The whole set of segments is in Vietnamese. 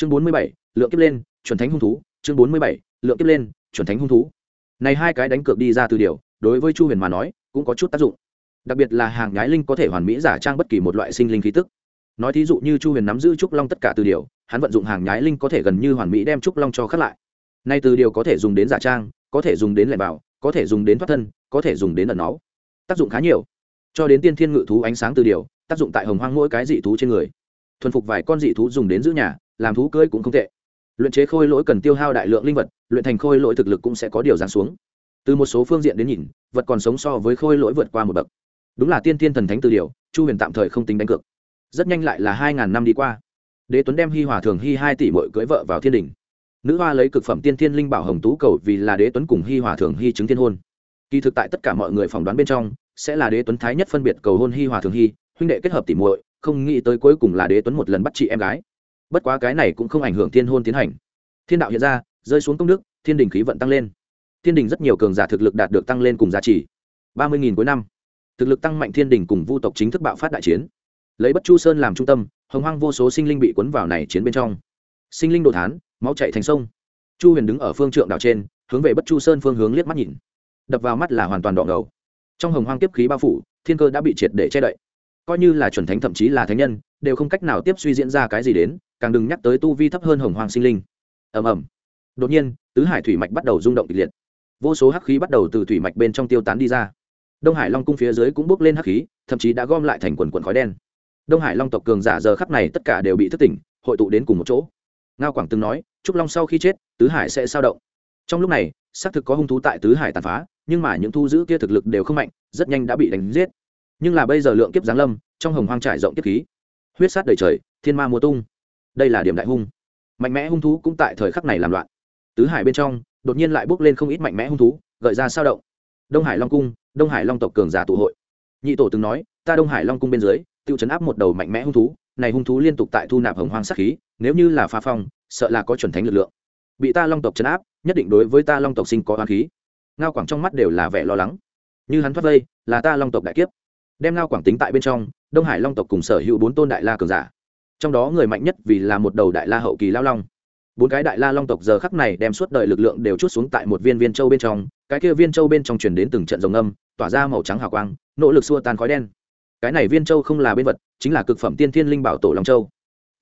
chương bốn mươi bảy, lượng kiếp lên, chuẩn thánh hung thú. Chương bốn mươi bảy, lượng kiếp lên, chuẩn thánh hung thú. Này hai cái đánh cược đi ra từ điều, đối với chu huyền mà nói, cũng có chút tác dụng. Đặc biệt là hàng nhái linh có thể hoàn mỹ giả trang bất kỳ một loại sinh linh khí tức. Nói thí dụ như chu huyền nắm giữ trúc long tất cả từ điều, hắn vận dụng hàng nhái linh có thể gần như hoàn mỹ đem trúc long cho khắc lại. Nay từ điều có thể dùng đến giả trang, có thể dùng đến lẻn bảo, có thể dùng đến thoát thân, có thể dùng đến ẩn náu. Tác dụng khá nhiều. Cho đến tiên thiên ngự thú ánh sáng từ điều, tác dụng tại hồng hoang mỗi cái dị thú trên người. Thuần phục vài con dị thú dùng đến giữ nhà làm thú cưỡi cũng không tệ. Luyện chế khôi lỗi cần tiêu hao đại lượng linh vật, luyện thành khôi lỗi thực lực cũng sẽ có điều giảm xuống. Từ một số phương diện đến nhìn, vật còn sống so với khôi lỗi vượt qua một bậc. Đúng là tiên tiên thần thánh từ điều, chu huyền tạm thời không tính đánh cược. Rất nhanh lại là hai ngàn năm đi qua. Đế tuấn đem hi hòa thường hi hai tỷ mội cưỡi vợ vào thiên đình. Nữ hoa lấy cực phẩm tiên thiên linh bảo hồng tú cầu vì là đế tuấn cùng hi hòa thường hi chứng thiên hôn. Kỳ thực tại tất cả mọi người phỏng đoán bên trong, sẽ là đế tuấn thái nhất phân biệt cầu hôn hi hòa thường hi, huynh đệ kết hợp tỷ muội, không nghĩ tới cuối cùng là đế tuấn một lần bắt chị em gái bất quá cái này cũng không ảnh hưởng thiên hôn tiến hành. Thiên đạo hiện ra, rơi xuống công đức, thiên đình khí vận tăng lên. Thiên đình rất nhiều cường giả thực lực đạt được tăng lên cùng giá trị. Ba mươi cuối năm, thực lực tăng mạnh thiên đình cùng vu tộc chính thức bạo phát đại chiến. Lấy bất chu sơn làm trung tâm, hồng hoang vô số sinh linh bị cuốn vào này chiến bên trong. Sinh linh đồ thán, máu chạy thành sông. Chu huyền đứng ở phương trượng đảo trên, hướng về bất chu sơn phương hướng liếc mắt nhìn. Đập vào mắt là hoàn toàn đỏ ngầu. Trong hồng hoang tiếp khí bao phủ, thiên cơ đã bị triệt để che đậy. Coi như là chuẩn thánh thậm chí là thánh nhân, đều không cách nào tiếp suy diễn ra cái gì đến càng đừng nhắc tới tu vi thấp hơn hồng hoàng sinh linh. Ầm ầm. Đột nhiên, tứ hải thủy mạch bắt đầu rung động kịch liệt. Vô số hắc khí bắt đầu từ thủy mạch bên trong tiêu tán đi ra. Đông hải long cung phía dưới cũng bốc lên hắc khí, thậm chí đã gom lại thành quần quần khói đen. Đông hải long tộc cường giả giờ khắp này tất cả đều bị thất tỉnh, hội tụ đến cùng một chỗ. Ngao quảng từng nói, trúc long sau khi chết, tứ hải sẽ sao động. Trong lúc này, xác thực có hung thú tại tứ hải tàn phá, nhưng mà những thu giữ kia thực lực đều không mạnh, rất nhanh đã bị đánh giết. Nhưng là bây giờ lượng kiếp giáng lâm, trong hồng hoang trải rộng kiếp khí. Huyết sát đầy trời, thiên ma mùa tung đây là điểm đại hung. Mạnh mẽ hung thú cũng tại thời khắc này làm loạn. Tứ hải bên trong, đột nhiên lại bước lên không ít mạnh mẽ hung thú, gợi ra sao động. Đông hải long cung, đông hải long tộc cường giả tụ hội. Nhị tổ từng nói, ta đông hải long cung bên dưới, tiêu chấn áp một đầu mạnh mẽ hung thú, này hung thú liên tục tại thu nạp hồng hoang sát khí, nếu như là pha phong, sợ là có chuẩn thánh lực lượng. Bị ta long tộc chấn áp, nhất định đối với ta long tộc sinh có oán khí. Ngao quảng trong mắt đều là vẻ lo lắng. Như hắn thoát vây, là ta long tộc đại kiếp. Đem ngao quảng tính tại bên trong, đông hải long tộc cùng sở hữu bốn tôn đại la cường giả trong đó người mạnh nhất vì là một đầu đại la hậu kỳ lao long. Bốn cái đại la long tộc giờ khắc này đem suốt đời lực lượng đều chút xuống tại một viên viên châu bên trong, cái kia viên châu bên trong truyền đến từng trận rồng âm, tỏa ra màu trắng hào quang, nỗ lực xua tan khói đen. Cái này viên châu không là bên vật, chính là cực phẩm tiên thiên linh bảo tổ long châu.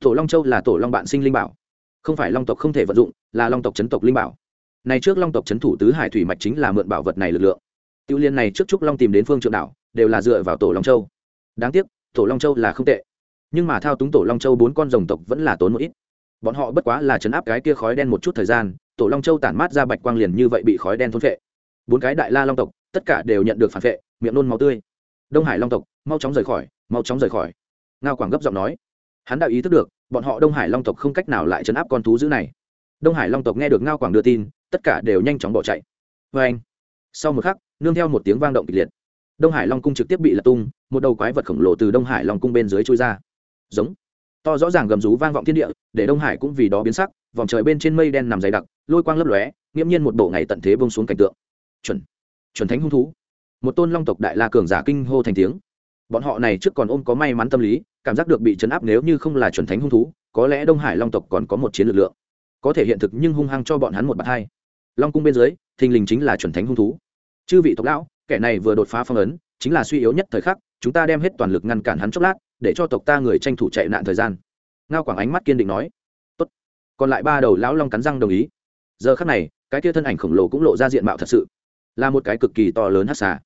Tổ long châu là tổ long bạn sinh linh bảo. Không phải long tộc không thể vận dụng, là long tộc chấn tộc linh bảo. Này trước long tộc chấn thủ tứ hải thủy mạch chính là mượn bảo vật này lực lượng. Tiêu liên này trước trúc long tìm đến phương trượng đảo, đều là dựa vào tổ long châu. Đáng tiếc, tổ long châu là không tệ nhưng mà thao túng tổ long châu bốn con rồng tộc vẫn là tốn một ít. Bọn họ bất quá là chấn áp cái kia khói đen một chút thời gian, tổ long châu tản mát ra bạch quang liền như vậy bị khói đen thôn vệ bốn cái đại la long tộc, tất cả đều nhận được phản vệ, miệng nôn máu tươi. Đông hải long tộc, mau chóng rời khỏi, mau chóng rời khỏi. Ngao quảng gấp giọng nói. Hắn đã ý thức được, bọn họ đông hải long tộc không cách nào lại chấn áp con thú dữ này. Đông hải long tộc nghe được ngao quảng đưa tin, tất cả đều nhanh chóng bỏ chạy. Vê anh, sau một khắc, nương theo một tiếng vang động kịch liệt. Đông hải long cung trực tiếp bị lật tung, một đầu quái vật khổng lồ từ đông hải long cung bên dưới trôi ra giống. To rõ ràng gầm rú vang vọng thiên địa, để đông hải cũng vì đó biến sắc, vòng trời bên trên mây đen nằm dày đặc, lôi quang lấp lóe, nghiễm nhiên một bộ ngày tận thế bông xuống cảnh tượng. Chuẩn. Chuẩn thánh hung thú. Một tôn long tộc đại la cường giả kinh hô thành tiếng. Bọn họ này trước còn ôm có may mắn tâm lý, cảm giác được bị chấn áp nếu như không là chuẩn thánh hung thú, có lẽ đông hải long tộc còn có một chiến lực lượng. Có thể hiện thực nhưng hung hăng cho bọn hắn một bạt hai. Long cung bên dưới, thình lình chính là chuẩn thánh hung thú. Chư vị tộc lão, kẻ này vừa đột phá phong ấn, chính là suy yếu nhất thời khắc, chúng ta đem hết toàn lực ngăn cản hắn chốc lát để cho tộc ta người tranh thủ chạy nạn thời gian. Ngao quảng ánh mắt kiên định nói, Tốt. còn lại ba đầu lão long cắn răng đồng ý. Giờ khắc này, cái kia thân ảnh khổng lồ cũng lộ ra diện mạo thật sự, là một cái cực kỳ to lớn hát xà.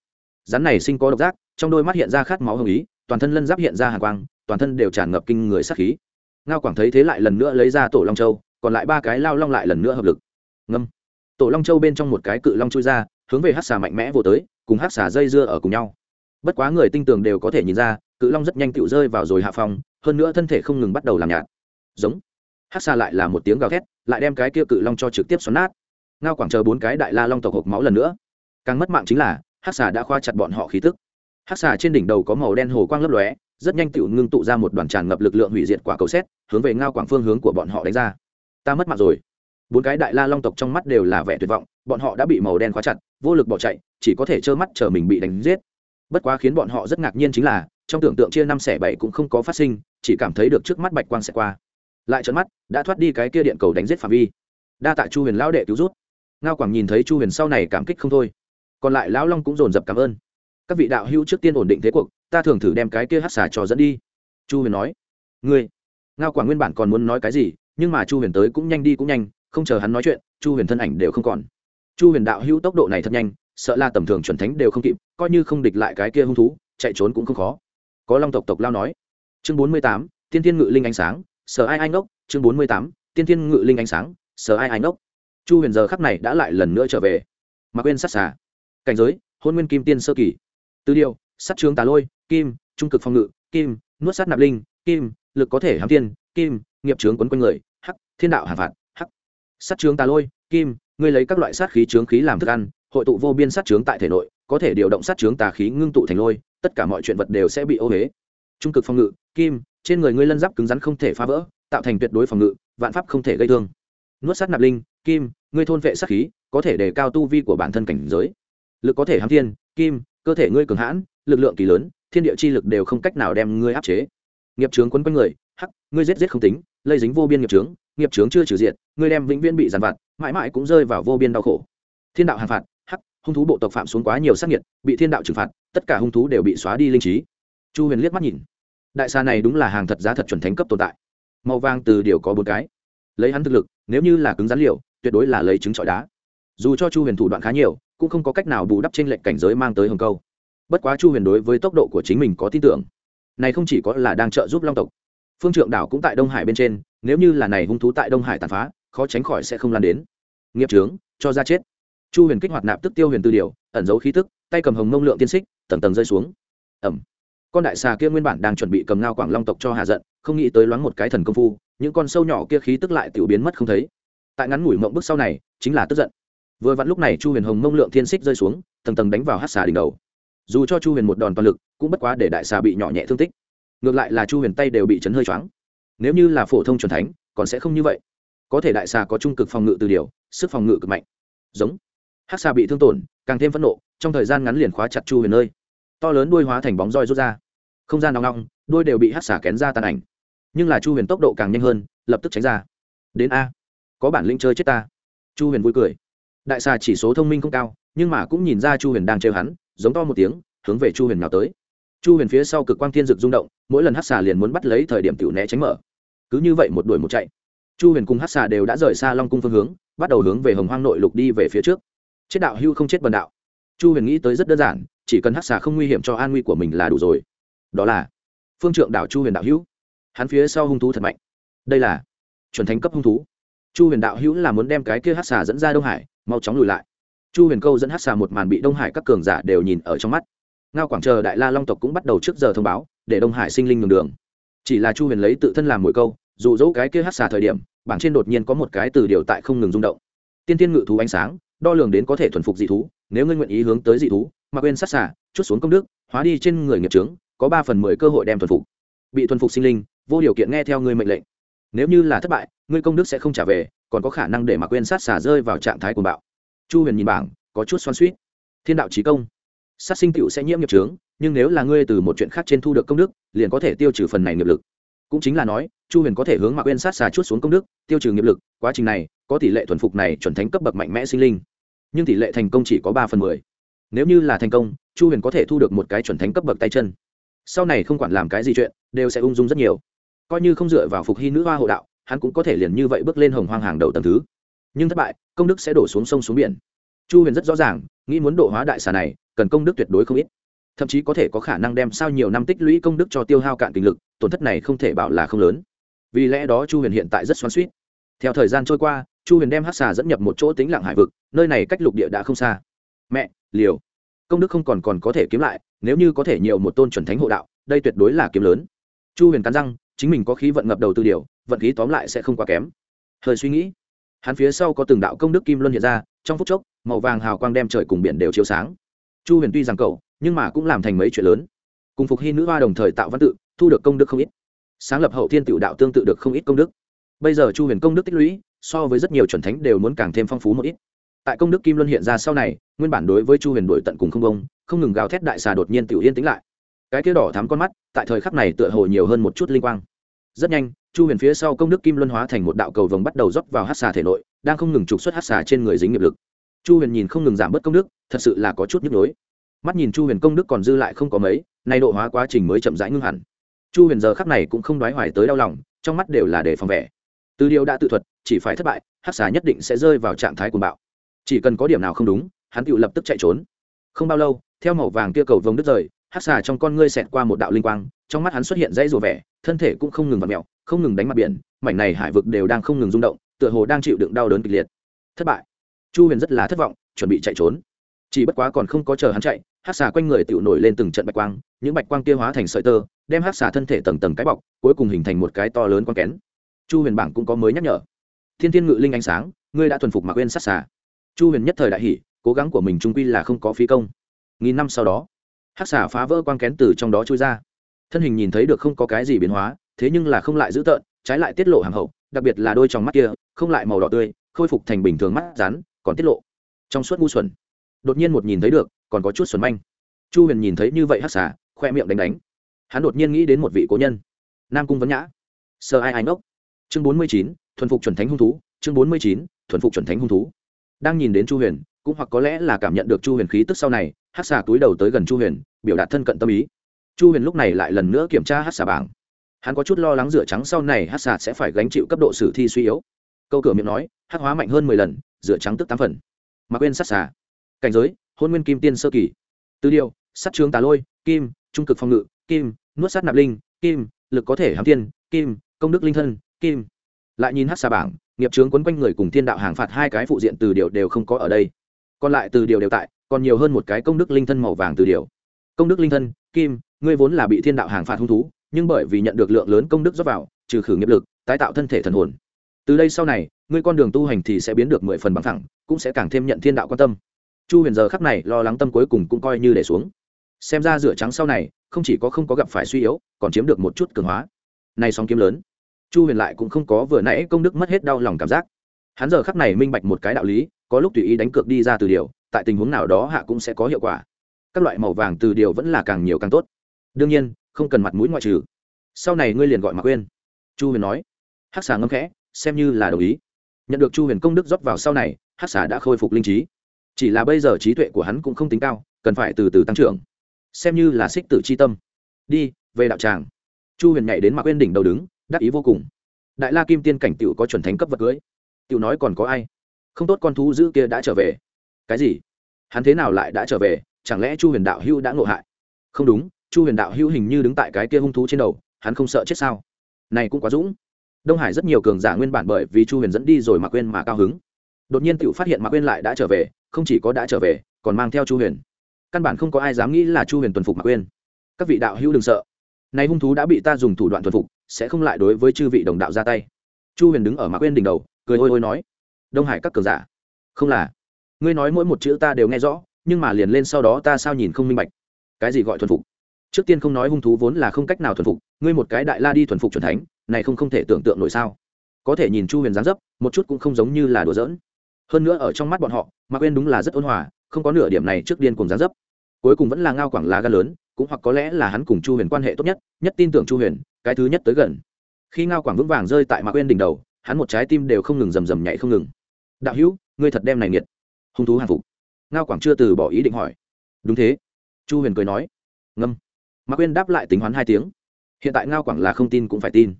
Rắn này sinh có độc giác, trong đôi mắt hiện ra khát máu hồng ý, toàn thân lân giáp hiện ra hàng quang, toàn thân đều tràn ngập kinh người sát khí. Ngao quảng thấy thế lại lần nữa lấy ra tổ long châu, còn lại ba cái lao long lại lần nữa hợp lực. Ngâm. Tổ long châu bên trong một cái cự long chui ra, hướng về hát xà mạnh mẽ vô tới, cùng hát xà dây dưa ở cùng nhau bất quá người tinh tường đều có thể nhìn ra, cự long rất nhanh tựu rơi vào rồi hạ phòng, hơn nữa thân thể không ngừng bắt đầu làm nhạt. Giống. Hát xà lại là một tiếng gào thét, lại đem cái kia cự long cho trực tiếp xoắn nát. Ngao quảng chờ bốn cái đại la long tộc hộp máu lần nữa. Càng mất mạng chính là hát xà đã khoa chặt bọn họ khí tức. Hát xà trên đỉnh đầu có màu đen hồ quang lấp lóe, rất nhanh tựu ngưng tụ ra một đoàn tràn ngập lực lượng hủy diệt quả cầu xét, hướng về ngao quảng phương hướng của bọn họ đánh ra. Ta mất mạng rồi. Bốn cái đại la long tộc trong mắt đều là vẻ tuyệt vọng, bọn họ đã bị màu đen khóa chặt, vô lực bỏ chạy, chỉ có thể trơ mắt chờ mình bị đánh giết bất quá khiến bọn họ rất ngạc nhiên chính là, trong tưởng tượng chia năm xẻ bảy cũng không có phát sinh, chỉ cảm thấy được trước mắt bạch quang xẻ qua. Lại trận mắt, đã thoát đi cái kia điện cầu đánh giết phạm vi. Đa tạ chu huyền lão đệ cứu rút ngao quảng nhìn thấy chu huyền sau này cảm kích không thôi. Còn lại lão long cũng dồn dập cảm ơn. Các vị đạo hữu trước tiên ổn định thế cuộc, ta thường thử đem cái kia hát xả trò dẫn đi. Chu huyền nói. Ngươi. Ngao quảng nguyên bản còn muốn nói cái gì, nhưng mà chu huyền tới cũng nhanh đi cũng nhanh, không chờ hắn nói chuyện, chu huyền thân ảnh đều không còn. Chu huyền đạo hữu tốc độ này thật nhanh sợ là tầm thường chuẩn thánh đều không kịp, coi như không địch lại cái kia hung thú, chạy trốn cũng không khó. Có long tộc tộc lao nói. Chương bốn mươi tám, tiên tiên ngự linh ánh sáng sở ai anh ngốc? Chương bốn mươi tám, tiên tiên ngự linh ánh sáng sở ai anh ngốc? Chu huyền giờ khắc này đã lại lần nữa trở về. Mà quên sát xà. Cảnh giới, hôn nguyên kim tiên sơ kỳ. Tư điều, sát trướng tà lôi, kim, trung cực phòng ngự, kim, nuốt sát nạp linh, kim, lực có thể hàm tiên kim, nghiệp trướng quấn quanh người, hắc, thiên đạo hàn phạt, hắc. Sát trướng tà lôi, kim, ngươi lấy các loại sát khí trướng khí làm thức ăn hội tụ vô biên sát trướng tại thể nội, có thể điều động sát trướng tà khí ngưng tụ thành lôi, tất cả mọi chuyện vật đều sẽ bị ô huế trung cực phòng ngự, kim, trên người ngươi lân giáp cứng rắn không thể phá vỡ, tạo thành tuyệt đối phòng ngự, vạn pháp không thể gây thương. Nuốt sát nạp linh, kim, ngươi thôn vệ sát khí, có thể đề cao tu vi của bản thân cảnh giới. Lực có thể hám thiên, kim, cơ thể ngươi cường hãn, lực lượng kỳ lớn, thiên địa chi lực đều không cách nào đem ngươi áp chế. Nghiệp trướng quấn quanh người, hắc, ngươi giết giết không tính, lây dính vô biên nghiệp trướng nghiệp trướng chưa trừ diện ngươi đem vĩnh viễn bị giàn vặt, mãi mãi cũng rơi vào vô biên đau khổ. Thiên đạo hàn phạt hung thú bộ tộc phạm xuống quá nhiều sát nhiệt bị thiên đạo trừng phạt, tất cả hung thú đều bị xóa đi linh trí. Chu huyền liếc mắt nhìn. Đại xa này đúng là hàng thật giá thật chuẩn thánh cấp tồn tại. Màu vàng từ điều có bốn cái. Lấy hắn thực lực, nếu như là cứng rắn liệu tuyệt đối là lấy trứng trọi đá. Dù cho chu huyền thủ đoạn khá nhiều, cũng không có cách nào bù đắp trên lệnh cảnh giới mang tới hồng câu. Bất quá chu huyền đối với tốc độ của chính mình có tin tưởng. Này không chỉ có là đang trợ giúp long tộc, phương trượng đảo cũng tại đông hải bên trên, nếu như là này hung thú tại đông hải tàn phá, khó tránh khỏi sẽ không lan đến. Nghiệp trướng cho ra chết chu huyền kích hoạt nạp tức tiêu huyền tư điều, ẩn giấu khí tức, tay cầm hồng mông lượng tiên xích, tầng tầng rơi xuống. Ẩm. Con đại xà kia nguyên bản đang chuẩn bị cầm ngao quảng long tộc cho hạ giận, không nghĩ tới loáng một cái thần công phu, những con sâu nhỏ kia khí tức lại tiểu biến mất không thấy. Tại ngắn ngủi mộng bước sau này, chính là tức giận. Vừa vặn lúc này chu huyền hồng mông lượng thiên xích rơi xuống, tầng tầng đánh vào hát xà đỉnh đầu. Dù cho chu huyền một đòn toàn lực, cũng bất quá để đại xà bị nhỏ nhẹ thương tích. Ngược lại là chu huyền tay đều bị chấn hơi choáng. Nếu như là phổ thông c thánh, còn sẽ không như vậy. Có thể đại xà có trung cực phòng ngự từ điều, sức phòng ngự cực mạnh. Giống. Hắc xà bị thương tổn, càng thêm phẫn nộ, trong thời gian ngắn liền khóa chặt chu huyền nơi. To lớn đuôi hóa thành bóng roi rút ra. Không gian nóng nóng, đuôi đều bị hắc xà kén ra tàn ảnh. Nhưng là chu huyền tốc độ càng nhanh hơn, lập tức tránh ra. Đến a. Có bản lĩnh chơi chết ta. Chu huyền vui cười. Đại xà chỉ số thông minh không cao, nhưng mà cũng nhìn ra chu huyền đang trêu hắn, giống to một tiếng, hướng về chu huyền nào tới. Chu huyền phía sau cực quang thiên dực rung động, mỗi lần hát xà liền muốn bắt lấy thời điểm tiểu né tránh mở. Cứ như vậy một đuổi một chạy. Chu huyền cùng hát xà đều đã rời xa long cung phương hướng, bắt đầu hướng về hồng hoang nội lục đi về phía trước chết đạo hưu không chết bần đạo. Chu huyền nghĩ tới rất đơn giản, chỉ cần hát xà không nguy hiểm cho an nguy của mình là đủ rồi. Đó là, phương trượng đảo chu huyền đạo hữu. Hắn phía sau hung thú thật mạnh. Đây là, chuẩn thánh cấp hung thú. Chu huyền đạo hữu là muốn đem cái kia hát xà dẫn ra đông hải, mau chóng lùi lại. Chu huyền câu dẫn hát xà một màn bị đông hải các cường giả đều nhìn ở trong mắt. Ngao quảng chờ đại la long tộc cũng bắt đầu trước giờ thông báo, để đông hải sinh linh nhường đường. Chỉ là chu huyền lấy tự thân làm mồi câu, dụ dỗ cái kia hát xà thời điểm, bảng trên đột nhiên có một cái từ điều tại không ngừng rung động. Tiên tiên ngự thú ánh sáng đo lường đến có thể thuần phục dị thú nếu ngươi nguyện ý hướng tới dị thú mà quên sát xả, chút xuống công đức hóa đi trên người nghiệp trướng có ba phần mười cơ hội đem thuần phục. Bị thuần phục sinh linh vô điều kiện nghe theo ngươi mệnh lệnh. Nếu như là thất bại ngươi công đức sẽ không trả về còn có khả năng để mà quên sát xả rơi vào trạng thái cuồng bạo. Chu huyền nhìn bảng có chút xoan suýt thiên đạo trí công. Sát sinh tựu sẽ nhiễm nghiệp trướng nhưng nếu là ngươi từ một chuyện khác trên thu được công đức liền có thể tiêu trừ phần này nghiệp lực cũng chính là nói, chu huyền có thể hướng mạc quên sát xà chút xuống công đức, tiêu trừ nghiệp lực, quá trình này, có tỷ lệ thuần phục này chuẩn thánh cấp bậc mạnh mẽ sinh linh. Nhưng tỷ lệ thành công chỉ có ba phần mười. Nếu như là thành công, chu huyền có thể thu được một cái chuẩn thánh cấp bậc tay chân. Sau này không quản làm cái gì chuyện, đều sẽ ung dung rất nhiều. Coi như không dựa vào phục hy nữ hoa hộ đạo, hắn cũng có thể liền như vậy bước lên hồng hoang hàng đầu tầng thứ. Nhưng thất bại, công đức sẽ đổ xuống sông xuống biển. Chu huyền rất rõ ràng, nghĩ muốn độ hóa đại xà này, cần công đức tuyệt đối không ít thậm chí có thể có khả năng đem sao nhiều năm tích lũy công đức cho tiêu hao cạn kinh lực, tổn thất này không thể bảo là không lớn. Vì lẽ đó chu huyền hiện tại rất xoắn suýt theo thời gian trôi qua, chu huyền đem hát xà dẫn nhập một chỗ tính lặng hải vực, nơi này cách lục địa đã không xa. Mẹ, liều. Công đức không còn còn có thể kiếm lại, nếu như có thể nhiều một tôn chuẩn thánh hộ đạo, đây tuyệt đối là kiếm lớn. Chu huyền cắn răng, chính mình có khí vận ngập đầu tư điều, vận khí tóm lại sẽ không quá kém. Hơi suy nghĩ, hắn phía sau có từng đạo công đức kim luân hiện ra, trong phút chốc, màu vàng hào quang đem trời cùng biển đều chiếu sáng. Chu huyền tuy rằng cậu nhưng mà cũng làm thành mấy chuyện lớn. Cùng phục hy nữ hoa đồng thời tạo văn tự, thu được công đức không ít. Sáng lập hậu thiên tự đạo tương tự được không ít công đức. Bây giờ chu huyền công đức tích lũy, so với rất nhiều chuẩn thánh đều muốn càng thêm phong phú một ít. Tại công đức kim luân hiện ra sau này, nguyên bản đối với chu huyền đổi tận cùng không công không ngừng gào thét đại xà đột nhiên tự yên tĩnh lại. Cái kia đỏ thắm con mắt, tại thời khắc này tựa hồ nhiều hơn một chút linh quang. Rất nhanh, chu huyền phía sau công đức kim luân hóa thành một đạo cầu vồng bắt đầu rót vào hát xà thể nội, đang không ngừng trục xuất hát xà trên người dính nghiệp lực. Chu huyền nhìn không ngừng giảm bớt công đức, thật sự là có chút nhức nhối mắt nhìn chu huyền công đức còn dư lại không có mấy, nay độ hóa quá trình mới chậm rãi ngưng hẳn. Chu huyền giờ khắc này cũng không đoái hoài tới đau lòng, trong mắt đều là để phòng vẻ. Từ điều đã tự thuật, chỉ phải thất bại, Hắc xà nhất định sẽ rơi vào trạng thái cuồng bạo. Chỉ cần có điểm nào không đúng, hắn tự lập tức chạy trốn. Không bao lâu, theo màu vàng kia cầu vồng đứt rời, Hắc xà trong con ngươi xẹt qua một đạo linh quang, trong mắt hắn xuất hiện dãy rùa vẻ, thân thể cũng không ngừng vặt mẹo không ngừng đánh mặt biển, mảnh này hải vực đều đang không ngừng rung động, tựa hồ đang chịu đựng đau đớn kịch liệt. Thất bại. Chu huyền rất là thất vọng, chuẩn bị chạy trốn chỉ bất quá còn không có chờ hắn chạy hát xà quanh người tự nổi lên từng trận bạch quang, những bạch quang kia hóa thành sợi tơ, đem hát xà thân thể tầng tầng cái bọc, cuối cùng hình thành một cái to lớn quang kén. Chu huyền bảng cũng có mới nhắc nhở. Thiên thiên ngự linh ánh sáng, ngươi đã thuần phục mạc quên sát xà. Chu huyền nhất thời đại hỷ cố gắng của mình trung quy là không có phí công. Nghìn năm sau đó hát xà phá vỡ quang kén từ trong đó trôi ra. Thân hình nhìn thấy được không có cái gì biến hóa, thế nhưng là không lại dữ tợn, trái lại tiết lộ hàng hậu, đặc biệt là đôi trong mắt kia, không lại màu đỏ tươi, khôi phục thành bình thường mắt rán còn tiết lộ trong suốt ngu xuẩn đột nhiên một nhìn thấy được, còn có chút xuẩn manh. Chu huyền nhìn thấy như vậy hắc xà, khoe miệng đánh đánh. Hắn đột nhiên nghĩ đến một vị cố nhân. Nam cung vấn nhã. Sơ ai ai ngốc. Chương bốn mươi chín, thuần phục chuẩn thánh hung thú. Chương bốn mươi chín, thuần phục chuẩn thánh hung thú. Đang nhìn đến chu huyền, cũng hoặc có lẽ là cảm nhận được chu huyền khí tức sau này hát xà túi đầu tới gần chu huyền, biểu đạt thân cận tâm ý. Chu huyền lúc này lại lần nữa kiểm tra hát xà bảng. Hắn có chút lo lắng rửa trắng sau này hát xà sẽ phải gánh chịu cấp độ sử thi suy yếu. Câu cửa miệng nói hát hóa mạnh hơn mười lần, rửa trắng tức tám phần. Mà quên sát xà cảnh giới, hôn nguyên kim tiên sơ kỳ. Từ điều sắt trướng tà lôi, kim, trung cực phòng ngự, kim, nuốt sát nạp linh, kim, lực có thể hàm tiên kim, công đức linh thân, kim. Lại nhìn hát xà bảng, nghiệp trướng quấn quanh người cùng thiên đạo hàng phạt hai cái phụ diện từ điều đều không có ở đây. Còn lại từ điều đều tại, còn nhiều hơn một cái công đức linh thân màu vàng từ điều công đức linh thân, kim, ngươi vốn là bị thiên đạo hàng phạt hung thú, nhưng bởi vì nhận được lượng lớn công đức rót vào, trừ khử nghiệp lực, tái tạo thân thể thần hồn. Từ đây sau này, ngươi con đường tu hành thì sẽ biến được mười phần bằng thẳng cũng sẽ càng thêm nhận thiên đạo quan tâm chu huyền giờ khắc này lo lắng tâm cuối cùng cũng coi như để xuống. Xem ra rửa trắng sau này, không chỉ có không có gặp phải suy yếu, còn chiếm được một chút cường hóa. Nay sóng kiếm lớn, chu huyền lại cũng không có vừa nãy công đức mất hết đau lòng cảm giác. Hắn giờ khắc này minh bạch một cái đạo lý, có lúc tùy ý đánh cược đi ra từ điều, tại tình huống nào đó hạ cũng sẽ có hiệu quả. Các loại màu vàng từ điều vẫn là càng nhiều càng tốt. Đương nhiên, không cần mặt mũi ngoại trừ. Sau này ngươi liền gọi mạc quên chu huyền nói. Hắc xà ngâm khẽ, xem như là đồng ý. Nhận được chu huyền công đức rót vào sau này, hắc xà đã khôi phục linh trí chỉ là bây giờ trí tuệ của hắn cũng không tính cao, cần phải từ từ tăng trưởng. Xem như là xích tử c h i tâm. Đi, về đạo tràng. Chu huyền nhảy đến mạc quên đỉnh đầu đứng, đắc ý vô cùng. Đại la kim tiên cảnh t i ể u có chuẩn thánh cấp vật cưới. T i ể u nói còn có ai? Không tốt con thú dữ kia đã trở về. Cái gì? Hắn thế nào lại đã trở về? Chẳng lẽ chu huyền đạo hưu đã ngộ hại? Không đúng, chu huyền đạo hữu hình như đứng tại cái kia hung thú trên đầu, hắn không sợ chết sao? Này cũng quá dũng. Đông hải rất nhiều cường giả nguyên bản bởi vì chu huyền dẫn đi rồi mà quên mà cao hứng đột nhiên tự phát hiện mà quên lại đã trở về, không chỉ có đã trở về, còn mang theo chu huyền. Căn bản không có ai dám nghĩ là chu huyền tuần phục mà quên các vị đạo hữu đừng sợ. Nay hung thú đã bị ta dùng thủ đoạn tuần phục, sẽ không lại đối với chư vị đồng đạo ra tay. Chu huyền đứng ở mạc quên đỉnh đầu, cười ôi ôi nói, đông hải các cường giả. Không là. Ngươi nói mỗi một chữ ta đều nghe rõ, nhưng mà liền lên sau đó ta sao nhìn không minh bạch. Cái gì gọi thuần phục? Trước tiên không nói hung thú vốn là không cách nào thuần phục, ngươi một cái đại la đi thuần phục c thánh, này không không thể tưởng tượng nổi sao. Có thể nhìn chu huyền gián dấp, một chút cũng không giống như là đùa giỡn hơn nữa ở trong mắt bọn họ, mạc quên đúng là rất ôn hòa, không có nửa điểm này trước điên cùng gián dấp. Cuối cùng vẫn là ngao quảng lá gan lớn, cũng hoặc có lẽ là hắn cùng chu huyền quan hệ tốt nhất nhất tin tưởng chu huyền, cái thứ nhất tới gần. Khi ngao quảng vững vàng rơi tại mạc quên đỉnh đầu, hắn một trái tim đều không ngừng rầm rầm nhảy không ngừng. Đạo hữu, ngươi thật đem này nghiệt. Hung thú hàng phục. Ngao quảng chưa từ bỏ ý định hỏi. Đúng thế. Chu huyền cười nói. Ngâm. Mạc quên đáp lại tính hoán hai tiếng. Hiện tại ngao quảng là không tin cũng phải tin.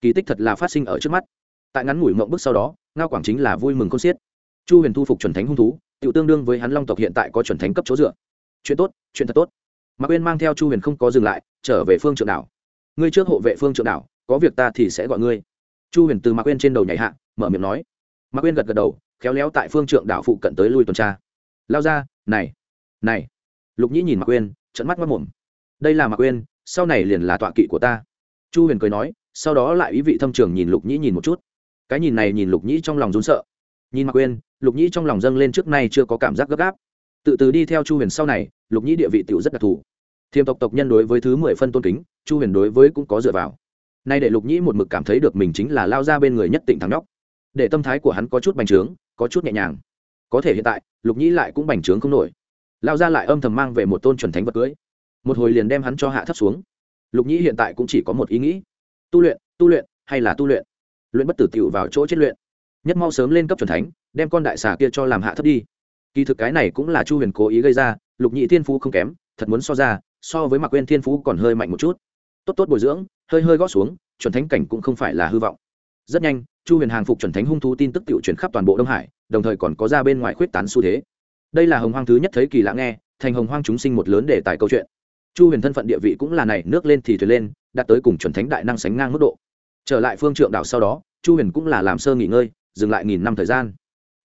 Kỳ tích thật là phát sinh ở trước mắt. Tại ngắn ngủi mộng bước sau đó, ngao quảng chính là vui mừng con xiết chu huyền thu phục chuẩn thánh hung thú tự tương đương với hắn long tộc hiện tại có chuẩn thánh cấp chỗ dựa. Chuyện tốt, chuyện thật tốt. Mạc quên mang theo chu huyền không có dừng lại, trở về phương trượng đảo. Ngươi trước hộ vệ phương trượng đảo, có việc ta thì sẽ gọi ngươi. Chu huyền từ mạc quên trên đầu nhảy hạ, mở miệng nói. Mạc quên gật gật đầu, khéo léo tại phương trượng đảo phụ cận tới lui tuần tra. Lao ra, này này. Lục nhĩ nhìn mạc quên trận mắt mất mồm đây là mạc quên sau này liền là tọa kỵ của ta. Chu huyền cười nói, sau đó lại ý vị thâm trường nhìn lục nhĩ nhìn một chút. Cái nhìn này nhìn lục nhĩ trong lòng run sợ. Nhìn mạc quên lục nhĩ trong lòng dâng lên trước nay chưa có cảm giác gấp gáp. Tự từ đi theo chu huyền sau này, lục nhĩ địa vị tựu rất đặc thù. Thiềm tộc tộc nhân đối với thứ mười phân tôn kính, chu huyền đối với cũng có dựa vào. Nay để lục nhĩ một mực cảm thấy được mình chính là lao ra bên người nhất tỉnh thắng nhóc. Để tâm thái của hắn có chút bành trướng, có chút nhẹ nhàng. Có thể hiện tại, lục nhĩ lại cũng bành trướng không nổi. Lao ra lại âm thầm mang về một tôn chuẩn thánh vật cưới. Một hồi liền đem hắn cho hạ thấp xuống. Lục nhĩ hiện tại cũng chỉ có một ý nghĩ. Tu luyện tu luyện, hay là tu luyện? Luyện bất tử tiểu vào chỗ chết luyện. Nhất mau sớm lên cấp c thánh đem con đại xà kia cho làm hạ thấp đi. Kỳ thực cái này cũng là chu huyền cố ý gây ra, lục nhị thiên phú không kém, thật muốn so ra, so với mạc quên thiên phú còn hơi mạnh một chút. Tốt tốt bồi dưỡng, hơi hơi gót xuống, chuẩn thánh cảnh cũng không phải là hư vọng. Rất nhanh, chu huyền hàng phục chuẩn thánh hung thú tin tức tự chuyển khắp toàn bộ đông hải, đồng thời còn có ra bên ngoài khuyết tán xu thế. Đây là hồng hoang thứ nhất thấy kỳ lạ nghe, thành hồng hoang chúng sinh một lớn để tài câu chuyện. Chu huyền thân phận địa vị cũng là này, nước lên thì thuyền lên, đạt tới cùng chuẩn thánh đại năng sánh ngang mức độ. Trở lại phương trượng đảo sau đó, chu huyền cũng là làm sơ nghỉ ngơi, dừng lại nghìn năm thời gian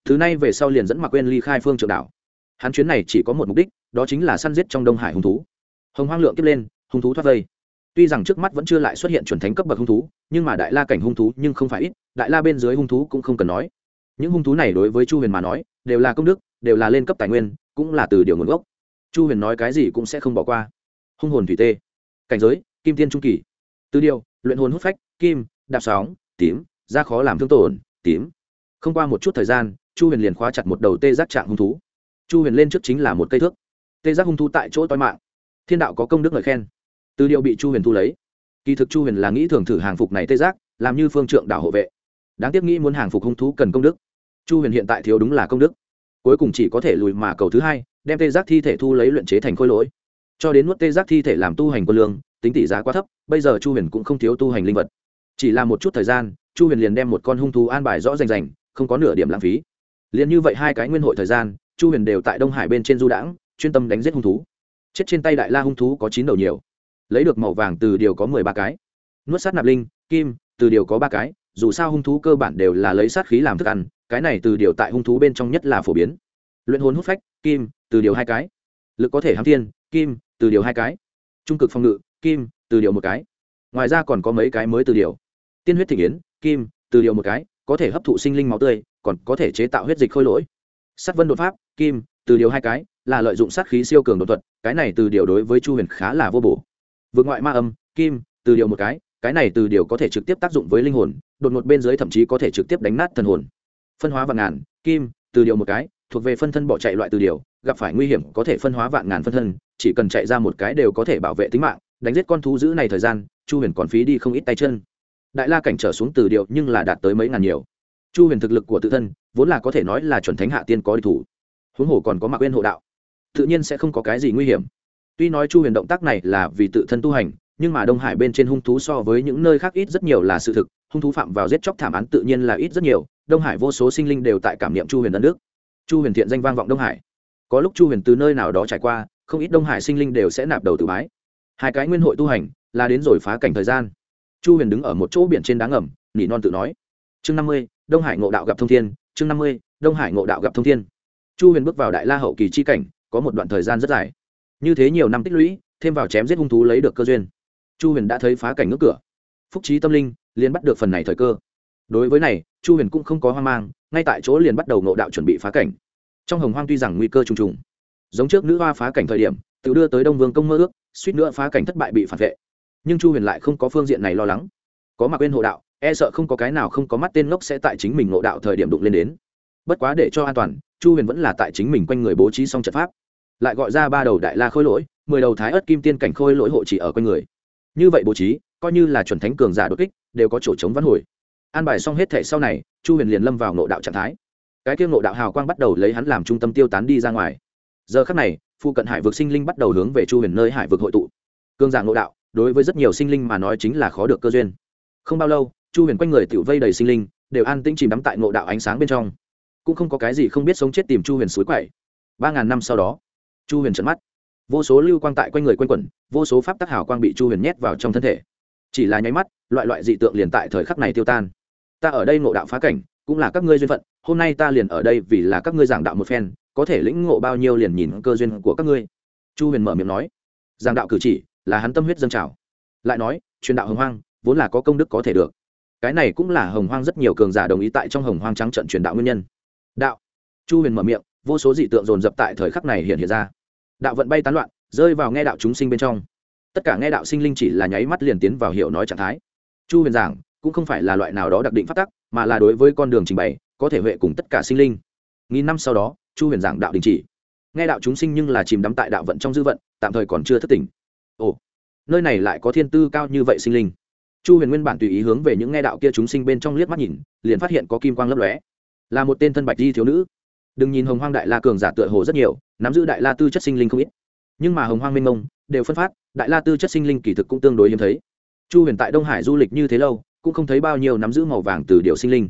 thứ này về sau liền dẫn mặc quên ly khai phương trượng đảo. Hắn chuyến này chỉ có một mục đích, đó chính là săn giết trong đông hải hung thú. Hồng hoang lượng kiếp lên, hung thú thoát vây. Tuy rằng trước mắt vẫn chưa lại xuất hiện chuẩn thánh cấp bậc hung thú, nhưng mà đại la cảnh hung thú nhưng không phải ít, đại la bên dưới hung thú cũng không cần nói. Những hung thú này đối với chu huyền mà nói, đều là công đức, đều là lên cấp tài nguyên, cũng là từ điều nguồn gốc. Chu huyền nói cái gì cũng sẽ không bỏ qua. Hung hồn thủy tê. Cảnh giới, kim tiên trung kỳ. Từ điều, luyện hồn hút phách, kim, đạp sóng, tím, da khó làm thương tổn, tím. Không qua một chút thời gian chu huyền liền khóa chặt một đầu tê giác trạng hung thú. Chu huyền lên trước chính là một cây thước. Tê giác hung thú tại chỗ toi mạng. Thiên đạo có công đức lời khen. Từ điều bị chu huyền thu lấy. Kỳ thực chu huyền là nghĩ thường thử hàng phục này tê giác, làm như phương trượng đảo hộ vệ. Đáng tiếc nghĩ muốn hàng phục hung thú cần công đức. Chu huyền hiện tại thiếu đúng là công đức. Cuối cùng chỉ có thể lùi mà cầu thứ hai, đem tê giác thi thể thu lấy luyện chế thành khôi lỗi. Cho đến nuốt tê giác thi thể làm tu hành quân lương, tính tỷ giá quá thấp, bây giờ chu huyền cũng không thiếu tu hành linh vật. Chỉ là một chút thời gian, chu huyền liền đem một con hung thú an bài rõ rành rành, không có nửa điểm lãng phí liền như vậy hai cái nguyên hội thời gian, chu huyền đều tại đông hải bên trên du đãng, chuyên tâm đánh giết hung thú. Chết trên tay đại la hung thú có chín đầu nhiều. Lấy được màu vàng từ điều có mười ba cái. Nuốt sát nạp linh, kim, từ điều có ba cái, dù sao hung thú cơ bản đều là lấy sát khí làm thức ăn, cái này từ điều tại hung thú bên trong nhất là phổ biến. Luyện hồn hút phách, kim, từ điều hai cái. Lực có thể hám thiên, kim, từ điều hai cái. Trung cực phòng ngự, kim, từ điều một cái. Ngoài ra còn có mấy cái mới từ điều. Tiên huyết thị yến, kim, từ điều một cái có thể hấp thụ sinh linh máu tươi, còn có thể chế tạo huyết dịch khôi lỗi. Sát vân đột pháp, kim, từ điều hai cái, là lợi dụng sát khí siêu cường đột thuật, cái này từ điều đối với chu huyền khá là vô bổ. Vượt ngoại ma âm, kim, từ điều một cái cái này từ điều có thể trực tiếp tác dụng với linh hồn, đột ngột bên dưới thậm chí có thể trực tiếp đánh nát thần hồn. Phân hóa vạn ngàn, kim, từ điều một cái, thuộc về phân thân bỏ chạy loại từ điều, gặp phải nguy hiểm có thể phân hóa vạn ngàn phân thân, chỉ cần chạy ra một cái đều có thể bảo vệ tính mạng, đánh giết con thú giữ này thời gian, chu huyền còn phí đi không ít tay chân đại la cảnh trở xuống từ điều nhưng là đạt tới mấy ngàn nhiều. Chu huyền thực lực của tự thân, vốn là có thể nói là chuẩn thánh hạ tiên có địch thủ. Huống hồ còn có mặc quên hộ đạo, tự nhiên sẽ không có cái gì nguy hiểm. Tuy nói chu huyền động tác này là vì tự thân tu hành, nhưng mà đông hải bên trên hung thú so với những nơi khác ít rất nhiều là sự thực, hung thú phạm vào giết chóc thảm án tự nhiên là ít rất nhiều, đông hải vô số sinh linh đều tại cảm niệm chu huyền đất nước chu huyền thiện danh vang vọng đông hải. Có lúc chu huyền từ nơi nào đó trải qua, không ít đông hải sinh linh đều sẽ nạp đầu tự bái. Hai cái nguyên hội tu hành, là đến rồi phá cảnh thời gian chu huyền đứng ở một chỗ biển trên đá ngầm, nỉ non tự nói. Chương năm mươi, đông hải ngộ đạo gặp thông thiên, chương năm mươi, đông hải ngộ đạo gặp thông thiên. Chu huyền bước vào đại la hậu kỳ chi cảnh, có một đoạn thời gian rất dài. Như thế nhiều năm tích lũy, thêm vào chém giết hung thú lấy được cơ duyên. Chu huyền đã thấy phá cảnh ngưỡng cửa. Phúc trí tâm linh, liền bắt được phần này thời cơ. Đối với này, chu huyền cũng không có hoang mang, ngay tại chỗ liền bắt đầu ngộ đạo chuẩn bị phá cảnh. Trong hồng hoang tuy rằng nguy cơ trùng trùng, giống trước nữ hoa phá cảnh thời điểm, tự đưa tới đông vương công mơ ước, suýt nữa phá cảnh thất bại bị phản vệ nhưng chu huyền lại không có phương diện này lo lắng có mặc quên hộ đạo e sợ không có cái nào không có mắt tên ngốc sẽ tại chính mình ngộ đạo thời điểm đụng lên đến bất quá để cho an toàn chu huyền vẫn là tại chính mình quanh người bố trí xong trận pháp lại gọi ra ba đầu đại la khôi lỗi mười đầu thái ớt kim tiên cảnh khôi lỗi hộ chỉ ở quanh người như vậy bố trí coi như là chuẩn thánh cường giả đột kích đều có chỗ chống văn hồi an bài xong hết thể sau này chu huyền liền lâm vào ngộ đạo trạng thái cái kia ngộ đạo hào quang bắt đầu lấy hắn làm trung tâm tiêu tán đi ra ngoài giờ khắc này phụ cận hải vực sinh linh bắt đầu hướng về chu huyền nơi hải vực hội tụ cường giả ngộ đạo đối với rất nhiều sinh linh mà nói chính là khó được cơ duyên. Không bao lâu, chu huyền quanh người tự vây đầy sinh linh, đều an tĩnh chìm đắm tại ngộ đạo ánh sáng bên trong. Cũng không có cái gì không biết sống chết tìm chu huyền suối quậy. Ba ngàn năm sau đó, chu huyền trợn mắt. Vô số lưu quang tại quanh người quanh quẩn, vô số pháp tắc hào quang bị chu huyền nhét vào trong thân thể. Chỉ là nháy mắt, loại loại dị tượng liền tại thời khắc này tiêu tan. Ta ở đây ngộ đạo phá cảnh, cũng là các ngươi duyên phận, hôm nay ta liền ở đây vì là các ngươi giảng đạo một phen, có thể lĩnh ngộ bao nhiêu liền nhìn cơ duyên của các ngươi. Chu huyền mở miệng nói. Giảng đạo cử chỉ là hắn tâm huyết dân trào. Lại nói, truyền đạo hồng hoang, vốn là có công đức có thể được. Cái này cũng là hồng hoang rất nhiều cường giả đồng ý tại trong hồng hoang trắng trận truyền đạo nguyên nhân. Đạo. Chu huyền mở miệng, vô số dị tượng dồn dập tại thời khắc này hiện hiện ra. Đạo vận bay tán loạn, rơi vào nghe đạo chúng sinh bên trong. Tất cả nghe đạo sinh linh chỉ là nháy mắt liền tiến vào hiểu nói trạng thái. Chu huyền giảng, cũng không phải là loại nào đó đặc định phát tắc, mà là đối với con đường trình bày, có thể huệ cùng tất cả sinh linh. Nghìn năm sau đó, chu huyền giảng đạo đình chỉ. Nghe đạo chúng sinh nhưng là chìm đắm tại đạo vận trong dư vận, tạm thời còn chưa thất tỉnh ồ, nơi này lại có thiên tư cao như vậy sinh linh. Chu huyền nguyên bản tùy ý hướng về những nghe đạo kia chúng sinh bên trong liếc mắt nhìn, liền phát hiện có kim quang lấp lóe. Là một tên thân bạch di thiếu nữ. Đừng nhìn hồng hoang đại la cường giả tựa hồ rất nhiều, nắm giữ đại la tư chất sinh linh không ít. Nhưng mà hồng hoang minh mông đều phân phát, đại la tư chất sinh linh kỳ thực cũng tương đối hiếm thấy. Chu huyền tại đông hải du lịch như thế lâu, cũng không thấy bao nhiêu nắm giữ màu vàng từ điệu sinh linh.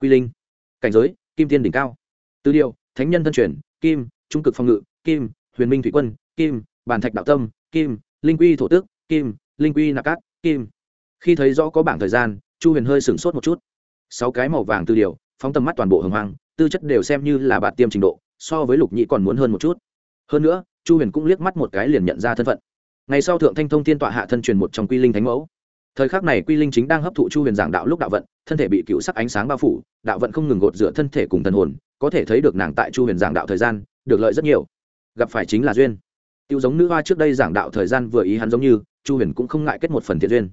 Quy linh, cảnh giới, kim tiên đỉnh cao. Từ điệu thánh nhân thân truyền, kim, trung cực phòng ngự, kim, huyền minh thủy quân, kim bàn thạch đạo tâm, kim linh quy thổ tước kim, linh quy nạp cát, kim. Khi thấy rõ có bảng thời gian, chu huyền hơi sửng sốt một chút. Sáu cái màu vàng tư điều, phóng tầm mắt toàn bộ hồng hoang, tư chất đều xem như là bạt tiêm trình độ, so với lục nhị còn muốn hơn một chút. Hơn nữa, chu huyền cũng liếc mắt một cái liền nhận ra thân phận. Ngày sau thượng thanh thông tiên tọa hạ thân truyền một trong quy linh thánh mẫu. Thời khắc này quy linh chính đang hấp thụ chu huyền giảng đạo lúc đạo vận, thân thể bị cựu sắc ánh sáng bao phủ, đạo vận không ngừng gột rửa thân thể cùng thần hồn, có thể thấy được nàng tại chu huyền giảng đạo thời gian, được lợi rất nhiều. Gặp phải chính là duyên tiêu giống nữ hoa trước đây giảng đạo thời gian vừa ý hắn giống như, chu huyền cũng không ngại kết một phần thiện duyên.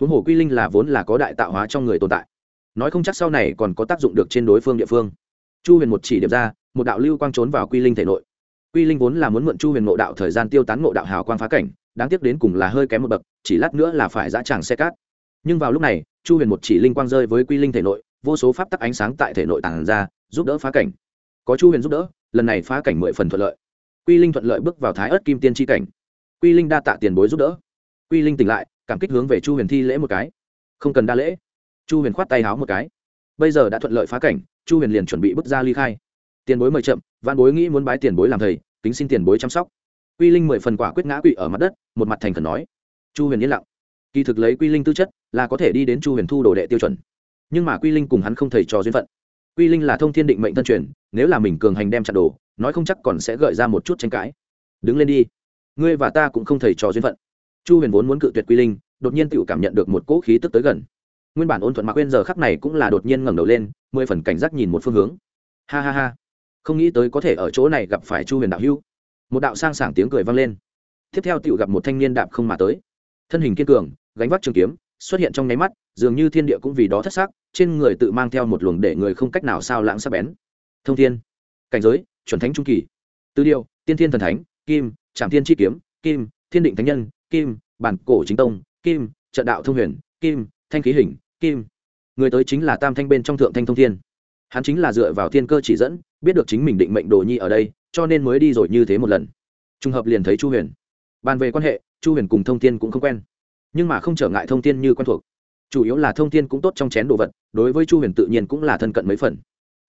Huống hồ quy linh là vốn là có đại tạo hóa trong người tồn tại. Nói không chắc sau này còn có tác dụng được trên đối phương địa phương. Chu huyền một chỉ điểm ra, một đạo lưu quang trốn vào quy linh thể nội. Quy linh vốn là muốn mượn chu huyền ngộ đạo thời gian tiêu tán ngộ đạo hào quang phá cảnh, đáng tiếc đến cùng là hơi kém một bậc, chỉ lát nữa là phải dã tràng xe cát. Nhưng vào lúc này, chu huyền một chỉ linh quang rơi với quy linh thể nội, vô số pháp tắc ánh sáng tại thể nội tàn ra, giúp đỡ phá cảnh. Có chu huyền giúp đỡ, lần này phá cảnh mười phần thuận lợi quy linh thuận lợi bước vào thái ớt kim tiên tri cảnh. Quy linh đa tạ tiền bối giúp đỡ. Quy linh tỉnh lại, cảm kích hướng về chu huyền thi lễ một cái. Không cần đa lễ. Chu huyền khoát tay háo một cái. Bây giờ đã thuận lợi phá cảnh, chu huyền liền chuẩn bị bước ra ly khai. Tiền bối mời chậm văn bối nghĩ muốn bái tiền bối làm thầy tính xin tiền bối chăm sóc. Quy linh mười phần quả quyết ngã quỵ ở mặt đất, một mặt thành khẩn nói. Chu huyền yên lặng. Kỳ thực lấy quy linh tư chất, là có thể đi đến chu huyền thu đồ đệ tiêu chuẩn. Nhưng mà quy linh cùng hắn không thầy trò duyên phận. Quy linh là thông thiên định mệnh thân truyền, nếu là mình cường hành đem chặt đồ nói không chắc còn sẽ gợi ra một chút tranh cãi. Đứng lên đi. Ngươi và ta cũng không thầy trò duyên phận. Chu huyền vốn muốn cự tuyệt quy linh, đột nhiên tự cảm nhận được một cỗ khí tức tới gần. Nguyên bản ôn thuận mạc quên giờ khắc này cũng là đột nhiên ngẩng đầu lên, mười phần cảnh giác nhìn một phương hướng. Ha ha ha. Không nghĩ tới có thể ở chỗ này gặp phải chu huyền đạo hữu. Một đạo sang sảng tiếng cười vang lên. Tiếp theo tự gặp một thanh niên đạp không mà tới. Thân hình kiên cường, gánh vác trường kiếm, xuất hiện trong nháy mắt, dường như thiên địa cũng vì đó thất xác trên người tự mang theo một luồng để người không cách nào sao lãng sắc bén. Thông thiên. Cảnh giới chuẩn thánh trung kỳ. Tư điệu tiên thiên thần thánh, kim trạm thiên chi kiếm, kim, thiên định thánh nhân, kim, bản cổ chính tông, kim, trận đạo thông huyền, kim, thanh khí hình, kim. Người tới chính là tam thanh bên trong thượng thanh thông thiên. Hắn chính là dựa vào thiên cơ chỉ dẫn, biết được chính mình định mệnh đồ nhi ở đây, cho nên mới đi rồi như thế một lần. Trùng hợp liền thấy chu huyền. Bàn về quan hệ, chu huyền cùng thông thiên cũng không quen. Nhưng mà không trở ngại thông thiên như quen thuộc. Chủ yếu là thông thiên cũng tốt trong chén đồ vật, đối với chu huyền tự nhiên cũng là thân cận mấy phần.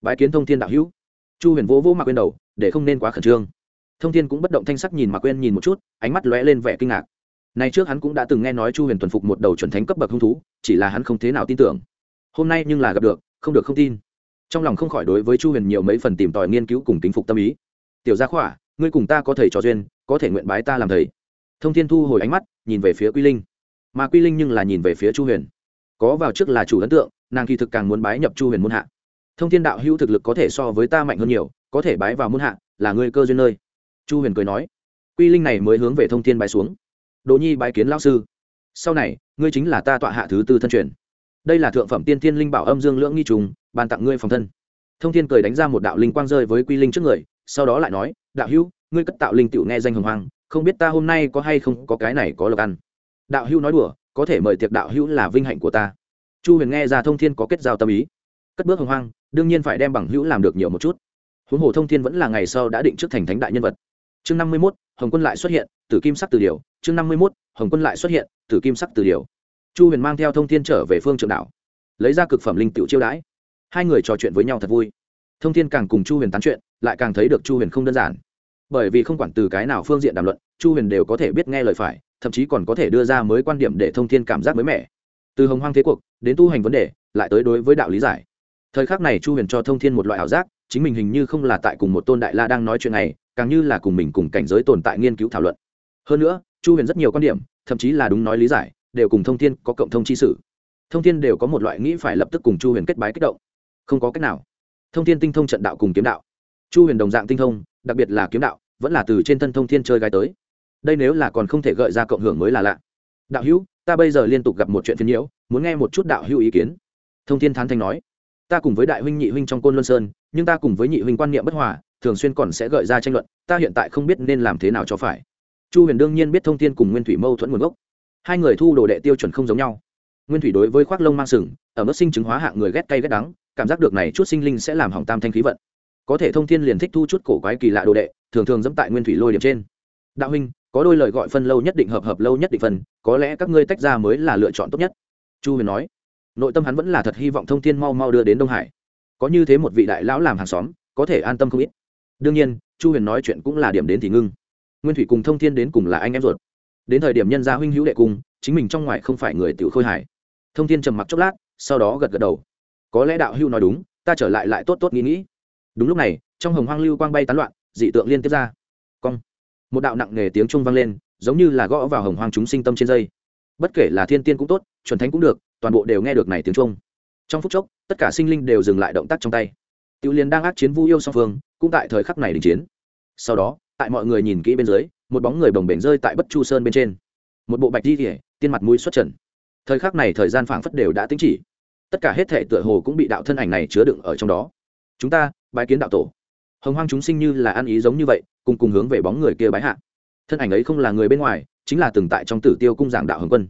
Bãi kiến thông thiên đạo hữu chu huyền vỗ vỗ mạc quên đầu, để không nên quá khẩn trương. Thông thiên cũng bất động thanh sắc nhìn mạc quên nhìn một chút, ánh mắt lóe lên vẻ kinh ngạc. Nay trước hắn cũng đã từng nghe nói chu huyền tuần phục một đầu chuẩn thánh cấp bậc hung thú, chỉ là hắn không thế nào tin tưởng. Hôm nay nhưng là gặp được, không được không tin. Trong lòng không khỏi đối với chu huyền nhiều mấy phần tìm tòi nghiên cứu cùng kính phục tâm ý. Tiểu gia khỏa, ngươi cùng ta có thầy trò duyên, có thể nguyện bái ta làm thầy. Thông thiên thu hồi ánh mắt, nhìn về phía quy linh. Mà quy linh nhưng là nhìn về phía chu huyền. Có vào trước là chủ ấn tượng, nàng kỳ thực càng muốn bái nhập chu huyền muôn hạ thông thiên đạo hữu thực lực có thể so với ta mạnh hơn nhiều, có thể bái vào muôn hạ, là ngươi cơ duyên nơi. Chu huyền cười nói. Quy linh này mới hướng về thông thiên bái xuống. Đỗ nhi bái kiến lao sư. Sau này, ngươi chính là ta tọa hạ thứ tư thân truyền. Đây là thượng phẩm tiên thiên linh bảo âm dương lưỡng nghi trùng, ban tặng ngươi phòng thân. Thông thiên cười đánh ra một đạo linh quang rơi với quy linh trước người, sau đó lại nói, đạo hữu, ngươi cất tạo linh tựu nghe danh hồng hoang, không biết ta hôm nay có hay không có cái này có lộc ăn? Đạo hữu nói đùa, có thể mời tiệc đạo hữu là vinh hạnh của ta. Chu huyền nghe ra thông thiên có kết giao tâm ý cất bước hồng hoang, đương nhiên phải đem bằng hữu làm được nhiều một chút. Huống hồ thông thiên vẫn là ngày sau đã định trước thành thánh đại nhân vật. Chương năm mươi mốt, hồng quân lại xuất hiện, tử kim sắc từ điều. Chương năm mươi mốt, hồng quân lại xuất hiện, tử kim sắc từ điều. Chu huyền mang theo thông thiên trở về phương trượng đảo, lấy ra cực phẩm linh tựu chiêu đãi. Hai người trò chuyện với nhau thật vui. Thông thiên càng cùng chu huyền tán chuyện, lại càng thấy được chu huyền không đơn giản. Bởi vì không quản từ cái nào phương diện đàm luận, chu huyền đều có thể biết nghe lời phải, thậm chí còn có thể đưa ra mới quan điểm để thông thiên cảm giác mới mẻ. Từ hồng hoang thế cuộc, đến tu hành vấn đề, lại tới đối với đạo lý giải thời khắc này chu huyền cho thông thiên một loại ảo giác, chính mình hình như không là tại cùng một tôn đại la đang nói chuyện này, càng như là cùng mình cùng cảnh giới tồn tại nghiên cứu thảo luận. Hơn nữa, chu huyền rất nhiều quan điểm, thậm chí là đúng nói lý giải, đều cùng thông thiên có cộng thông chi sử thông thiên đều có một loại nghĩ phải lập tức cùng chu huyền kết bái kích động. Không có cách nào. Thông thiên tinh thông trận đạo cùng kiếm đạo. Chu huyền đồng dạng tinh thông, đặc biệt là kiếm đạo, vẫn là từ trên thân thông thiên chơi gai tới. Đây nếu là còn không thể gợi ra cộng hưởng mới là lạ. Đạo hữu, ta bây giờ liên tục gặp một chuyện phiền nhiễu, muốn nghe một chút đạo hữu ý kiến. Thông thiên thán thanh nói ta cùng với đại huynh nhị huynh trong côn luân sơn nhưng ta cùng với nhị huynh quan niệm bất hòa thường xuyên còn sẽ gợi ra tranh luận ta hiện tại không biết nên làm thế nào cho phải. Chu huyền đương nhiên biết thông tin cùng nguyên thủy mâu thuẫn nguồn gốc. Hai người thu đồ đệ tiêu chuẩn không giống nhau. Nguyên thủy đối với khoác lông mang sừng ở mức sinh chứng hóa hạng người ghét cay ghét đắng cảm giác được này chút sinh linh sẽ làm hỏng tam thanh khí vận. Có thể thông thiên liền thích thu chút cổ quái kỳ lạ đồ đệ thường thường dẫm tại nguyên thủy lôi điểm trên. Đạo huynh có đôi lời gọi phân lâu nhất định hợp hợp lâu nhất định phần, có lẽ các ngươi tách ra mới là lựa chọn tốt nhất. Chu huyền nói nội tâm hắn vẫn là thật hy vọng thông thiên mau mau đưa đến đông hải. Có như thế một vị đại lão làm hàng xóm, có thể an tâm không ít. Đương nhiên, chu huyền nói chuyện cũng là điểm đến thì ngưng. Nguyên thủy cùng thông thiên đến cùng là anh em ruột. Đến thời điểm nhân gia huynh hữu đệ cung chính mình trong ngoài không phải người tiểu khôi hải thông thiên trầm mặc chốc lát, sau đó gật gật đầu. Có lẽ đạo hữu nói đúng, ta trở lại lại tốt tốt nghĩ nghĩ. Đúng lúc này, trong hồng hoang lưu quang bay tán loạn, dị tượng liên tiếp ra. Cong. Một đạo nặng nề tiếng trung vang lên, giống như là gõ vào hồng hoang chúng sinh tâm trên dây. Bất kể là thiên tiên cũng tốt, chuẩn thánh cũng được toàn bộ đều nghe được này tiếng trung trong phút chốc, tất cả sinh linh đều dừng lại động tác trong tay. Tiểu liên đang ác chiến vu yêu song phương, cũng tại thời khắc này đình chiến. Sau đó, tại mọi người nhìn kỹ bên dưới, một bóng người bồng bềnh rơi tại bất chu sơn bên trên. Một bộ bạch di kỉa tiên mặt mũi xuất trần. Thời khắc này thời gian phảng phất đều đã tính chỉ. Tất cả hết thể tựa hồ cũng bị đạo thân ảnh này chứa đựng ở trong đó. Chúng ta, bái kiến đạo tổ. Hồng hoang chúng sinh như là ăn ý giống như vậy, cùng cùng hướng về bóng người kia bái hạ. Thân ảnh ấy không là người bên ngoài, chính là từng tại trong tử tiêu cung giảng đạo hồng quân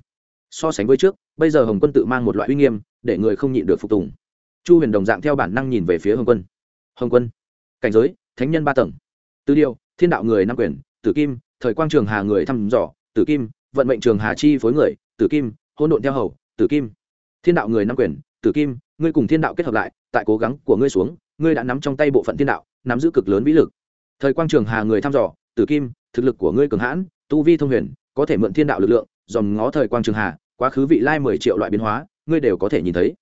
so sánh với trước, bây giờ hồng quân tự mang một loại uy nghiêm, để người không nhịn được phục tùng. Chu huyền đồng dạng theo bản năng nhìn về phía hồng quân. Hồng quân, cảnh giới, thánh nhân ba tầng. Tư điêu, thiên đạo người nam quyền, tử kim, thời quang trường hà người thăm dò, tử kim, vận mệnh trường hà chi phối người, tử kim hôn độn theo hầu, tử kim. Thiên đạo người nam quyền, tử kim, ngươi cùng thiên đạo kết hợp lại, tại cố gắng của ngươi xuống, ngươi đã nắm trong tay bộ phận thiên đạo, nắm giữ cực lớn vĩ lực. Thời quang trường hà người thăm dò, tử kim, thực lực của ngươi cường hãn, tu vi thông huyền, có thể mượn thiên đạo lực lượng dòm ngó thời quang trường hà, quá khứ vị lai mười triệu loại biến hóa, ngươi đều có thể nhìn thấy.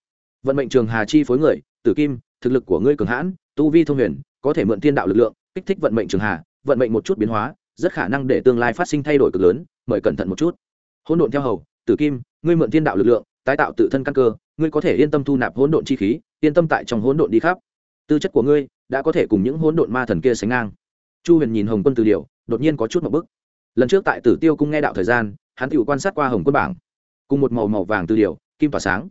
Vận mệnh trường hà chi phối người, tử kim, thực lực của ngươi cường hãn, tu vi thông huyền, có thể mượn thiên đạo lực lượng, kích thích vận mệnh trường hà, vận mệnh một chút biến hóa, rất khả năng để tương lai phát sinh thay đổi cực lớn, mời cẩn thận một chút. Hỗn độn theo hầu, tử kim, ngươi mượn thiên đạo lực lượng, tái tạo tự thân căn cơ, ngươi có thể yên tâm thu nạp hỗn độn chi khí, yên tâm tại trong hỗn độn đi khắp. Tư chất của ngươi đã có thể cùng những hỗn độn ma thần kia sánh ngang. Chu huyền nhìn hồng quân từ điều đột nhiên có chút một bức. Lần trước tại tử tiêu cung nghe đạo thời gian hắn tự quan sát qua hồng quân bảng, cùng một màu màu vàng từ điều, kim tỏa sáng.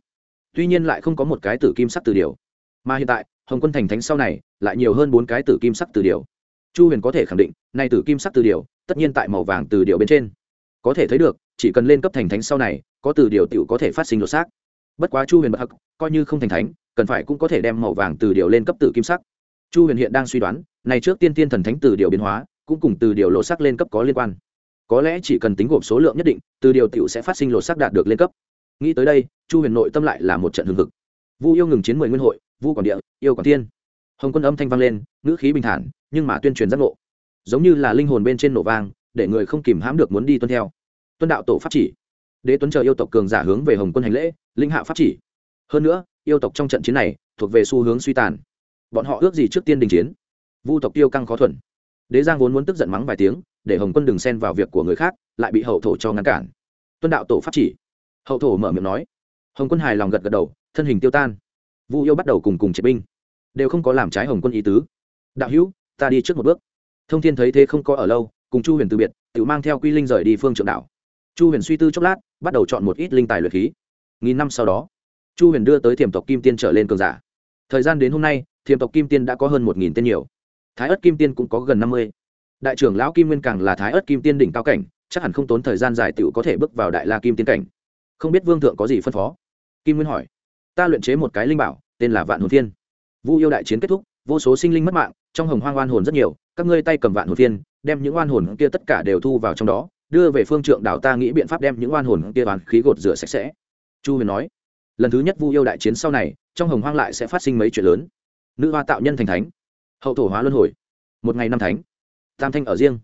Tuy nhiên lại không có một cái tử kim sắc từ điều. Mà hiện tại, hồng quân thành thánh sau này, lại nhiều hơn bốn cái tử kim sắc từ điều. Chu huyền có thể khẳng định, nay tử kim sắc từ điều, tất nhiên tại màu vàng từ điều bên trên. Có thể thấy được, chỉ cần lên cấp thành thánh sau này, có từ điều tiểu có thể phát sinh đột xác. Bất quá chu huyền bậc hắc, coi như không thành thánh, cần phải cũng có thể đem màu vàng từ điều lên cấp tử kim sắc. Chu huyền hiện đang suy đoán này trước tiên tiên thần thánh từ điều biến hóa, cũng cùng từ điều lộ sắc lên cấp có liên quan có lẽ chỉ cần tính gộp số lượng nhất định, từ điều tiểu sẽ phát sinh lột sắc đạt được lên cấp. Nghĩ tới đây, chu huyền nội tâm lại là một trận hừng hực. Vu yêu ngừng chiến mười nguyên hội, vu còn địa, yêu còn tiên hồng quân âm thanh vang lên, ngữ khí bình thản, nhưng mà tuyên truyền giác ngộ. Giống như là linh hồn bên trên nổ vang, để người không kìm hãm được muốn đi tuân theo. Tuân đạo tổ pháp chỉ. Đế tuấn chờ yêu tộc cường giả hướng về hồng quân hành lễ, linh hạ pháp chỉ. Hơn nữa, yêu tộc trong trận chiến này, thuộc về xu hướng suy tàn. Bọn họ ước gì trước tiên đình chiến. Vu tộc tiêu căng khó thuần. Đế giang vốn muốn tức giận mắng vài tiếng để hồng quân đừng xen vào việc của người khác, lại bị hậu thổ cho ngăn cản. Tuân đạo tổ pháp chỉ. Hậu thổ mở miệng nói. Hồng quân hài lòng gật gật đầu, thân hình tiêu tan. Vu yêu bắt đầu cùng cùng triệt binh. Đều không có làm trái hồng quân ý tứ. Đạo hữu, ta đi trước một bước. Thông thiên thấy thế không có ở lâu, cùng chu huyền từ biệt, tự mang theo quy linh rời đi phương trượng đạo chu huyền suy tư chốc lát, bắt đầu chọn một ít linh tài luyện khí. Nghìn năm sau đó, chu huyền đưa tới thiềm tộc kim tiên trở lên cường giả. Thời gian đến hôm nay thiềm tộc kim tiên đã có hơn một nghìn tên nhiều. Thái ất kim tiên cũng có gần năm mươi đại trưởng lão kim nguyên càng là thái ớt kim tiên đỉnh cao cảnh, chắc hẳn không tốn thời gian dài t có thể bước vào đại la kim tiên cảnh. Không biết vương thượng có gì phân phó? Kim nguyên hỏi. Ta luyện chế một cái linh bảo, tên là vạn hồn thiên. Vu yêu đại chiến kết thúc, vô số sinh linh mất mạng, trong hồng hoang oan hồn rất nhiều, các ngươi tay cầm vạn hồn thiên, đem những oan hồn kia tất cả đều thu vào trong đó, đưa về phương trượng đảo ta nghĩ biện pháp đem những oan hồn kia toàn khí gột rửa sạch sẽ. Chu huyền nói. Lần thứ nhất vu yêu đại chiến sau này, trong hồng hoang lại sẽ phát sinh mấy chuyện lớn. Nữ hoa tạo nhân thành thánh, hậu thổ hóa luân hồi, một ngày năm thánh tam thanh ở riêng.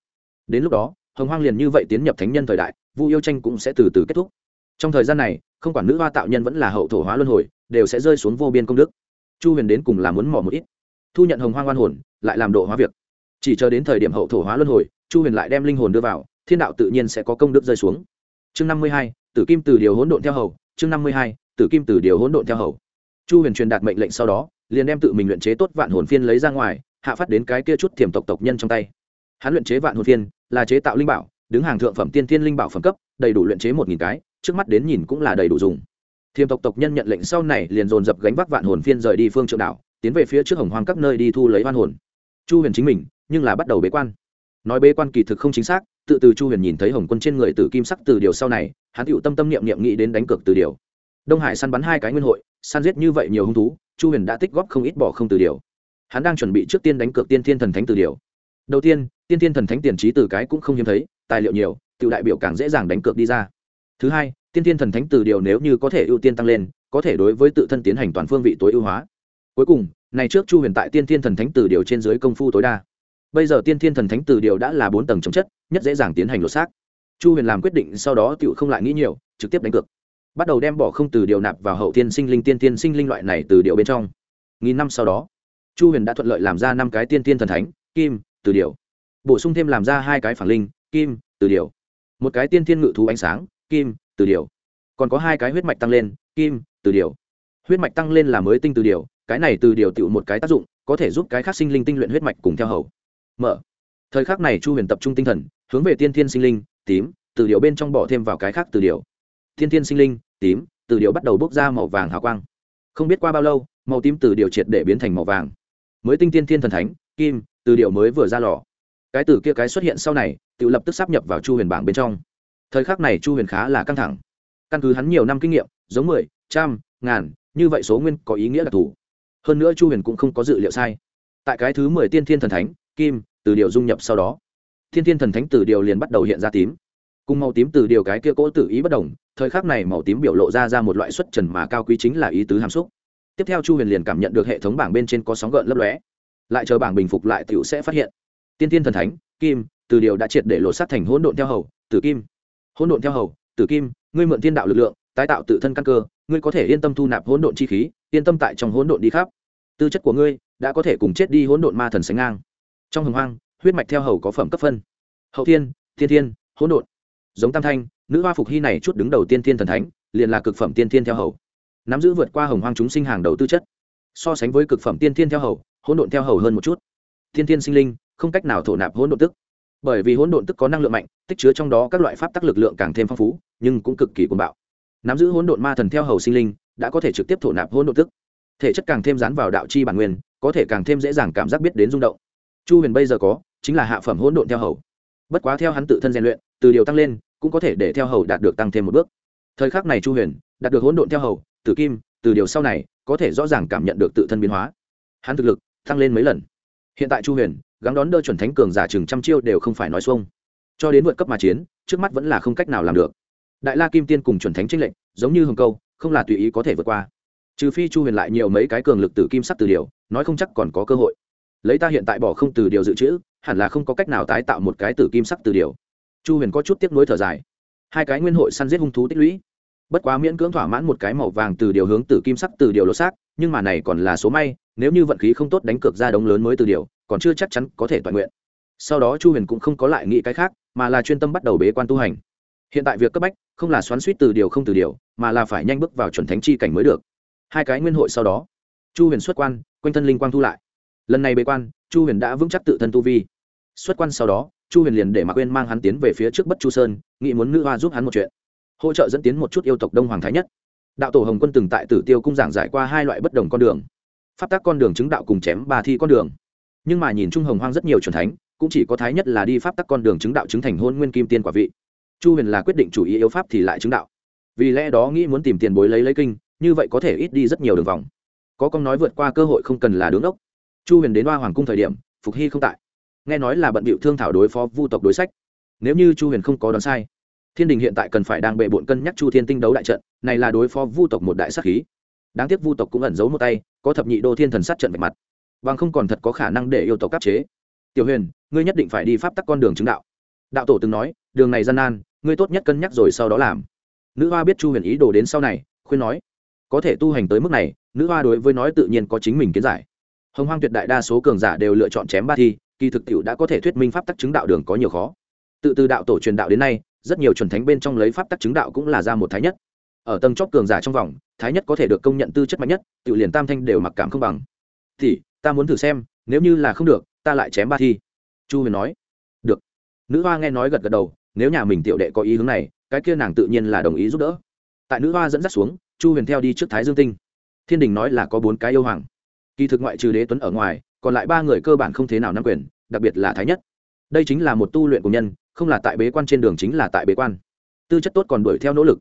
Đến lúc đó, hồng hoang liền như vậy tiến nhập thánh nhân thời đại, vu yêu tranh cũng sẽ từ từ kết thúc. Trong thời gian này, không quản nữ hoa tạo nhân vẫn là hậu thổ hóa luân hồi, đều sẽ rơi xuống vô biên công đức. Chu huyền đến cùng là muốn mỏ một ít. Thu nhận hồng hoang oan hồn, lại làm độ hóa việc. Chỉ chờ đến thời điểm hậu thổ hóa luân hồi, chu huyền lại đem linh hồn đưa vào, thiên đạo tự nhiên sẽ có công đức rơi xuống. Chương năm mươi hai, tử kim từ điều hỗn độn theo hầu, chương năm mươi hai, tử kim từ điều hỗn độn theo hầu. Chu huyền truyền đạt mệnh lệnh sau đó, liền đem tự mình luyện chế tốt vạn hồn phiên lấy ra ngoài, hạ phát đến cái kia chút thiềm tộc tộc nhân trong tay hắn luyện chế vạn hồn phiên, là chế tạo linh bảo, đứng hàng thượng phẩm tiên thiên linh bảo phẩm cấp, đầy đủ luyện chế một nghìn cái, trước mắt đến nhìn cũng là đầy đủ dùng. Thiềm tộc tộc nhân nhận lệnh sau này liền dồn dập gánh vác vạn hồn phiên rời đi phương trượng đảo, tiến về phía trước hồng hoang các nơi đi thu lấy hoan hồn. Chu huyền chính mình, nhưng là bắt đầu bế quan. Nói bế quan kỳ thực không chính xác, tự từ chu huyền nhìn thấy hồng quân trên người tử kim sắc từ điều sau này, hắn tựu tâm tâm niệm niệm nghĩ đến đánh cược từ điều. Đông hải săn bắn hai cái nguyên hội, săn giết như vậy nhiều hung thú, chu huyền đã tích góp không ít bỏ không từ điều. Hắn đang chuẩn bị trước tiên đánh cược tiên thiên thần thánh từ điều. Đầu tiên tiên thiên thần thánh tiền trí từ cái cũng không hiếm thấy, tài liệu nhiều tự đại biểu càng dễ dàng đánh cược đi ra. Thứ hai, tiên thiên thần thánh từ điều nếu như có thể ưu tiên tăng lên, có thể đối với tự thân tiến hành toàn phương vị tối ưu hóa. Cuối cùng, này trước chu huyền tại tiên thiên thần thánh từ điều trên dưới công phu tối đa. Bây giờ tiên thiên thần thánh từ điều đã là bốn tầng chống chất, nhất dễ dàng tiến hành lột xác. Chu huyền làm quyết định, sau đó tự không lại nghĩ nhiều, trực tiếp đánh cược. Bắt đầu đem bỏ không từ điều nạp vào hậu tiên sinh linh, tiên tiên sinh linh loại này từ điều bên trong. Nghìn năm sau đó, chu huyền đã thuận lợi làm ra năm cái tiên tiên thần thánh, kim, từ điều bổ sung thêm làm ra hai cái phản linh, kim, từ điều. Một cái tiên thiên ngự thú ánh sáng, kim, từ điều. Còn có hai cái huyết mạch tăng lên, kim, từ điều. Huyết mạch tăng lên là mới tinh từ điều, cái này từ điều tựu một cái tác dụng, có thể giúp cái khác sinh linh tinh luyện huyết mạch cùng theo hầu. Mở. Thời khắc này chu huyền tập trung tinh thần, hướng về tiên thiên sinh linh, tím, từ điều bên trong bỏ thêm vào cái khác từ điều. Tiên thiên sinh linh, tím, từ điều bắt đầu bốc ra màu vàng hào quang. Không biết qua bao lâu, màu tím từ điều triệt để biến thành màu vàng. Mới tinh tiên thiên thần thánh, kim, từ điều mới vừa ra lò cái từ kia cái xuất hiện sau này, tự lập tức sắp nhập vào chu huyền bảng bên trong. Thời khắc này chu huyền khá là căng thẳng. Căn cứ hắn nhiều năm kinh nghiệm, giống mười, trăm, ngàn, như vậy số nguyên có ý nghĩa đặc thù. Hơn nữa chu huyền cũng không có dự liệu sai. Tại cái thứ mười tiên thiên thần thánh, kim, từ điều dung nhập sau đó thiên thiên thần thánh từ điều liền bắt đầu hiện ra tím. Cùng màu tím từ điều cái kia cỗ tự ý bất đồng, thời khắc này màu tím biểu lộ ra ra một loại xuất trần mà cao quý chính là ý tứ hàm xúc. Tiếp theo chu huyền liền cảm nhận được hệ thống bảng bên trên có sóng gợn lấp lóe. Lại chờ bảng bình phục lại t i ể u sẽ phát hiện tiên tiên thần thánh, kim, từ điều đã triệt để lột sát thành hỗn độn theo hầu, tử kim. Hỗn độn theo hầu, tử kim, ngươi mượn thiên đạo lực lượng, tái tạo tự thân căn cơ, ngươi có thể yên tâm thu nạp hỗn độn chi khí, yên tâm tại trong hỗn độn đi khắp. Tư chất của ngươi đã có thể cùng chết đi hỗn độn ma thần sánh ngang. Trong hồng hoang, huyết mạch theo hầu có phẩm cấp phân. Hậu thiên thiên thiên, hỗn độn. Giống tam thanh, nữ hoa phục hy này chút đứng đầu tiên thiên thần thánh, liền là cực phẩm tiên thiên theo hầu. Nắm giữ vượt qua hồng hoang chúng sinh hàng đầu tư chất. So sánh với cực phẩm tiên thiên theo hầu, hỗn độn theo hầu hơn một chút. Tiên thiên sinh linh không cách nào thổ nạp hỗn độn tức. Bởi vì hỗn độn tức có năng lượng mạnh, tích chứa trong đó các loại pháp tắc lực lượng càng thêm phong phú, nhưng cũng cực kỳ cuồng bạo. Nắm giữ hỗn độn ma thần theo hầu sinh linh, đã có thể trực tiếp thổ nạp hỗn độn tức. Thể chất càng thêm dán vào đạo chi bản nguyên, có thể càng thêm dễ dàng cảm giác biết đến rung động. Chu huyền bây giờ có, chính là hạ phẩm hỗn độn theo hầu. Bất quá theo hắn tự thân rèn luyện, từ điều tăng lên, cũng có thể để theo hầu đạt được tăng thêm một bước. Thời khắc này chu huyền, đạt được hỗn độn theo hầu, từ kim, từ điều sau này, có thể rõ ràng cảm nhận được tự thân biến hóa. Hắn thực lực tăng lên mấy lần. Hiện tại chu huyền gắng đón đỡ chuẩn thánh cường giả chừng trăm chiêu đều không phải nói xuông. Cho đến vượt cấp mà chiến, trước mắt vẫn là không cách nào làm được. Đại la kim tiên cùng chuẩn thánh trinh lệnh, giống như hồng câu, không là tùy ý có thể vượt qua. Trừ phi chu huyền lại nhiều mấy cái cường lực tử kim sắc từ điều, nói không chắc còn có cơ hội. Lấy ta hiện tại bỏ không từ điều dự trữ, hẳn là không có cách nào tái tạo một cái tử kim sắc từ điều. Chu huyền có chút tiếc nuối thở dài. Hai cái nguyên hội săn giết hung thú tích lũy. Bất quá miễn cưỡng thỏa mãn một cái màu vàng từ điều hướng tử kim sắc từ điều lột xác, nhưng mà này còn là số may, nếu như vận khí không tốt đánh cược ra đống lớn mới từ điều còn chưa chắc chắn có thể toàn nguyện. Sau đó chu huyền cũng không có lại nghĩ cái khác, mà là chuyên tâm bắt đầu bế quan tu hành. Hiện tại việc cấp bách, không là xoắn suýt từ điều không từ điều, mà là phải nhanh bước vào chuẩn thánh chi cảnh mới được. Hai cái nguyên hội sau đó, chu huyền xuất quan, quanh thân linh quang thu lại. Lần này bế quan, chu huyền đã vững chắc tự thân tu vi. Xuất quan sau đó, chu huyền liền để mạc quên mang hắn tiến về phía trước bất chu sơn, nghĩ muốn nữ hoa giúp hắn một chuyện. Hỗ trợ dẫn tiến một chút yêu tộc đông hoàng thái nhất. Đạo tổ hồng quân từng tại tử tiêu cung giảng giải qua hai loại bất đồng con đường. Pháp tác con đường chứng đạo cùng chém bà thi con đường nhưng mà nhìn trung hồng hoang rất nhiều c thánh, cũng chỉ có thái nhất là đi pháp tắc con đường chứng đạo chứng thành hôn nguyên kim tiên quả vị. Chu huyền là quyết định chủ ý yếu pháp thì lại chứng đạo. Vì lẽ đó nghĩ muốn tìm tiền bối lấy lấy kinh, như vậy có thể ít đi rất nhiều đường vòng. Có công nói vượt qua cơ hội không cần là đứng ốc chu huyền đến hoa hoàng cung thời điểm, phục hy không tại. Nghe nói là bận bịu thương thảo đối phó vu tộc đối sách. Nếu như chu huyền không có đoán sai, thiên đình hiện tại cần phải đang bệ bộn cân nhắc chu thiên tinh đấu đại trận, này là đối phó vu tộc một đại sắc khí. Đáng tiếc vu tộc cũng ẩn giấu một tay, có thập nhị đô thiên thần sát trận vạch mặt bằng không còn thật có khả năng để yêu tộc áp chế. Tiểu huyền, ngươi nhất định phải đi pháp tắc con đường chứng đạo. Đạo tổ từng nói, đường này gian nan, ngươi tốt nhất cân nhắc rồi sau đó làm. Nữ hoa biết chu huyền ý đồ đến sau này, khuyên nói, có thể tu hành tới mức này, nữ hoa đối với nói tự nhiên có chính mình kiến giải. Hồng hoang tuyệt đại đa số cường giả đều lựa chọn chém ba thi, kỳ thực tiệu đã có thể thuyết minh pháp tắc chứng đạo đường có nhiều khó. Tự từ đạo tổ truyền đạo đến nay, rất nhiều chuẩn thánh bên trong lấy pháp tắc chứng đạo cũng là ra một thái nhất. Ở tầng chóp cường giả trong vòng, thái nhất có thể được công nhận tư chất mạnh nhất tự liền tam thanh đều mặc cảm không bằng. Thì ta muốn thử xem, nếu như là không được, ta lại chém ba thi. Chu huyền nói. Được. Nữ hoa nghe nói gật gật đầu, nếu nhà mình tiểu đệ có ý hướng này, cái kia nàng tự nhiên là đồng ý giúp đỡ. Tại nữ hoa dẫn dắt xuống, chu huyền theo đi trước thái dương tinh. Thiên đình nói là có bốn cái yêu hoàng. Kỳ thực ngoại trừ đế tuấn ở ngoài, còn lại ba người cơ bản không thế nào nắm quyền, đặc biệt là thái nhất. Đây chính là một tu luyện của nhân, không là tại bế quan trên đường chính là tại bế quan. Tư chất tốt còn đuổi theo nỗ lực.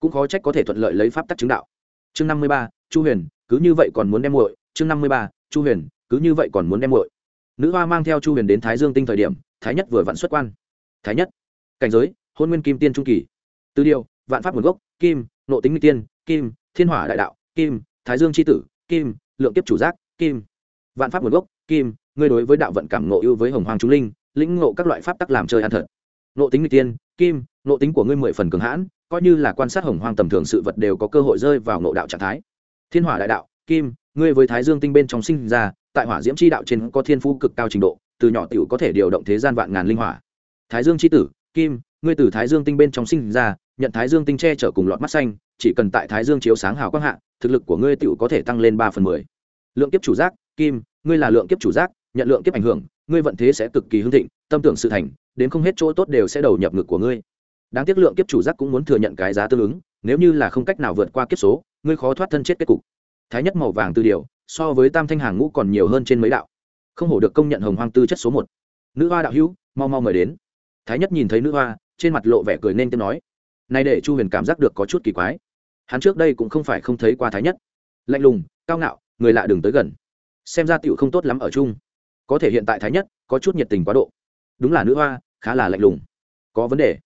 Cũng khó trách có thể thuận lợi lấy pháp tắc chứng đạo. Chương năm mươi ba, chu huyền, cứ như vậy còn muốn đem muội chương năm mươi ba, chu huyền, cứ như vậy còn muốn đem muội. Nữ hoa mang theo chu huyền đến thái dương tinh thời điểm, thái nhất vừa vặn xuất quan. Thái nhất, cảnh giới, hôn nguyên kim tiên trung kỳ. Tư điều, vạn pháp nguồn gốc, kim nộ tính n tiên, kim, thiên hỏa đại đạo, kim, thái dương c h i tử, kim, lượng kiếp chủ giác, kim. Vạn pháp nguồn gốc, kim, ngươi đối với đạo vận cảm nộ ưu với hồng hoàng trung linh, lĩnh ngộ các loại pháp tắc làm chơi ăn thật. Nộ tính n tiên, kim nộ tính của ngươi mười phần cường hãn, coi như là quan sát hồng hoang tầm thường sự vật đều có cơ hội rơi vào nộ đạo trạng thái. Thiên hỏa đại đạo, kim ngươi với thái dương tinh bên trong sinh ra, tại hỏa diễm c h i đạo trên có thiên phú cực cao trình độ, từ nhỏ t i ể u có thể điều động thế gian vạn ngàn linh hỏa. Thái dương c h i tử, kim, ngươi từ thái dương tinh bên trong sinh ra, nhận thái dương tinh che chở cùng lọt mắt xanh, chỉ cần tại thái dương chiếu sáng hào quang hạ, thực lực của ngươi t có thể tăng lên ba phần mười. Lượng kiếp chủ giác, kim, ngươi là lượng kiếp chủ giác, nhận lượng kiếp ảnh hưởng, ngươi vận thế sẽ cực kỳ hưng thịnh, tâm tưởng sự thành, đến không hết chỗ tốt đều sẽ đầu nhập ngực của ngươi. Đáng tiếc lượng kiếp chủ giác cũng muốn thừa nhận cái giá tương ứng, nếu như là không cách nào vượt qua kiếp số, ngươi khó thoát thân chết kết cục thái nhất màu vàng tư điều, so với tam thanh hàng ngũ còn nhiều hơn trên mấy đạo. Không hổ được công nhận hồng hoang tư chất số một. Nữ hoa đạo hữu, mau mau mời đến. Thái nhất nhìn thấy nữ hoa, trên mặt lộ vẻ cười nên tiếng nói. Nay để chu huyền cảm giác được có chút kỳ quái. Hắn trước đây cũng không phải không thấy qua thái nhất. Lạnh lùng, cao ngạo, người lạ đừng tới gần. Xem ra tựu không tốt lắm ở chung. Có thể hiện tại thái nhất, có chút nhiệt tình quá độ. Đúng là nữ hoa, khá là lạnh lùng. Có vấn đề.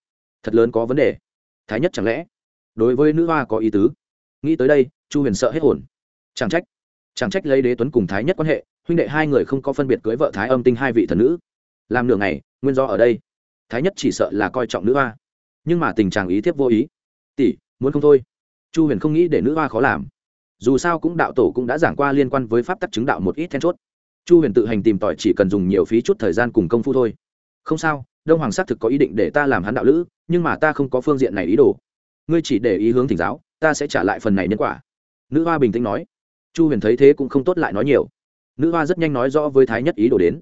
Thật lớn có vấn đề. Thái nhất chẳng lẽ, đối với nữ hoa có ý tứ? Nghĩ tới đây, chu huyền sợ hết hồn chẳng trách. Chẳng trách lấy đế tuấn cùng thái nhất quan hệ, huynh đệ hai người không có phân biệt cưới vợ thái âm tinh hai vị thần nữ. Làm nửa ngày, nguyên do ở đây. Thái nhất chỉ sợ là coi trọng nữ hoa. Nhưng mà tình trạng ý thiếp vô ý. Tỷ, muốn không thôi. Chu huyền không nghĩ để nữ hoa khó làm. Dù sao cũng đạo tổ cũng đã giảng qua liên quan với pháp tắc chứng đạo một ít then chốt. Chu huyền tự hành tìm tỏi chỉ cần dùng nhiều phí chút thời gian cùng công phu thôi. Không sao, đông hoàng xác thực có ý định để ta làm hắn đạo lữ, nhưng mà ta không có phương diện này ý đồ. Ngươi chỉ để ý hướng thỉnh giáo, ta sẽ trả lại phần này nhân quả. Nữ hoa bình tĩnh nói chu huyền thấy thế cũng không tốt lại nói nhiều. Nữ hoa rất nhanh nói rõ với thái nhất ý đồ đến.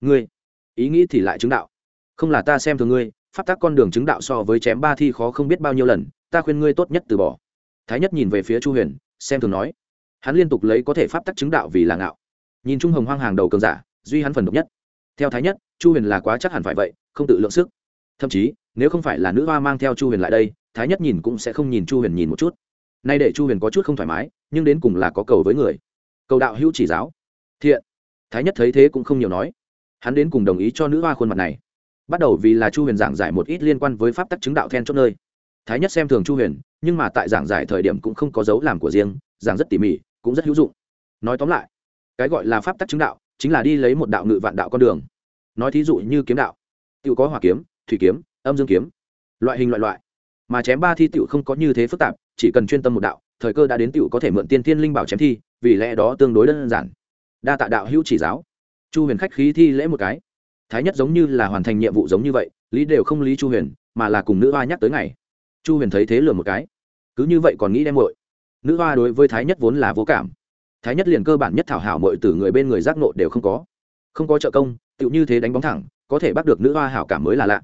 Ngươi, ý nghĩ thì lại chứng đạo. Không là ta xem thường ngươi, pháp tác con đường chứng đạo so với chém ba thi khó không biết bao nhiêu lần, ta khuyên ngươi tốt nhất từ bỏ. Thái nhất nhìn về phía chu huyền, xem thường nói. Hắn liên tục lấy có thể pháp tắc chứng đạo vì là ngạo. Nhìn trung hồng hoang hàng đầu cường giả, duy hắn phần độc nhất. Theo thái nhất, chu huyền là quá chắc hẳn phải vậy, không tự lượng sức. Thậm chí, nếu không phải là nữ hoa mang theo chu huyền lại đây, thái nhất nhìn cũng sẽ không nhìn chu huyền nhìn một chút. Nay để chu huyền có chút không thoải mái nhưng đến cùng là có cầu với người. Cầu đạo hữu chỉ giáo. Thiện. Thái nhất thấy thế cũng không nhiều nói. Hắn đến cùng đồng ý cho nữ hoa khuôn mặt này. Bắt đầu vì là chu huyền giảng giải một ít liên quan với pháp tắc chứng đạo then chốt nơi. Thái nhất xem thường chu huyền, nhưng mà tại giảng giải thời điểm cũng không có dấu làm của riêng, giảng rất tỉ mỉ, cũng rất hữu dụng. Nói tóm lại, cái gọi là pháp tắc chứng đạo chính là đi lấy một đạo ngự vạn đạo con đường. Nói thí dụ như kiếm đạo. Tự có hỏa kiếm, thủy kiếm, âm dương kiếm. Loại hình loại loại. Mà chém ba thi tựu không có như thế phức tạp, chỉ cần chuyên tâm một đạo thời cơ đã đến tựu có thể mượn tiên thiên linh bảo chém thi, vì lẽ đó tương đối đơn giản. Đa tạ đạo hữu chỉ giáo. Chu huyền khách khí thi lễ một cái. Thái nhất giống như là hoàn thành nhiệm vụ giống như vậy, lý đều không lý chu huyền, mà là cùng nữ hoa nhắc tới ngày. Chu huyền thấy thế lừa một cái. Cứ như vậy còn nghĩ đem muội. Nữ hoa đối với thái nhất vốn là vô cảm. Thái nhất liền cơ bản nhất thảo hảo muội từ người bên người giác nộ đều không có. Không có trợ công tựu như thế đánh bóng thẳng, có thể bắt được nữ hoa hảo cảm mới là lạ.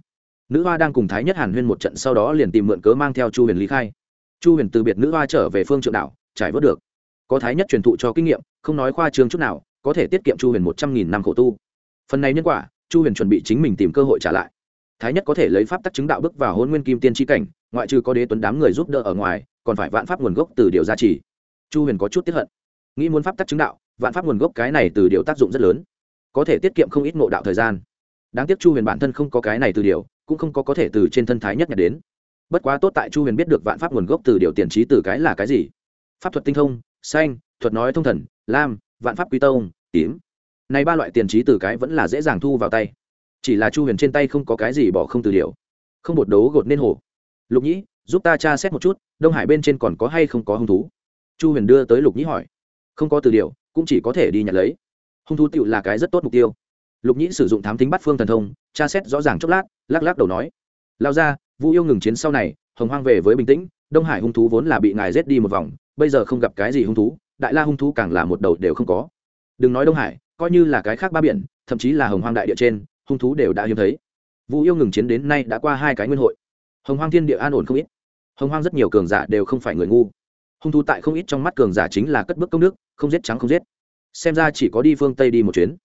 Nữ hoa đang cùng thái nhất hàn huyên một trận sau đó liền tìm mượn cớ mang theo chu huyền lý khai chu huyền từ biệt nữ hoa trở về phương trượng đảo, trải vớt được. Có thái nhất truyền thụ cho kinh nghiệm, không nói khoa trương chút nào, có thể tiết kiệm chu huyền một trăm nghìn năm khổ tu. Phần này nhân quả, chu huyền chuẩn bị chính mình tìm cơ hội trả lại. Thái nhất có thể lấy pháp tắc chứng đạo bước vào hôn nguyên kim tiên tri cảnh, ngoại trừ có đế tuấn đám người giúp đỡ ở ngoài, còn phải vạn pháp nguồn gốc từ điều gia trì. Chu huyền có chút tiếp hận. Nghĩ muốn pháp tắc chứng đạo, vạn pháp nguồn gốc cái này từ điều tác dụng rất lớn. Có thể tiết kiệm không ít ngộ đạo thời gian. Đáng tiếc chu huyền bản thân không có cái này từ điều, cũng không có có thể từ trên thân thái nhất nhặt đến bất quá tốt tại chu huyền biết được vạn pháp nguồn gốc từ điều tiền trí từ cái là cái gì. Pháp thuật tinh thông, xanh, thuật nói thông thần, lam, vạn pháp quy tông, tím. Này ba loại tiền trí từ cái vẫn là dễ dàng thu vào tay. Chỉ là chu huyền trên tay không có cái gì bỏ không từ điều. Không bột đấu gột nên hồ. Lục nhĩ, giúp ta tra xét một chút, đông hải bên trên còn có hay không có hung thú? Chu huyền đưa tới lục nhĩ hỏi. Không có từ điều, cũng chỉ có thể đi nhặt lấy. Hung thú tựu là cái rất tốt mục tiêu. Lục nhĩ sử dụng thám tính bắt phương thần thông, tra xét rõ ràng chốc lát, lắc lắc đầu nói. Lao ra vu yêu ngừng chiến sau này, hồng hoang về với bình tĩnh, đông hải hung thú vốn là bị ngài rết đi một vòng, bây giờ không gặp cái gì hung thú, đại la hung thú càng là một đầu đều không có. Đừng nói đông hải, coi như là cái khác ba biển, thậm chí là hồng hoang đại địa trên, hung thú đều đã hiếm thấy. Vu yêu ngừng chiến đến nay đã qua hai cái nguyên hội. Hồng hoang thiên địa an ổn không ít. Hồng hoang rất nhiều cường giả đều không phải người ngu. Hung thú tại không ít trong mắt cường giả chính là cất bước công đức, không giết trắng không giết. Xem ra chỉ có đi phương tây đi một chuyến.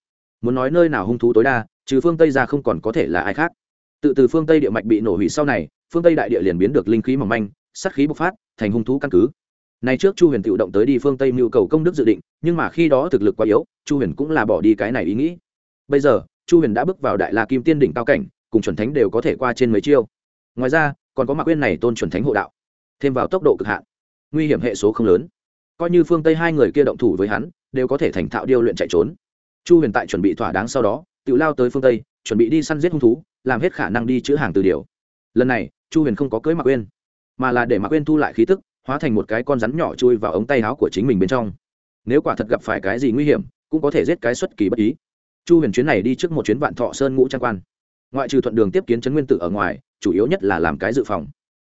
Muốn nói nơi nào hung thú tối đa, trừ phương tây ra không còn có thể là ai khác tự từ phương tây địa mạch bị nổ hủy sau này, phương tây đại địa liền biến được linh khí mỏng manh sắt khí bộc phát, thành hung thú căn cứ. Này trước chu huyền tự động tới đi phương tây mưu cầu công đức dự định, nhưng mà khi đó thực lực quá yếu, chu huyền cũng là bỏ đi cái này ý nghĩ. Bây giờ, chu huyền đã bước vào đại la kim tiên đỉnh cao cảnh, cùng chuẩn thánh đều có thể qua trên mấy chiêu. Ngoài ra, còn có mạc quyên này tôn chuẩn thánh hộ đạo, thêm vào tốc độ cực hạn. Nguy hiểm hệ số không lớn. Coi như phương tây hai người kia động thủ với hắn, đều có thể thành thạo điêu luyện chạy trốn. Chu huyền tại chuẩn bị thỏa đáng sau đó, tự lao tới phương tây chuẩn bị đi săn giết hung thú, làm hết khả năng đi chữ hàng từ điều. Lần này, chu huyền không có cưới mạc quên mà là để mạc quên thu lại khí tức, hóa thành một cái con rắn nhỏ chui vào ống tay áo của chính mình bên trong. Nếu quả thật gặp phải cái gì nguy hiểm, cũng có thể giết cái xuất kỳ bất ý. Chu huyền chuyến này đi trước một chuyến vạn thọ sơn ngũ trang quan. Ngoại trừ thuận đường tiếp kiến trấn nguyên tử ở ngoài, chủ yếu nhất là làm cái dự phòng.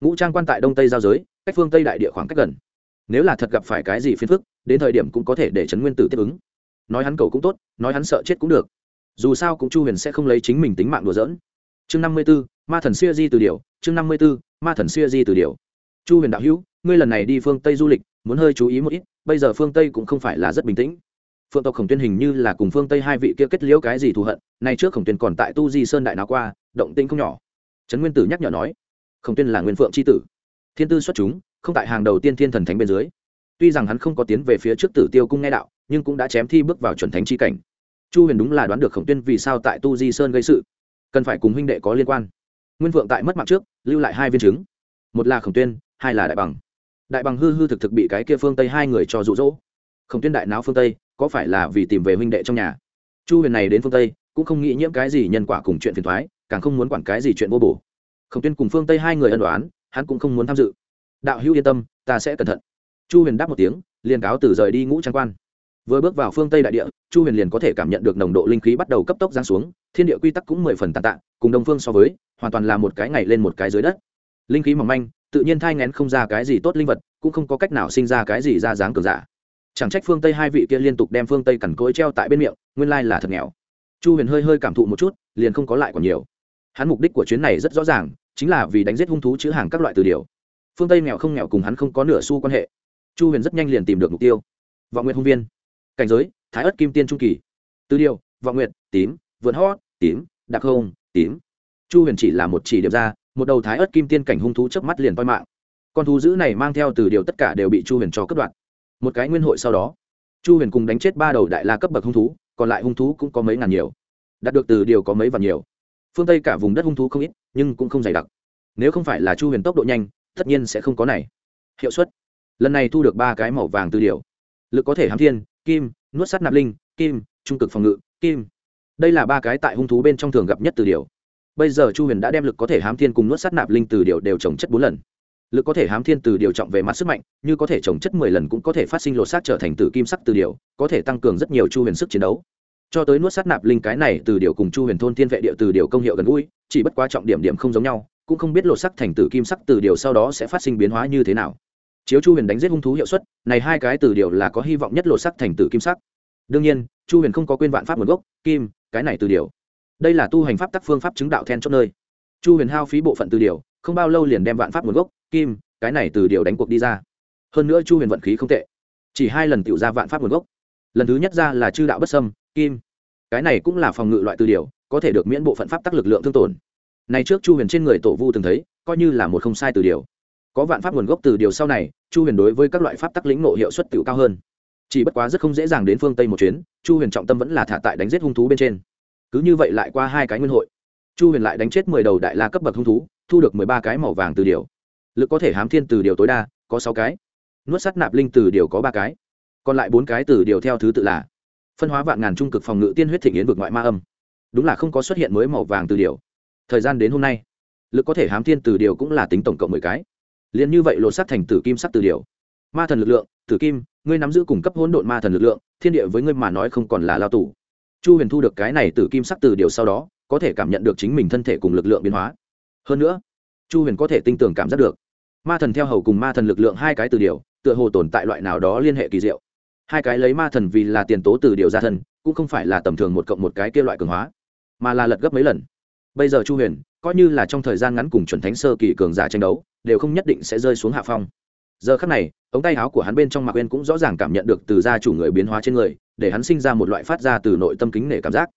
Ngũ trang quan tại đông tây giao giới, cách phương tây đại địa khoảng cách gần. Nếu là thật gặp phải cái gì phiền phức, đến thời điểm cũng có thể để trấn nguyên tử tiếp ứng. Nói hắn cầu cũng tốt, nói hắn sợ chết cũng được dù sao cũng chu huyền sẽ không lấy chính mình tính mạng đùa dỡn chương năm mươi b ố ma thần siêu di từ điều chương năm mươi b ố ma thần siêu di từ điều chu huyền đạo hữu, ngươi lần này đi phương tây du lịch, muốn hơi chú ý một ít, bây giờ phương tây cũng không phải là rất bình tĩnh. Phượng tộc khổng tuyên hình như là cùng phương tây hai vị kia kết liễu cái gì thù hận, nay trước khổng tuyên còn tại tu di sơn đại nào qua, động tinh không nhỏ. Trấn nguyên tử nhắc nhở nói, khổng tuyên là nguyên phượng c h i tử. Thiên tư xuất chúng, không tại hàng đầu tiên thiên thần thánh bên dưới. Tuy rằng hắn không có tiến về phía trước tử tiêu cung nghe đạo, nhưng cũng đã chém thi bước vào chuẩn thánh c cảnh chu huyền đúng là đoán được khổng tuyên vì sao tại tu di sơn gây sự. Cần phải cùng huynh đệ có liên quan. Nguyên Vượng tại mất mạng trước, lưu lại hai viên chứng một là khổng tuyên, hai là đại bằng. Đại bằng hư hư thực thực bị cái kia phương tây hai người cho rụ rỗ khổng tuyên đại não phương tây, có phải là vì tìm về huynh đệ trong nhà? Chu huyền này đến phương tây, cũng không nghĩ nhiễm cái gì nhân quả cùng chuyện phiền thoái càng không muốn quản cái gì chuyện vô bổ. Khổng tuyên cùng phương tây hai người ân đoán hắn cũng không muốn tham dự. Đạo hữu yên tâm, ta sẽ cẩn thận. Chu huyền đáp một tiếng, liền cáo từ rời đi ngũ trang quan vừa bước vào phương tây đại địa, chu huyền liền có thể cảm nhận được nồng độ linh khí bắt đầu cấp tốc giáng xuống, thiên địa quy tắc cũng mười phần tàn tạ, cùng đông phương so với, hoàn toàn là một cái ngày lên một cái dưới đất. Linh khí mỏng manh, tự nhiên thai ngén không ra cái gì tốt linh vật, cũng không có cách nào sinh ra cái gì ra dáng cường giả. Chẳng trách phương tây hai vị kia liên tục đem phương tây cằn cối treo tại bên miệng, nguyên lai là thật nghèo. Chu huyền hơi hơi cảm thụ một chút, liền không có lại còn nhiều. Hắn mục đích của chuyến này rất rõ ràng, chính là vì đánh giết hung thú chữ hàng các loại từ điều. Phương tây nghèo không nghèo cùng hắn không có nửa xu quan hệ. Chu huyền rất nhanh liền tìm được mục tiêu. Vọng nguyện hung viên cảnh giới, thái ất kim tiên trung kỳ. Từ điều, vọng nguyện tím, vượn hót, tím đặc không, tím. Chu huyền chỉ là một chỉ điểm ra, một đầu thái ớt kim tiên cảnh hung thú chớp mắt liền toi mạng. Con thú dữ này mang theo từ điều tất cả đều bị chu huyền cho cất đoạn một cái nguyên hội sau đó, chu huyền cùng đánh chết ba đầu đại la cấp bậc hung thú, còn lại hung thú cũng có mấy ngàn nhiều. Đạt được từ điều có mấy vạn nhiều. Phương tây cả vùng đất hung thú không ít, nhưng cũng không dày đặc. Nếu không phải là chu huyền tốc độ nhanh, tất nhiên sẽ không có này. Hiệu suất. Lần này thu được ba cái màu vàng từ điều. Lực có thể hám thiên kim, nuốt sắt nạp linh, kim, trung cực phòng ngự, kim. Đây là ba cái tại hung thú bên trong thường gặp nhất từ điều. Bây giờ chu huyền đã đem lực có thể hám thiên cùng nuốt sắt nạp linh từ điều đều trồng chất bốn lần. Lực có thể hám thiên từ điều trọng về mặt sức mạnh, như có thể trồng chất mười lần cũng có thể phát sinh lột xác trở thành tử kim sắc từ điều, có thể tăng cường rất nhiều chu huyền sức chiến đấu. Cho tới nuốt sát nạp linh cái này từ điều cùng chu huyền thôn thiên vệ địa từ điều công hiệu gần gũi, chỉ bất quá trọng điểm điểm không giống nhau, cũng không biết lột sắc thành tử kim sắc từ điều sau đó sẽ phát sinh biến hóa như thế nào chiếu chu huyền đánh giết hung thú hiệu suất, này hai cái từ điều là có hy vọng nhất lột sắc thành tử kim sắc. Đương nhiên, chu huyền không có quên vạn pháp nguồn gốc, kim, cái này từ điều. Đây là tu hành pháp tắc phương pháp chứng đạo then chốt nơi. Chu huyền hao phí bộ phận từ điều, không bao lâu liền đem vạn pháp nguồn gốc, kim, cái này từ điều đánh cuộc đi ra. Hơn nữa chu huyền vận khí không tệ. Chỉ hai lần tự ra vạn pháp nguồn gốc. Lần thứ nhất ra là chư đạo bất sâm kim. Cái này cũng là phòng ngự loại từ điều, có thể được miễn bộ phận pháp tắc lực lượng thương tổn. Này trước chu huyền trên người tổ vu từng thấy, coi như là một không sai từ điều có vạn pháp nguồn gốc từ điều sau này, chu huyền đối với các loại pháp tắc lĩnh nộ hiệu suất tự cao hơn. Chỉ bất quá rất không dễ dàng đến phương tây một chuyến, chu huyền trọng tâm vẫn là thả tại đánh giết hung thú bên trên. Cứ như vậy lại qua hai cái nguyên hội. Chu huyền lại đánh chết mười đầu đại la cấp bậc hung thú, thu được mười ba cái màu vàng từ điều. Lực có thể hám thiên từ điều tối đa, có sáu cái. Nuốt sắt nạp linh từ điều có ba cái. Còn lại bốn cái từ điều theo thứ tự là phân hóa vạn ngàn trung cực phòng ngự tiên huyết thịnh yến vực ngoại ma âm. Đúng là không có xuất hiện mới màu vàng từ điều. Thời gian đến hôm nay, lực có thể hám thiên từ điều cũng là tính tổng cộng mười cái liền như vậy lột sắt thành tử kim sắc từ điều ma thần lực lượng, tử kim, ngươi nắm giữ cung cấp hỗn độn ma thần lực lượng, thiên địa với ngươi mà nói không còn là lao tù. Chu huyền thu được cái này tử kim sắc từ điều sau đó, có thể cảm nhận được chính mình thân thể cùng lực lượng biến hóa. Hơn nữa, chu huyền có thể tinh tường cảm giác được. Ma thần theo hầu cùng ma thần lực lượng hai cái từ điều tựa hồ tồn tại loại nào đó liên hệ kỳ diệu. Hai cái lấy ma thần vì là tiền tố từ điều ra thân, cũng không phải là tầm thường một cộng một cái kia loại cường hóa, mà là lật gấp mấy lần. Bây giờ chu huyền coi như là trong thời gian ngắn cùng chuẩn thánh sơ kỳ cường giả tranh đấu, đều không nhất định sẽ rơi xuống hạ phong. Giờ khắc này, ống tay áo của hắn bên trong mạc quên cũng rõ ràng cảm nhận được từ gia chủ người biến hóa trên người, để hắn sinh ra một loại phát ra từ nội tâm kính nể cảm giác.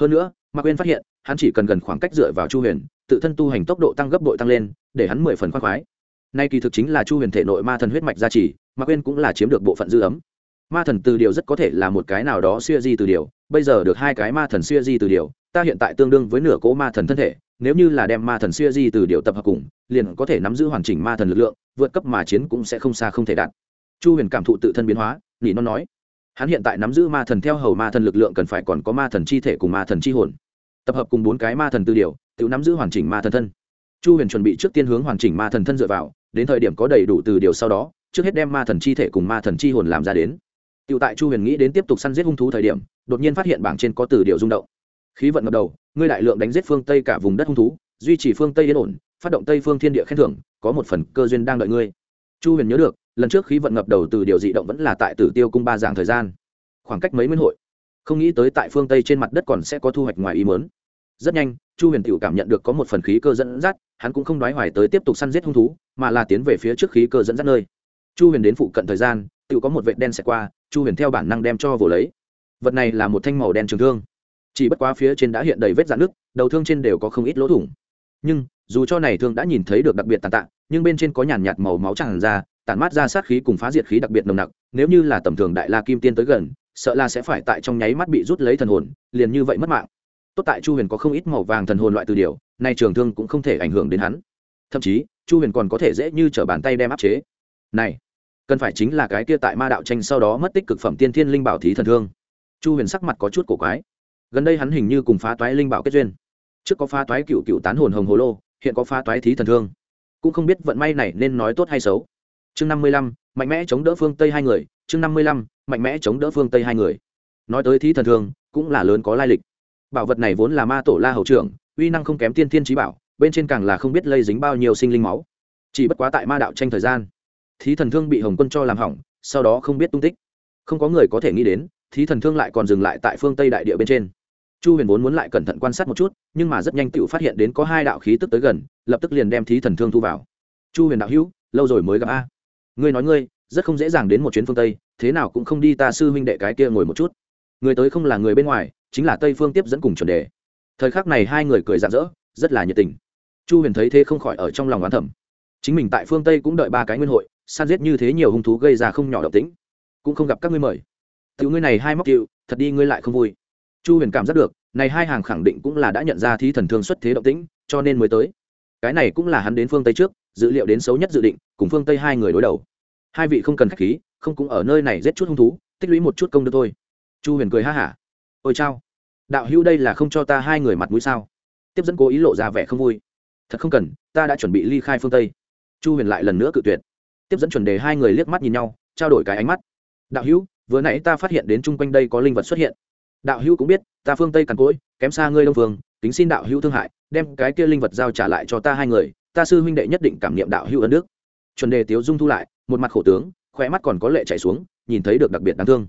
Hơn nữa, mạc quên phát hiện, hắn chỉ cần gần khoảng cách dựa vào chu huyền, tự thân tu hành tốc độ tăng gấp bội tăng lên, để hắn mười phần khoác khoái. Nay kỳ thực chính là chu huyền thể nội ma thần huyết mạch gia trì, mạc quên cũng là chiếm được bộ phận dư ấm. Ma thần từ điều rất có thể là một cái nào đó siêu di từ điều, bây giờ được hai cái ma thần siêu di từ điều, ta hiện tại tương đương với nửa cỗ ma thần thân thể nếu như là đem ma thần siêu di từ điều tập hợp cùng liền có thể nắm giữ hoàn chỉnh ma thần lực lượng vượt cấp mà chiến cũng sẽ không xa không thể đạt chu huyền cảm thụ tự thân biến hóa nỉ nó nói hắn hiện tại nắm giữ ma thần theo hầu ma thần lực lượng cần phải còn có ma thần chi thể cùng ma thần chi hồn tập hợp cùng bốn cái ma thần tư điều tự nắm giữ hoàn chỉnh ma thần thân chu huyền chuẩn bị trước tiên hướng hoàn chỉnh ma thần thân dựa vào đến thời điểm có đầy đủ từ điều sau đó trước hết đem ma thần chi thể cùng ma thần chi hồn làm ra đến Tiểu tại Chu Huyền nghĩ đến tiếp tục săn giết hung thú thời điểm, đột nhiên phát hiện bảng trên có từ điều rung động. Khí vận ngập đầu, ngươi đại lượng đánh giết phương Tây cả vùng đất hung thú, duy trì phương Tây yên ổn, phát động Tây phương thiên địa khen thưởng, có một phần cơ duyên đang đợi ngươi. Chu Huyền nhớ được, lần trước khí vận ngập đầu từ điều dị động vẫn là tại Tử Tiêu cung ba dạng thời gian. Khoảng cách mấy nguyên hội, không nghĩ tới tại phương Tây trên mặt đất còn sẽ có thu hoạch ngoài ý muốn. Rất nhanh, Chu Huyền tiểu cảm nhận được có một phần khí cơ dẫn dắt, hắn cũng không đoái hoài tới tiếp tục săn giết hung thú, mà là tiến về phía trước khí cơ dẫn dắt nơi. Chu Huyền đến phụ cận thời gian, tự có một vệt đen sẽ qua chu huyền theo bản năng đem cho vồ lấy vật này là một thanh màu đen trường thương chỉ bất quá phía trên đã hiện đầy vết dạn nước đầu thương trên đều có không ít lỗ thủng. Nhưng, dù cho này thương đã nhìn thấy được đặc biệt tàn tạ, nhưng bên trên có nhàn nhạt màu máu tràn ra, tản mát ra sát khí cùng phá diệt khí đặc biệt nồng nặc, nếu như là tầm thường đại la kim tiên tới gần, sợ là sẽ phải tại trong nháy mắt bị rút lấy thần hồn, liền như vậy mất mạng. Tốt tại chu huyền có không ít màu vàng thần hồn loại từ điều, nay trường thương cũng không thể ảnh hưởng đến hắn. Thậm chí, chu huyền còn có thể dễ như t r ở bàn tay đem áp chế. Này, cần phải chính là cái kia tại ma đạo tranh sau đó mất tích cực phẩm tiên thiên linh bảo thí thần thương. Chu huyền sắc mặt có chút cổ quái gần đây hắn hình như cùng phá toái linh bảo kết duyên. Trước có phá toái cựu cựu tán hồn hồng hồ lô, hiện có phá toái thí thần thương. Cũng không biết vận may này nên nói tốt hay xấu. Chương năm mươi lăm, mạnh mẽ chống đỡ phương tây hai người. Chương năm mươi lăm, mạnh mẽ chống đỡ phương tây hai người. Nói tới thí thần thương, cũng là lớn có lai lịch. Bảo vật này vốn là ma tổ la hầu trưởng, uy năng không kém tiên thiên trí bảo, bên trên càng là không biết lây dính bao nhiêu sinh linh máu. Chỉ bất quá tại ma đạo tranh thời gian, thí thần thương bị hồng quân cho làm hỏng, sau đó không biết tung tích. Không có người có thể nghĩ đến, thí thần thương lại còn dừng lại tại phương tây đại địa bên trên chu huyền vốn muốn lại cẩn thận quan sát một chút, nhưng mà rất nhanh tự phát hiện đến có hai đạo khí tức tới gần, lập tức liền đem thí thần thương thu vào. Chu huyền đạo hữu, lâu rồi mới gặp a. Ngươi nói ngươi, rất không dễ dàng đến một chuyến phương tây, thế nào cũng không đi ta sư huynh đệ cái kia ngồi một chút. Người tới không là người bên ngoài, chính là tây phương tiếp dẫn cùng chuẩn đề. Thời khắc này hai người cười rạng rỡ, rất là nhiệt tình. Chu huyền thấy thế không khỏi ở trong lòng oán thẩm chính mình tại phương tây cũng đợi ba cái nguyên hội, san giết như thế nhiều hung thú gây ra không nhỏ động tĩnh. Cũng không gặp các ngươi mời. Tiểu ngươi này hai móc tiệu thật đi ngươi lại không vui chu huyền cảm giác được, này hai hàng khẳng định cũng là đã nhận ra thí thần thương xuất thế động tĩnh, cho nên mới tới. Cái này cũng là hắn đến phương tây trước dữ liệu đến xấu nhất dự định, cùng phương tây hai người đối đầu. Hai vị không cần khách khí, không cũng ở nơi này giết chút hung thú, tích lũy một chút công được thôi. Chu huyền cười ha hả. Ôi chao. Đạo hữu đây là không cho ta hai người mặt mũi sao? Tiếp dẫn cố ý lộ ra vẻ không vui. Thật không cần, ta đã chuẩn bị ly khai phương tây. Chu huyền lại lần nữa cự tuyệt. Tiếp dẫn chuẩn đề hai người liếc mắt nhìn nhau, trao đổi cái ánh mắt. Đạo hữu, vừa nãy ta phát hiện đến chung quanh đây có linh vật xuất hiện đạo hữu cũng biết, ta phương tây cằn cỗi, kém xa ngươi đông phương, kính xin đạo hữu thương hại, đem cái kia linh vật giao trả lại cho ta hai người, ta sư huynh đệ nhất định cảm niệm đạo hữu ân đức. Chuẩn đề tiếu dung thu lại, một mặt khổ tướng khỏe mắt còn có lệ chạy xuống, nhìn thấy được đặc biệt đáng thương.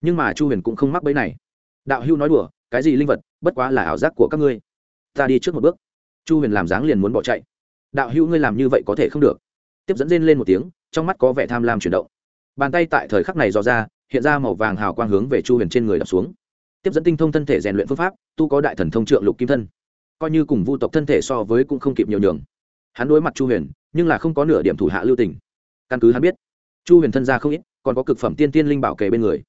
Nhưng mà chu huyền cũng không mắc bẫy này. Đạo hữu nói đùa, cái gì linh vật, bất quá là ảo giác của các ngươi. Ta đi trước một bước. Chu huyền làm dáng liền muốn bỏ chạy. Đạo hữu ngươi làm như vậy có thể không được. Tiếp dẫn rên lên một tiếng, trong mắt có vẻ tham lam chuyển động. Bàn tay tại thời khắc này dò ra, hiện ra màu vàng hào quang hướng về chu huyền trên người đập xuống tiếp dẫn tinh thông thân thể rèn luyện phương pháp, tu có đại thần thông trượng lục kim thân. Coi như cùng vu tộc thân thể so với cũng không kịp nhiều nhường. Hắn đối mặt chu huyền, nhưng là không có nửa điểm thủ hạ lưu tình. Căn cứ hắn biết, chu huyền thân gia không ít, còn có cực phẩm tiên tiên linh bảo kề bên người.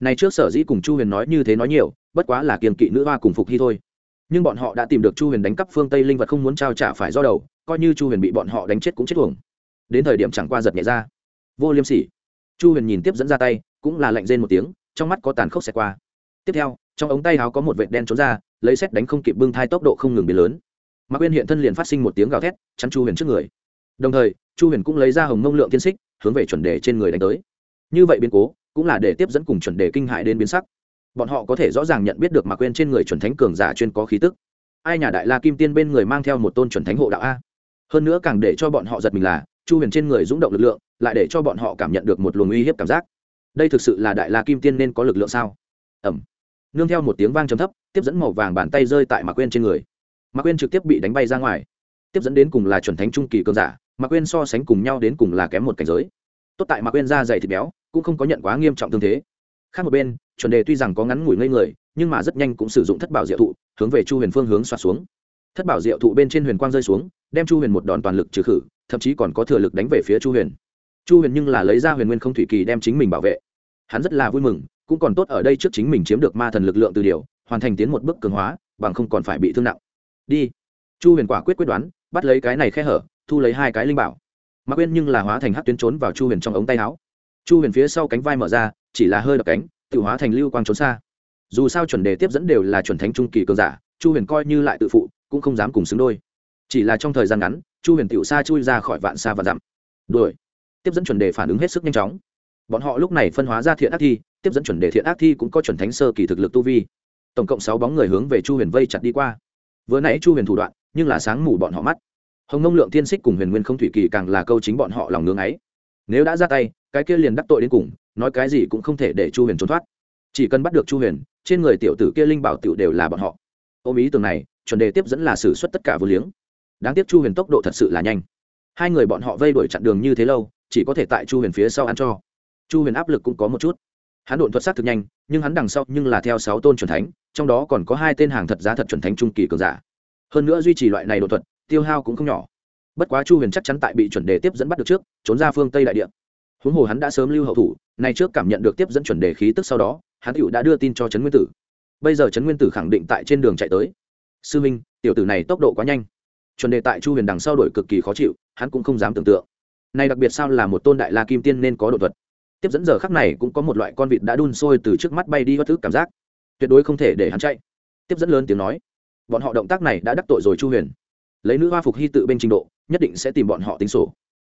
Này trước sở dĩ cùng chu huyền nói như thế nói nhiều, bất quá là kiềm kỵ nữ hoa cùng phục hy thôi. Nhưng bọn họ đã tìm được chu huyền đánh cắp phương tây linh vật không muốn trao trả phải do đầu, coi như chu huyền bị bọn họ đánh chết cũng chết thuồng đến thời điểm chẳng qua giật nhẹ ra. Vô liêm sỉ. Chu huyền nhìn tiếp dẫn ra tay, cũng là lạnh rên một tiếng, trong mắt có tàn khốc xẹt qua. Tiếp theo trong ống tay áo có một vệt đen trốn ra, lấy xét đánh không kịp bưng thai tốc độ không ngừng biến lớn. Mạc uyên hiện thân liền phát sinh một tiếng gào thét, chắn chu huyền trước người. Đồng thời, chu huyền cũng lấy ra hồng mông lượng tiên xích, hướng về chuẩn đề trên người đánh tới. Như vậy biến cố, cũng là để tiếp dẫn cùng chuẩn đề kinh hại đến biến sắc. Bọn họ có thể rõ ràng nhận biết được mạc uyên trên người chuẩn thánh cường giả chuyên có khí tức. Ai nhà đại la kim tiên bên người mang theo một tôn chuẩn thánh hộ đạo a. Hơn nữa càng để cho bọn họ giật mình là, chu huyền trên người rúng động lực lượng, lại để cho bọn họ cảm nhận được một luồng uy hiếp cảm giác. Đây thực sự là đại la kim tiên nên có lực lượng sao? Ẩm nương theo một tiếng vang trầm thấp, tiếp dẫn màu vàng bàn tay rơi tại mạc quên trên người. Mạc quên trực tiếp bị đánh bay ra ngoài. Tiếp dẫn đến cùng là chuẩn thánh trung kỳ cơn giả, mạc quên so sánh cùng nhau đến cùng là kém một cảnh giới. Tốt tại mạc quên da dày thịt béo, cũng không có nhận quá nghiêm trọng tương thế. Khác một bên, chuẩn đề tuy rằng có ngắn ngủi ngây người, nhưng mà rất nhanh cũng sử dụng thất bảo diệu thụ, hướng về chu huyền phương hướng xoạt xuống. Thất bảo diệu thụ bên trên huyền quang rơi xuống, đem chu huyền một đòn toàn lực trừ khử, thậm chí còn có thừa lực đánh về phía chu huyền. Chu huyền nhưng là lấy ra huyền nguyên không thủy kỳ đem chính mình bảo vệ. Hắn rất là vui mừng cũng còn tốt ở đây trước chính mình chiếm được ma thần lực lượng từ điều, hoàn thành tiến một bước cường hóa, bằng không còn phải bị thương nặng. Đi. Chu huyền quả quyết quyết đoán, bắt lấy cái này khe hở, thu lấy hai cái linh bảo. Mạc quên nhưng là hóa thành hát tuyến trốn vào chu huyền trong ống tay áo. Chu huyền phía sau cánh vai mở ra, chỉ là hơi đập cánh, tự hóa thành lưu quang trốn xa. Dù sao chuẩn đề tiếp dẫn đều là chuẩn thánh trung kỳ cường giả, chu huyền coi như lại tự phụ, cũng không dám cùng xứng đôi. Chỉ là trong thời gian ngắn, chu huyền tựu xa chui ra khỏi vạn xa và dặm. Đuổi. Tiếp dẫn chuẩn đề phản ứng hết sức nhanh chóng. Bọn họ lúc này phân hóa ra thiện ác thi tiếp dẫn chuẩn đề thiện ác thi cũng có chuẩn thánh sơ kỳ thực lực tu vi. Tổng cộng sáu bóng người hướng về chu huyền vây chặt đi qua. Vừa nãy chu huyền thủ đoạn, nhưng là sáng mù bọn họ mắt. Hồng nông lượng tiên xích cùng huyền nguyên không thủy kỳ càng là câu chính bọn họ lòng ngưng ấy. Nếu đã ra tay, cái kia liền đắc tội đến cùng, nói cái gì cũng không thể để chu huyền trốn thoát. Chỉ cần bắt được chu huyền, trên người tiểu tử kia linh bảo tiểu đều là bọn họ. Ôm ý tưởng này, chuẩn đề tiếp dẫn là xử suất tất cả vô liếng. Đáng tiếc chu huyền tốc độ thật sự là nhanh. Hai người bọn họ vây đuổi chặn đường như thế lâu, chỉ có thể tại chu huyền phía sau ăn cho. Chu huyền áp lực cũng có một chút hắn độn thuật sát thực nhanh, nhưng hắn đằng sau nhưng là theo sáu tôn c thánh, trong đó còn có hai tên hàng thật giá thật c thánh trung kỳ cường giả. Hơn nữa duy trì loại này đột thuật, tiêu hao cũng không nhỏ. Bất quá chu huyền chắc chắn tại bị chuẩn đề tiếp dẫn bắt được trước, trốn ra phương tây đại địa. Huống hồ hắn đã sớm lưu hậu thủ, nay trước cảm nhận được tiếp dẫn chuẩn đề khí tức sau đó, hắn cựu đã đưa tin cho trấn nguyên tử. Bây giờ trấn nguyên tử khẳng định tại trên đường chạy tới. Sư minh, tiểu tử này tốc độ quá nhanh. Chuẩn đề tại chu huyền đằng sau đổi cực kỳ khó chịu, hắn cũng không dám tưởng tượng. Này đặc biệt sao là một tôn đại la kim tiên nên có độn thuật tiếp dẫn giờ khắc này cũng có một loại con vịt đã đun sôi từ trước mắt bay đi bất thức cảm giác. Tuyệt đối không thể để hắn chạy. Tiếp dẫn lớn tiếng nói. Bọn họ động tác này đã đắc tội rồi chu huyền. Lấy nữ hoa phục hy tự bên trình độ, nhất định sẽ tìm bọn họ tính sổ.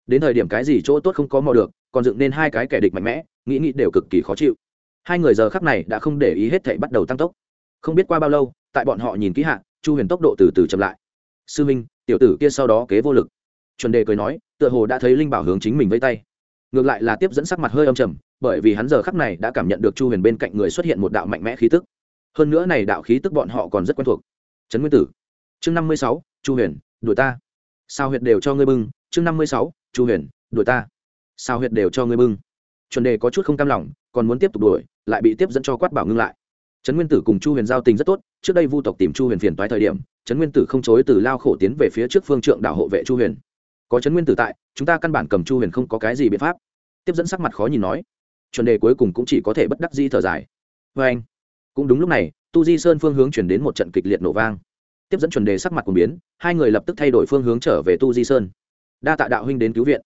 Đến thời điểm cái gì chỗ tốt không có mò được, còn dựng nên hai cái kẻ địch mạnh mẽ, nghĩ nghĩ đều cực kỳ khó chịu. Hai người giờ khắc này đã không để ý hết thảy bắt đầu tăng tốc. Không biết qua bao lâu, tại bọn họ nhìn kỹ hạ, chu huyền tốc độ từ từ chậm lại. Sư minh, tiểu tử kia sau đó kế vô lực. Chuẩn đề cười nói, tựa hồ đã thấy linh bảo hướng chính mình vây tay ngược lại là tiếp dẫn sắc mặt hơi âm trầm, bởi vì hắn giờ khắc này đã cảm nhận được chu huyền bên cạnh người xuất hiện một đạo mạnh mẽ khí tức. Hơn nữa này đạo khí tức bọn họ còn rất quen thuộc. Trấn nguyên tử, chương năm mươi sáu, chu huyền, đuổi ta. Sao huyệt đều cho ngươi bưng, chương năm mươi sáu, chu huyền, đuổi ta. Sao huyệt đều cho ngươi bưng. Chuẩn đề có chút không cam lòng, còn muốn tiếp tục đuổi, lại bị tiếp dẫn cho quát bảo ngưng lại. Trấn nguyên tử cùng chu huyền giao tình rất tốt, trước đây vu tộc tìm chu huyền phiền toái thời điểm, trấn nguyên tử không chối từ lao khổ tiến về phía trước phương trượng đảo hộ vệ chu huyền có chấn nguyên tử tại, chúng ta căn bản cầm chu huyền không có cái gì biện pháp. Tiếp dẫn sắc mặt khó nhìn nói, chuẩn đề cuối cùng cũng chỉ có thể bất đắc di thở dài. Vê anh, cũng đúng lúc này, tu di sơn phương hướng chuyển đến một trận kịch liệt nổ vang. Tiếp dẫn chuẩn đề sắc mặt của biến, hai người lập tức thay đổi phương hướng trở về tu di sơn. Đa tạ đạo huynh đến cứu viện.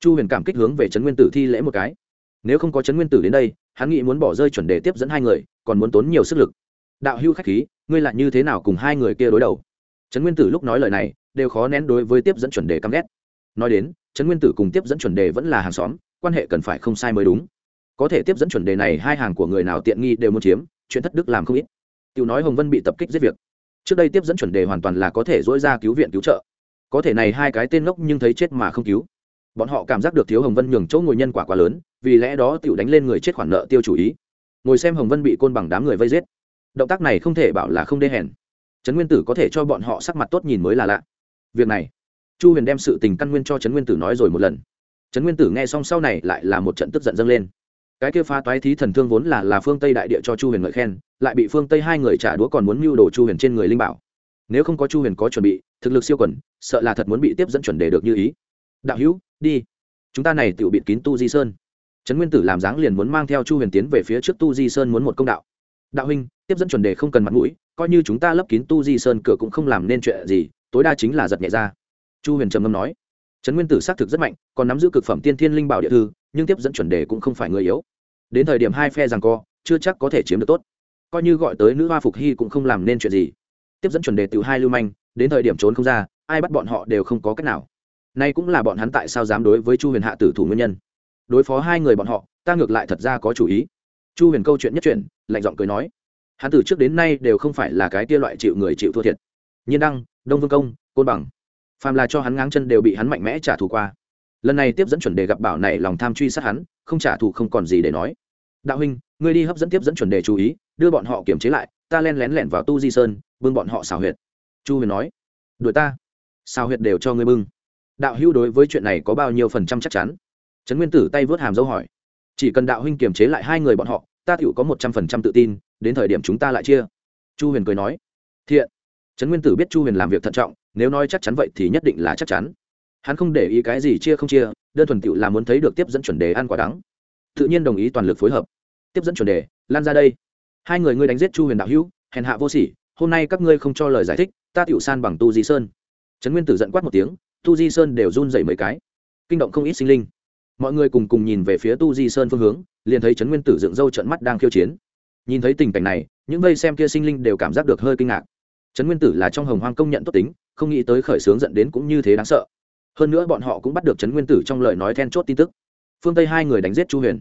Chu huyền cảm kích hướng về trấn nguyên tử thi lễ một cái. Nếu không có trấn nguyên tử đến đây, hắn nghĩ muốn bỏ rơi chuẩn đề tiếp dẫn hai người, còn muốn tốn nhiều sức lực. Đạo hưu khách khí, ngươi lại như thế nào cùng hai người kia đối đầu? Trấn nguyên tử lúc nói lời này, đều khó nén đối với tiếp dẫn chuẩn đề căm ghét nói đến, trấn nguyên tử cùng tiếp dẫn chuẩn đề vẫn là hàng xóm, quan hệ cần phải không sai mới đúng. Có thể tiếp dẫn chuẩn đề này, hai hàng của người nào tiện nghi đều muốn chiếm, chuyện thất đức làm không ít. Tiểu nói hồng vân bị tập kích giết việc. Trước đây tiếp dẫn chuẩn đề hoàn toàn là có thể dỗi ra cứu viện cứu trợ. Có thể này hai cái tên ngốc nhưng thấy chết mà không cứu. Bọn họ cảm giác được thiếu hồng vân nhường chỗ ngồi nhân quả quá lớn, vì lẽ đó tiểu đánh lên người chết khoản nợ tiêu chủ ý. Ngồi xem hồng vân bị côn bằng đám người vây giết. Động tác này không thể bảo là không đê hèn. Trấn nguyên tử có thể cho bọn họ sắc mặt tốt nhìn mới là lạ. Việc này chu huyền đem sự tình căn nguyên cho trấn nguyên tử nói rồi một lần. Trấn nguyên tử nghe xong sau này lại là một trận tức giận dâng lên. Cái kia phá toái thí thần thương vốn là là phương tây đại địa cho chu huyền ngợi khen, lại bị phương tây hai người trả đũa còn muốn mưu đồ chu huyền trên người linh bảo. Nếu không có chu huyền có chuẩn bị, thực lực siêu quần, sợ là thật muốn bị tiếp dẫn chuẩn đề được như ý. Đạo hữu, đi. Chúng ta này tự bịt kín tu di sơn. Trấn nguyên tử làm dáng liền muốn mang theo chu huyền tiến về phía trước tu di sơn muốn một công đạo. Đạo huynh, tiếp dẫn chuẩn đề không cần mặt mũi, coi như chúng ta lấp kín tu di sơn, cửa cũng không làm nên chuyện gì, tối đa chính là giật nhẹ ra chu huyền trầm ngâm nói, trấn nguyên tử xác thực rất mạnh, còn nắm giữ cực phẩm tiên thiên linh bảo địa thư, nhưng tiếp dẫn chuẩn đề cũng không phải người yếu. Đến thời điểm hai phe rằng co, chưa chắc có thể chiếm được tốt. Coi như gọi tới nữ hoa phục hy cũng không làm nên chuyện gì. Tiếp dẫn chuẩn đề từ hai lưu manh, đến thời điểm trốn không ra, ai bắt bọn họ đều không có cách nào. Nay cũng là bọn hắn tại sao dám đối với chu huyền hạ tử thủ nguyên nhân. Đối phó hai người bọn họ, ta ngược lại thật ra có chủ ý. Chu huyền câu chuyện nhất chuyện lạnh giọng cười nói, hắn từ trước đến nay đều không phải là cái tia loại chịu người chịu thua thiệt. Nhiên đăng, đông vương công, côn bằng phàm là cho hắn ngáng chân đều bị hắn mạnh mẽ trả thù qua. Lần này tiếp dẫn chuẩn đề gặp bảo này lòng tham truy sát hắn, không trả thù không còn gì để nói. Đạo huynh, ngươi đi hấp dẫn tiếp dẫn chuẩn đề chú ý, đưa bọn họ kiểm chế lại, ta len lén lẻn vào tu di sơn, bưng bọn họ xào huyệt. Chu huyền nói, đuổi ta. Xào huyệt đều cho ngươi bưng. Đạo hữu đối với chuyện này có bao nhiêu phần trăm chắc chắn? Trấn nguyên tử tay vớt hàm dấu hỏi, chỉ cần đạo huynh kiềm chế lại hai người bọn họ, ta tựu có một trăm phần trăm tự tin, đến thời điểm chúng ta lại chia. Chu huyền cười nói, thiện. Trấn nguyên tử biết chu huyền làm việc thận trọng nếu nói chắc chắn vậy thì nhất định là chắc chắn. Hắn không để ý cái gì chia không chia, đơn thuần tựu là muốn thấy được tiếp dẫn chuẩn đề ăn quả đắng. Tự nhiên đồng ý toàn lực phối hợp. Tiếp dẫn chuẩn đề, lan ra đây. Hai người ngươi đánh giết chu huyền đạo hữu, hèn hạ vô sỉ, hôm nay các ngươi không cho lời giải thích, ta tựu san bằng tu di sơn. Trấn nguyên tử giận quát một tiếng, tu di sơn đều run dậy mấy cái. Kinh động không ít sinh linh. Mọi người cùng cùng nhìn về phía tu di sơn phương hướng, liền thấy trấn nguyên tử dựng râu trận mắt đang khiêu chiến. Nhìn thấy tình cảnh này, những vây xem kia sinh linh đều cảm giác được hơi kinh ngạc. Trấn nguyên tử là trong hồng hoang công nhận tốt tính không nghĩ tới khởi sướng dẫn đến cũng như thế đáng sợ. Hơn nữa bọn họ cũng bắt được trấn nguyên tử trong lời nói then chốt tin tức. Phương tây hai người đánh giết chu huyền.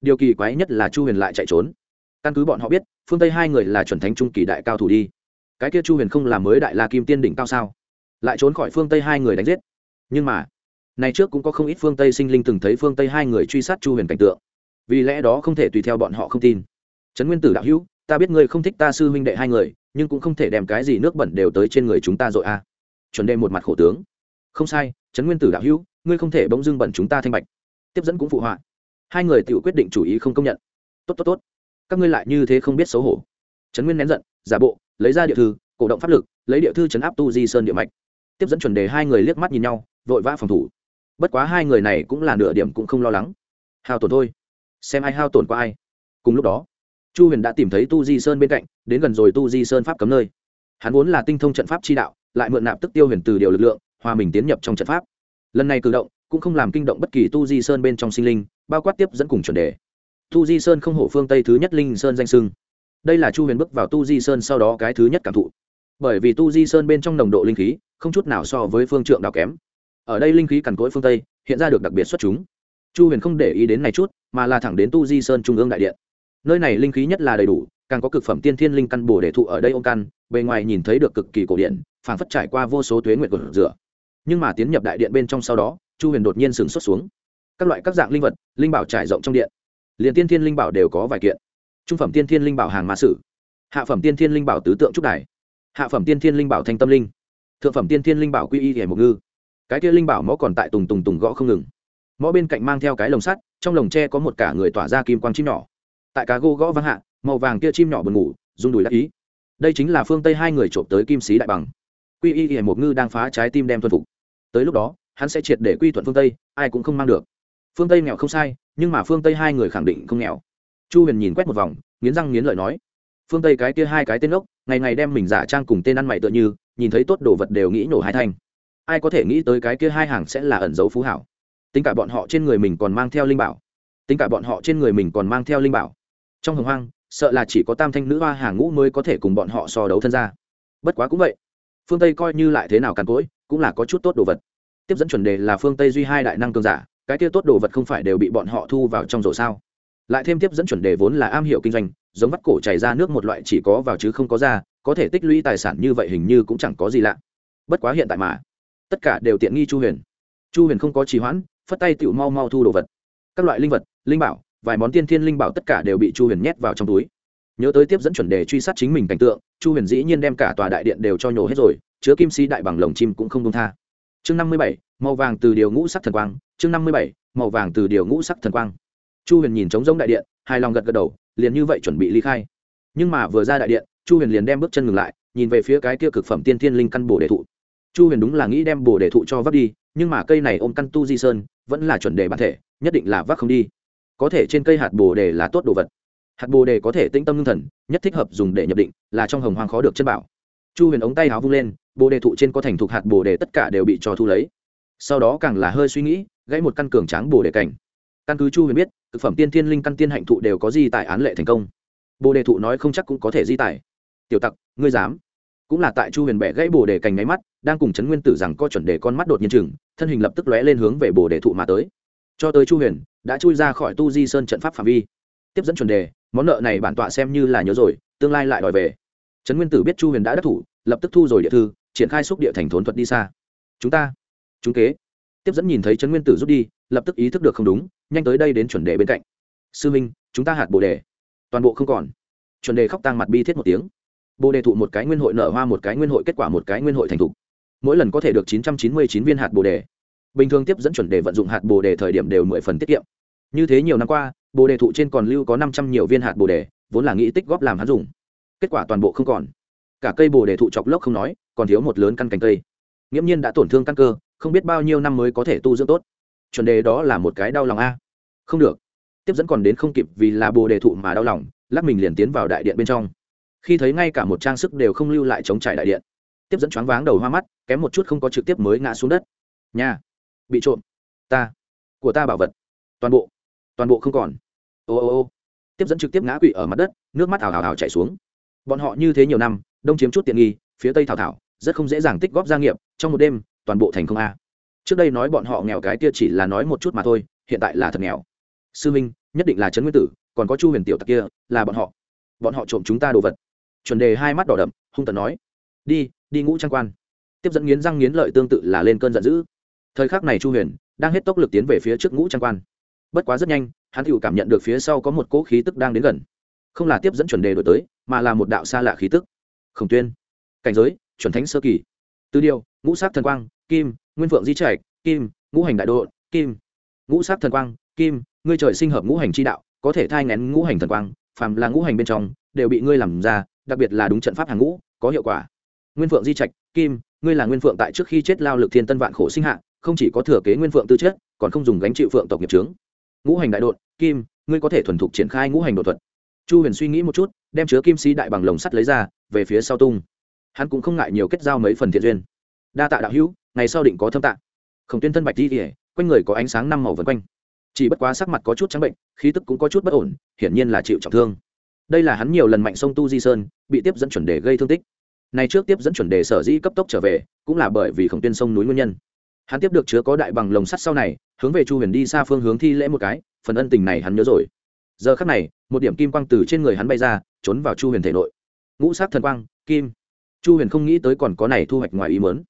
Điều kỳ quái nhất là chu huyền lại chạy trốn. Căn cứ bọn họ biết, phương tây hai người là chuẩn thánh trung kỳ đại cao thủ đi. Cái kia chu huyền không làm mới đại la kim tiên đỉnh cao sao? Lại trốn khỏi phương tây hai người đánh giết. Nhưng mà này trước cũng có không ít phương tây sinh linh từng thấy phương tây hai người truy sát chu huyền cảnh tượng. Vì lẽ đó không thể tùy theo bọn họ không tin. Trấn nguyên tử đạo hữu, ta biết ngươi không thích ta sư huynh đệ hai người, nhưng cũng không thể đem cái gì nước bẩn đều tới trên người chúng ta rồi a à chuẩn đề một mặt khổ tướng. Không sai, trấn nguyên tử đạo hữu, ngươi không thể bỗng dưng bẩn chúng ta thanh bạch. Tiếp dẫn cũng phụ họa. Hai người tự quyết định chủ ý không công nhận. Tốt tốt tốt. Các ngươi lại như thế không biết xấu hổ. Trấn nguyên nén giận, giả bộ, lấy ra địa thư, cổ động pháp lực, lấy địa thư chấn áp tu di sơn địa mạch. Tiếp dẫn chuẩn đề hai người liếc mắt nhìn nhau, vội vã phòng thủ. Bất quá hai người này cũng là nửa điểm cũng không lo lắng. Hao tổn thôi. Xem ai hao tổn qua ai. Cùng lúc đó, chu huyền đã tìm thấy tu di sơn bên cạnh, đến gần rồi tu di sơn pháp cấm nơi. Hắn vốn là tinh thông trận pháp chi đạo lại mượn nạp tức tiêu huyền từ điều lực lượng, hòa mình tiến nhập trong trận pháp. Lần này cử động cũng không làm kinh động bất kỳ tu di sơn bên trong sinh linh, bao quát tiếp dẫn cùng chuẩn đề. Tu di sơn không hổ phương tây thứ nhất linh sơn danh sưng. Đây là chu huyền bước vào tu di sơn sau đó cái thứ nhất cảm thụ. Bởi vì tu di sơn bên trong nồng độ linh khí không chút nào so với phương trượng đào kém. Ở đây linh khí cằn cỗi phương tây, hiện ra được đặc biệt xuất chúng. Chu huyền không để ý đến này chút, mà là thẳng đến tu di sơn trung ương đại điện. Nơi này linh khí nhất là đầy đủ, càng có cực phẩm tiên thiên linh căn bồ để thụ ở đây ôm căn bề ngoài nhìn thấy được cực kỳ cổ điện phảng phất trải qua vô số tuế nguyện của rửa. Nhưng mà tiến nhập đại điện bên trong sau đó, chu huyền đột nhiên sừng xuất xuống. Các loại các dạng linh vật, linh bảo trải rộng trong điện. Liền tiên thiên linh bảo đều có vài kiện. Trung phẩm tiên thiên linh bảo hàng mã sử. Hạ phẩm tiên thiên linh bảo tứ tượng trúc đài. Hạ phẩm tiên thiên linh bảo thanh tâm linh. Thượng phẩm tiên thiên linh bảo quy y hẻ mục ngư. Cái kia linh bảo mõ còn tại tùng tùng tùng gõ không ngừng. Mõ bên cạnh mang theo cái lồng sắt, trong lồng tre có một cả người tỏa ra kim quang chim nhỏ. Tại cá gô gõ vắng hạ, màu vàng kia chim nhỏ buồn ngủ, rung đùi đắc ý đây chính là phương tây hai người trộm tới kim sĩ đại bằng quy y hiểm một ngư đang phá trái tim đem thuần phục tới lúc đó hắn sẽ triệt để quy thuận phương tây ai cũng không mang được phương tây nghèo không sai nhưng mà phương tây hai người khẳng định không nghèo chu huyền nhìn quét một vòng nghiến răng nghiến lợi nói phương tây cái kia hai cái tên ốc ngày ngày đem mình giả trang cùng tên ăn mày tựa như nhìn thấy tốt đồ vật đều nghĩ nổ hai thanh ai có thể nghĩ tới cái kia hai hàng sẽ là ẩn dấu phú hảo tính cả bọn họ trên người mình còn mang theo linh bảo tính cả bọn họ trên người mình còn mang theo linh bảo trong hồng hoang sợ là chỉ có tam thanh nữ hoa hàng ngũ mới có thể cùng bọn họ so đấu thân ra bất quá cũng vậy. Phương tây coi như lại thế nào càn cỗi, cũng là có chút tốt đồ vật. Tiếp dẫn chuẩn đề là phương tây duy hai đại năng cường giả, cái kia tốt đồ vật không phải đều bị bọn họ thu vào trong rổ sao? Lại thêm tiếp dẫn chuẩn đề vốn là am hiểu kinh doanh, giống vắt cổ chảy ra nước một loại chỉ có vào chứ không có ra, có thể tích lũy tài sản như vậy hình như cũng chẳng có gì lạ. Bất quá hiện tại mà, tất cả đều tiện nghi chu huyền. Chu huyền không có trì hoãn, phất tay tựu mau mau thu đồ vật. Các loại linh vật, linh bảo vài món tiên thiên linh bảo tất cả đều bị chu huyền nhét vào trong túi. Nhớ tới tiếp dẫn chuẩn đề truy sát chính mình cảnh tượng, chu huyền dĩ nhiên đem cả tòa đại điện đều cho nhổ hết rồi, chứa kim si đại bằng lồng chim cũng không công tha. Chương năm mươi bảy, màu vàng từ điều ngũ sắc thần quang, chương năm mươi bảy, màu vàng từ điều ngũ sắc thần quang. Chu huyền nhìn trống rỗng đại điện, hài lòng gật gật đầu, liền như vậy chuẩn bị ly khai. Nhưng mà vừa ra đại điện, chu huyền liền đem bước chân ngừng lại, nhìn về phía cái kia cực phẩm tiên thiên linh căn bồ đề thụ. Chu huyền đúng là nghĩ đem bồ đề thụ cho vấp đi, nhưng mà cây này ôm căn tu di sơn, vẫn là chuẩn đề bản thể, nhất định là vác không đi có thể trên cây hạt bồ đề là tốt đồ vật. Hạt bồ đề có thể tĩnh tâm ngưng thần, nhất thích hợp dùng để nhập định, là trong hồng hoang khó được chân bảo. Chu huyền ống tay áo vung lên, bồ đề thụ trên có thành thục hạt bồ đề tất cả đều bị cho thu lấy. Sau đó càng là hơi suy nghĩ, gãy một căn cường tráng bồ đề cảnh. Căn cứ chu huyền biết, thực phẩm tiên thiên linh căn tiên hạnh thụ đều có di tại án lệ thành công. Bồ đề thụ nói không chắc cũng có thể di tài. Tiểu tặc, ngươi dám? Cũng là tại chu huyền bẻ gãy bồ đề cành nháy mắt, đang cùng chấn nguyên tử rằng co chuẩn đề con mắt đột nhiên chừng, thân hình lập tức lóe lên hướng về bồ đề thụ mà tới. Cho tới chu huyền đã chui ra khỏi tu di sơn trận pháp phạm vi. Tiếp dẫn chuẩn đề, món nợ này bản tọa xem như là nhớ rồi, tương lai lại đòi về. Trấn nguyên tử biết chu huyền đã đắc thủ, lập tức thu rồi địa thư, triển khai xúc địa thành thốn thuật đi xa. Chúng ta, chúng kế. Tiếp dẫn nhìn thấy trấn nguyên tử rút đi, lập tức ý thức được không đúng, nhanh tới đây đến chuẩn đề bên cạnh. Sư minh, chúng ta hạt bồ đề. Toàn bộ không còn. Chuẩn đề khóc tang mặt bi thiết một tiếng. Bồ đề thụ một cái nguyên hội nở hoa, một cái nguyên hội kết quả, một cái nguyên hội thành thục mỗi lần có thể được chín trăm chín mươi chín viên hạt bồ đề. Bình thường tiếp dẫn chuẩn đề vận dụng hạt bồ đề thời điểm đều mười phần tiết kiệm như thế nhiều năm qua, bồ đề thụ trên còn lưu có năm trăm nhiều viên hạt bồ đề, vốn là nghĩ tích góp làm hắn dùng. Kết quả toàn bộ không còn. Cả cây bồ đề thụ chọc lốc không nói, còn thiếu một lớn căn cành cây. Nghiễm nhiên đã tổn thương căn cơ, không biết bao nhiêu năm mới có thể tu dưỡng tốt. Chuẩn đề đó là một cái đau lòng a. Không được. Tiếp dẫn còn đến không kịp vì là bồ đề thụ mà đau lòng, lắc mình liền tiến vào đại điện bên trong. Khi thấy ngay cả một trang sức đều không lưu lại chống trải đại điện, tiếp dẫn choáng váng đầu hoa mắt, kém một chút không có trực tiếp mới ngã xuống đất. Nhà. Bị trộm. Ta. Của ta bảo vật. Toàn bộ toàn bộ không còn. Ô ô ô. Tiếp dẫn trực tiếp ngã quỵ ở mặt đất, nước mắt ảo ảo ảo chảy xuống. Bọn họ như thế nhiều năm, đông chiếm chút tiện nghi, phía tây thảo thảo, rất không dễ dàng tích góp gia nghiệp, trong một đêm, toàn bộ thành không a. Trước đây nói bọn họ nghèo cái kia chỉ là nói một chút mà thôi, hiện tại là thật nghèo. Sư minh, nhất định là trấn nguyên tử, còn có chu huyền tiểu tặc kia, là bọn họ. Bọn họ trộm chúng ta đồ vật. Chuẩn đề hai mắt đỏ đậm, hung tận nói. Đi đi ngũ trang quan. Tiếp dẫn nghiến răng nghiến lợi tương tự là lên cơn giận dữ. Thời khắc này chu huyền đang hết tốc lực tiến về phía trước ngũ trang quan bất quá rất nhanh, hắn tự cảm nhận được phía sau có một cỗ khí tức đang đến gần. Không là tiếp dẫn chuẩn đề đổi tới, mà là một đạo xa lạ khí tức. Khổng tuyên. Cảnh giới, chuẩn thánh sơ kỳ. Tư điều, ngũ sát thần quang, kim, nguyên phượng di trạch, kim, ngũ hành đại độ, kim. Ngũ sát thần quang, kim, ngươi trời sinh hợp ngũ hành chi đạo, có thể thai ngén ngũ hành thần quang, phàm là ngũ hành bên trong, đều bị ngươi làm ra, đặc biệt là đúng trận pháp hàng ngũ, có hiệu quả. Nguyên phượng di trạch, kim, ngươi là nguyên phượng tại trước khi chết lao lực thiên tân vạn khổ sinh hạ, không chỉ có thừa kế nguyên phượng tư chất, còn không dùng gánh chịu phượng tộc nghiệp trướng ngũ hành đại đột kim, ngươi có thể thuần thục triển khai ngũ hành đột thuật. Chu huyền suy nghĩ một chút, đem chứa kim sĩ đại bằng lồng sắt lấy ra, về phía sau tung. Hắn cũng không ngại nhiều kết giao mấy phần thiện duyên. Đa tạ đạo hữu, ngày sau định có thâm tạ. Khổng tuyên thân bạch đi kỉa quanh người có ánh sáng năm màu vân quanh. Chỉ bất quá sắc mặt có chút trắng bệnh, khí tức cũng có chút bất ổn, hiển nhiên là chịu trọng thương. Đây là hắn nhiều lần mạnh sông tu di sơn, bị tiếp dẫn chuẩn đề gây thương tích. Này trước tiếp dẫn chuẩn đề sở dĩ cấp tốc trở về, cũng là bởi vì khổng tuyên sông núi nguyên nhân hắn tiếp được chứa có đại bằng lồng sắt sau này, hướng về chu huyền đi xa phương hướng thi lễ một cái, phần ân tình này hắn nhớ rồi. Giờ khắc này, một điểm kim quang từ trên người hắn bay ra, trốn vào chu huyền thể nội. Ngũ sát thần quang, kim. Chu huyền không nghĩ tới còn có này thu hoạch ngoài ý mớn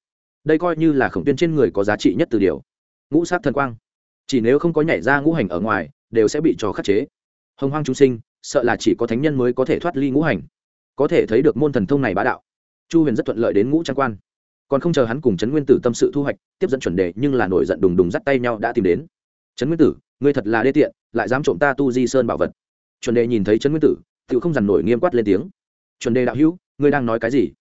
đây coi như là khổng tuyên trên người có giá trị nhất từ điều. Ngũ sát thần quang. Chỉ nếu không có nhảy ra ngũ hành ở ngoài, đều sẽ bị trò khắc chế. Hồng hoang trung sinh, sợ là chỉ có thánh nhân mới có thể thoát ly ngũ hành. Có thể thấy được môn thần thông này bá đạo. Chu huyền rất thuận lợi đến ngũ trang quan còn không chờ hắn cùng trấn nguyên tử tâm sự thu hoạch, tiếp dẫn chuẩn đề nhưng là nổi giận đùng đùng dắt tay nhau đã tìm đến. Trấn nguyên tử, ngươi thật là đê tiện, lại dám trộm ta tu di sơn bảo vật. Chuẩn đề nhìn thấy trấn nguyên tử tự không dằn nổi nghiêm quát lên tiếng. Chuẩn đề đạo hữu, ngươi đang nói cái gì?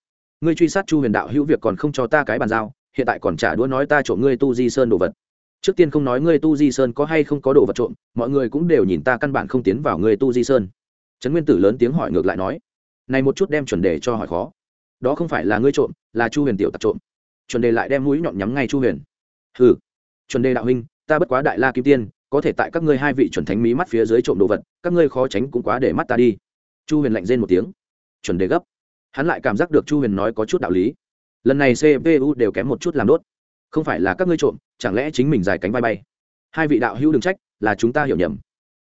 Ngươi truy sát chu huyền đạo hữu việc còn không cho ta cái bàn giao, hiện tại còn trả đũa nói ta trộm ngươi tu di sơn đồ vật. Trước tiên không nói ngươi tu di sơn có hay không có đồ vật trộm, mọi người cũng đều nhìn ta căn bản không tiến vào ngươi tu di sơn. Trấn nguyên tử lớn tiếng hỏi ngược lại nói. Này một chút đem chuẩn đề cho hỏi khó đó không phải là ngươi trộm, là chu huyền tiểu tặc trộm. Chuẩn đề lại đem mũi nhọn nhắm ngay chu huyền. Ừ chuẩn đề đạo huynh, ta bất quá đại la kim tiên, có thể tại các ngươi hai vị chuẩn thánh mí mắt phía dưới trộm đồ vật, các ngươi khó tránh cũng quá để mắt ta đi. Chu huyền lạnh rên một tiếng. Chuẩn đề gấp. Hắn lại cảm giác được chu huyền nói có chút đạo lý. Lần này cpu đều kém một chút làm đốt. Không phải là các ngươi trộm, chẳng lẽ chính mình dài cánh bay bay? Hai vị đạo hữu đừng trách, là chúng ta hiểu nhầm.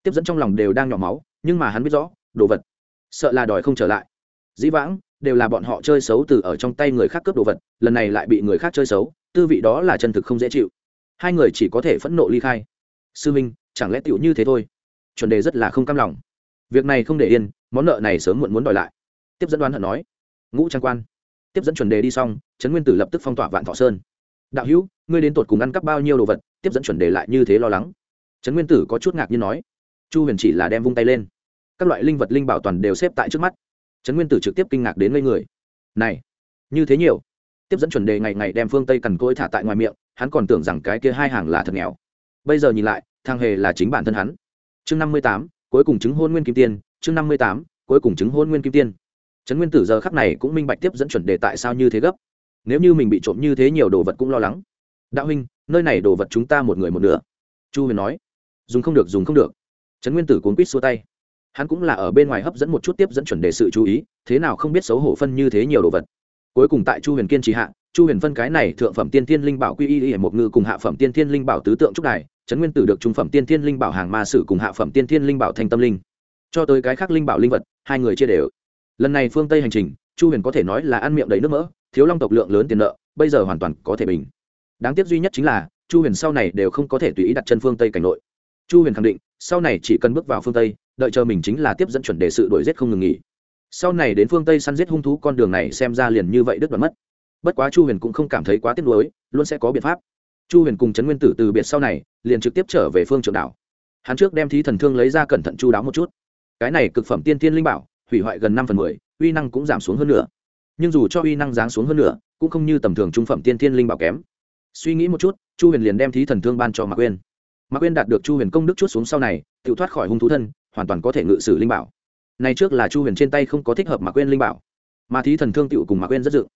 Tiếp dẫn trong lòng đều đang nhỏ máu, nhưng mà hắn biết rõ, đồ vật, sợ là đòi không trở lại. Dĩ vãng đều là bọn họ chơi xấu từ ở trong tay người khác cướp đồ vật, lần này lại bị người khác chơi xấu, tư vị đó là chân thực không dễ chịu. Hai người chỉ có thể phẫn nộ ly khai. Sư minh, chẳng lẽ tựu như thế thôi? Chuẩn đề rất là không cam lòng. Việc này không để yên, món nợ này sớm muộn muốn đòi lại. Tiếp dẫn đoán hận nói. Ngũ trang quan. Tiếp dẫn chuẩn đề đi xong, trấn nguyên tử lập tức phong tỏa vạn thọ sơn. Đạo hữu, ngươi đến tột cùng ăn cắp bao nhiêu đồ vật, tiếp dẫn chuẩn đề lại như thế lo lắng. Trấn nguyên tử có chút ngạc như nói. Chu huyền chỉ là đem vung tay lên. Các loại linh vật linh bảo toàn đều xếp tại trước mắt trấn nguyên tử trực tiếp kinh ngạc đến ngây người. Này, như thế nhiều. Tiếp dẫn chuẩn đề ngày ngày đem phương tây cằn côi thả tại ngoài miệng, hắn còn tưởng rằng cái kia hai hàng là thật nghèo. Bây giờ nhìn lại thang hề là chính bản thân hắn. Chương năm mươi tám, cuối cùng chứng hôn nguyên kim tiên. Chương năm mươi tám, cuối cùng chứng hôn nguyên kim tiên. Trấn nguyên tử giờ khắc này cũng minh bạch tiếp dẫn chuẩn đề tại sao như thế gấp. Nếu như mình bị trộm như thế nhiều đồ vật cũng lo lắng. Đạo huynh, nơi này đồ vật chúng ta một người một nửa. Chu huyền nói. Dùng không được, dùng không được. Trấn nguyên tử cuốn quýt xua tay hắn cũng là ở bên ngoài hấp dẫn một chút tiếp dẫn chuẩn đề sự chú ý, thế nào không biết xấu hổ phân như thế nhiều đồ vật. Cuối cùng tại chu huyền kiên trì hạ, chu huyền phân cái này thượng phẩm tiên thiên linh bảo quy y y một ngư cùng hạ phẩm tiên thiên linh bảo tứ tượng trúc đài, trấn nguyên tử được trung phẩm tiên thiên linh bảo hàng ma sử cùng hạ phẩm tiên thiên linh bảo thanh tâm linh. Cho tới cái khác linh bảo linh vật, hai người chia đều. Lần này phương tây hành trình, chu huyền có thể nói là ăn miệng đầy nước mỡ, thiếu long tộc lượng lớn tiền nợ, bây giờ hoàn toàn có thể bình. Đáng tiếc duy nhất chính là, chu huyền sau này đều không có thể tùy ý đặt chân phương tây cảnh nội. Chu huyền khẳng định, sau này chỉ cần bước vào phương tây đợi chờ mình chính là tiếp dẫn chuẩn đề sự đổi giết không ngừng nghỉ. Sau này đến phương tây săn giết hung thú, con đường này xem ra liền như vậy đứt đoạn mất. Bất quá chu huyền cũng không cảm thấy quá tiếc nuối, luôn sẽ có biện pháp. Chu huyền cùng trấn nguyên tử từ biệt sau này, liền trực tiếp trở về phương trường đảo. Hắn trước đem thí thần thương lấy ra cẩn thận chu đáo một chút. Cái này cực phẩm tiên tiên linh bảo, hủy hoại gần năm phần mười, uy năng cũng giảm xuống hơn nữa nhưng dù cho uy năng giáng xuống hơn nữa cũng không như tầm thường trung phẩm tiên tiên linh bảo kém. Suy nghĩ một chút, chu huyền liền đem thí thần thương ban cho mạc quên mạc quên đạt được chu huyền công đức chút xuống sau này, tự thoát khỏi hung thú thân hoàn toàn có thể ngự sử linh bảo. Này trước là chu huyền trên tay không có thích hợp mạc quên linh bảo, mà thí thần thương tựu cùng mạc quên rất dự.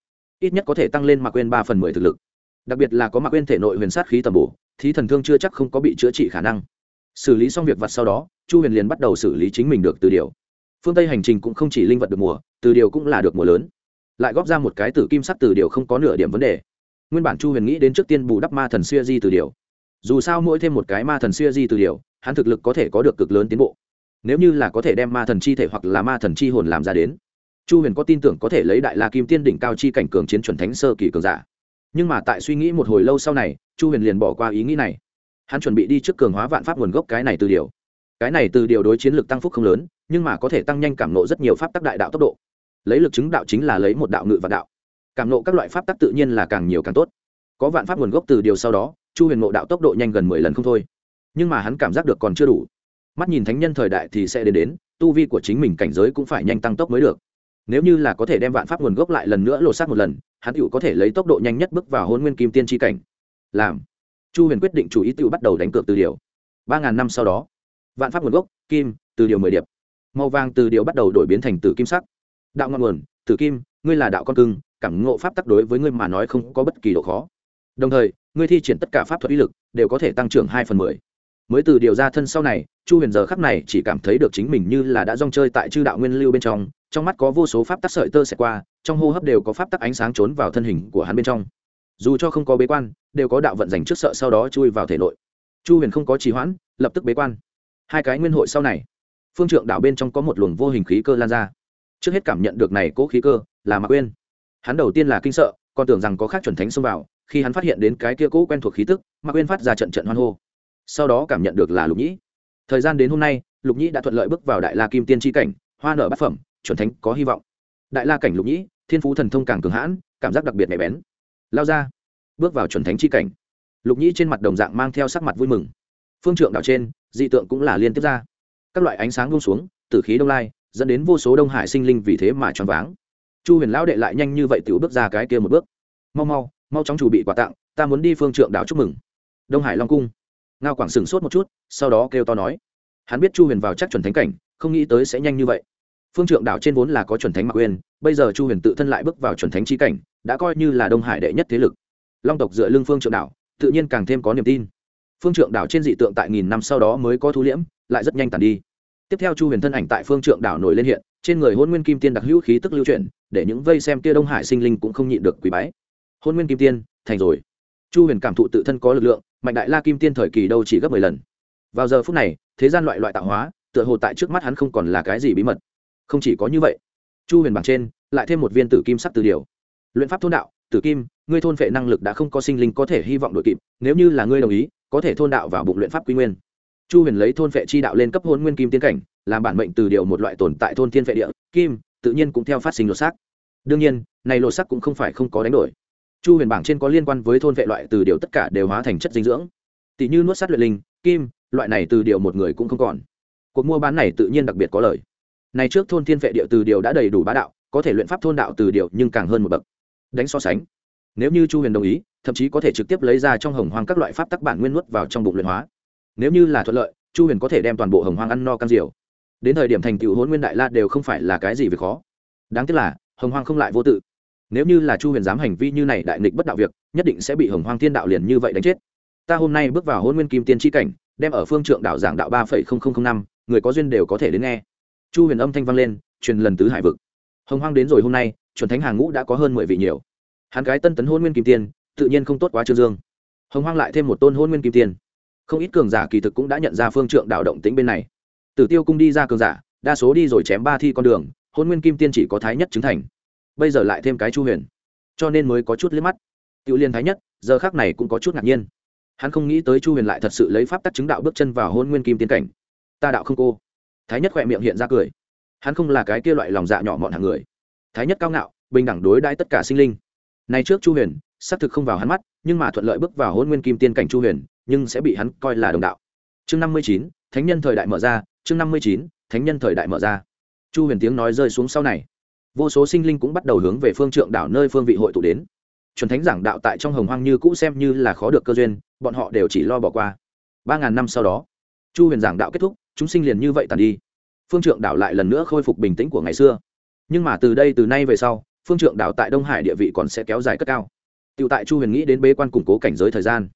Ít nhất có thể tăng lên mạc quên ba phần mười thực lực. Đặc biệt là có mạc quên thể nội huyền sát khí tầm bổ, thí thần thương chưa chắc không có bị chữa trị khả năng. Xử lý xong việc vặt sau đó, chu huyền liền bắt đầu xử lý chính mình được từ điều. Phương tây hành trình cũng không chỉ linh vật được mùa, từ điều cũng là được mùa lớn. Lại góp ra một cái tử kim sắc từ điều không có nửa điểm vấn đề. Nguyên bản chu huyền nghĩ đến trước tiên bù đắp ma thần xuya di từ điều. Dù sao mỗi thêm một cái ma thần xuya di từ điều, hắn thực lực có thể có được cực lớn tiến bộ nếu như là có thể đem ma thần chi thể hoặc là ma thần chi hồn làm ra đến, chu huyền có tin tưởng có thể lấy đại la kim tiên đỉnh cao chi cảnh cường chiến chuẩn thánh sơ kỳ cường giả. Nhưng mà tại suy nghĩ một hồi lâu sau này, chu huyền liền bỏ qua ý nghĩ này. Hắn chuẩn bị đi trước cường hóa vạn pháp nguồn gốc cái này từ điều. Cái này từ điều đối chiến lược tăng phúc không lớn, nhưng mà có thể tăng nhanh cảm nộ rất nhiều pháp tắc đại đạo tốc độ. Lấy lực chứng đạo chính là lấy một đạo ngự và đạo. Cảm nộ các loại pháp tắc tự nhiên là càng nhiều càng tốt. Có vạn pháp nguồn gốc từ điều sau đó, chu huyền ngộ đạo tốc độ nhanh gần mười lần không thôi. Nhưng mà hắn cảm giác được còn chưa đủ mắt nhìn thánh nhân thời đại thì sẽ đến đến, tu vi của chính mình cảnh giới cũng phải nhanh tăng tốc mới được. Nếu như là có thể đem vạn pháp nguồn gốc lại lần nữa lột xác một lần, hắn tựu có thể lấy tốc độ nhanh nhất bước vào hôn nguyên kim tiên tri cảnh. Làm. Chu huyền quyết định chủ ý tựu bắt đầu đánh cược từ điều. Ba ngàn năm sau đó, vạn pháp nguồn gốc, kim, từ điều mười điệp. Màu vàng từ điều bắt đầu đổi biến thành từ kim sắc. Đạo ngọn nguồn, từ kim, ngươi là đạo con cưng, cảm ngộ pháp tắc đối với ngươi mà nói không có bất kỳ độ khó. Đồng thời, ngươi thi triển tất cả pháp thuật uy lực đều có thể tăng trưởng hai phần mười mới từ điều ra thân sau này, chu huyền giờ khắc này chỉ cảm thấy được chính mình như là đã rong chơi tại chư đạo nguyên lưu bên trong trong mắt có vô số pháp tắc sợi tơ xẹt qua, trong hô hấp đều có pháp tắc ánh sáng trốn vào thân hình của hắn bên trong. Dù cho không có bế quan, đều có đạo vận dành trước sợ sau đó chui vào thể nội. Chu huyền không có trì hoãn, lập tức bế quan. Hai cái nguyên hội sau này, phương trượng đạo bên trong có một luồng vô hình khí cơ lan ra. Trước hết cảm nhận được này cố khí cơ là mạc quên hắn đầu tiên là kinh sợ, còn tưởng rằng có khác chuẩn thánh xông vào, khi hắn phát hiện đến cái kia cố quen thuộc khí tức, mạc quên phát ra trận trận hoan hô sau đó cảm nhận được là lục nhĩ. Thời gian đến hôm nay, lục nhĩ đã thuận lợi bước vào đại la kim tiên tri cảnh, hoa nở bát phẩm, chuẩn thánh có hy vọng. Đại la cảnh lục nhĩ, thiên phú thần thông càng cường hãn, cảm giác đặc biệt nhạy bén. Lao ra, bước vào chuẩn thánh chi cảnh. Lục nhĩ trên mặt đồng dạng mang theo sắc mặt vui mừng. Phương trượng đảo trên, dị tượng cũng là liên tiếp ra. Các loại ánh sáng bông xuống, tử khí đông lai, dẫn đến vô số đông hải sinh linh vì thế mà choáng váng. Chu huyền lão đệ lại nhanh như vậy tiểu bước ra cái kia một bước. Mau mau mau chóng chủ bị quà tặng, ta muốn đi phương trượng đảo chúc mừng. Đông hải long cung ngao quảng sừng sốt một chút, sau đó kêu to nói, hắn biết chu huyền vào chắc chuẩn thánh cảnh, không nghĩ tới sẽ nhanh như vậy. Phương trượng đảo trên vốn là có chuẩn thánh mạc quyền bây giờ chu huyền tự thân lại bước vào chuẩn thánh trí cảnh, đã coi như là đông hải đệ nhất thế lực. Long tộc dựa lưng phương trượng đảo, tự nhiên càng thêm có niềm tin. Phương trượng đảo trên dị tượng tại nghìn năm sau đó mới có thu liễm, lại rất nhanh tàn đi. Tiếp theo chu huyền thân ảnh tại phương trượng đảo nổi lên hiện, trên người hôn nguyên kim tiên đặc hữu khí tức lưu chuyển, để những vây xem kia đông hải sinh linh cũng không nhịn được quý bái. Hôn nguyên kim tiên, thành rồi. Chu huyền cảm thụ tự thân có lực lượng mạnh đại la kim tiên thời kỳ đâu chỉ gấp mười lần. Vào giờ phút này, thế gian loại loại tạo hóa, tựa hồ tại trước mắt hắn không còn là cái gì bí mật. Không chỉ có như vậy, chu huyền bảng trên lại thêm một viên tử kim sắc từ điều. Luyện pháp thôn đạo, tử kim, ngươi thôn vệ năng lực đã không có sinh linh có thể hy vọng đội kịp, nếu như là ngươi đồng ý, có thể thôn đạo vào bụng luyện pháp quy nguyên. Chu huyền lấy thôn vệ chi đạo lên cấp hôn nguyên kim tiến cảnh, làm bản mệnh từ điều một loại tồn tại thôn thiên vệ địa, kim, tự nhiên cũng theo phát sinh lột xác. Đương nhiên, này lột xác cũng không phải không có đánh đổi chu huyền bảng trên có liên quan với thôn vệ loại từ điều tất cả đều hóa thành chất dinh dưỡng. Tỷ như nuốt sát luyện linh, kim, loại này từ điều một người cũng không còn. Cuộc mua bán này tự nhiên đặc biệt có lời này trước thôn thiên vệ địa từ điều đã đầy đủ bá đạo, có thể luyện pháp thôn đạo từ điều nhưng càng hơn một bậc. Đánh so sánh. Nếu như chu huyền đồng ý, thậm chí có thể trực tiếp lấy ra trong hồng hoang các loại pháp tắc bản nguyên nuốt vào trong bụng luyện hóa. Nếu như là thuận lợi, chu huyền có thể đem toàn bộ hồng hoang ăn no căng diều. Đến thời điểm thành tựu hôn nguyên đại la đều không phải là cái gì việc khó. Đáng tiếc là, hồng hoang không lại vô tự nếu như là chu huyền dám hành vi như này đại nghịch bất đạo việc, nhất định sẽ bị hồng hoang thiên đạo liền như vậy đánh chết. Ta hôm nay bước vào hôn nguyên kim tiên tri cảnh, đem ở phương trượng đạo giảng đạo ba năm, người có duyên đều có thể đến nghe. Chu huyền âm thanh vang lên, truyền lần tứ hải vực. Hồng hoang đến rồi hôm nay, chuẩn thánh hàng ngũ đã có hơn mười vị nhiều. Hắn gái tân tấn hôn nguyên kim tiên, tự nhiên không tốt quá trương dương. Hồng hoang lại thêm một tôn hôn nguyên kim tiên. Không ít cường giả kỳ thực cũng đã nhận ra phương trượng đạo động tính bên này. Tử tiêu cung đi ra cường giả, đa số đi rồi chém ba thi con đường hôn nguyên kim tiên chỉ có thái nhất chứng thành bây giờ lại thêm cái chu huyền, cho nên mới có chút liếc mắt. Tiểu liên thái nhất, giờ khác này cũng có chút ngạc nhiên. Hắn không nghĩ tới chu huyền lại thật sự lấy pháp tắc chứng đạo bước chân vào hôn nguyên kim tiên cảnh. Ta đạo không cô. Thái nhất khỏe miệng hiện ra cười. Hắn không là cái kia loại lòng dạ nhỏ mọn hàng người. Thái nhất cao ngạo, bình đẳng đối đãi tất cả sinh linh. Này trước chu huyền, xác thực không vào hắn mắt, nhưng mà thuận lợi bước vào hôn nguyên kim tiên cảnh chu huyền, nhưng sẽ bị hắn coi là đồng đạo. Chương năm mươi chín, thánh nhân thời đại mở ra, chương năm mươi chín, thánh nhân thời đại mở ra. Chu huyền tiếng nói rơi xuống sau này vô số sinh linh cũng bắt đầu hướng về phương trượng đảo nơi phương vị hội tụ đến. Chuẩn thánh giảng đạo tại trong hồng hoang như cũ xem như là khó được cơ duyên, bọn họ đều chỉ lo bỏ qua. Ba ngàn năm sau đó, chu huyền giảng đạo kết thúc, chúng sinh liền như vậy tàn đi. Phương trượng đảo lại lần nữa khôi phục bình tĩnh của ngày xưa. Nhưng mà từ đây từ nay về sau, phương trượng đảo tại đông hải địa vị còn sẽ kéo dài cất cao. Tựu tại chu huyền nghĩ đến bế quan củng cố cảnh giới thời gian.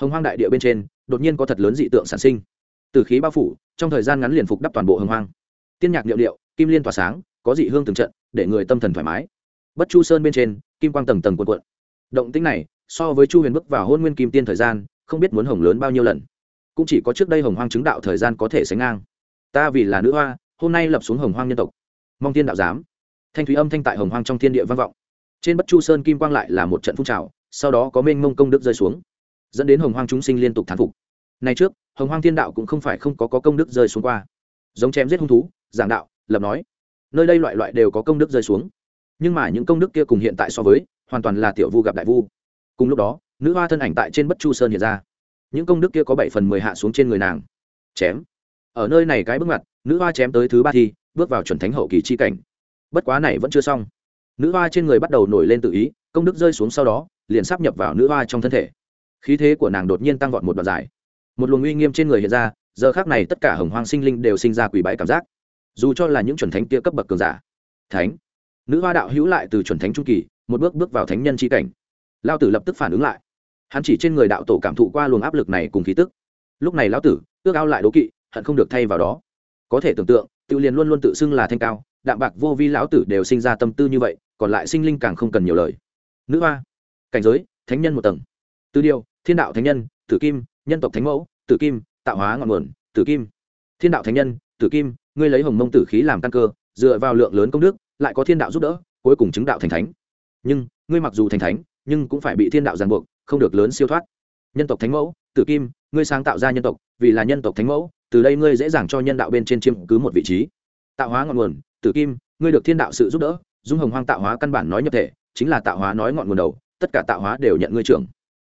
Hồng hoang đại địa bên trên, đột nhiên có thật lớn dị tượng sản sinh. Từ khí bao phủ, trong thời gian ngắn liền phục đắp toàn bộ hồng hoang. Tiên nhạc liệu liệu kim liên tỏa sáng, có dị hương từng trận để người tâm thần thoải mái. Bất chu sơn bên trên kim quang tầng tầng cuộn cuộn. Động tĩnh này so với chu huyền bước vào hôn nguyên kim tiên thời gian không biết muốn hồng lớn bao nhiêu lần. Cũng chỉ có trước đây hồng hoang chứng đạo thời gian có thể sánh ngang. Ta vì là nữ hoa hôm nay lập xuống hồng hoang nhân tộc. Mong tiên đạo giám. Thanh thúy âm thanh tại hồng hoang trong thiên địa vang vọng. Trên bất chu sơn kim quang lại là một trận phun trào sau đó có mênh mông công đức rơi xuống. Dẫn đến hồng hoang chúng sinh liên tục thán phục. Nay trước hồng hoang thiên đạo cũng không phải không có, có công đức rơi xuống qua. Giống chém giết hung thú giảng đạo lập nói nơi đây loại loại đều có công đức rơi xuống. Nhưng mà những công đức kia cùng hiện tại so với, hoàn toàn là tiểu vu gặp đại vu. Cùng lúc đó, nữ hoa thân ảnh tại trên bất chu sơn hiện ra. Những công đức kia có bảy phần mười hạ xuống trên người nàng. Chém. Ở nơi này cái bước mặt nữ hoa chém tới thứ ba thi, bước vào chuẩn thánh hậu kỳ chi cảnh. Bất quá này vẫn chưa xong. Nữ hoa trên người bắt đầu nổi lên tự ý, công đức rơi xuống sau đó, liền sắp nhập vào nữ hoa trong thân thể. Khí thế của nàng đột nhiên tăng vọt một đoạn dài. Một luồng uy nghiêm trên người hiện ra, giờ khác này tất cả hồng hoang sinh linh đều sinh ra quỷ bái cảm giác dù cho là những chuẩn thánh kia cấp bậc cường giả. Thánh. Nữ hoa đạo hữu lại từ chuẩn thánh trung kỳ, một bước bước vào thánh nhân tri cảnh. Lao tử lập tức phản ứng lại. Hắn chỉ trên người đạo tổ cảm thụ qua luồng áp lực này cùng khí tức. Lúc này lão tử, ước ao lại đố kỵ, hận không được thay vào đó. Có thể tưởng tượng tự liền luôn luôn tự xưng là thanh cao, đạm bạc vô vi lão tử đều sinh ra tâm tư như vậy, còn lại sinh linh càng không cần nhiều lời. Nữ hoa. Cảnh giới, thánh nhân một tầng. Tư điều, thiên đạo thánh nhân, tử kim, nhân tộc thánh mẫu, tử kim, tạo hóa ngọn nguồn, tử kim. Thiên đạo thánh nhân, tử kim ngươi lấy hồng mông tử khí làm căn cơ, dựa vào lượng lớn công đức, lại có thiên đạo giúp đỡ, cuối cùng chứng đạo thành thánh. Nhưng, ngươi mặc dù thành thánh, nhưng cũng phải bị thiên đạo ràng buộc, không được lớn siêu thoát. Nhân tộc thánh mẫu, tử kim, ngươi sáng tạo ra nhân tộc, vì là nhân tộc thánh mẫu, từ đây ngươi dễ dàng cho nhân đạo bên trên chiếm cứ một vị trí. Tạo hóa ngọn nguồn, tử kim, ngươi được thiên đạo sự giúp đỡ, dung hồng hoang tạo hóa căn bản nói nhập thể, chính là tạo hóa nói ngọn nguồn đầu, tất cả tạo hóa đều nhận ngươi trưởng.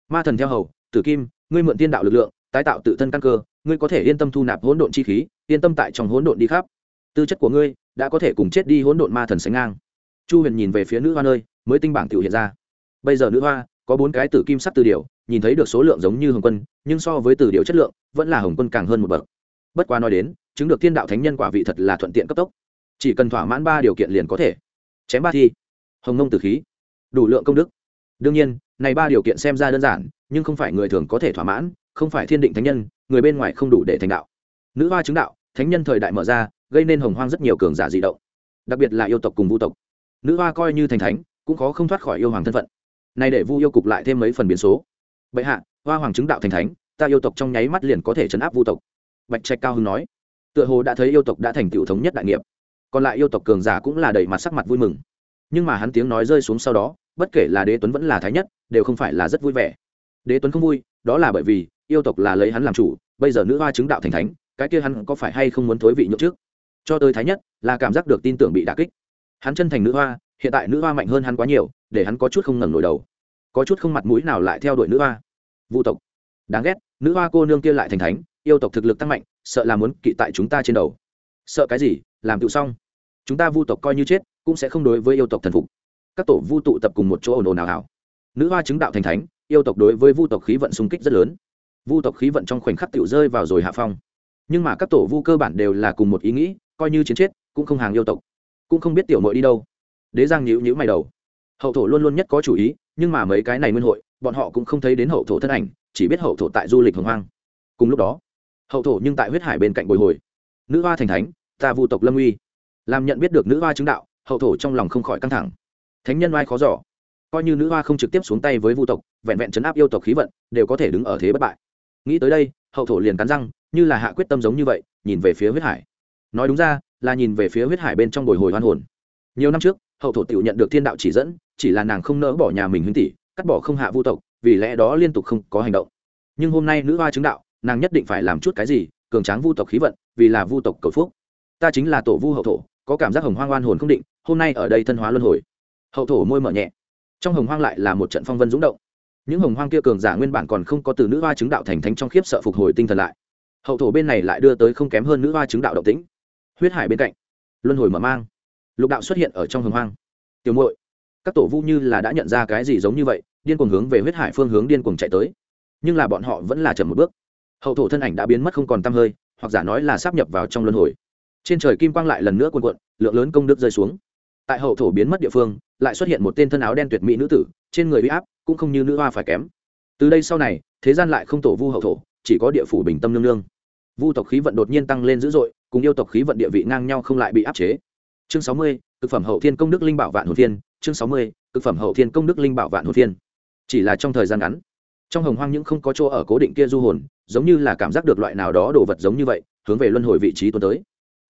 Ma thần theo hầu, tử kim, ngươi mượn thiên đạo lực lượng, tái tạo tự thân căn cơ ngươi có thể yên tâm thu nạp hỗn độn chi khí, yên tâm tại trong hỗn độn đi khắp. Tư chất của ngươi đã có thể cùng chết đi hỗn độn ma thần sánh ngang. Chu huyền nhìn về phía nữ hoa nơi, mới tinh bảng tiểu hiện ra. Bây giờ nữ hoa có bốn cái tử kim sắc từ điều nhìn thấy được số lượng giống như hồng quân, nhưng so với từ điều chất lượng, vẫn là hồng quân càng hơn một bậc. Bất quá nói đến, chứng được thiên đạo thánh nhân quả vị thật là thuận tiện cấp tốc. Chỉ cần thỏa mãn ba điều kiện liền có thể. Chém ba thi. Hồng nông tử khí. Đủ lượng công đức. Đương nhiên, này ba điều kiện xem ra đơn giản, nhưng không phải người thường có thể thỏa mãn không phải thiên định thánh nhân, người bên ngoài không đủ để thành đạo. Nữ hoa chứng đạo, thánh nhân thời đại mở ra, gây nên hồng hoang rất nhiều cường giả dị động. Đặc biệt là yêu tộc cùng vu tộc. Nữ hoa coi như thành thánh, cũng khó không thoát khỏi yêu hoàng thân phận. Nay để vu yêu cục lại thêm mấy phần biến số. Bệ hạ, hoa hoàng chứng đạo thành thánh, ta yêu tộc trong nháy mắt liền có thể chấn áp vu tộc. Bạch trạch cao hưng nói. Tựa hồ đã thấy yêu tộc đã thành tựu thống nhất đại nghiệp. Còn lại yêu tộc cường giả cũng là đầy mặt sắc mặt vui mừng. Nhưng mà hắn tiếng nói rơi xuống sau đó, bất kể là đế tuấn vẫn là thái nhất, đều không phải là rất vui vẻ. Đế tuấn không vui, đó là bởi vì yêu tộc là lấy hắn làm chủ, bây giờ nữ hoa chứng đạo thành thánh, cái kia hắn có phải hay không muốn thối vị nhượng trước? Cho tới thái nhất, là cảm giác được tin tưởng bị đà kích. Hắn chân thành nữ hoa, hiện tại nữ hoa mạnh hơn hắn quá nhiều, để hắn có chút không ngẩng nổi đầu. Có chút không mặt mũi nào lại theo đuổi nữ hoa. Vu tộc. Đáng ghét, nữ hoa cô nương kia lại thành thánh, yêu tộc thực lực tăng mạnh, sợ là muốn kỵ tại chúng ta trên đầu. Sợ cái gì? Làm tự xong. Chúng ta vu tộc coi như chết, cũng sẽ không đối với yêu tộc thần phục. Các tổ vu tụ tập cùng một chỗ ồn ồn nào hảo nữ hoa chứng đạo thành thánh, yêu tộc đối với vu tộc khí vận xung kích rất lớn vu tộc khí vận trong khoảnh khắc Tiểu rơi vào rồi hạ phong. Nhưng mà các tổ vu cơ bản đều là cùng một ý nghĩ, coi như chiến chết, cũng không hàng yêu tộc. Cũng không biết tiểu mội đi đâu. Đế giang nhíu nhíu mày đầu. Hậu thổ luôn luôn nhất có chủ ý, nhưng mà mấy cái này nguyên hội, bọn họ cũng không thấy đến hậu thổ thân ảnh, chỉ biết hậu thổ tại du lịch hồng hoang. Cùng lúc đó, hậu thổ nhưng tại huyết hải bên cạnh bồi hồi. Nữ hoa thành thánh, ta vu tộc lâm uy. Làm nhận biết được nữ hoa chứng đạo, hậu thổ trong lòng không khỏi căng thẳng. Thánh nhân oai khó giỏ coi như nữ hoa không trực tiếp xuống tay với vu tộc, vẹn vẹn chấn áp yêu tộc khí vận, đều có thể đứng ở thế bất bại nghĩ tới đây, hậu thổ liền cắn răng, như là hạ quyết tâm giống như vậy, nhìn về phía huyết hải. Nói đúng ra, là nhìn về phía huyết hải bên trong bồi hồi hoan hồn. Nhiều năm trước, hậu thổ tự nhận được thiên đạo chỉ dẫn, chỉ là nàng không nỡ bỏ nhà mình huynh tỷ, cắt bỏ không hạ vu tộc, vì lẽ đó liên tục không có hành động. Nhưng hôm nay nữ hoa chứng đạo, nàng nhất định phải làm chút cái gì, cường tráng vu tộc khí vận, vì là vu tộc cầu phúc. Ta chính là tổ vu hậu thổ, có cảm giác hồng hoang oan hồn không định, hôm nay ở đây thân hóa luân hồi. Hậu thổ môi mở nhẹ. Trong hồng hoang lại là một trận phong vân dũng động những hồng hoang kia cường giả nguyên bản còn không có từ nữ hoa chứng đạo thành thánh trong khiếp sợ phục hồi tinh thần lại. Hậu thổ bên này lại đưa tới không kém hơn nữ hoa chứng đạo động tĩnh. Huyết hải bên cạnh, luân hồi mở mang. Lục đạo xuất hiện ở trong hồng hoang. Tiểu muội, các tổ vu như là đã nhận ra cái gì giống như vậy, điên cuồng hướng về huyết hải phương hướng điên cuồng chạy tới. Nhưng là bọn họ vẫn là chậm một bước. Hậu thổ thân ảnh đã biến mất không còn t hơi, hoặc giả nói là sắp nhập vào trong luân hồi. Trên trời kim quang lại lần nữa quần cuộn, lượng lớn công đức rơi xuống. Tại hậu thổ biến mất địa phương, lại xuất hiện một tên thân áo đen tuyệt mỹ nữ tử, trên người bị áp cũng không như nữ hoa phải kém từ đây sau này, thế gian lại không tổ vu hậu thổ, chỉ có địa phủ bình tâm nương nương vu tộc khí vận đột nhiên tăng lên dữ dội, cùng yêu tộc khí vận địa vị ngang nhau không lại bị áp chế chương sáu mươi thực phẩm hậu thiên công đức linh bảo vạn hồn thiên. chương sáu mươi thực phẩm hậu thiên công đức linh bảo vạn hồn thiên. chỉ là trong thời gian ngắn, trong hồng hoang những không có chỗ ở cố định kia du hồn, giống như là cảm giác được loại nào đó đồ vật giống như vậy, hướng về luân hồi vị trí tuần tới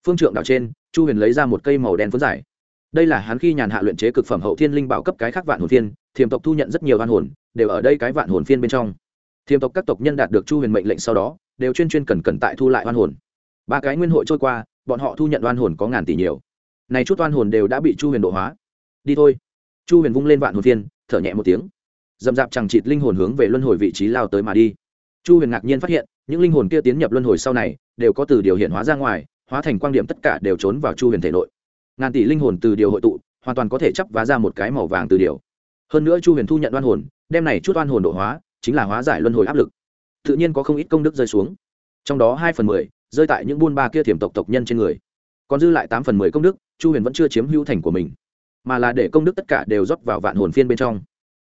phương trượng đảo trên, chu huyền lấy ra một cây màu đen phấn giải đây là hắn khi nhàn hạ luyện chế cực phẩm hậu thiên linh bảo cấp cái khác vạn hồn thiên thiềm tộc thu nhận rất nhiều văn hồn, đều ở đây cái vạn hồn phiên bên trong. Thiềm tộc các tộc nhân đạt được chu huyền mệnh lệnh sau đó, đều chuyên chuyên cần cần tại thu lại oan hồn. Ba cái nguyên hội trôi qua, bọn họ thu nhận oan hồn có ngàn tỷ nhiều. Này chút oan hồn đều đã bị chu huyền độ hóa. Đi thôi. Chu huyền vung lên vạn hồn phiên, thở nhẹ một tiếng. Dầm dạp chẳng chịt linh hồn hướng về luân hồi vị trí lao tới mà đi. Chu huyền ngạc nhiên phát hiện, những linh hồn kia tiến nhập luân hồi sau này, đều có từ điều hiện hóa ra ngoài, hóa thành quan điểm tất cả đều trốn vào chu huyền thể nội. Ngàn tỷ linh hồn từ điều hội tụ, hoàn toàn có thể chấp vá ra một cái màu vàng từ điều hơn nữa chu huyền thu nhận oan hồn, đem này chút oan hồn độ hóa, chính là hóa giải luân hồi áp lực. Tự nhiên có không ít công đức rơi xuống. Trong đó hai phần mười rơi tại những buôn ba kia thiểm tộc tộc nhân trên người. Còn dư lại tám phần mười công đức, chu huyền vẫn chưa chiếm hữu thành của mình, mà là để công đức tất cả đều rót vào vạn hồn phiên bên trong.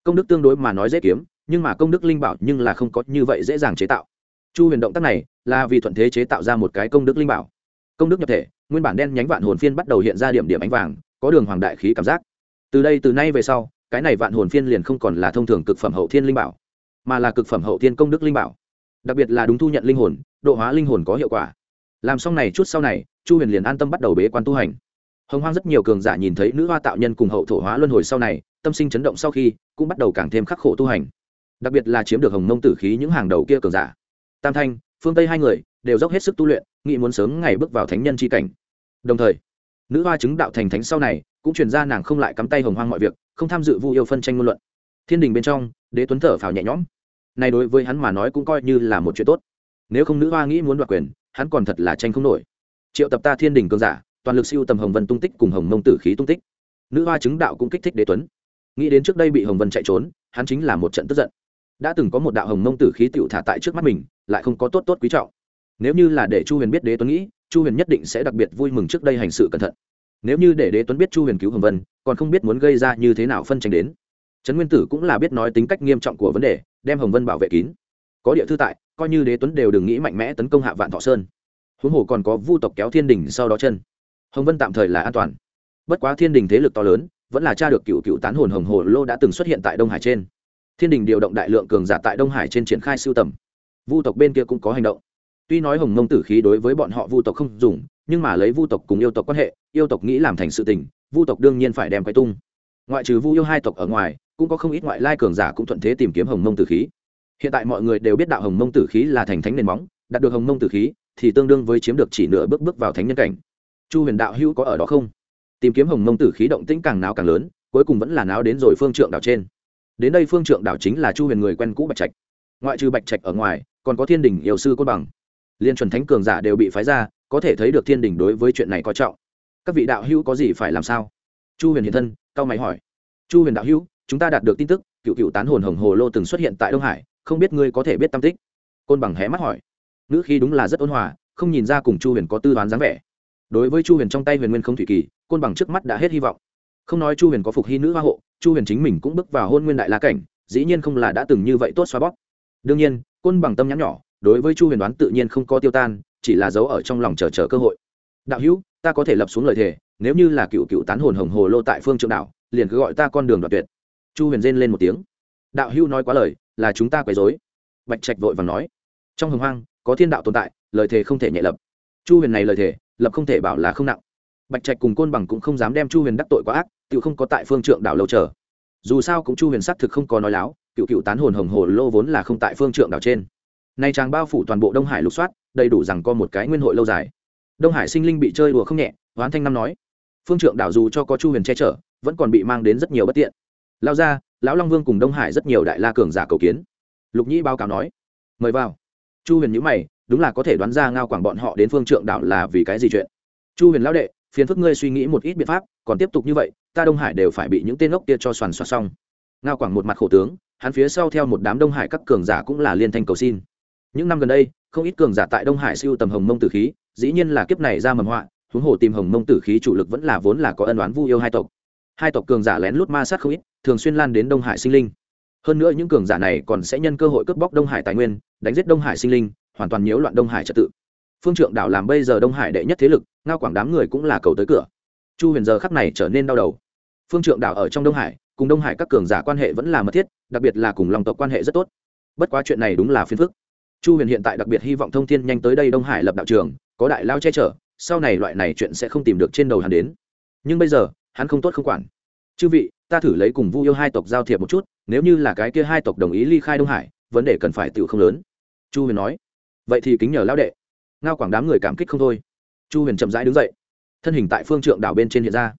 Công đức tương đối mà nói dễ kiếm, nhưng mà công đức linh bảo nhưng là không có như vậy dễ dàng chế tạo. Chu huyền động tác này là vì thuận thế chế tạo ra một cái công đức linh bảo. Công đức nhập thể, nguyên bản đen nhánh vạn hồn phiên bắt đầu hiện ra điểm điểm ánh vàng, có đường hoàng đại khí cảm giác. Từ đây từ nay về sau cái này vạn hồn phiên liền không còn là thông thường cực phẩm hậu thiên linh bảo, mà là cực phẩm hậu thiên công đức linh bảo. Đặc biệt là đúng thu nhận linh hồn, độ hóa linh hồn có hiệu quả. Làm xong này chút sau này, chu huyền liền an tâm bắt đầu bế quan tu hành. Hồng hoang rất nhiều cường giả nhìn thấy nữ hoa tạo nhân cùng hậu thổ hóa luân hồi sau này, tâm sinh chấn động sau khi, cũng bắt đầu càng thêm khắc khổ tu hành. Đặc biệt là chiếm được hồng mông tử khí những hàng đầu kia cường giả. Tam thanh, phương tây hai người, đều dốc hết sức tu luyện, nghĩ muốn sớm ngày bước vào thánh nhân c h i cảnh. Đồng thời, nữ hoa chứng đạo thành thánh sau này cũng truyền ra nàng không lại cắm tay hồng hoang mọi việc, không tham dự vu yêu phân tranh ngôn luận. Thiên đình bên trong, đế tuấn thở phào nhẹ nhõm. Này đối với hắn mà nói cũng coi như là một chuyện tốt. Nếu không nữ hoa nghĩ muốn đoạt quyền, hắn còn thật là tranh không nổi. Triệu tập ta thiên đình cường giả, toàn lực siêu tầm hồng vân tung tích cùng hồng mông tử khí tung tích. Nữ hoa chứng đạo cũng kích thích đế tuấn. Nghĩ đến trước đây bị hồng vân chạy trốn, hắn chính là một trận tức giận. Đã từng có một đạo hồng mông tử khí tựu thả tại trước mắt mình, lại không có tốt tốt quý trọng. Nếu như là để chu huyền biết đế tuấn nghĩ, chu huyền nhất định sẽ đặc biệt vui mừng trước đây hành sự cẩn thận nếu như để đế tuấn biết chu huyền cứu hồng vân, còn không biết muốn gây ra như thế nào phân tranh đến. Trấn nguyên tử cũng là biết nói tính cách nghiêm trọng của vấn đề, đem hồng vân bảo vệ kín. Có địa thư tại, coi như đế tuấn đều đừng nghĩ mạnh mẽ tấn công hạ vạn thọ sơn. Huống hồ còn có vu tộc kéo thiên đình sau đó chân. Hồng vân tạm thời là an toàn. Bất quá thiên đình thế lực to lớn, vẫn là cha được cựu cựu tán hồn hồng hồ lô đã từng xuất hiện tại đông hải trên. Thiên đình điều động đại lượng cường giả tại đông hải trên triển khai siêu tầm. Vu tộc bên kia cũng có hành động tuy nói hồng mông tử khí đối với bọn họ vu tộc không dùng, nhưng mà lấy vu tộc cùng yêu tộc quan hệ, yêu tộc nghĩ làm thành sự tình, vu tộc đương nhiên phải đem quay tung. Ngoại trừ vu yêu hai tộc ở ngoài, cũng có không ít ngoại lai cường giả cũng thuận thế tìm kiếm hồng mông tử khí. Hiện tại mọi người đều biết đạo hồng mông tử khí là thành thánh nền móng, đạt được hồng mông tử khí thì tương đương với chiếm được chỉ nửa bước bước vào thánh nhân cảnh. Chu huyền đạo hữu có ở đó không? Tìm kiếm hồng mông tử khí động tĩnh càng náo càng lớn, cuối cùng vẫn là náo đến rồi phương trượng đảo trên. Đến đây phương trượng đảo chính là chu huyền người quen cũ bạch trạch. Ngoại trừ bạch trạch ở ngoài, còn có thiên đình yêu sư côn bằng liên chuẩn thánh cường giả đều bị phái ra, có thể thấy được thiên đình đối với chuyện này có trọng. Các vị đạo hữu có gì phải làm sao? Chu huyền hiện thân, cao mày hỏi. Chu huyền đạo hữu, chúng ta đạt được tin tức, cựu cựu tán hồn hồng hồ lô từng xuất hiện tại đông hải, không biết ngươi có thể biết tam tích? Côn bằng hé mắt hỏi. Ngữ khi đúng là rất ôn hòa, không nhìn ra cùng chu huyền có tư đoán dáng vẻ. Đối với chu huyền trong tay huyền nguyên không thủy kỳ, côn bằng trước mắt đã hết hy vọng. Không nói chu huyền có phục hy nữ hoa hộ, chu huyền chính mình cũng bước vào hôn nguyên đại la cảnh, dĩ nhiên không là đã từng như vậy tốt xóa bóp. Đương nhiên, côn bằng tâm nhắn nhỏ đối với chu huyền đoán tự nhiên không có tiêu tan, chỉ là giấu ở trong lòng chờ chờ cơ hội. Đạo hữu, ta có thể lập xuống lời thề, nếu như là cựu cựu tán hồn hồng hồ lô tại phương trượng đạo liền cứ gọi ta con đường đoạt tuyệt. Chu huyền rên lên một tiếng. Đạo hữu nói quá lời, là chúng ta quấy dối bạch trạch vội vàng nói. Trong hồng hoang, có thiên đạo tồn tại, lời thề không thể nhẹ lập. Chu huyền này lời thề, lập không thể bảo là không nặng. Bạch trạch cùng côn bằng cũng không dám đem chu huyền đắc tội quá ác tự không có tại phương trượng đảo lâu chờ. Dù sao cũng chu huyền xác thực không có nói láo, cựu cựu tán hồn hồng hồ lô vốn là không tại phương trượng đảo trên nay chàng bao phủ toàn bộ đông hải lục soát, đầy đủ rằng có một cái nguyên hội lâu dài. Đông hải sinh linh bị chơi đùa không nhẹ, hoán thanh năm nói. Phương trượng đảo dù cho có chu huyền che chở, vẫn còn bị mang đến rất nhiều bất tiện. Lao ra, lão long vương cùng đông hải rất nhiều đại la cường giả cầu kiến. Lục nhĩ báo cáo nói. Mời vào. Chu huyền nhữ mày, đúng là có thể đoán ra ngao quảng bọn họ đến phương trượng đảo là vì cái gì chuyện. Chu huyền lão đệ, phiền phức ngươi suy nghĩ một ít biện pháp, còn tiếp tục như vậy, ta đông hải đều phải bị những tên ngốc kia cho soàn soạt xong. Ngao quảng một mặt khổ tướng, hắn phía sau theo một đám đông hải các cường giả cũng là liên thanh cầu xin những năm gần đây, không ít cường giả tại đông hải siêu tầm hồng mông tử khí, dĩ nhiên là kiếp này ra mầm họa, huống hồ tìm hồng mông tử khí chủ lực vẫn là vốn là có ân đoán vu yêu hai tộc. Hai tộc cường giả lén lút ma sát không ít, thường xuyên lan đến đông hải sinh linh. Hơn nữa những cường giả này còn sẽ nhân cơ hội cướp bóc đông hải tài nguyên, đánh giết đông hải sinh linh, hoàn toàn nhiễu loạn đông hải trật tự. Phương trượng đảo làm bây giờ đông hải đệ nhất thế lực, ngao quảng đám người cũng là cầu tới cửa. Chu huyền giờ khắc này trở nên đau đầu. Phương trượng đảo ở trong đông hải, cùng đông hải các cường giả quan hệ vẫn là mật thiết, đặc biệt là cùng lòng tộc quan hệ rất tốt. Bất quá chuyện này đúng là phiền phức chu huyền hiện tại đặc biệt hy vọng thông thiên nhanh tới đây đông hải lập đạo trường, có đại lao che chở, sau này loại này chuyện sẽ không tìm được trên đầu hắn đến. Nhưng bây giờ, hắn không tốt không quản. Chư vị, ta thử lấy cùng vu yêu hai tộc giao thiệp một chút, nếu như là cái kia hai tộc đồng ý ly khai đông hải, vấn đề cần phải tự không lớn. Chu huyền nói. Vậy thì kính nhờ lão đệ. Ngao quảng đám người cảm kích không thôi. Chu huyền chậm rãi đứng dậy. Thân hình tại phương trượng đảo bên trên hiện ra.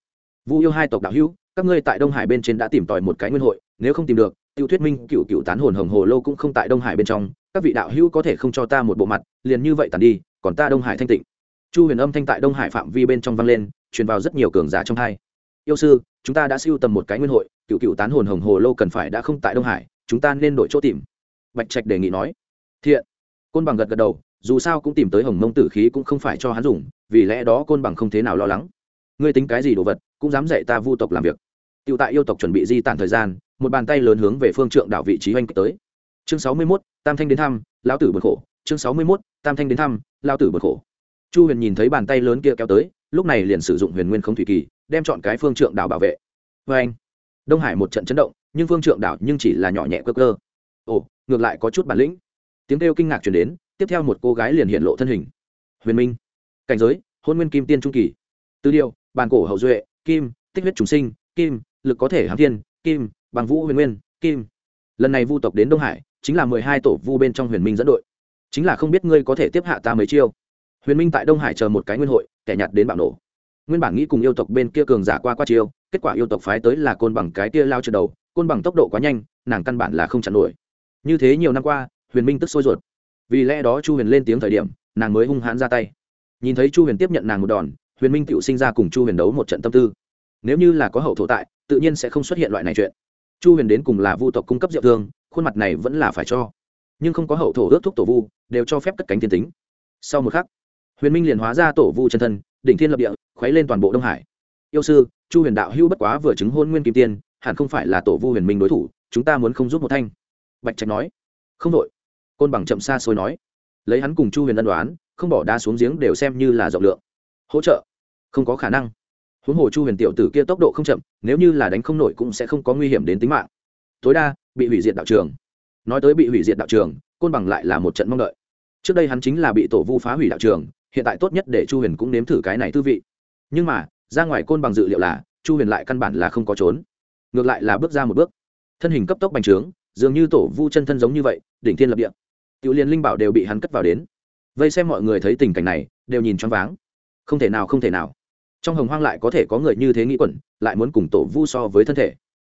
Vu yêu hai tộc đạo hữu, các ngươi tại đông hải bên trên đã tìm tòi một cái nguyên hội, nếu không tìm được tiêu thuyết minh cựu cựu tán hồn hồng hồ lô cũng không tại đông hải bên trong các vị đạo hữu có thể không cho ta một bộ mặt, liền như vậy tàn đi, còn ta đông hải thanh tịnh. Chu huyền âm thanh tại đông hải phạm vi bên trong vang lên, truyền vào rất nhiều cường giả trong hai. Yêu sư, chúng ta đã siêu tầm một cái nguyên hội, cựu cựu tán hồn hồng hồ lô cần phải đã không tại đông hải, chúng ta nên đổi chỗ tìm. Bạch trạch đề nghị nói. Thiện. Côn bằng gật gật đầu, dù sao cũng tìm tới hồng mông tử khí cũng không phải cho hắn dùng, vì lẽ đó côn bằng không thế nào lo lắng. Ngươi tính cái gì đồ vật, cũng dám dạy ta vu tộc làm việc. Tựu tại yêu tộc chuẩn bị di tản thời gian, một bàn tay lớn hướng về phương trượng đảo vị trí oanh tới. Chương sáu mươi mốt tam thanh đến thăm, lão tử bật khổ. Chương sáu mươi mốt, tam thanh đến thăm, lão tử bật khổ. Chu huyền nhìn thấy bàn tay lớn kia kéo tới, lúc này liền sử dụng huyền nguyên không thủy kỳ, đem chọn cái phương trượng đảo bảo vệ. Vê anh, đông hải một trận chấn động, nhưng phương trượng đảo nhưng chỉ là nhỏ nhẹ cơ cơ. Ồ, ngược lại có chút bản lĩnh. Tiếng kêu kinh ngạc chuyển đến, tiếp theo một cô gái liền hiện lộ thân hình. Huyền minh, cảnh giới, hôn nguyên kim tiên trung kỳ. Tư điều, bàn cổ hậu duệ, kim, tích huyết trùng sinh, kim, lực có thể hám thiên, kim, bằng vũ huyền nguyên, kim. Lần này vu tộc đến đông hải chính là mười hai tổ vu bên trong huyền minh dẫn đội. Chính là không biết ngươi có thể tiếp hạ ta mấy chiêu. Huyền minh tại đông hải chờ một cái nguyên hội, kẻ nhặt đến bạo nổ. Nguyên bản nghĩ cùng yêu tộc bên kia cường giả qua qua chiêu, kết quả yêu tộc phái tới là côn bằng cái kia lao trượt đầu, côn bằng tốc độ quá nhanh, nàng căn bản là không chặn nổi. Như thế nhiều năm qua, huyền minh tức sôi ruột. Vì lẽ đó chu huyền lên tiếng thời điểm, nàng mới hung hãn ra tay. Nhìn thấy chu huyền tiếp nhận nàng một đòn, huyền minh tự sinh ra cùng chu huyền đấu một trận tâm tư. Nếu như là có hậu thổ tại, tự nhiên sẽ không xuất hiện loại này chuyện. Chu huyền đến cùng là vu tộc cung cấp diệu thương khuôn mặt này vẫn là phải cho. Nhưng không có hậu thổ ước thúc tổ vu, đều cho phép cất cánh thiên tính. Sau một khắc, huyền minh liền hóa ra tổ vu chân thân, đỉnh thiên lập địa, khuấy lên toàn bộ đông hải. Yêu sư, chu huyền đạo hữu bất quá vừa chứng hôn nguyên kim tiên, hẳn không phải là tổ vu huyền minh đối thủ, chúng ta muốn không giúp một thanh. Bạch trạch nói. Không đội. Côn bằng chậm xa xôi nói. Lấy hắn cùng chu huyền ân đoán, không bỏ đá xuống giếng đều xem như là rộng lượng. Hỗ trợ. Không có khả năng. Huống hồ chu huyền tiểu tử kia tốc độ không chậm, nếu như là đánh không nổi cũng sẽ không có nguy hiểm đến tính mạng. Tối đa bị hủy diệt đạo trường. Nói tới bị hủy diệt đạo trường, côn bằng lại là một trận mong đợi. Trước đây hắn chính là bị tổ vu phá hủy đạo trường, hiện tại tốt nhất để chu huyền cũng nếm thử cái này tư vị. Nhưng mà, ra ngoài côn bằng dự liệu là, chu huyền lại căn bản là không có trốn. Ngược lại là bước ra một bước. Thân hình cấp tốc bành trướng, dường như tổ vu chân thân giống như vậy, đỉnh thiên lập địa. Tiểu liên linh bảo đều bị hắn cất vào đến. Vây xem mọi người thấy tình cảnh này, đều nhìn choáng váng. Không thể nào, không thể nào. Trong hồng hoang lại có thể có người như thế nghĩ quẩn, lại muốn cùng tổ vu so với thân thể.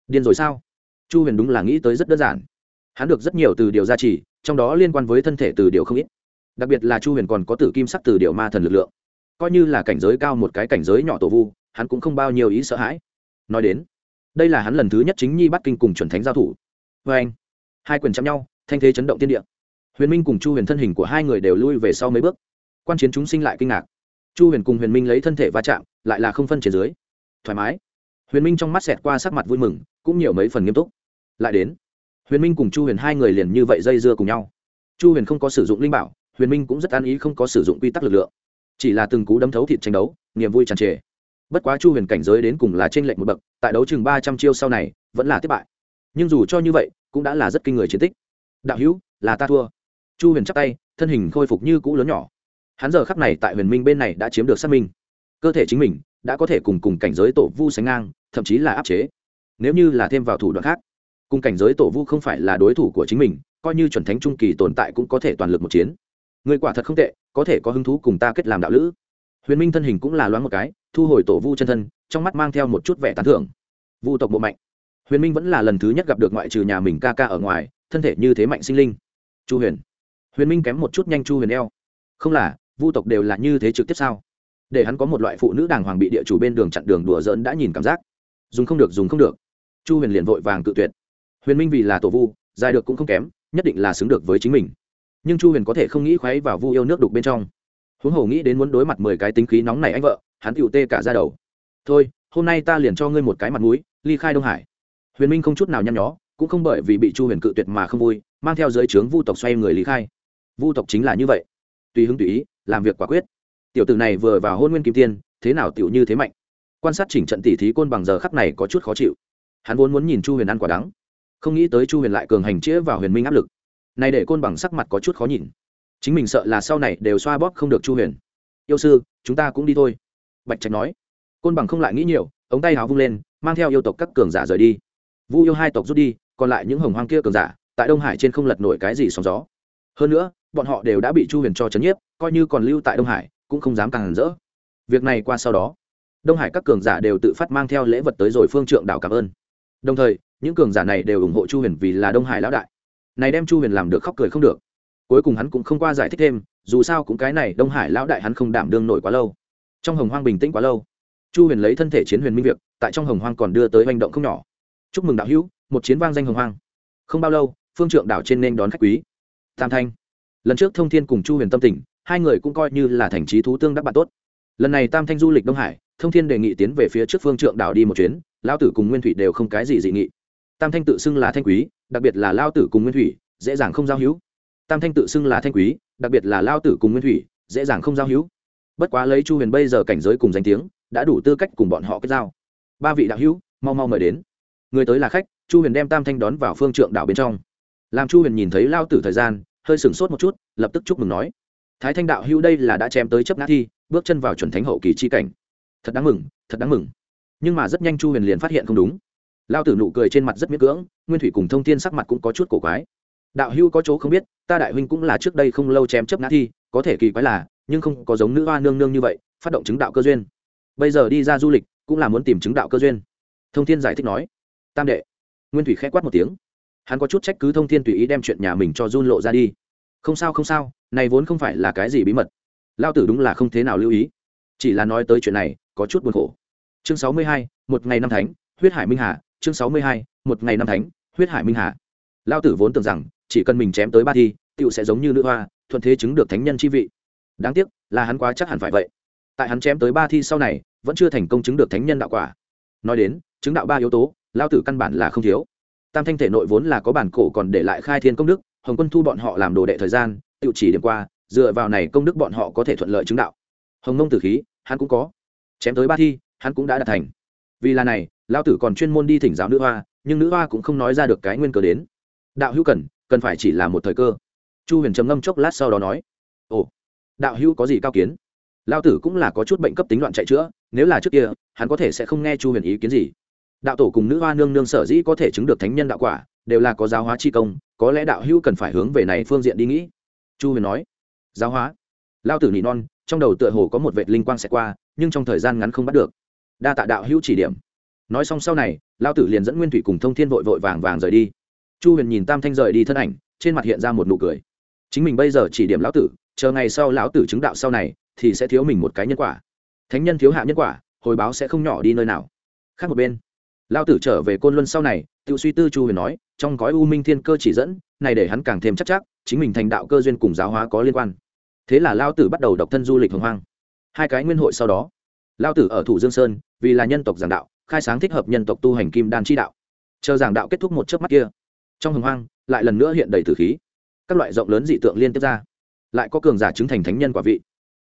Điên rồi sao? Chu huyền đúng là nghĩ tới rất đơn giản. Hắn được rất nhiều từ điều gia trì, trong đó liên quan với thân thể từ điều không ít. Đặc biệt là chu huyền còn có tử kim sắc từ điều ma thần lực lượng. Coi như là cảnh giới cao một cái cảnh giới nhỏ tổ vu, hắn cũng không bao nhiêu ý sợ hãi. Nói đến, đây là hắn lần thứ nhất chính nhi bắt kinh cùng chuẩn thánh giao thủ. Vê anh, hai quyền chạm nhau, thanh thế chấn động tiên địa. Huyền minh cùng chu huyền thân hình của hai người đều lui về sau mấy bước. Quan chiến chúng sinh lại kinh ngạc. Chu huyền cùng huyền minh lấy thân thể va chạm, lại là không phân trên dưới. Thoải mái. Huyền minh trong mắt xẹt qua sắc mặt vui mừng cũng nhiều mấy phần nghiêm túc. Lại đến, huyền minh cùng chu huyền hai người liền như vậy dây dưa cùng nhau. Chu huyền không có sử dụng linh bảo, huyền minh cũng rất an ý không có sử dụng quy tắc lực lượng. Chỉ là từng cú đấm thấu thịt tranh đấu, niềm vui tràn trề. Bất quá chu huyền cảnh giới đến cùng là t r ê n lệch một bậc, tại đấu chừng ba trăm chiêu sau này, vẫn là thất bại. Nhưng dù cho như vậy, cũng đã là rất kinh người chiến tích. Đạo hữu, là ta thua. Chu huyền chắc tay, thân hình khôi phục như cũ lớn nhỏ. Hắn giờ khắc này tại huyền minh bên này đã chiếm được xác minh. Cơ thể chính mình đã có thể cùng cùng cảnh giới tổ vu sánh ngang, thậm chí là áp chế nếu như là thêm vào thủ đoạn khác, cùng cảnh giới tổ vu không phải là đối thủ của chính mình, coi như chuẩn thánh trung kỳ tồn tại cũng có thể toàn lực một chiến. Người quả thật không tệ, có thể có hứng thú cùng ta kết làm đạo lữ. Huyền minh thân hình cũng là loáng một cái, thu hồi tổ vu chân thân, trong mắt mang theo một chút vẻ tán thưởng. Vu tộc bộ mạnh. Huyền minh vẫn là lần thứ nhất gặp được ngoại trừ nhà mình ca ca ở ngoài, thân thể như thế mạnh sinh linh. Chu huyền. Huyền minh kém một chút nhanh chu huyền eo. Không là, vu tộc đều là như thế trực tiếp sao? Để hắn có một loại phụ nữ đàng hoàng bị địa chủ bên đường chặn đường đùa dỡn đã nhìn cảm giác. Dùng không được, dùng không được chu huyền liền vội vàng cự tuyệt. Huyền minh vì là tổ vu, dài được cũng không kém, nhất định là xứng được với chính mình. Nhưng chu huyền có thể không nghĩ khoáy vào vu yêu nước đục bên trong. Huống hồ nghĩ đến muốn đối mặt mười cái tính khí nóng này anh vợ, hắn tựu tê cả ra đầu. Thôi, hôm nay ta liền cho ngươi một cái mặt mũi, ly khai đông hải. Huyền minh không chút nào nhăn nhó, cũng không bởi vì bị chu huyền cự tuyệt mà không vui, mang theo giới trướng vu tộc xoay người lý khai. Vu tộc chính là như vậy. Tùy hứng tùy ý, làm việc quả quyết. Tiểu tử này vừa vào hôn nguyên kim tiên, thế nào tiểu như thế mạnh? Quan sát chỉnh trận tỉ thí côn bằng giờ khắc này có chút khó chịu hắn vốn muốn nhìn chu huyền ăn quả đắng. Không nghĩ tới chu huyền lại cường hành chĩa vào huyền minh áp lực. Này để côn bằng sắc mặt có chút khó nhìn. Chính mình sợ là sau này đều xoa bóp không được chu huyền. Yêu sư, chúng ta cũng đi thôi. Bạch trạch nói. Côn bằng không lại nghĩ nhiều, ống tay háo vung lên, mang theo yêu tộc các cường giả rời đi. Vu yêu hai tộc rút đi, còn lại những hồng hoang kia cường giả, tại đông hải trên không lật nổi cái gì sóng gió. Hơn nữa, bọn họ đều đã bị chu huyền cho trấn nhiếp, coi như còn lưu tại đông hải, cũng không dám càng hẳn rỡ. Việc này qua sau đó, đông hải các cường giả đều tự phát mang theo lễ vật tới rồi phương trượng đảo cảm ơn đồng thời, những cường giả này đều ủng hộ chu huyền vì là đông hải lão đại. Này đem chu huyền làm được khóc cười không được. Cuối cùng hắn cũng không qua giải thích thêm, dù sao cũng cái này đông hải lão đại hắn không đảm đương nổi quá lâu. Trong hồng hoang bình tĩnh quá lâu, chu huyền lấy thân thể chiến huyền minh việc, tại trong hồng hoang còn đưa tới hành động không nhỏ. Chúc mừng đạo hữu, một chiến vang danh hồng hoang. Không bao lâu, phương trượng đảo trên nên đón khách quý. Tam thanh. Lần trước thông thiên cùng chu huyền tâm tình, hai người cũng coi như là thành trí thú tương đắc bạn tốt. Lần này tam thanh du lịch đông hải thông thiên đề nghị tiến về phía trước phương trượng đảo đi một chuyến lao tử cùng nguyên thủy đều không cái gì dị nghị. Tam thanh tự xưng là thanh quý, đặc biệt là lao tử cùng nguyên thủy, dễ dàng không giao hữu. Tam thanh tự xưng là thanh quý, đặc biệt là lao tử cùng nguyên thủy, dễ dàng không giao hữu. Bất quá lấy chu huyền bây giờ cảnh giới cùng danh tiếng, đã đủ tư cách cùng bọn họ kết giao. Ba vị đạo hữu, mau mau mời đến. Người tới là khách, chu huyền đem tam thanh đón vào phương trượng đảo bên trong. Làm chu huyền nhìn thấy lao tử thời gian, hơi sửng sốt một chút, lập tức chúc mừng nói. Thái thanh đạo hữu đây là đã chém tới chấp ngã thi, bước chân vào chuẩn thánh hậu kỳ chi cảnh thật đáng mừng, thật đáng mừng. Nhưng mà rất nhanh chu huyền liền phát hiện không đúng. Lao tử nụ cười trên mặt rất miễn cưỡng, nguyên thủy cùng thông thiên sắc mặt cũng có chút cổ quái. Đạo hưu có chỗ không biết, ta đại huynh cũng là trước đây không lâu chém chấp ngã thi, có thể kỳ quái là, nhưng không có giống nữ hoa nương nương như vậy, phát động chứng đạo cơ duyên. Bây giờ đi ra du lịch, cũng là muốn tìm chứng đạo cơ duyên. Thông thiên giải thích nói. Tam đệ. Nguyên thủy k h ẽ quát một tiếng. Hắn có chút trách cứ thông thiên tùy ý đem chuyện nhà mình cho run lộ ra đi. Không sao không sao, này vốn không phải là cái gì bí mật. Lao tử đúng là không thế nào lưu ý. Chỉ là nói tới chuyện này có chút buồn khổ. Chương sáu mươi hai, một ngày năm thánh, huyết hải minh hà. Chương sáu mươi hai, một ngày năm thánh, huyết hải minh hà. Lao tử vốn tưởng rằng, chỉ cần mình chém tới ba thi tựu sẽ giống như nữ hoa, thuận thế chứng được thánh nhân chi vị. Đáng tiếc, là hắn quá chắc hẳn phải vậy. Tại hắn chém tới ba thi sau này, vẫn chưa thành công chứng được thánh nhân đạo quả. Nói đến, chứng đạo ba yếu tố lao tử căn bản là không thiếu. Tam thanh thể nội vốn là có bản cổ còn để lại khai thiên công đức, hồng quân thu bọn họ làm đồ đệ thời gian tự chỉ điểm qua, dựa vào này công đức bọn họ có thể thuận lợi chứng đạo. Hồng mông tử khí, hắn cũng có chém tới ba thi, hắn cũng đã đạt thành. Vì là này lao tử còn chuyên môn đi thỉnh giáo nữ hoa, nhưng nữ hoa cũng không nói ra được cái nguyên cớ đến. Đạo hữu cần cần phải chỉ là một thời cơ. Chu huyền trầm ngâm chốc lát sau đó nói, ồ, đạo hữu có gì cao kiến? Lao tử cũng là có chút bệnh cấp tính loạn chạy chữa, nếu là trước kia, hắn có thể sẽ không nghe chu huyền ý kiến gì. Đạo tổ cùng nữ hoa nương nương sở dĩ có thể chứng được thánh nhân đạo quả, đều là có giáo hóa chi công, có lẽ đạo hữu cần phải hướng về này phương diện đi nghĩ. Chu huyền nói, giáo hóa? Lao tử nỉ non trong đầu tựa hồ có một vệ linh quang sẽ qua, nhưng trong thời gian ngắn không bắt được. Đa tạ đạo hữu chỉ điểm. Nói xong sau này lao tử liền dẫn nguyên thủy cùng thông thiên vội vội vàng vàng rời đi. Chu huyền nhìn tam thanh rời đi thân ảnh, trên mặt hiện ra một nụ cười. Chính mình bây giờ chỉ điểm lão tử, chờ ngày sau lão tử chứng đạo sau này, thì sẽ thiếu mình một cái nhân quả. Thánh nhân thiếu hạ nhân quả, hồi báo sẽ không nhỏ đi nơi nào. Khác một bên lao tử trở về côn luân sau này, tự suy tư chu huyền nói, trong gói u minh thiên cơ chỉ dẫn, này để hắn càng thêm chắc chắc, chính mình thành đạo cơ duyên cùng giáo hóa có liên quan thế là lao tử bắt đầu độc thân du lịch hồng hoang. Hai cái nguyên hội sau đó lao tử ở thủ dương sơn, vì là nhân tộc giảng đạo, khai sáng thích hợp nhân tộc tu hành kim đan chi đạo. Chờ giảng đạo kết thúc một chớp mắt kia, trong hồng hoang lại lần nữa hiện đầy tử khí. Các loại rộng lớn dị tượng liên tiếp ra. Lại có cường giả chứng thành thánh nhân quả vị.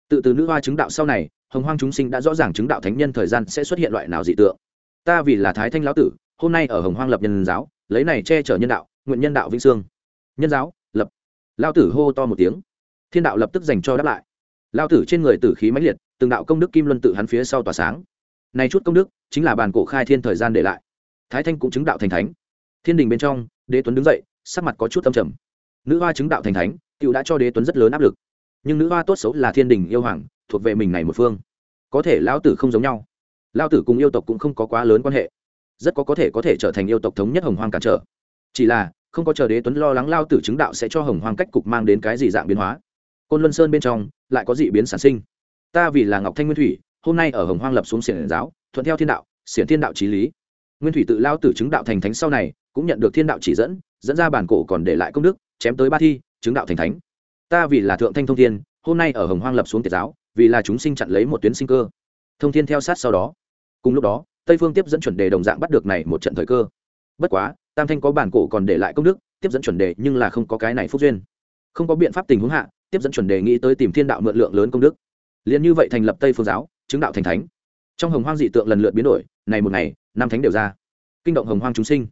Tự từ nữ hoa chứng đạo sau này, hồng hoang chúng sinh đã rõ ràng chứng đạo thánh nhân thời gian sẽ xuất hiện loại nào dị tượng. Ta vì là thái thanh lão tử, hôm nay ở hồng hoang lập nhân giáo, lấy này che chở nhân đạo, nguyện nhân đạo vĩnh sương nhân giáo, lập. Lao tử hô to một tiếng thiên đạo lập tức dành cho đáp lại. Lao tử trên người tử khí mãnh liệt, từng đạo công đức kim luân tự hắn phía sau tỏa sáng. Này chút công đức, chính là bàn cổ khai thiên thời gian để lại. Thái thanh cũng chứng đạo thành thánh. Thiên đình bên trong, đế tuấn đứng dậy, sắc mặt có chút âm trầm. Nữ hoa chứng đạo thành thánh cựu đã cho đế tuấn rất lớn áp lực. Nhưng nữ hoa tốt xấu là thiên đình yêu hoàng, thuộc về mình này một phương. Có thể lão tử không giống nhau. Lao tử cùng yêu tộc cũng không có quá lớn quan hệ. Rất có có thể có thể trở thành yêu tộc thống nhất hồng hoang cản trở. Chỉ là, không có chờ đế tuấn lo lắng lao tử chứng đạo sẽ cho hồng hoang cách cục mang đến cái gì dạng biến hóa côn luân sơn bên trong lại có dị biến sản sinh. Ta vì là ngọc thanh nguyên thủy, hôm nay ở hồng hoang lập xuống xiển giáo, thuận theo thiên đạo, xiển thiên đạo trí lý. Nguyên thủy tự lao tử chứng đạo thành thánh sau này, cũng nhận được thiên đạo chỉ dẫn dẫn ra bản cổ còn để lại công đức, chém tới ba thi, chứng đạo thành thánh. Ta vì là thượng thanh thông thiên, hôm nay ở hồng hoang lập xuống tiệt giáo, vì là chúng sinh chặn lấy một tuyến sinh cơ. Thông thiên theo sát sau đó. Cùng lúc đó, tây phương tiếp dẫn chuẩn đề đồng dạng bắt được này một trận thời cơ. Bất quá, tam thanh có bản cổ còn để lại công đức, tiếp dẫn chuẩn đề nhưng là không có cái này phúc duyên không có biện pháp tình huống hạ, tiếp dẫn chuẩn đề nghĩ tới tìm thiên đạo mượn lượng lớn công đức. Liền như vậy thành lập tây phương giáo, chứng đạo thành thánh. Trong hồng hoang dị tượng lần lượt biến đổi, này một ngày, năm thánh đều ra. Kinh động hồng hoang chúng sinh.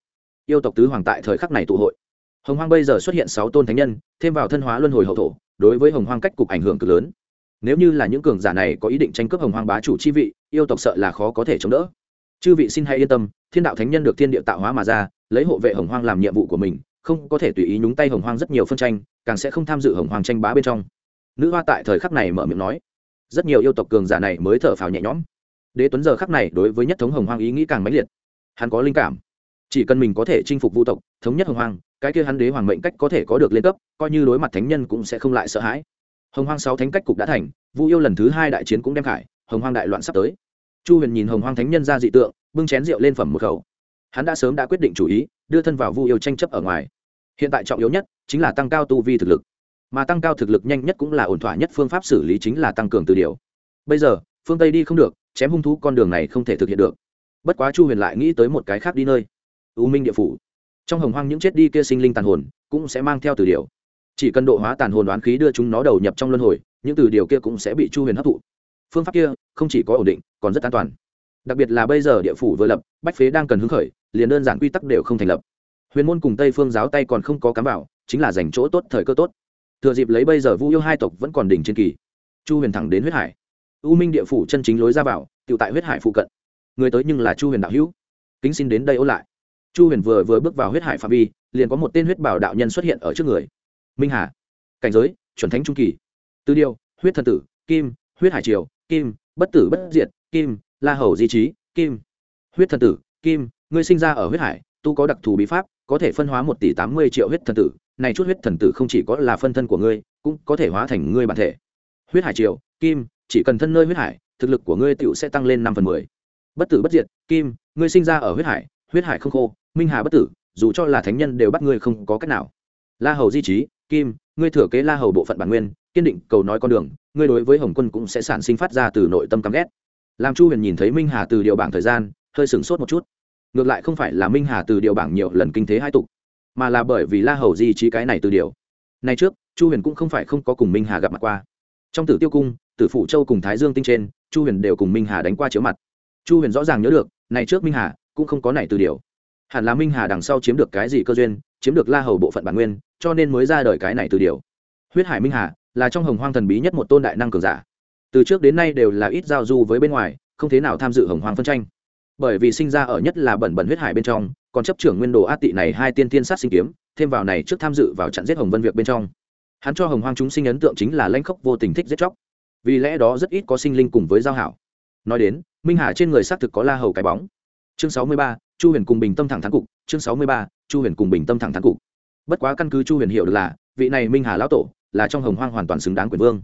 Yêu tộc tứ hoàng tại thời khắc này tụ hội. Hồng hoang bây giờ xuất hiện sáu tôn thánh nhân, thêm vào thân hóa luân hồi hậu thổ, đối với hồng hoang cách cục ảnh hưởng cực lớn. Nếu như là những cường giả này có ý định tranh cướp hồng hoang bá chủ chi vị, yêu tộc sợ là khó có thể chống đỡ. Chư vị xin hãy yên tâm, thiên đạo thánh nhân được thiên địa tạo hóa mà ra, lấy hộ vệ hồng hoang làm nhiệm vụ của mình không có thể tùy ý nhúng tay hồng hoang rất nhiều phân tranh, càng sẽ không tham dự hồng hoang tranh bá bên trong. Nữ hoa tại thời khắc này mở miệng nói, rất nhiều yêu tộc cường giả này mới thở phào nhẹ nhõm. Đế tuấn giờ khắc này đối với nhất thống hồng hoang ý nghĩ càng mãnh liệt. Hắn có linh cảm, chỉ cần mình có thể chinh phục vũ tộc, thống nhất hồng hoang, cái kia hắn đế hoàng mệnh cách có thể có được lên cấp, coi như đối mặt thánh nhân cũng sẽ không lại sợ hãi. Hồng hoang sáu thánh cách cục đã thành, vu yêu lần thứ hai đại chiến cũng đem khải, hồng hoang đại loạn sắp tới. Chu huyền nhìn hồng hoang thánh nhân ra dị tượng, bưng chén rượu lên phẩm một khẩu. Hắn đã sớm đã quyết định chủ ý đưa thân vào vu yêu tranh chấp ở ngoài. Hiện tại trọng yếu nhất chính là tăng cao tu vi thực lực. Mà tăng cao thực lực nhanh nhất cũng là ổn thỏa nhất phương pháp xử lý chính là tăng cường từ điều. Bây giờ, phương tây đi không được, chém hung thú con đường này không thể thực hiện được. Bất quá chu huyền lại nghĩ tới một cái khác đi nơi. U minh địa phủ. Trong hồng hoang những chết đi kia sinh linh tàn hồn cũng sẽ mang theo từ điều. Chỉ cần độ hóa tàn hồn đoán khí đưa chúng nó đầu nhập trong luân hồi, những từ điều kia cũng sẽ bị chu huyền hấp thụ. Phương pháp kia không chỉ có ổn định, còn rất an toàn. Đặc biệt là bây giờ địa phủ vừa lập, bách phế đang cần hứng khởi liền đơn giản quy tắc đều không thành lập. Huyền môn cùng tây phương giáo tay còn không có cám bảo chính là dành chỗ tốt, thời cơ tốt. Thừa dịp lấy bây giờ vu yêu hai tộc vẫn còn đỉnh trên kỳ, chu huyền thẳng đến huyết hải. U minh địa phủ chân chính lối ra vào tự tại huyết hải phụ cận. Người tới nhưng là chu huyền đạo hữu. Kính xin đến đây ô lại. Chu huyền vừa vừa bước vào huyết hải phạm vi, liền có một tên huyết bảo đạo nhân xuất hiện ở trước người. Minh hà. Cảnh giới, chuẩn thánh trung kỳ. Tư điêu, huyết thần tử, kim, huyết hải triều, kim, bất tử bất diệt, kim, la hầu di trí, kim. Huyết thần tử, kim ngươi sinh ra ở huyết hải, tu có đặc thù bí pháp, có thể phân hóa một tỷ tám mươi triệu huyết thần tử. Này chút huyết thần tử không chỉ có là phân thân của ngươi, cũng có thể hóa thành ngươi bản thể. Huyết hải triều, kim, chỉ cần thân nơi huyết hải, thực lực của ngươi tựu sẽ tăng lên năm phần mười. Bất tử bất diệt, kim, ngươi sinh ra ở huyết hải huyết hải không khô, minh hà bất tử, dù cho là thánh nhân đều bắt ngươi không có cách nào. La hầu di trí, kim, ngươi thừa kế la hầu bộ phận bản nguyên, kiên định cầu nói con đường, ngươi đối với hồng quân cũng sẽ sản sinh phát ra từ nội tâm căm ghét. Làm chu huyền nhìn thấy minh hà từ điều bảng thời gian, hơi sửng sốt một chút ngược lại không phải là minh hà từ điều bảng nhiều lần kinh thế hai tục, mà là bởi vì la hầu di trí cái này từ điều nay trước, chu huyền cũng không phải không có cùng minh hà gặp mặt qua. Trong tử tiêu cung, tử phụ châu cùng thái dương tinh trên, chu huyền đều cùng minh hà đánh qua chiếu mặt. Chu huyền rõ ràng nhớ được này trước minh hà cũng không có này từ điều hẳn là minh hà đằng sau chiếm được cái gì cơ duyên, chiếm được la hầu bộ phận bản nguyên, cho nên mới ra đời cái này từ điều huyết hải minh hà là trong hồng hoang thần bí nhất một tôn đại năng cường giả. Từ trước đến nay đều là ít giao du với bên ngoài, không thế nào tham dự hồng hoang phân tranh bởi vì sinh ra ở nhất là bẩn bẩn huyết hải bên trong, còn chấp trưởng nguyên đồ át tị này hai tiên tiên sát sinh kiếm, thêm vào này trước tham dự vào trận giết hồng vân việc bên trong. Hắn cho hồng hoang chúng sinh ấn tượng chính là lãnh khốc vô tình thích giết chóc. Vì lẽ đó rất ít có sinh linh cùng với giao hảo. Nói đến, minh hà trên người xác thực có la hầu cái bóng. Chương sáu mươi ba, chu huyền cùng bình tâm thẳng thắn cục. Chương sáu mươi ba, chu huyền cùng bình tâm thẳng thắn cục. Bất quá căn cứ chu huyền hiểu được là, vị này minh hà lão tổ là trong hồng hoang hoàn toàn xứng đáng quyền vương.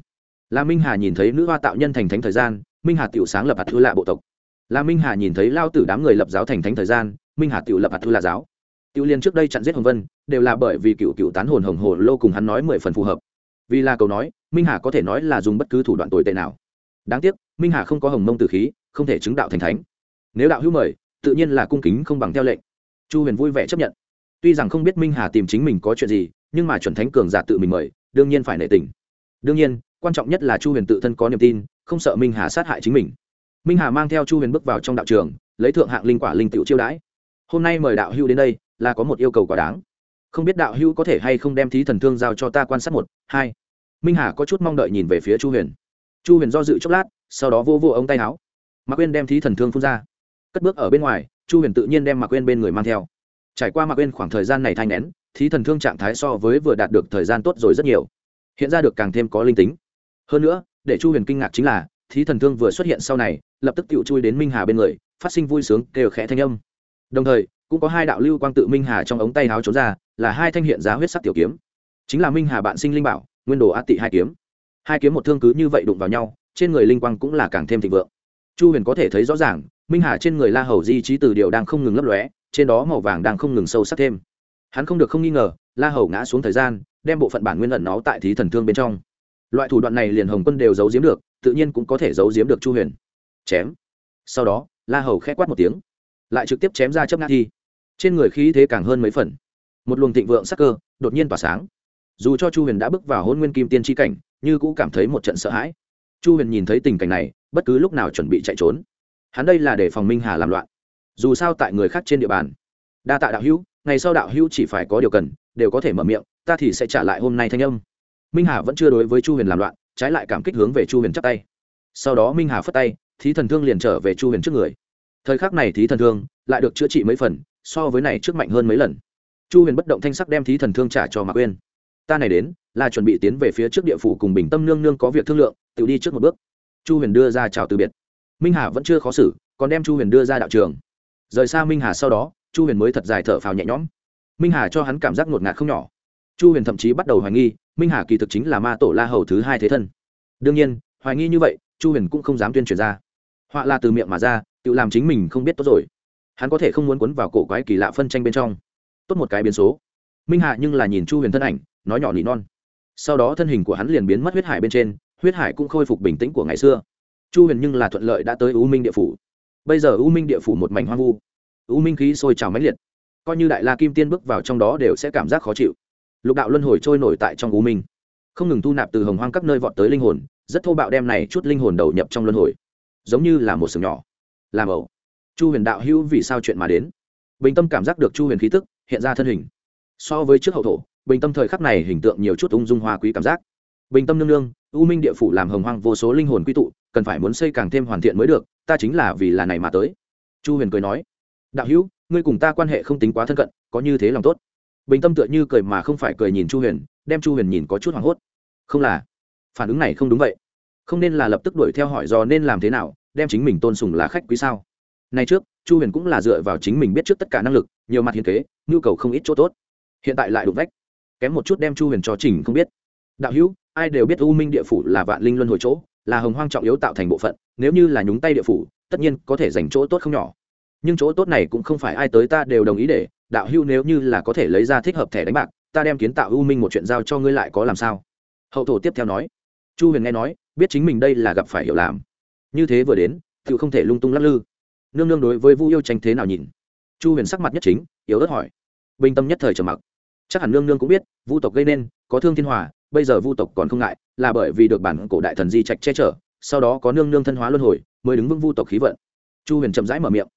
Là minh hà nhìn thấy nữ hoa tạo nhân thành thánh thời gian, minh hà tiểu sáng lập hạt thư lạ bộ tộc là minh hà nhìn thấy lao tử đám người lập giáo thành thánh thời gian, minh hà tự lập hạt thư là giáo. Tiêu liên trước đây chặn giết hồng vân, đều là bởi vì cựu cựu tán hồn hồng hồ lô cùng hắn nói mười phần phù hợp. Vì là cầu nói, minh hà có thể nói là dùng bất cứ thủ đoạn tồi tệ nào. Đáng tiếc, minh hà không có hồng mông tử khí, không thể chứng đạo thành thánh. Nếu đạo hữu mời, tự nhiên là cung kính không bằng theo lệnh. Chu huyền vui vẻ chấp nhận. Tuy rằng không biết minh hà tìm chính mình có chuyện gì, nhưng mà chuẩn thánh cường giả tự mình mời, đương nhiên phải nể tình. Đương nhiên, quan trọng nhất là chu huyền tự thân có niềm tin, không sợ minh hà sát hại chính mình minh hà mang theo chu huyền bước vào trong đạo trường, lấy thượng hạng linh quả linh tiểu chiêu đãi. Hôm nay mời đạo hữu đến đây, là có một yêu cầu quá đáng. Không biết đạo hữu có thể hay không đem thí thần thương giao cho ta quan sát một, hai. Minh hà có chút mong đợi nhìn về phía chu huyền. Chu huyền do dự chốc lát, sau đó vô vô ống tay áo. Mạc quên đem thí thần thương phun ra. Cất bước ở bên ngoài, chu huyền tự nhiên đem mạc quên bên người mang theo. Trải qua mạc quên khoảng thời gian này thanh nén, thí thần thương trạng thái so với vừa đạt được thời gian tốt rồi rất nhiều. Hiện ra được càng thêm có linh tính. Hơn nữa, để chu huyền kinh ngạc chính là thí thần thương vừa xuất hiện sau này, lập tức tự chui đến minh hà bên người, phát sinh vui sướng, kêu khẽ thanh âm. Đồng thời, cũng có hai đạo lưu quang tự minh hà trong ống tay háo trốn ra, là hai thanh hiện giá huyết sắc tiểu kiếm. Chính là minh hà bạn sinh linh bảo, nguyên đồ át tị hai kiếm. Hai kiếm một thương cứ như vậy đụng vào nhau, trên người linh quang cũng là càng thêm thịnh vượng. Chu huyền có thể thấy rõ ràng, minh hà trên người la hầu di trí từ điều đang không ngừng lấp lóe, trên đó màu vàng đang không ngừng sâu sắc thêm. Hắn không được không nghi ngờ, la hầu ngã xuống thời gian, đem bộ phận bản nguyên ẩn nó tại thí thần thương bên trong loại thủ đoạn này liền hồng quân đều giấu giếm được, tự nhiên cũng có thể giấu giếm được chu huyền. Chém. Sau đó, la hầu khẽ quát một tiếng, lại trực tiếp chém ra chấp ngã thi. Trên người khí thế càng hơn mấy phần. Một luồng thịnh vượng sắc cơ đột nhiên tỏa sáng. Dù cho chu huyền đã bước vào hôn nguyên kim tiên tri cảnh, như cũng cảm thấy một trận sợ hãi. Chu huyền nhìn thấy tình cảnh này, bất cứ lúc nào chuẩn bị chạy trốn. Hắn đây là để phòng minh hà làm loạn. Dù sao tại người khác trên địa bàn. Đa tạ đạo hữu, ngày sau đạo hữu chỉ phải có điều cần, đều có thể mở miệng, ta thì sẽ trả lại hôm nay thanh âm minh hà vẫn chưa đối với chu huyền làm loạn, trái lại cảm kích hướng về chu huyền chắp tay. Sau đó minh hà phất tay, thí thần thương liền trở về chu huyền trước người. Thời khắc này thí thần thương lại được chữa trị mấy phần, so với này trước mạnh hơn mấy lần. Chu huyền bất động thanh sắc đem thí thần thương trả cho mạc quên ta này đến, là chuẩn bị tiến về phía trước địa phủ cùng bình tâm nương nương có việc thương lượng, tự đi trước một bước. Chu huyền đưa ra chào từ biệt. Minh hà vẫn chưa khó xử, còn đem chu huyền đưa ra đạo trường. Rời xa minh hà sau đó, chu huyền mới thật dài thở phào nhẹ nhõm. Minh hà cho hắn cảm giác ngột ngạt không nhỏ chu huyền thậm chí bắt đầu hoài nghi, minh hà kỳ thực chính là ma tổ la hầu thứ hai thế thân. Đương nhiên, hoài nghi như vậy, chu huyền cũng không dám tuyên truyền ra. Họa là từ miệng mà ra, tự làm chính mình không biết tốt rồi. Hắn có thể không muốn quấn vào cổ quái kỳ lạ phân tranh bên trong. Tốt một cái biến số. Minh hạ nhưng là nhìn chu huyền thân ảnh, nói nhỏ nỉ non. Sau đó thân hình của hắn liền biến mất huyết hải bên trên, huyết hải cũng khôi phục bình tĩnh của ngày xưa. Chu huyền nhưng là thuận lợi đã tới u minh địa phủ. Bây giờ u minh địa phủ một mảnh hoang vu. U minh khí sôi trào mãnh liệt. Coi như đại la kim tiên bước vào trong đó đều sẽ cảm giác khó chịu lục đạo luân hồi trôi nổi tại trong u minh. Không ngừng thu nạp từ hồng hoang các nơi vọt tới linh hồn, rất thô bạo đem này chút linh hồn đầu nhập trong luân hồi. Giống như là một sừng nhỏ làm ẩu chu huyền đạo hữu vì sao chuyện mà đến? Bình tâm cảm giác được chu huyền khí tức, hiện ra thân hình. So với trước hậu thổ, bình tâm thời khắc này hình tượng nhiều chút ung dung hoa quý cảm giác. Bình tâm nương nương, u minh địa phủ làm hồng hoang vô số linh hồn quy tụ, cần phải muốn xây càng thêm hoàn thiện mới được, ta chính là vì là này mà tới. Chu huyền cười nói, đạo hữu, ngươi cùng ta quan hệ không tính quá thân cận, có như thế lòng tốt bình tâm tựa như cười mà không phải cười nhìn chu huyền, đem chu huyền nhìn có chút hoảng hốt. Không là, phản ứng này không đúng vậy. Không nên là lập tức đuổi theo hỏi do nên làm thế nào, đem chính mình tôn sùng là khách quý sao? Nay trước, chu huyền cũng là dựa vào chính mình biết trước tất cả năng lực, nhiều mặt hiến kế, nhu cầu không ít chỗ tốt. Hiện tại lại đục vách. Kém một chút đem chu huyền cho trình không biết. Đạo hữu, ai đều biết u minh địa phủ là vạn linh luân hồi chỗ, là hồng hoang trọng yếu tạo thành bộ phận, nếu như là nhúng tay địa phủ, tất nhiên có thể dành chỗ tốt không nhỏ nhưng chỗ tốt này cũng không phải ai tới ta đều đồng ý để, đạo hưu nếu như là có thể lấy ra thích hợp thẻ đánh bạc, ta đem kiến tạo u minh một chuyện giao cho ngươi lại có làm sao? Hậu thổ tiếp theo nói. Chu huyền nghe nói, biết chính mình đây là gặp phải hiểu làm như thế vừa đến tự không thể lung tung lắc lư. Nương nương đối với vu yêu tranh thế nào nhìn? Chu huyền sắc mặt nhất chính, yếu ớt hỏi. Bình tâm nhất thời trầm mặc. Chắc hẳn nương nương cũng biết, vu tộc gây nên, có thương thiên hòa, bây giờ vu tộc còn không ngại, là bởi vì được bản cổ đại thần di trạch che chở, sau đó có nương nương thân hóa luân hồi, mới đứng vững vu tộc khí vận. Chu huyền chậm rãi mở miệng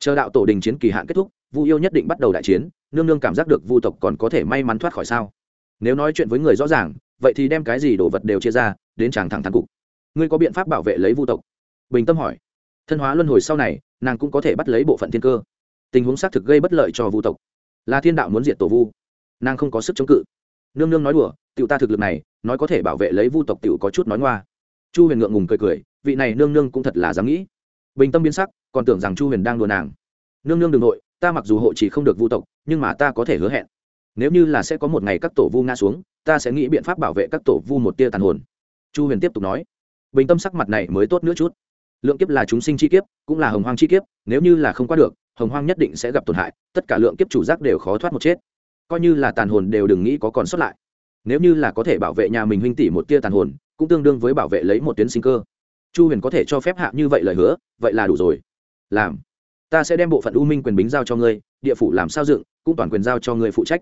chờ đạo tổ đình chiến kỳ hạn kết thúc, vu yêu nhất định bắt đầu đại chiến, nương nương cảm giác được vu tộc còn có thể may mắn thoát khỏi sao. Nếu nói chuyện với người rõ ràng, vậy thì đem cái gì đồ vật đều chia ra, đến chàng thẳng thắn cục. Ngươi có biện pháp bảo vệ lấy vu tộc? Bình tâm hỏi. Thân hóa luân hồi sau này, nàng cũng có thể bắt lấy bộ phận thiên cơ. Tình huống xác thực gây bất lợi cho vu tộc. Là thiên đạo muốn diệt tổ vu. Nàng không có sức chống cự. Nương nương nói đùa, tiểu ta thực lực này, nói có thể bảo vệ lấy vu tộc tiểu có chút nói ngoa. Chu huyền ngượng ngùng cười cười, vị này nương nương cũng thật là dám nghĩ. Bình tâm biến sắc còn tưởng rằng chu huyền đang đùa nàng. Nương nương đừng nội, ta mặc dù hộ chỉ không được vu tộc, nhưng mà ta có thể hứa hẹn. Nếu như là sẽ có một ngày các tổ vu ngã xuống, ta sẽ nghĩ biện pháp bảo vệ các tổ vu một tia tàn hồn. Chu huyền tiếp tục nói. Bình tâm sắc mặt này mới tốt nữa chút. Lượng kiếp là chúng sinh chi kiếp, cũng là hồng hoang chi kiếp, nếu như là không qua được, hồng hoang nhất định sẽ gặp tổn hại, tất cả lượng kiếp chủ giác đều khó thoát một chết. Coi như là tàn hồn đều đừng nghĩ có còn sót lại. Nếu như là có thể bảo vệ nhà mình huynh tỷ một tia tàn hồn, cũng tương đương với bảo vệ lấy một tuyến sinh cơ. Chu huyền có thể cho phép hạ như vậy lời hứa, vậy là đủ rồi làm. Ta sẽ đem bộ phận u minh quyền bính giao cho ngươi địa phủ làm sao dựng cũng toàn quyền giao cho ngươi phụ trách.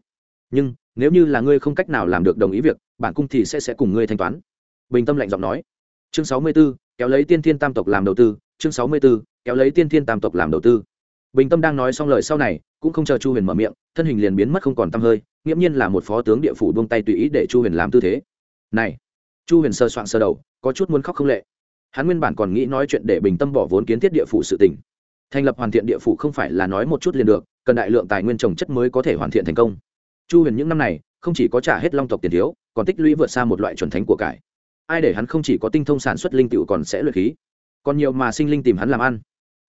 Nhưng nếu như là ngươi không cách nào làm được đồng ý việc bản cung thì sẽ sẽ cùng ngươi thanh toán. Bình tâm lạnh giọng nói. Chương sáu mươi 64, kéo lấy tiên thiên tam tộc làm đầu tư. Chương sáu mươi 64, kéo lấy tiên thiên tam tộc làm đầu tư. Bình tâm đang nói xong lời sau này cũng không chờ chu huyền mở miệng thân hình liền biến mất không còn t hơi nghiễm nhiên là một phó tướng địa phủ buông tay tùy ý để chu huyền làm tư thế. Này! Chu huyền sơ soạn sơ đầu có chút muốn khóc không lệ. Hắn nguyên bản còn nghĩ nói chuyện để bình tâm bỏ vốn kiến thiết địa phủ sự tỉnh thành lập hoàn thiện địa phủ không phải là nói một chút liền được, cần đại lượng tài nguyên trồng chất mới có thể hoàn thiện thành công. Chu huyền những năm này, không chỉ có trả hết long tộc tiền thiếu, còn tích lũy vượt xa một loại chuẩn thánh của cải. Ai để hắn không chỉ có tinh thông sản xuất linh tựu còn sẽ luyện khí, còn nhiều mà sinh linh tìm hắn làm ăn.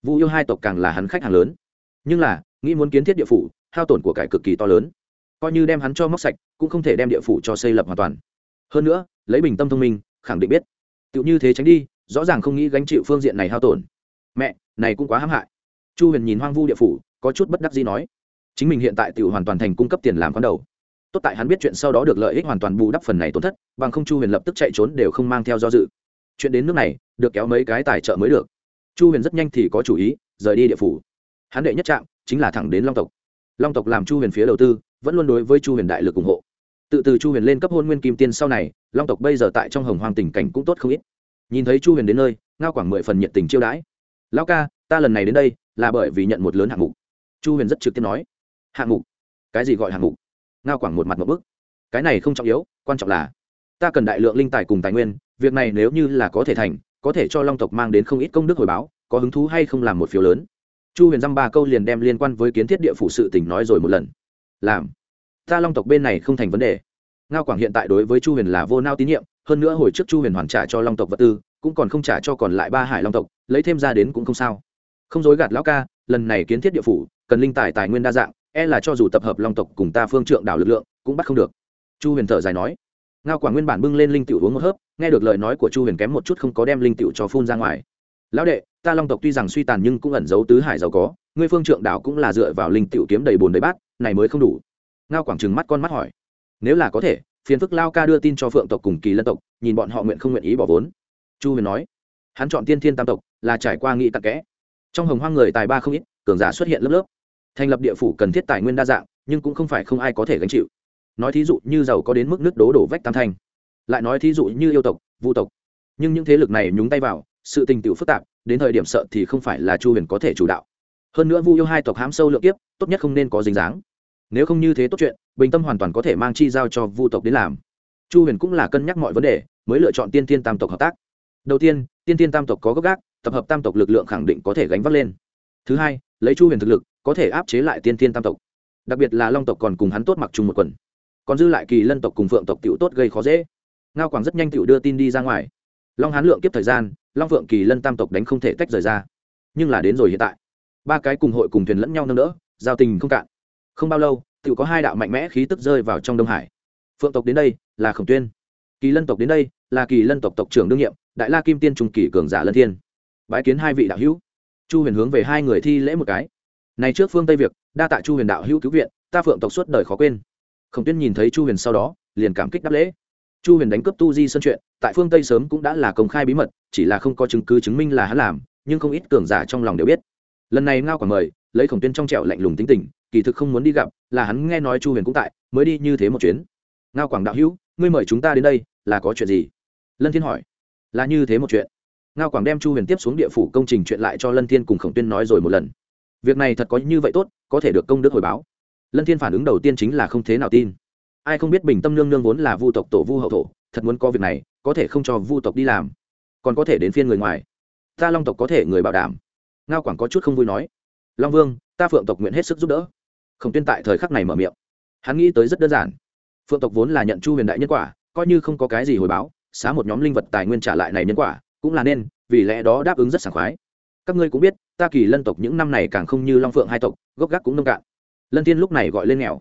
Vu yêu hai tộc càng là hắn khách hàng lớn. Nhưng là, nghĩ muốn kiến thiết địa phủ, hao tổn của cải cực kỳ to lớn. Coi như đem hắn cho móc sạch, cũng không thể đem địa phủ cho xây lập hoàn toàn. Hơn nữa, lấy bình tâm thông minh, khẳng định biết. Tựu như thế tránh đi, rõ ràng không nghĩ gánh chịu phương diện này hao tổn mẹ, này cũng quá hãm hại. Chu huyền nhìn hoang vu địa phủ, có chút bất đắc gì nói, chính mình hiện tại tự hoàn toàn thành cung cấp tiền làm con đầu. Tốt tại hắn biết chuyện sau đó được lợi ích hoàn toàn bù đắp phần này tổn thất, bằng không chu huyền lập tức chạy trốn đều không mang theo do dự. Chuyện đến nước này, được kéo mấy cái tài trợ mới được. Chu huyền rất nhanh thì có chủ ý, rời đi địa phủ. Hắn đệ nhất trạm chính là thẳng đến long tộc. Long tộc làm chu huyền phía đầu tư, vẫn luôn đối với chu huyền đại lực ủng hộ. Tự từ chu huyền lên cấp hôn nguyên kim tiên sau này, long tộc bây giờ tại trong hồng hoàng tình cảnh cũng tốt không ít. Nhìn thấy chu huyền đến nơi, ngao quảng mười phần nhiệt tình chiêu đãi lão ca, ta lần này đến đây là bởi vì nhận một lớn hạng mục. Chu huyền rất trực tiếp nói. Hạng mục? Cái gì gọi hạng mục? Ngao quảng một mặt một bức. Cái này không trọng yếu, quan trọng là ta cần đại lượng linh tài cùng tài nguyên, việc này nếu như là có thể thành, có thể cho long tộc mang đến không ít công đức hồi báo, có hứng thú hay không làm một phiếu lớn. Chu huyền dăm ba câu liền đem liên quan với kiến thiết địa phủ sự tỉnh nói rồi một lần. Làm. Ta long tộc bên này không thành vấn đề. Ngao quảng hiện tại đối với chu huyền là vô nao tín nhiệm, hơn nữa hồi trước chu huyền hoàn trả cho long tộc vật tư cũng còn không trả cho còn lại ba hải long tộc, lấy thêm ra đến cũng không sao. Không dối gạt lão ca, lần này kiến thiết địa phủ, cần linh tài tài nguyên đa dạng e là cho dù tập hợp long tộc cùng ta phương trượng đảo lực lượng, cũng bắt không được. Chu huyền thở dài nói. Ngao quảng nguyên bản bưng lên linh tiểu uống một hớp, nghe được lời nói của chu huyền kém một chút không có đem linh tiểu cho phun ra ngoài. Lão đệ, ta long tộc tuy rằng suy tàn nhưng cũng ẩn giấu tứ hải giàu có, ngươi phương trượng đảo cũng là dựa vào linh tiểu kiếm đầy bồn đầy bát, này mới không đủ. Ngao quảng trừng mắt con mắt hỏi. Nếu là có thể, phiền phức lao ca đưa tin cho phượng tộc cùng kỳ lân tộc, nhìn bọn họ nguyện không nguyện ý bỏ vốn chu huyền nói, hắn chọn tiên thiên tam tộc là trải qua nghị tặc kẽ. Trong hồng hoang người tài ba không ít, cường giả xuất hiện lớp lớp. Thành lập địa phủ cần thiết tài nguyên đa dạng, nhưng cũng không phải không ai có thể gánh chịu. Nói thí dụ như giàu có đến mức nước đố đổ vách tam thanh. Lại nói thí dụ như yêu tộc, vu tộc. Nhưng những thế lực này nhúng tay vào, sự tình tựu phức tạp, đến thời điểm sợ thì không phải là chu huyền có thể chủ đạo. Hơn nữa vu yêu hai tộc hám sâu lượng kiếp, tốt nhất không nên có dính dáng. Nếu không như thế tốt chuyện, bình tâm hoàn toàn có thể mang chi giao cho vu tộc đến làm. Chu huyền cũng là cân nhắc mọi vấn đề, mới lựa chọn tiên tiên tam tộc hợp tác đầu tiên tiên tiên tam tộc có gốc gác, tập hợp tam tộc lực lượng khẳng định có thể gánh vác lên. Thứ hai, lấy chu huyền thực lực, có thể áp chế lại tiên tiên tam tộc. Đặc biệt là long tộc còn cùng hắn tốt mặc chung một quần. Còn dư lại kỳ lân tộc cùng phượng tộc t tốt gây khó dễ. Ngao quảng rất nhanh t đưa tin đi ra ngoài. Long hán lượng kiếp thời gian, long phượng kỳ lân tam tộc đánh không thể tách rời ra. Nhưng là đến rồi hiện tại. Ba cái cùng hội cùng thuyền lẫn nhau nâng đỡ, giao tình không cạn. Không bao lâu tự có hai đạo mạnh mẽ khí tức rơi vào trong đông hải. Phượng tộc đến đây là khổng tuyên. Kỳ lân tộc đến đây là kỳ lân tộc tộc trưởng đương nhiệm đại la kim tiên trung kỳ cường giả lân thiên. Bái kiến hai vị đạo hữu. Chu huyền hướng về hai người thi lễ một cái. Này trước phương tây việc, đa tạ chu huyền đạo hữu cứu viện, ta phượng tộc suốt đời khó quên. Khổng tuyên nhìn thấy chu huyền sau đó, liền cảm kích đáp lễ. Chu huyền đánh cướp tu di sân chuyện, tại phương tây sớm cũng đã là công khai bí mật, chỉ là không có chứng cứ chứng minh là hắn làm, nhưng không ít cường giả trong lòng đều biết. Lần này ngao còn mời, lấy khổng tuyên trong trẹo lạnh lùng tính tình, kỳ thực không muốn đi gặp, là hắn nghe nói chu huyền cũng tại, mới đi như thế một chuyến. Ngao quảng đạo hữu, ngươi mời chúng ta đến đây, là có chuyện gì? Lân thiên hỏi là như thế một chuyện. Ngao quảng đem chu huyền tiếp xuống địa phủ công trình chuyện lại cho lân thiên cùng khổng tuyên nói rồi một lần. Việc này thật có như vậy tốt, có thể được công đức hồi báo. Lân thiên phản ứng đầu tiên chính là không thế nào tin. Ai không biết bình tâm nương nương vốn là vu tộc tổ vu hậu thổ, thật muốn có việc này, có thể không cho vu tộc đi làm. Còn có thể đến phiên người ngoài. Ta long tộc có thể người bảo đảm. Ngao quảng có chút không vui nói. Long vương, ta phượng tộc nguyện hết sức giúp đỡ. Khổng tuyên tại thời khắc này mở miệng. Hắn nghĩ tới rất đơn giản. Phượng tộc vốn là nhận chu huyền đại nhân quả, coi như không có cái gì hồi báo xá một nhóm linh vật tài nguyên trả lại này nhân quả, cũng là nên, vì lẽ đó đáp ứng rất sảng khoái. Các ngươi cũng biết, ta kỳ lân tộc những năm này càng không như long phượng hai tộc, gốc gác cũng nông cạn. Lân thiên lúc này gọi lên nghèo.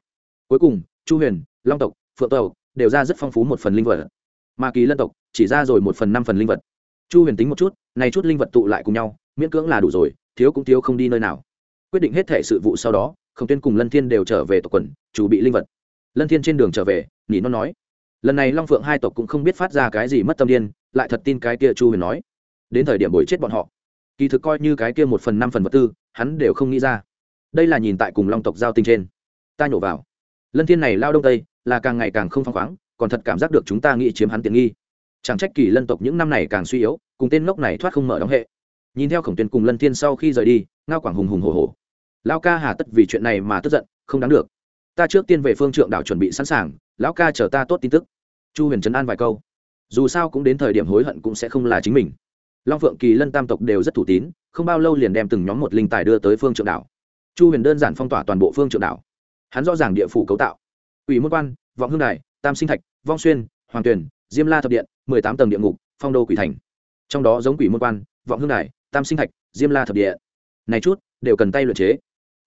Cuối cùng, chu huyền, long tộc, phượng tộc đều ra rất phong phú một phần linh vật. Mà kỳ lân tộc chỉ ra rồi một phần năm phần linh vật. Chu huyền tính một chút này chút linh vật tụ lại cùng nhau, miễn cưỡng là đủ rồi, thiếu cũng thiếu không đi nơi nào. Quyết định hết thể sự vụ sau đó, khổng tuyên cùng lân thiên đều trở về tộc quần chủ bị linh vật. Lân thiên trên đường trở về nhỉ nó nói lần này long phượng hai tộc cũng không biết phát ra cái gì mất tâm điên, lại thật tin cái kia chu huyền nói. Đến thời điểm bồi chết bọn họ. Kỳ thực coi như cái kia một phần năm phần vật tư, hắn đều không nghĩ ra. Đây là nhìn tại cùng long tộc giao tinh trên. Ta nhổ vào. Lân thiên này lao đông tây, là càng ngày càng không phăng khoáng, còn thật cảm giác được chúng ta nghĩ chiếm hắn tiện nghi. Chẳng trách kỳ lân tộc những năm này càng suy yếu, cùng tên ngốc này thoát không mở đóng hệ. Nhìn theo khổng tuyên cùng lân thiên sau khi rời đi, ngao quảng hùng hùng hồ hồ lao ca hà tất vì chuyện này mà tức giận, không đáng được. Ta trước tiên về phương trượng đảo chuẩn bị sẵn sàng lão ca chờ ta tốt tin tức. Chu huyền trấn an vài câu. Dù sao cũng đến thời điểm hối hận cũng sẽ không là chính mình. Long phượng kỳ lân tam tộc đều rất thủ tín, không bao lâu liền đem từng nhóm một linh tài đưa tới phương trượng đảo. Chu huyền đơn giản phong tỏa toàn bộ phương trượng đảo. Hắn rõ ràng địa phủ cấu tạo. Ủy môn quan, vọng hương đài, tam sinh thạch, vong xuyên, hoàng tuyền, diêm la thập điện, mười tám tầng địa ngục, phong đô quỷ thành. Trong đó giống quỷ môn quan, vọng hương đài, tam sinh thạch, diêm la thập địa này chút, đều cần tay luyện chế.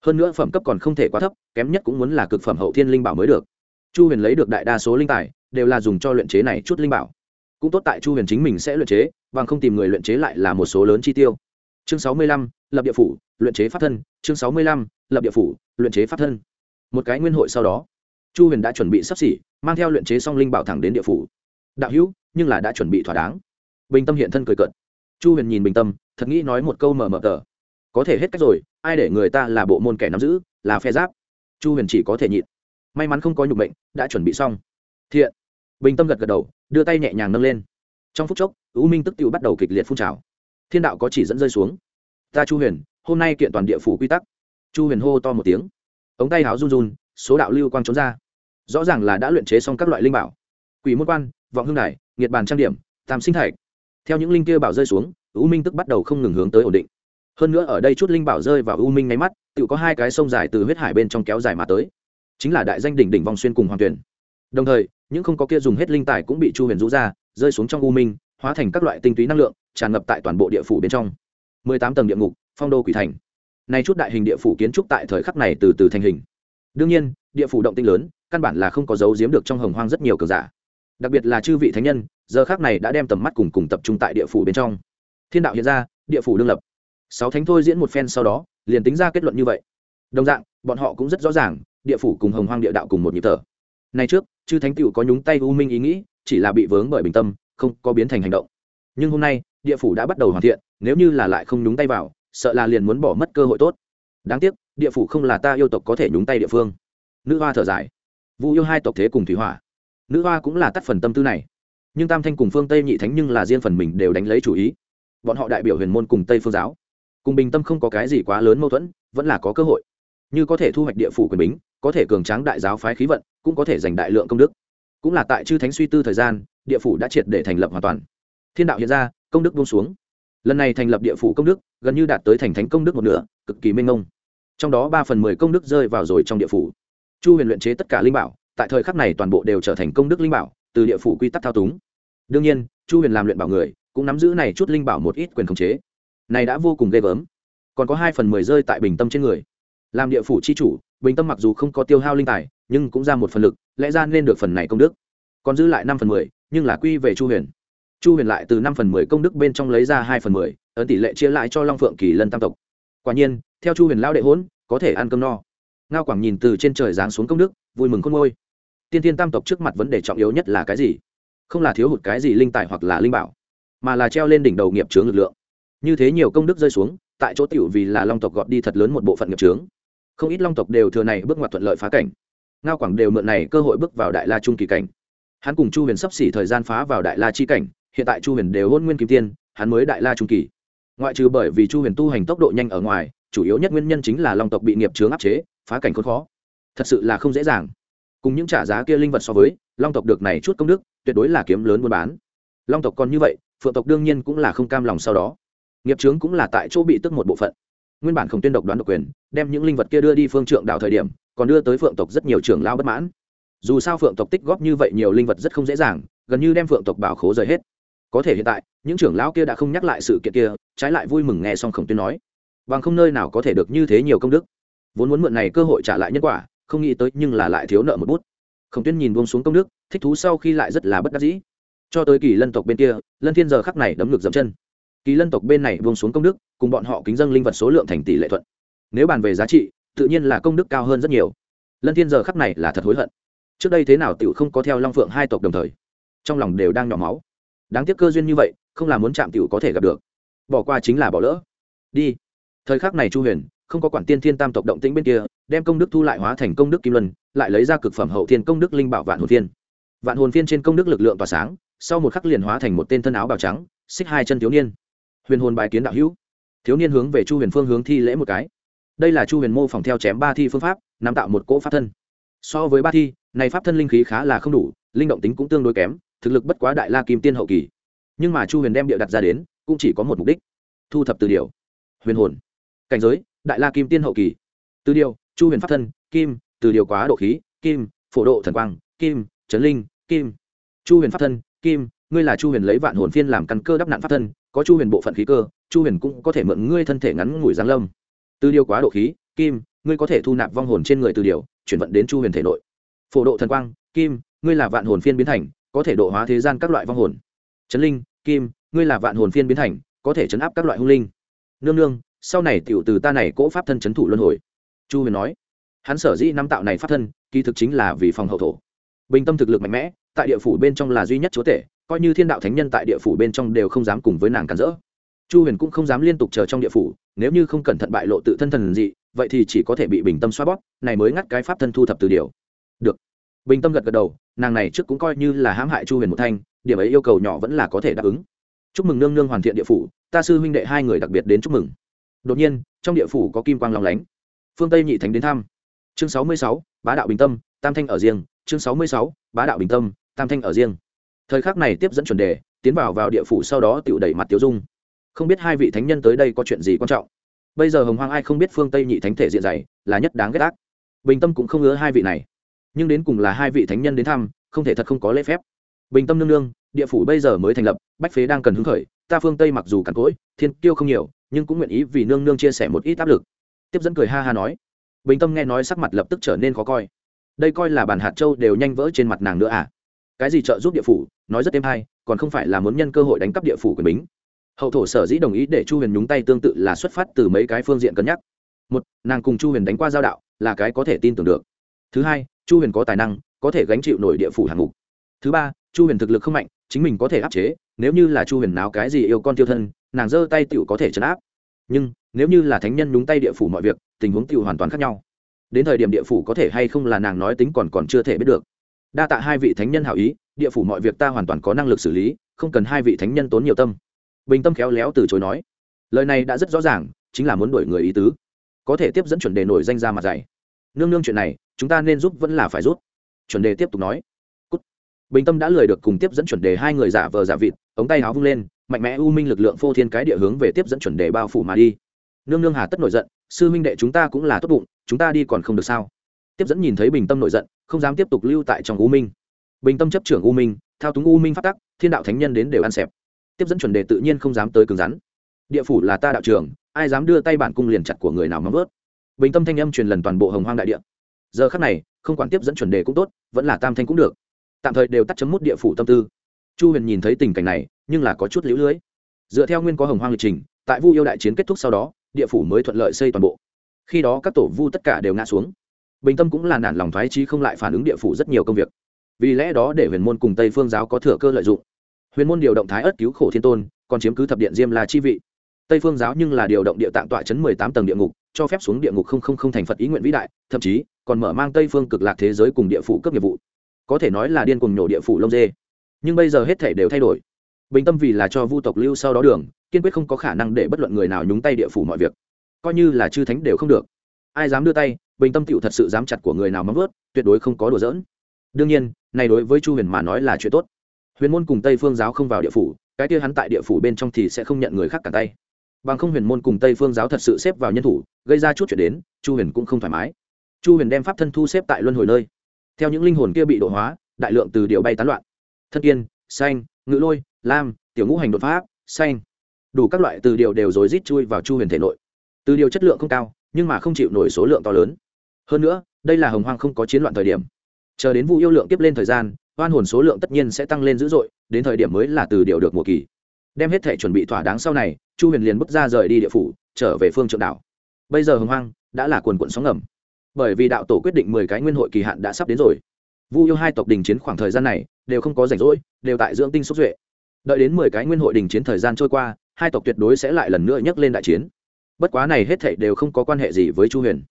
Hơn nữa phẩm cấp còn không thể quá thấp, kém nhất cũng muốn là cực phẩm hậu thiên linh bảo mới được chu huyền lấy được đại đa số linh tài, đều là dùng cho luyện chế này chút linh bảo. Cũng tốt tại chu huyền chính mình sẽ luyện chế, bằng không tìm người luyện chế lại là một số lớn chi tiêu. Chương sáu mươi lăm, lập địa phủ, luyện chế pháp thân. Chương sáu mươi lăm, lập địa phủ, luyện chế pháp thân. Một cái nguyên hội sau đó, chu huyền đã chuẩn bị sắp xỉ, mang theo luyện chế song linh bảo thẳng đến địa phủ. Đạo hữu, nhưng là đã chuẩn bị thỏa đáng. Bình tâm hiện thân cười cợt. Chu huyền nhìn bình tâm, thật nghĩ nói một câu mờ mờ tờ. Có thể hết cách rồi, ai để người ta là bộ môn kẻ nắm giữ, là phe giáp. Chu huyền chỉ có thể nhịn may mắn không có nhục bệnh đã chuẩn bị xong. Thiện. Bình tâm gật gật đầu, đưa tay nhẹ nhàng nâng lên. Trong phút chốc, u minh tức tự bắt đầu kịch liệt phun trào. Thiên đạo có chỉ dẫn rơi xuống. Ta chu huyền, hôm nay kiện toàn địa phủ quy tắc. Chu huyền hô to một tiếng. Ống tay háo run run, số đạo lưu quang trốn ra. Rõ ràng là đã luyện chế xong các loại linh bảo. Quỷ môn quan, vọng hương đài, nghiệt bàn trang điểm, tam sinh thạch. Theo những linh kia bảo rơi xuống, u minh tức bắt đầu không ngừng hướng tới ổn định. Hơn nữa ở đây chút linh bảo rơi vào u minh nháy mắt tự có hai cái sông dài từ huyết hải bên trong kéo dài mà tới chính là đại danh đỉnh đỉnh vòng xuyên cùng hoàng tuyển. Đồng thời, những không có kia dùng hết linh tài cũng bị chu huyền rũ ra, rơi xuống trong u minh, hóa thành các loại tinh túy năng lượng, tràn ngập tại toàn bộ địa phủ bên trong. Mười tám tầng địa ngục, phong đô quỷ thành. Nay chút đại hình địa phủ kiến trúc tại thời khắc này từ từ thành hình. Đương nhiên, địa phủ động tinh lớn, căn bản là không có dấu giếm được trong hồng hoang rất nhiều cờ giả. Đặc biệt là chư vị thánh nhân, giờ khác này đã đem tầm mắt cùng cùng tập trung tại địa phủ bên trong. Thiên đạo hiện ra, địa phủ đương lập. Sáu thánh thôi diễn một phen sau đó, liền tính ra kết luận như vậy. Đồng dạng, bọn họ cũng rất rõ ràng địa phủ cùng hồng hoang địa đạo cùng một nhịp thở. Nay trước, chư thánh tựu có nhúng tay u minh ý nghĩ, chỉ là bị vướng bởi bình tâm, không có biến thành hành động. Nhưng hôm nay, địa phủ đã bắt đầu hoàn thiện, nếu như là lại không nhúng tay vào, sợ là liền muốn bỏ mất cơ hội tốt. Đáng tiếc, địa phủ không là ta yêu tộc có thể nhúng tay địa phương. Nữ hoa thở dài. Vu yêu hai tộc thế cùng thủy hỏa. Nữ hoa cũng là tắt phần tâm tư này. Nhưng tam thanh cùng phương tây nhị thánh nhưng là riêng phần mình đều đánh lấy chủ ý. Bọn họ đại biểu huyền môn cùng tây phương giáo. Cùng bình tâm không có cái gì quá lớn mâu thuẫn, vẫn là có cơ hội. Như có thể thu hoạch địa phủ quyền bính có thể cường tráng đại giáo phái khí vận, cũng có thể giành đại lượng công đức. Cũng là tại chư thánh suy tư thời gian, địa phủ đã triệt để thành lập hoàn toàn. Thiên đạo hiện ra, công đức buông xuống. Lần này thành lập địa phủ công đức, gần như đạt tới thành thánh công đức một nửa, cực kỳ minh ngông trong đó ba phần mười công đức rơi vào rồi trong địa phủ. Chu huyền luyện chế tất cả linh bảo, tại thời khắc này toàn bộ đều trở thành công đức linh bảo, từ địa phủ quy tắc thao túng. Đương nhiên, chu huyền làm luyện bảo người, cũng nắm giữ này chút linh bảo một ít quyền khống chế. Này đã vô cùng ghê gớm. Còn có hai phần mười rơi tại bình tâm trên người làm địa phủ chi chủ, bình tâm mặc dù không có tiêu hao linh tài, nhưng cũng ra một phần lực, lẽ ra nên được phần này công đức. Còn giữ lại năm phần mười, nhưng là quy về chu huyền. Chu huyền lại từ năm phần mười công đức bên trong lấy ra hai phần mười, ấn tỷ lệ chia lại cho long phượng kỳ lân tam tộc. Quả nhiên, theo chu huyền lao đệ hỗn có thể ăn cơm no. Ngao quảng nhìn từ trên trời giáng xuống công đức, vui mừng khôn ngôi tiên tiên tam tộc trước mặt vấn đề trọng yếu nhất là cái gì? Không là thiếu hụt cái gì linh tài hoặc là linh bảo, mà là treo lên đỉnh đầu nghiệp chướng lực lượng. Như thế nhiều công đức rơi xuống, tại chỗ tiểu vì là long tộc gọt đi thật lớn một bộ phận nghiệp chướng không ít long tộc đều thừa này bước ngoặt thuận lợi phá cảnh. Ngao quảng đều mượn này cơ hội bước vào đại la trung kỳ cảnh. Hắn cùng chu huyền sắp xỉ thời gian phá vào đại la chi cảnh, hiện tại chu huyền đều hôn nguyên kim tiên, hắn mới đại la trung kỳ. Ngoại trừ bởi vì chu huyền tu hành tốc độ nhanh ở ngoài, chủ yếu nhất nguyên nhân chính là long tộc bị nghiệp chướng áp chế, phá cảnh khốn khó. Thật sự là không dễ dàng. Cùng những trả giá kia linh vật so với, long tộc được này chút công đức, tuyệt đối là kiếm lớn buôn bán. Long tộc còn như vậy, phượng tộc đương nhiên cũng là không cam lòng sau đó. Nghiệp chướng cũng là tại chỗ bị tức một bộ phận nguyên bản không tuyên độc đoán độc quyền, đem những linh vật kia đưa đi phương trượng đảo thời điểm, còn đưa tới phượng tộc rất nhiều trưởng lao bất mãn. Dù sao phượng tộc tích góp như vậy nhiều linh vật rất không dễ dàng, gần như đem phượng tộc bảo khố rời hết. Có thể hiện tại, những trưởng lão kia đã không nhắc lại sự kiện kia, trái lại vui mừng nghe xong khổng tuyên nói. Bằng không nơi nào có thể được như thế nhiều công đức. Vốn muốn mượn này cơ hội trả lại nhân quả, không nghĩ tới nhưng là lại thiếu nợ một bút. Khổng tuyên nhìn buông xuống công đức, thích thú sau khi lại rất là bất đắc dĩ. Cho tới kỳ lân tộc bên kia, lân thiên giờ khắc này đấm ngược dậm chân kỳ lân tộc bên này buông xuống công đức, cùng bọn họ kính dân linh vật số lượng thành tỷ lệ thuận. Nếu bàn về giá trị, tự nhiên là công đức cao hơn rất nhiều. Lân thiên giờ khắc này là thật hối hận. Trước đây thế nào tiểu không có theo long phượng hai tộc đồng thời, trong lòng đều đang nhỏ máu. Đáng tiếc cơ duyên như vậy, không là muốn chạm tiểu có thể gặp được. Bỏ qua chính là bỏ lỡ. Đi. Thời khắc này chu huyền, không có quản tiên thiên tam tộc động tĩnh bên kia, đem công đức thu lại hóa thành công đức kim luân, lại lấy ra cực phẩm hậu thiên công đức linh bảo vạn hồn thiên vạn hồn thiên trên công đức lực lượng tỏa sáng, sau một khắc liền hóa thành một tên thân áo bào trắng, xích hai chân thiếu niên huyền hồn bài kiến đạo hữu. Thiếu niên hướng về chu huyền phương hướng thi lễ một cái. Đây là chu huyền mô phỏng theo chém ba thi phương pháp, nắm tạo một cỗ pháp thân. So với ba thi, này pháp thân linh khí khá là không đủ, linh động tính cũng tương đối kém, thực lực bất quá đại la kim tiên hậu kỳ. Nhưng mà chu huyền đem địa đặt ra đến, cũng chỉ có một mục đích. Thu thập từ điều. Huyền hồn. Cảnh giới, đại la kim tiên hậu kỳ. Từ điều, chu huyền pháp thân, kim, từ điều quá độ khí, kim, phổ độ thần quang, kim trấn linh, kim. Chu huyền pháp thân, kim, ngươi là chu huyền lấy vạn hồn phiên làm căn cơ đắp nạn pháp thân có chu huyền bộ phận khí cơ, chu huyền cũng có thể mượn ngươi thân thể ngắn ngủi giáng lâm. Từ điều quá độ khí, kim, ngươi có thể thu nạp vong hồn trên người từ điều, chuyển vận đến chu huyền thể nội. Phổ độ thần quang, kim, ngươi là vạn hồn phiên biến thành, có thể độ hóa thế gian các loại vong hồn. Trấn linh, kim, ngươi là vạn hồn phiên biến thành, có thể chấn áp các loại hung linh. Nương nương, sau này tiểu từ ta này cỗ pháp thân chấn thủ luân hồi. Chu huyền nói. Hắn sở dĩ năm tạo này pháp thân, kỳ thực chính là vì phòng hậu thổ. Bình tâm thực lực mạnh mẽ, tại địa phủ bên trong là duy nhất chúa tể coi như thiên đạo thánh nhân tại địa phủ bên trong đều không dám cùng với nàng cản rỡ. Chu huyền cũng không dám liên tục chờ trong địa phủ, nếu như không cẩn thận bại lộ tự thân thần dị, vậy thì chỉ có thể bị bình tâm xoa bóp, này mới ngắt cái pháp thân thu thập từ điều. Được. Bình tâm gật gật đầu, nàng này trước cũng coi như là hãm hại chu huyền một thanh, điểm ấy yêu cầu nhỏ vẫn là có thể đáp ứng. Chúc mừng nương nương hoàn thiện địa phủ, ta sư huynh đệ hai người đặc biệt đến chúc mừng. Đột nhiên, trong địa phủ có kim quang lòng lánh. Phương tây nhị thánh đến thăm. Chương sáu mươi sáu, bá đạo bình tâm, tam thanh ở riêng. Chương sáu mươi sáu, bá đạo bình tâm, tam thanh ở riêng thời khắc này tiếp dẫn chuẩn đề, tiến vào vào địa phủ sau đó tự đẩy mặt tiêu dung. Không biết hai vị thánh nhân tới đây có chuyện gì quan trọng? Bây giờ hồng hoang ai không biết phương tây nhị thánh thể diện dày, là nhất đáng ghét ác. Bình tâm cũng không ngứa hai vị này. Nhưng đến cùng là hai vị thánh nhân đến thăm, không thể thật không có lễ phép. Bình tâm nương nương, địa phủ bây giờ mới thành lập, bách phế đang cần hứng khởi, ta phương tây mặc dù cằn cỗi, thiên kiêu không nhiều, nhưng cũng nguyện ý vì nương nương chia sẻ một ít áp lực. Tiếp dẫn cười ha ha nói. Bình tâm nghe nói sắc mặt lập tức trở nên khó coi. Đây coi là bản hạt châu đều nhanh vỡ trên mặt nàng nữa à? Cái gì trợ giúp địa phủ, nói rất êm hay, còn không phải là muốn nhân cơ hội đánh cắp địa phủ quyền bính. Hậu thổ sở dĩ đồng ý để chu huyền nhúng tay tương tự là xuất phát từ mấy cái phương diện cân nhắc. Một, nàng cùng chu huyền đánh qua giao đạo, là cái có thể tin tưởng được. Thứ hai, chu huyền có tài năng, có thể gánh chịu nổi địa phủ hạng mục. Thứ ba, chu huyền thực lực không mạnh, chính mình có thể áp chế, nếu như là chu huyền nào cái gì yêu con tiêu thân, nàng giơ tay tựu có thể chấn áp. Nhưng, nếu như là thánh nhân nhúng tay địa phủ mọi việc, tình huống tựu hoàn toàn khác nhau. Đến thời điểm địa phủ có thể hay không là nàng nói tính còn còn chưa thể biết được đa tạ hai vị thánh nhân hảo ý, địa phủ mọi việc ta hoàn toàn có năng lực xử lý, không cần hai vị thánh nhân tốn nhiều tâm. Bình tâm khéo léo từ chối nói. Lời này đã rất rõ ràng, chính là muốn đuổi người ý tứ. Có thể tiếp dẫn chuẩn đề nổi danh ra mặt dày nương nương chuyện này, chúng ta nên giúp vẫn là phải rút chuẩn đề tiếp tục nói. Cút. bình tâm đã lười được cùng tiếp dẫn chuẩn đề hai người giả vờ giả vịt, ống tay áo vung lên, mạnh mẽ u minh lực lượng phô thiên cái địa hướng về tiếp dẫn chuẩn đề bao phủ mà đi. Nương nương hà tất nổi giận, sư minh đệ chúng ta cũng là tốt bụng, chúng ta đi còn không được sao? Tiếp dẫn nhìn thấy bình tâm nổi giận không dám tiếp tục lưu tại trong u minh. Bình tâm chấp trưởng u minh thao túng u minh phát tắc thiên đạo thánh nhân đến đều ăn xẹp. Tiếp dẫn chuẩn đề tự nhiên không dám tới cứng rắn. Địa phủ là ta đạo trưởng, ai dám đưa tay bản cung liền chặt của người nào mắm vớt. Bình tâm thanh âm truyền lần toàn bộ hồng hoang đại địa. Giờ khắc này không quản tiếp dẫn chuẩn đề cũng tốt vẫn là tam thanh cũng được. Tạm thời đều tắt chấm mút địa phủ tâm tư. Chu huyền nhìn thấy tình cảnh này nhưng là có chút lũ lưới. Dựa theo nguyên có hồng hoang lịch trình tại vu yêu đại chiến kết thúc sau đó địa phủ mới thuận lợi xây toàn bộ. Khi đó các tổ vu tất cả đều ngã xuống bình tâm cũng là nản lòng thoái trí không lại phản ứng địa phủ rất nhiều công việc. Vì lẽ đó để huyền môn cùng tây phương giáo có thừa cơ lợi dụng. Huyền môn điều động thái ất cứu khổ thiên tôn, còn chiếm cứ thập điện diêm là chi vị. Tây phương giáo nhưng là điều động địa tạng tọa chấn mười tám tầng địa ngục, cho phép xuống địa ngục không không không thành phật ý nguyện vĩ đại, thậm chí còn mở mang tây phương cực lạc thế giới cùng địa phủ cấp nghiệp vụ. Có thể nói là điên cùng nhổ địa phủ lông dê. Nhưng bây giờ hết thể đều thay đổi. Bình tâm vì là cho vu tộc lưu sau đó đường, kiên quyết không có khả năng để bất luận người nào nhúng tay địa phủ mọi việc. Coi như là chư thánh đều không được. Ai dám đưa tay bình tâm tựu thật sự dám chặt của người nào mắm vớt, tuyệt đối không có đùa giỡn. Đương nhiên, này đối với chu huyền mà nói là chuyện tốt. Huyền môn cùng tây phương giáo không vào địa phủ, cái kia hắn tại địa phủ bên trong thì sẽ không nhận người khác cả tay. Bằng không huyền môn cùng tây phương giáo thật sự xếp vào nhân thủ, gây ra chút chuyện đến, chu huyền cũng không thoải mái. Chu huyền đem pháp thân thu xếp tại luân hồi nơi. Theo những linh hồn kia bị độ hóa, đại lượng từ điều bay tán loạn. Thân kiên xanh, ngự lôi, lam, tiểu ngũ hành đột pháp xanh. Đủ các loại từ điều đều rối rít chui vào chu huyền thể nội. Từ điều chất lượng không cao, nhưng mà không chịu nổi số lượng to lớn hơn nữa, đây là hồng hoang không có chiến loạn thời điểm. Chờ đến vụ yêu lượng tiếp lên thời gian, oan hồn số lượng tất nhiên sẽ tăng lên dữ dội, đến thời điểm mới là từ điều được mùa kỳ. Đem hết thể chuẩn bị thỏa đáng sau này, chu huyền liền bước ra rời đi địa phủ, trở về phương trượng đảo. Bây giờ hồng hoang đã là quần quận sóng ngầm. Bởi vì đạo tổ quyết định mười cái nguyên hội kỳ hạn đã sắp đến rồi. Vu yêu hai tộc đình chiến khoảng thời gian này đều không có rảnh rỗi, đều tại dưỡng tinh xúc duệ. Đợi đến mười cái nguyên hội đình chiến thời gian trôi qua, hai tộc tuyệt đối sẽ lại lần nữa nhấc lên đại chiến. Bất quá này hết thảy đều không có quan hệ gì với chu huyền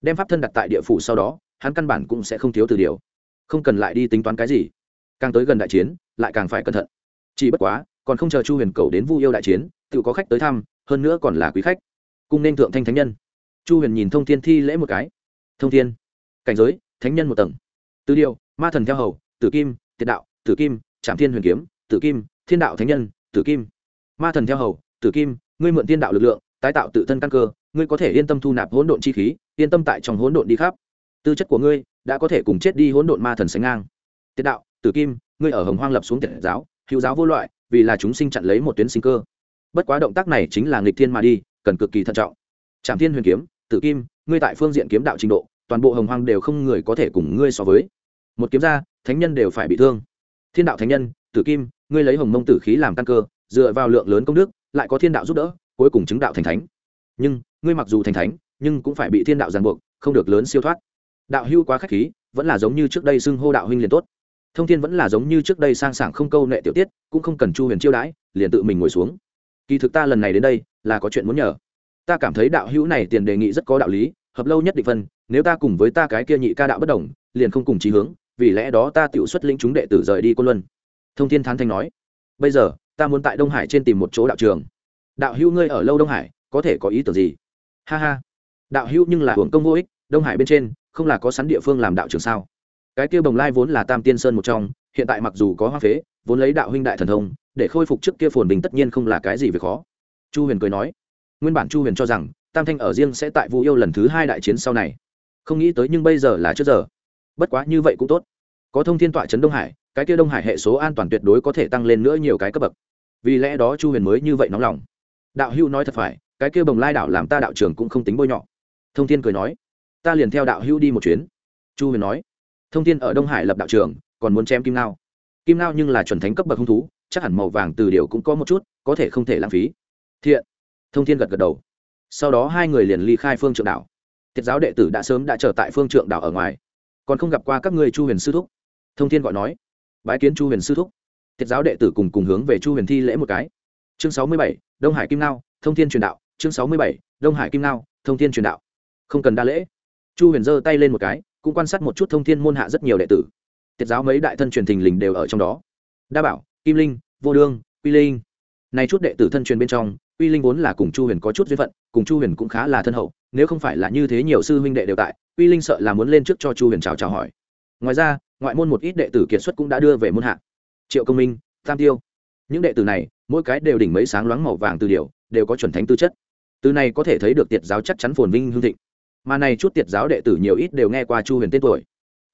đem pháp thân đặt tại địa phủ sau đó, hắn căn bản cũng sẽ không thiếu từ điều. Không cần lại đi tính toán cái gì. Càng tới gần đại chiến, lại càng phải cẩn thận. Chỉ bất quá, còn không chờ chu huyền cầu đến vu yêu đại chiến tự có khách tới thăm, hơn nữa còn là quý khách. Cung nên thượng thanh thánh nhân. Chu huyền nhìn thông thiên thi lễ một cái. Thông thiên, cảnh giới, thánh nhân một tầng. Tư điều, ma thần theo hầu, tử kim, tiệt đạo, tử kim trạm thiên huyền kiếm, tử kim, thiên đạo thánh nhân, tử kim. Ma thần theo hầu, tử kim, ngươi mượn thiên đạo lực lượng, tái tạo tự thân căn cơ, ngươi có thể yên tâm thu nạp hỗn độn chi khí yên tâm tại trong hỗn độn đi khắp. Tư chất của ngươi đã có thể cùng chết đi hỗn độn ma thần sánh ngang. Tiết đạo, tử kim, ngươi ở hồng hoang lập xuống tiệt giáo, hữu giáo vô loại, vì là chúng sinh chặn lấy một tuyến sinh cơ. Bất quá động tác này chính là nghịch thiên mà đi, cần cực kỳ thận trọng. Trạm thiên huyền kiếm, tử kim, ngươi tại phương diện kiếm đạo trình độ, toàn bộ hồng hoang đều không người có thể cùng ngươi so với. Một kiếm ra thánh nhân đều phải bị thương. Thiên đạo thánh nhân, tử kim, ngươi lấy hồng mông tử khí làm căn cơ, dựa vào lượng lớn công đức, lại có thiên đạo giúp đỡ, cuối cùng chứng đạo thành thánh. Nhưng, ngươi mặc dù thành thánh nhưng cũng phải bị thiên đạo ràng buộc, không được lớn siêu thoát. Đạo hưu quá k h á c h khí, vẫn là giống như trước đây xưng hô đạo huynh liền tốt. Thông thiên vẫn là giống như trước đây sang sảng không câu nệ tiểu tiết, cũng không cần chu huyền chiêu đãi, liền tự mình ngồi xuống. Kỳ thực ta lần này đến đây, là có chuyện muốn nhờ. Ta cảm thấy đạo hữu này tiền đề nghị rất có đạo lý, hợp lâu nhất định phân, nếu ta cùng với ta cái kia nhị ca đạo bất đồng, liền không cùng chí hướng, vì lẽ đó ta tự xuất lĩnh chúng đệ tử rời đi côn luân. Thông thiên thán thanh nói, bây giờ, ta muốn tại đông hải trên tìm một chỗ đạo trường. Đạo hữu ngươi ở lâu đông hải, có thể có ý tưởng gì? Ha ha đạo hữu nhưng là hưởng công vô ích, đông hải bên trên, không là có sẵn địa phương làm đạo trường sao? Cái kia bồng lai vốn là tam tiên sơn một trong, hiện tại mặc dù có hoa phế, vốn lấy đạo huynh đại thần thông, để khôi phục trước kia phồn bình tất nhiên không là cái gì về khó. Chu huyền cười nói, nguyên bản chu huyền cho rằng, tam thanh ở riêng sẽ tại vũ yêu lần thứ hai đại chiến sau này. Không nghĩ tới nhưng bây giờ là trước giờ. Bất quá như vậy cũng tốt. Có thông thiên tọa trấn đông hải, cái kia đông hải hệ số an toàn tuyệt đối có thể tăng lên nữa nhiều cái cấp bậc. Vì lẽ đó chu huyền mới như vậy nóng lòng. Đạo hữu nói thật phải, cái kia bồng lai đảo làm ta đạo trường cũng không tính bôi nhọ thông thiên cười nói, ta liền theo đạo hữu đi một chuyến. Chu huyền nói, thông thiên ở đông hải lập đạo trường, còn muốn chém kim nao kim nao nhưng là chuẩn thánh cấp bậc hung thú, chắc hẳn màu vàng từ điều cũng có một chút, có thể không thể lãng phí. Thiện, thông thiên gật gật đầu. Sau đó hai người liền ly khai phương trượng đảo. Thiệt giáo đệ tử đã sớm đã chờ tại phương trượng đảo ở ngoài, còn không gặp qua các người chu huyền sư thúc. Thông thiên gọi nói, bái kiến chu huyền sư thúc. Thiệt giáo đệ tử cùng cùng hướng về chu huyền thi lễ một cái. Chương sáu mươi bảy, đông hải kim nao thông thiên truyền đạo. Chương sáu mươi bảy, đông hải kim nao thông thiên truyền đạo không cần đa lễ. Chu huyền giơ tay lên một cái, cũng quan sát một chút thông thiên môn hạ rất nhiều đệ tử. Tiết giáo mấy đại thân truyền thình lình đều ở trong đó. Đa bảo, kim linh, vô đương, quy linh. Này chút đệ tử thân truyền bên trong, quy linh vốn là cùng chu huyền có chút duyên phận, cùng chu huyền cũng khá là thân hậu. Nếu không phải là như thế nhiều sư huynh đệ đều tại, quy linh sợ là muốn lên trước cho chu huyền chào chào hỏi. Ngoài ra, ngoại môn một ít đệ tử kiệt xuất cũng đã đưa về môn hạ. Triệu công minh, tam tiêu. Những đệ tử này, mỗi cái đều đỉnh mấy sáng loáng màu vàng từ điều đều có chuẩn thánh tư chất. Từ này có thể thấy được tiệt giáo chắc chắn phồn vinh hương thịnh mà này chút tiệt giáo đệ tử nhiều ít đều nghe qua chu huyền tên tuổi.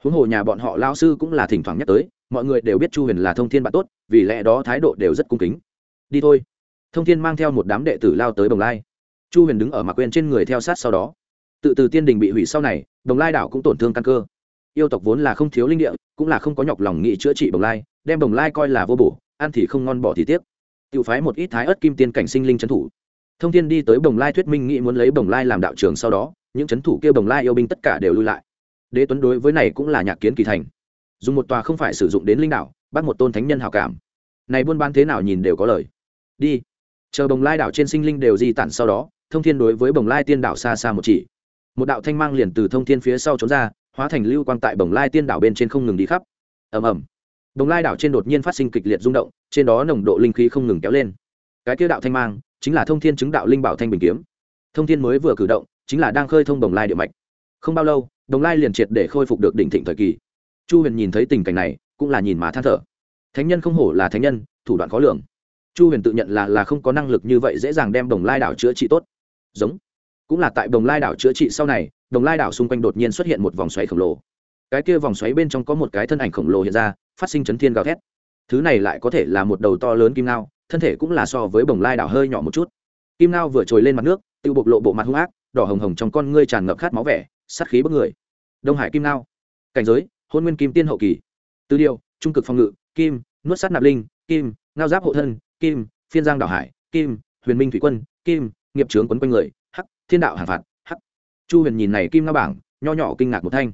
Huống hồ nhà bọn họ lao sư cũng là thỉnh thoảng nhắc tới, mọi người đều biết chu huyền là thông thiên bạn tốt, vì lẽ đó thái độ đều rất cung kính. Đi thôi. Thông thiên mang theo một đám đệ tử lao tới bồng lai. Chu huyền đứng ở mạc quên trên người theo sát sau đó. Tự từ tiên đình bị hủy sau này bồng lai đảo cũng tổn thương căn cơ. Yêu tộc vốn là không thiếu linh địa, cũng là không có nhọc lòng nghị chữa trị bồng lai, đem bồng lai coi là vô bổ, ăn thì không ngon bỏ thì tiếc. Tự phái một ít thái ớt kim tiên cảnh sinh linh trấn thủ. Thông thiên đi tới bồng lai thuyết minh nghĩ muốn lấy bồng lai làm đạo trường sau đó những trấn thủ kia bồng lai yêu binh tất cả đều lui lại. Đế tuấn đối với này cũng là nhạc kiến kỳ thành. Dùng một tòa không phải sử dụng đến linh đảo, bắt một tôn thánh nhân hào cảm. Này buôn bán thế nào nhìn đều có lời. Đi. Chờ bồng lai đảo trên sinh linh đều di tản sau đó, thông thiên đối với bồng lai tiên đảo xa xa một chỉ. Một đạo thanh mang liền từ thông thiên phía sau trốn ra, hóa thành lưu quang tại bồng lai tiên đảo bên trên không ngừng đi khắp. Ầm ầm. Bồng lai đảo trên đột nhiên phát sinh kịch liệt rung động, trên đó nồng độ linh khí không ngừng kéo lên. Cái kia đạo thanh mang, chính là thông thiên chứng đạo linh bảo thanh bình kiếm. Thông thiên mới vừa cử động chính là đang khơi thông đồng lai địa mạch. Không bao lâu, đồng lai liền triệt để khôi phục được đỉnh thịnh thời kỳ. Chu huyền nhìn thấy tình cảnh này, cũng là nhìn má than thở. Thánh nhân không hổ là thánh nhân, thủ đoạn khó lường. Chu huyền tự nhận là là không có năng lực như vậy dễ dàng đem đồng lai đảo chữa trị tốt. Giống. Cũng là tại đồng lai đảo chữa trị sau này, đồng lai đảo xung quanh đột nhiên xuất hiện một vòng xoáy khổng lồ. Cái kia vòng xoáy bên trong có một cái thân ảnh khổng lồ hiện ra, phát sinh chấn thiên gào thét. Thứ này lại có thể là một đầu to lớn kim nao thân thể cũng là so với bồng lai đảo hơi nhỏ một chút. Kim nao vừa trồi lên mặt nước tự bộc lộ bộ mặt hung ác đỏ hồng hồng trong con ngươi tràn ngập khát máu vẻ, sát khí bức người. Đông hải kim nao. Cảnh giới, hôn nguyên kim tiên hậu kỳ. Tư điều, trung cực phòng ngự, kim, nuốt sát nạp linh, kim, ngao giáp hộ thân, kim, phiên giang đảo hải, kim, huyền minh thủy quân, kim, nghiệp trướng quấn quanh người, hắc, thiên đạo hàng phạt, hắc. Chu huyền nhìn này kim ngao bảng, nho nhỏ kinh ngạc một thanh.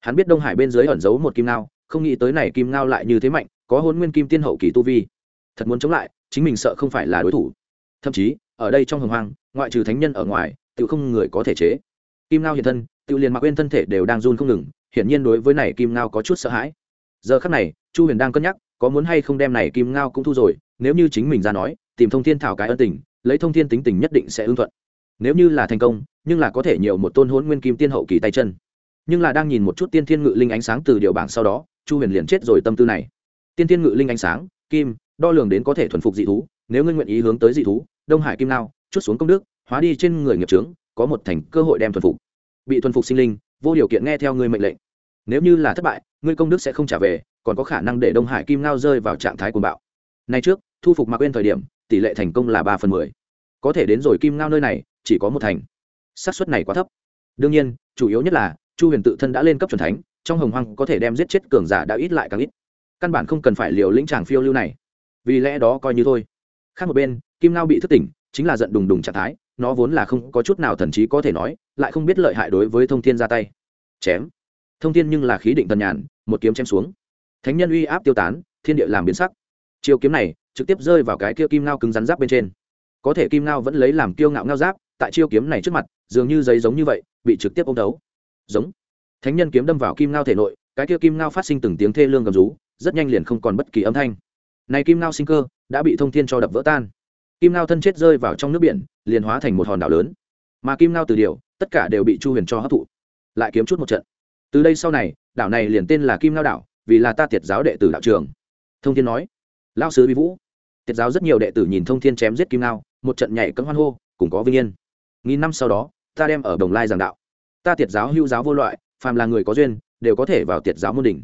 Hắn biết đông hải bên dưới ẩn giấu một kim ngao, không nghĩ tới này kim ngao lại như thế mạnh, có hôn nguyên kim tiên hậu kỳ tu vi. Thật muốn chống lại, chính mình sợ không phải là đối thủ. Thậm chí, ở đây trong hồng hoang, ngoại trừ thánh nhân ở ngoài tự không người có thể chế. Kim ngao hiện thân, tự liền mặc quên thân thể đều đang run không ngừng, hiển nhiên đối với này kim ngao có chút sợ hãi. Giờ khắc này, chu huyền đang cân nhắc, có muốn hay không đem này kim ngao cũng thu rồi, nếu như chính mình ra nói, tìm thông thiên thảo cái ân tình, lấy thông thiên tính tình nhất định sẽ ưng thuận. Nếu như là thành công, nhưng là có thể nhiều một tôn hôn nguyên kim tiên hậu kỳ tay chân. Nhưng là đang nhìn một chút tiên thiên ngự linh ánh sáng từ điều bảng sau đó, chu huyền liền chết rồi tâm tư này. Tiên thiên ngự linh ánh sáng, kim, đo lường đến có thể thuần phục dị thú, nếu ngươi nguyện ý hướng tới dị thú, đông hải kim nao chút xuống công đức hóa đi trên người nghiệp trướng có một thành cơ hội đem thuần phục. Bị thuần phục sinh linh, vô điều kiện nghe theo ngươi mệnh lệnh. Nếu như là thất bại, ngươi công đức sẽ không trả về, còn có khả năng để đông hải kim ngao rơi vào trạng thái cuồng bạo. Nay trước, thu phục mạc quên thời điểm, tỷ lệ thành công là ba phần mười. Có thể đến rồi kim ngao nơi này, chỉ có một thành. Xác suất này quá thấp. Đương nhiên, chủ yếu nhất là, chu huyền tự thân đã lên cấp c thánh, trong hồng hoang có thể đem giết chết cường giả đã ít lại càng ít. Căn bản không cần phải liều lĩnh tràng phiêu lưu này. Vì lẽ đó coi như thôi. Khác một bên, kim ngao bị thức tỉnh, chính là giận đùng đùng trạng thái nó vốn là không có chút nào thần trí có thể nói, lại không biết lợi hại đối với thông thiên ra tay. Chém. Thông thiên nhưng là khí định tần nhàn, một kiếm chém xuống. Thánh nhân uy áp tiêu tán, thiên địa làm biến sắc. Chiêu kiếm này, trực tiếp rơi vào cái kia kim ngao cứng rắn giáp bên trên. Có thể kim ngao vẫn lấy làm kiêu ngạo ngao giáp, tại chiêu kiếm này trước mặt, dường như giấy giống như vậy, bị trực tiếp ôm đấu. Giống. Thánh nhân kiếm đâm vào kim ngao thể nội, cái kia kim ngao phát sinh từng tiếng thê lương gầm rú, rất nhanh liền không còn bất kỳ âm thanh. Này kim ngao sinh cơ, đã bị thông thiên cho đập vỡ tan. Kim ngao thân chết rơi vào trong nước biển liền hóa thành một hòn đảo lớn. Mà kim ngao từ điều tất cả đều bị chu huyền cho hấp thụ. Lại kiếm chút một trận. Từ đây sau này, đảo này liền tên là kim ngao đảo, vì là ta tiệt giáo đệ tử đạo trường. Thông thiên nói lao sứ vi vũ. Tiệt giáo rất nhiều đệ tử nhìn thông thiên chém giết kim ngao, một trận nhảy cấm hoan hô, cùng có vinh yên. Nghìn năm sau đó, ta đem ở đồng lai giảng đạo. Ta tiệt giáo hữu giáo vô loại, phàm là người có duyên, đều có thể vào tiệt giáo môn đỉnh.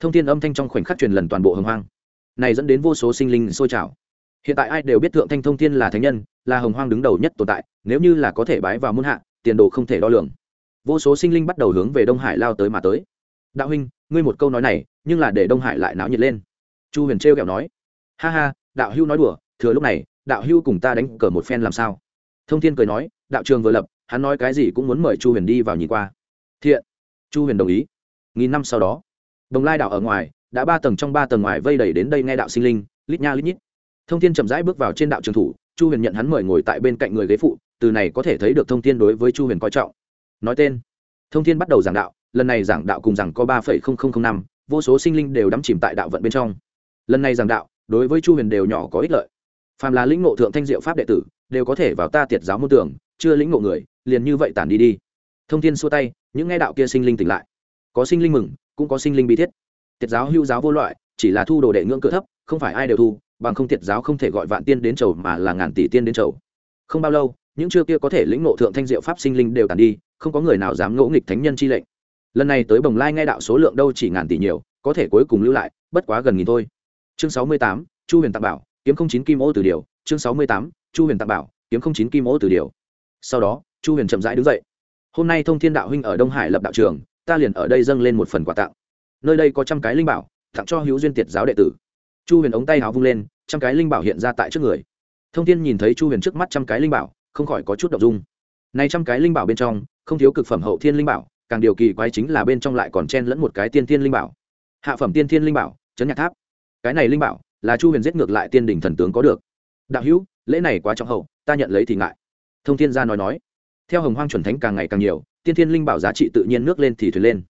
Thông thiên âm thanh trong khoảnh khắc truyền lần toàn bộ hồng hoang. Này dẫn đến vô số sinh linh sôi trào. Hiện tại ai đều biết thượng thanh thông thiên là thánh nhân là hồng hoang đứng đầu nhất tồn tại, nếu như là có thể bái vào môn hạ, tiền đồ không thể đo lường. Vô số sinh linh bắt đầu hướng về đông hải lao tới mà tới. Đạo huynh, ngươi một câu nói này, nhưng là để đông hải lại náo nhiệt lên. Chu huyền trêu kẹo nói. Ha ha, đạo hưu nói đùa, thừa lúc này, đạo hưu cùng ta đánh cờ một phen làm sao? Thông thiên cười nói, đạo trường vừa lập, hắn nói cái gì cũng muốn mời chu huyền đi vào nhìn qua. Thiện. Chu huyền đồng ý. Nghìn năm sau đó, đồng lai đạo ở ngoài, đã ba tầng trong ba tầng ngoài vây đầy đến đây nghe đạo sinh linh, lít nha lít nhít. Thông thiên chậm rãi bước vào trên đạo trường thủ chu huyền nhận hắn mời ngồi tại bên cạnh người ghế phụ, từ này có thể thấy được thông thiên đối với chu huyền coi trọng. Nói tên. Thông thiên bắt đầu giảng đạo, lần này giảng đạo cùng rằng có ba phẩy không không không năm, vô số sinh linh đều đắm chìm tại đạo vận bên trong. Lần này giảng đạo, đối với chu huyền đều nhỏ có ích lợi. Phàm là lĩnh ngộ thượng thanh diệu pháp đệ tử, đều có thể vào ta tiệt giáo môn tưởng chưa lĩnh ngộ người, liền như vậy tản đi đi. Thông thiên xua tay, những nghe đạo kia sinh linh tỉnh lại. Có sinh linh mừng, cũng có sinh linh bi thiết. Tiệt giáo hưu giáo vô loại, chỉ là thu đồ đệ ngưỡng cửa thấp, không phải ai đều thu bằng không tiệt giáo không thể gọi vạn tiên đến chầu mà là ngàn tỷ tiên đến chầu. Không bao lâu, những chưa kia có thể lĩnh ngộ thượng thanh diệu pháp sinh linh đều tàn đi, không có người nào dám ngỗ nghịch thánh nhân chi lệnh. Lần này tới bồng lai nghe đạo số lượng đâu chỉ ngàn tỷ nhiều, có thể cuối cùng lưu lại, bất quá gần nghìn thôi. Chương sáu mươi tám, chu huyền tạc bảo, kiếm không chín kim ô từ điều. Chương sáu mươi tám, chu huyền tạc bảo, kiếm không chín kim ô từ điều. Sau đó, chu huyền chậm rãi đứng dậy. Hôm nay thông thiên đạo huynh ở đông hải lập đạo trường, ta liền ở đây dâng lên một phần quà tặng. Nơi đây có trăm cái linh bảo, tặng cho hữu duyên tiệt giáo đệ tử chu huyền ống tay hào vung lên, trăm cái linh bảo hiện ra tại trước người. Thông thiên nhìn thấy chu huyền trước mắt trăm cái linh bảo, không khỏi có chút đ ộ n g dung. Này trăm cái linh bảo bên trong, không thiếu cực phẩm hậu thiên linh bảo, càng điều kỳ quái chính là bên trong lại còn chen lẫn một cái tiên thiên linh bảo. Hạ phẩm tiên thiên linh bảo, chấn nhạc tháp. Cái này linh bảo, là chu huyền giết ngược lại tiên đình thần tướng có được. Đạo hữu, lễ này quá trọng hậu, ta nhận lấy thì ngại. Thông thiên gia nói nói. Theo hồng hoang chuẩn thánh càng ngày càng nhiều, tiên thiên linh bảo giá trị tự nhiên nước lên thì thuyền lên.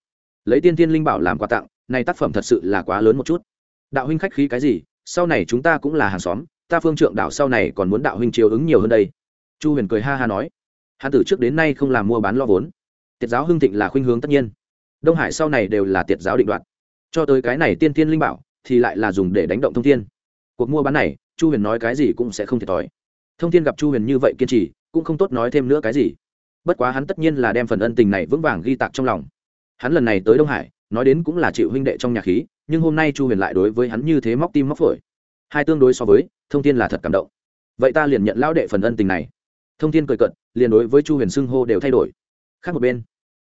Lấy tiên thiên linh bảo làm quà tặng, này tác phẩm thật sự là quá lớn một chút đạo huynh khách khí cái gì, sau này chúng ta cũng là hàng xóm, ta phương trượng đạo sau này còn muốn đạo huynh chiều ứng nhiều hơn đây. Chu huyền cười ha ha nói. Hắn từ trước đến nay không làm mua bán lo vốn. Tiệt giáo hưng thịnh là khuynh hướng tất nhiên. Đông hải sau này đều là tiệt giáo định đoạt. Cho tới cái này tiên tiên linh bảo, thì lại là dùng để đánh động thông thiên. Cuộc mua bán này, chu huyền nói cái gì cũng sẽ không thiệt thòi. Thông thiên gặp chu huyền như vậy kiên trì, cũng không tốt nói thêm nữa cái gì. Bất quá hắn tất nhiên là đem phần ân tình này vững vàng ghi tạc trong lòng. Hắn lần này tới đông hải nói đến cũng là chịu huynh đệ trong nhà khí, nhưng hôm nay chu huyền lại đối với hắn như thế móc tim móc phổi. Hai tương đối so với, thông tin là thật cảm động. Vậy ta liền nhận lão đệ phần ân tình này. Thông tin cười cận liền đối với chu huyền xưng hô đều thay đổi. Khác một bên,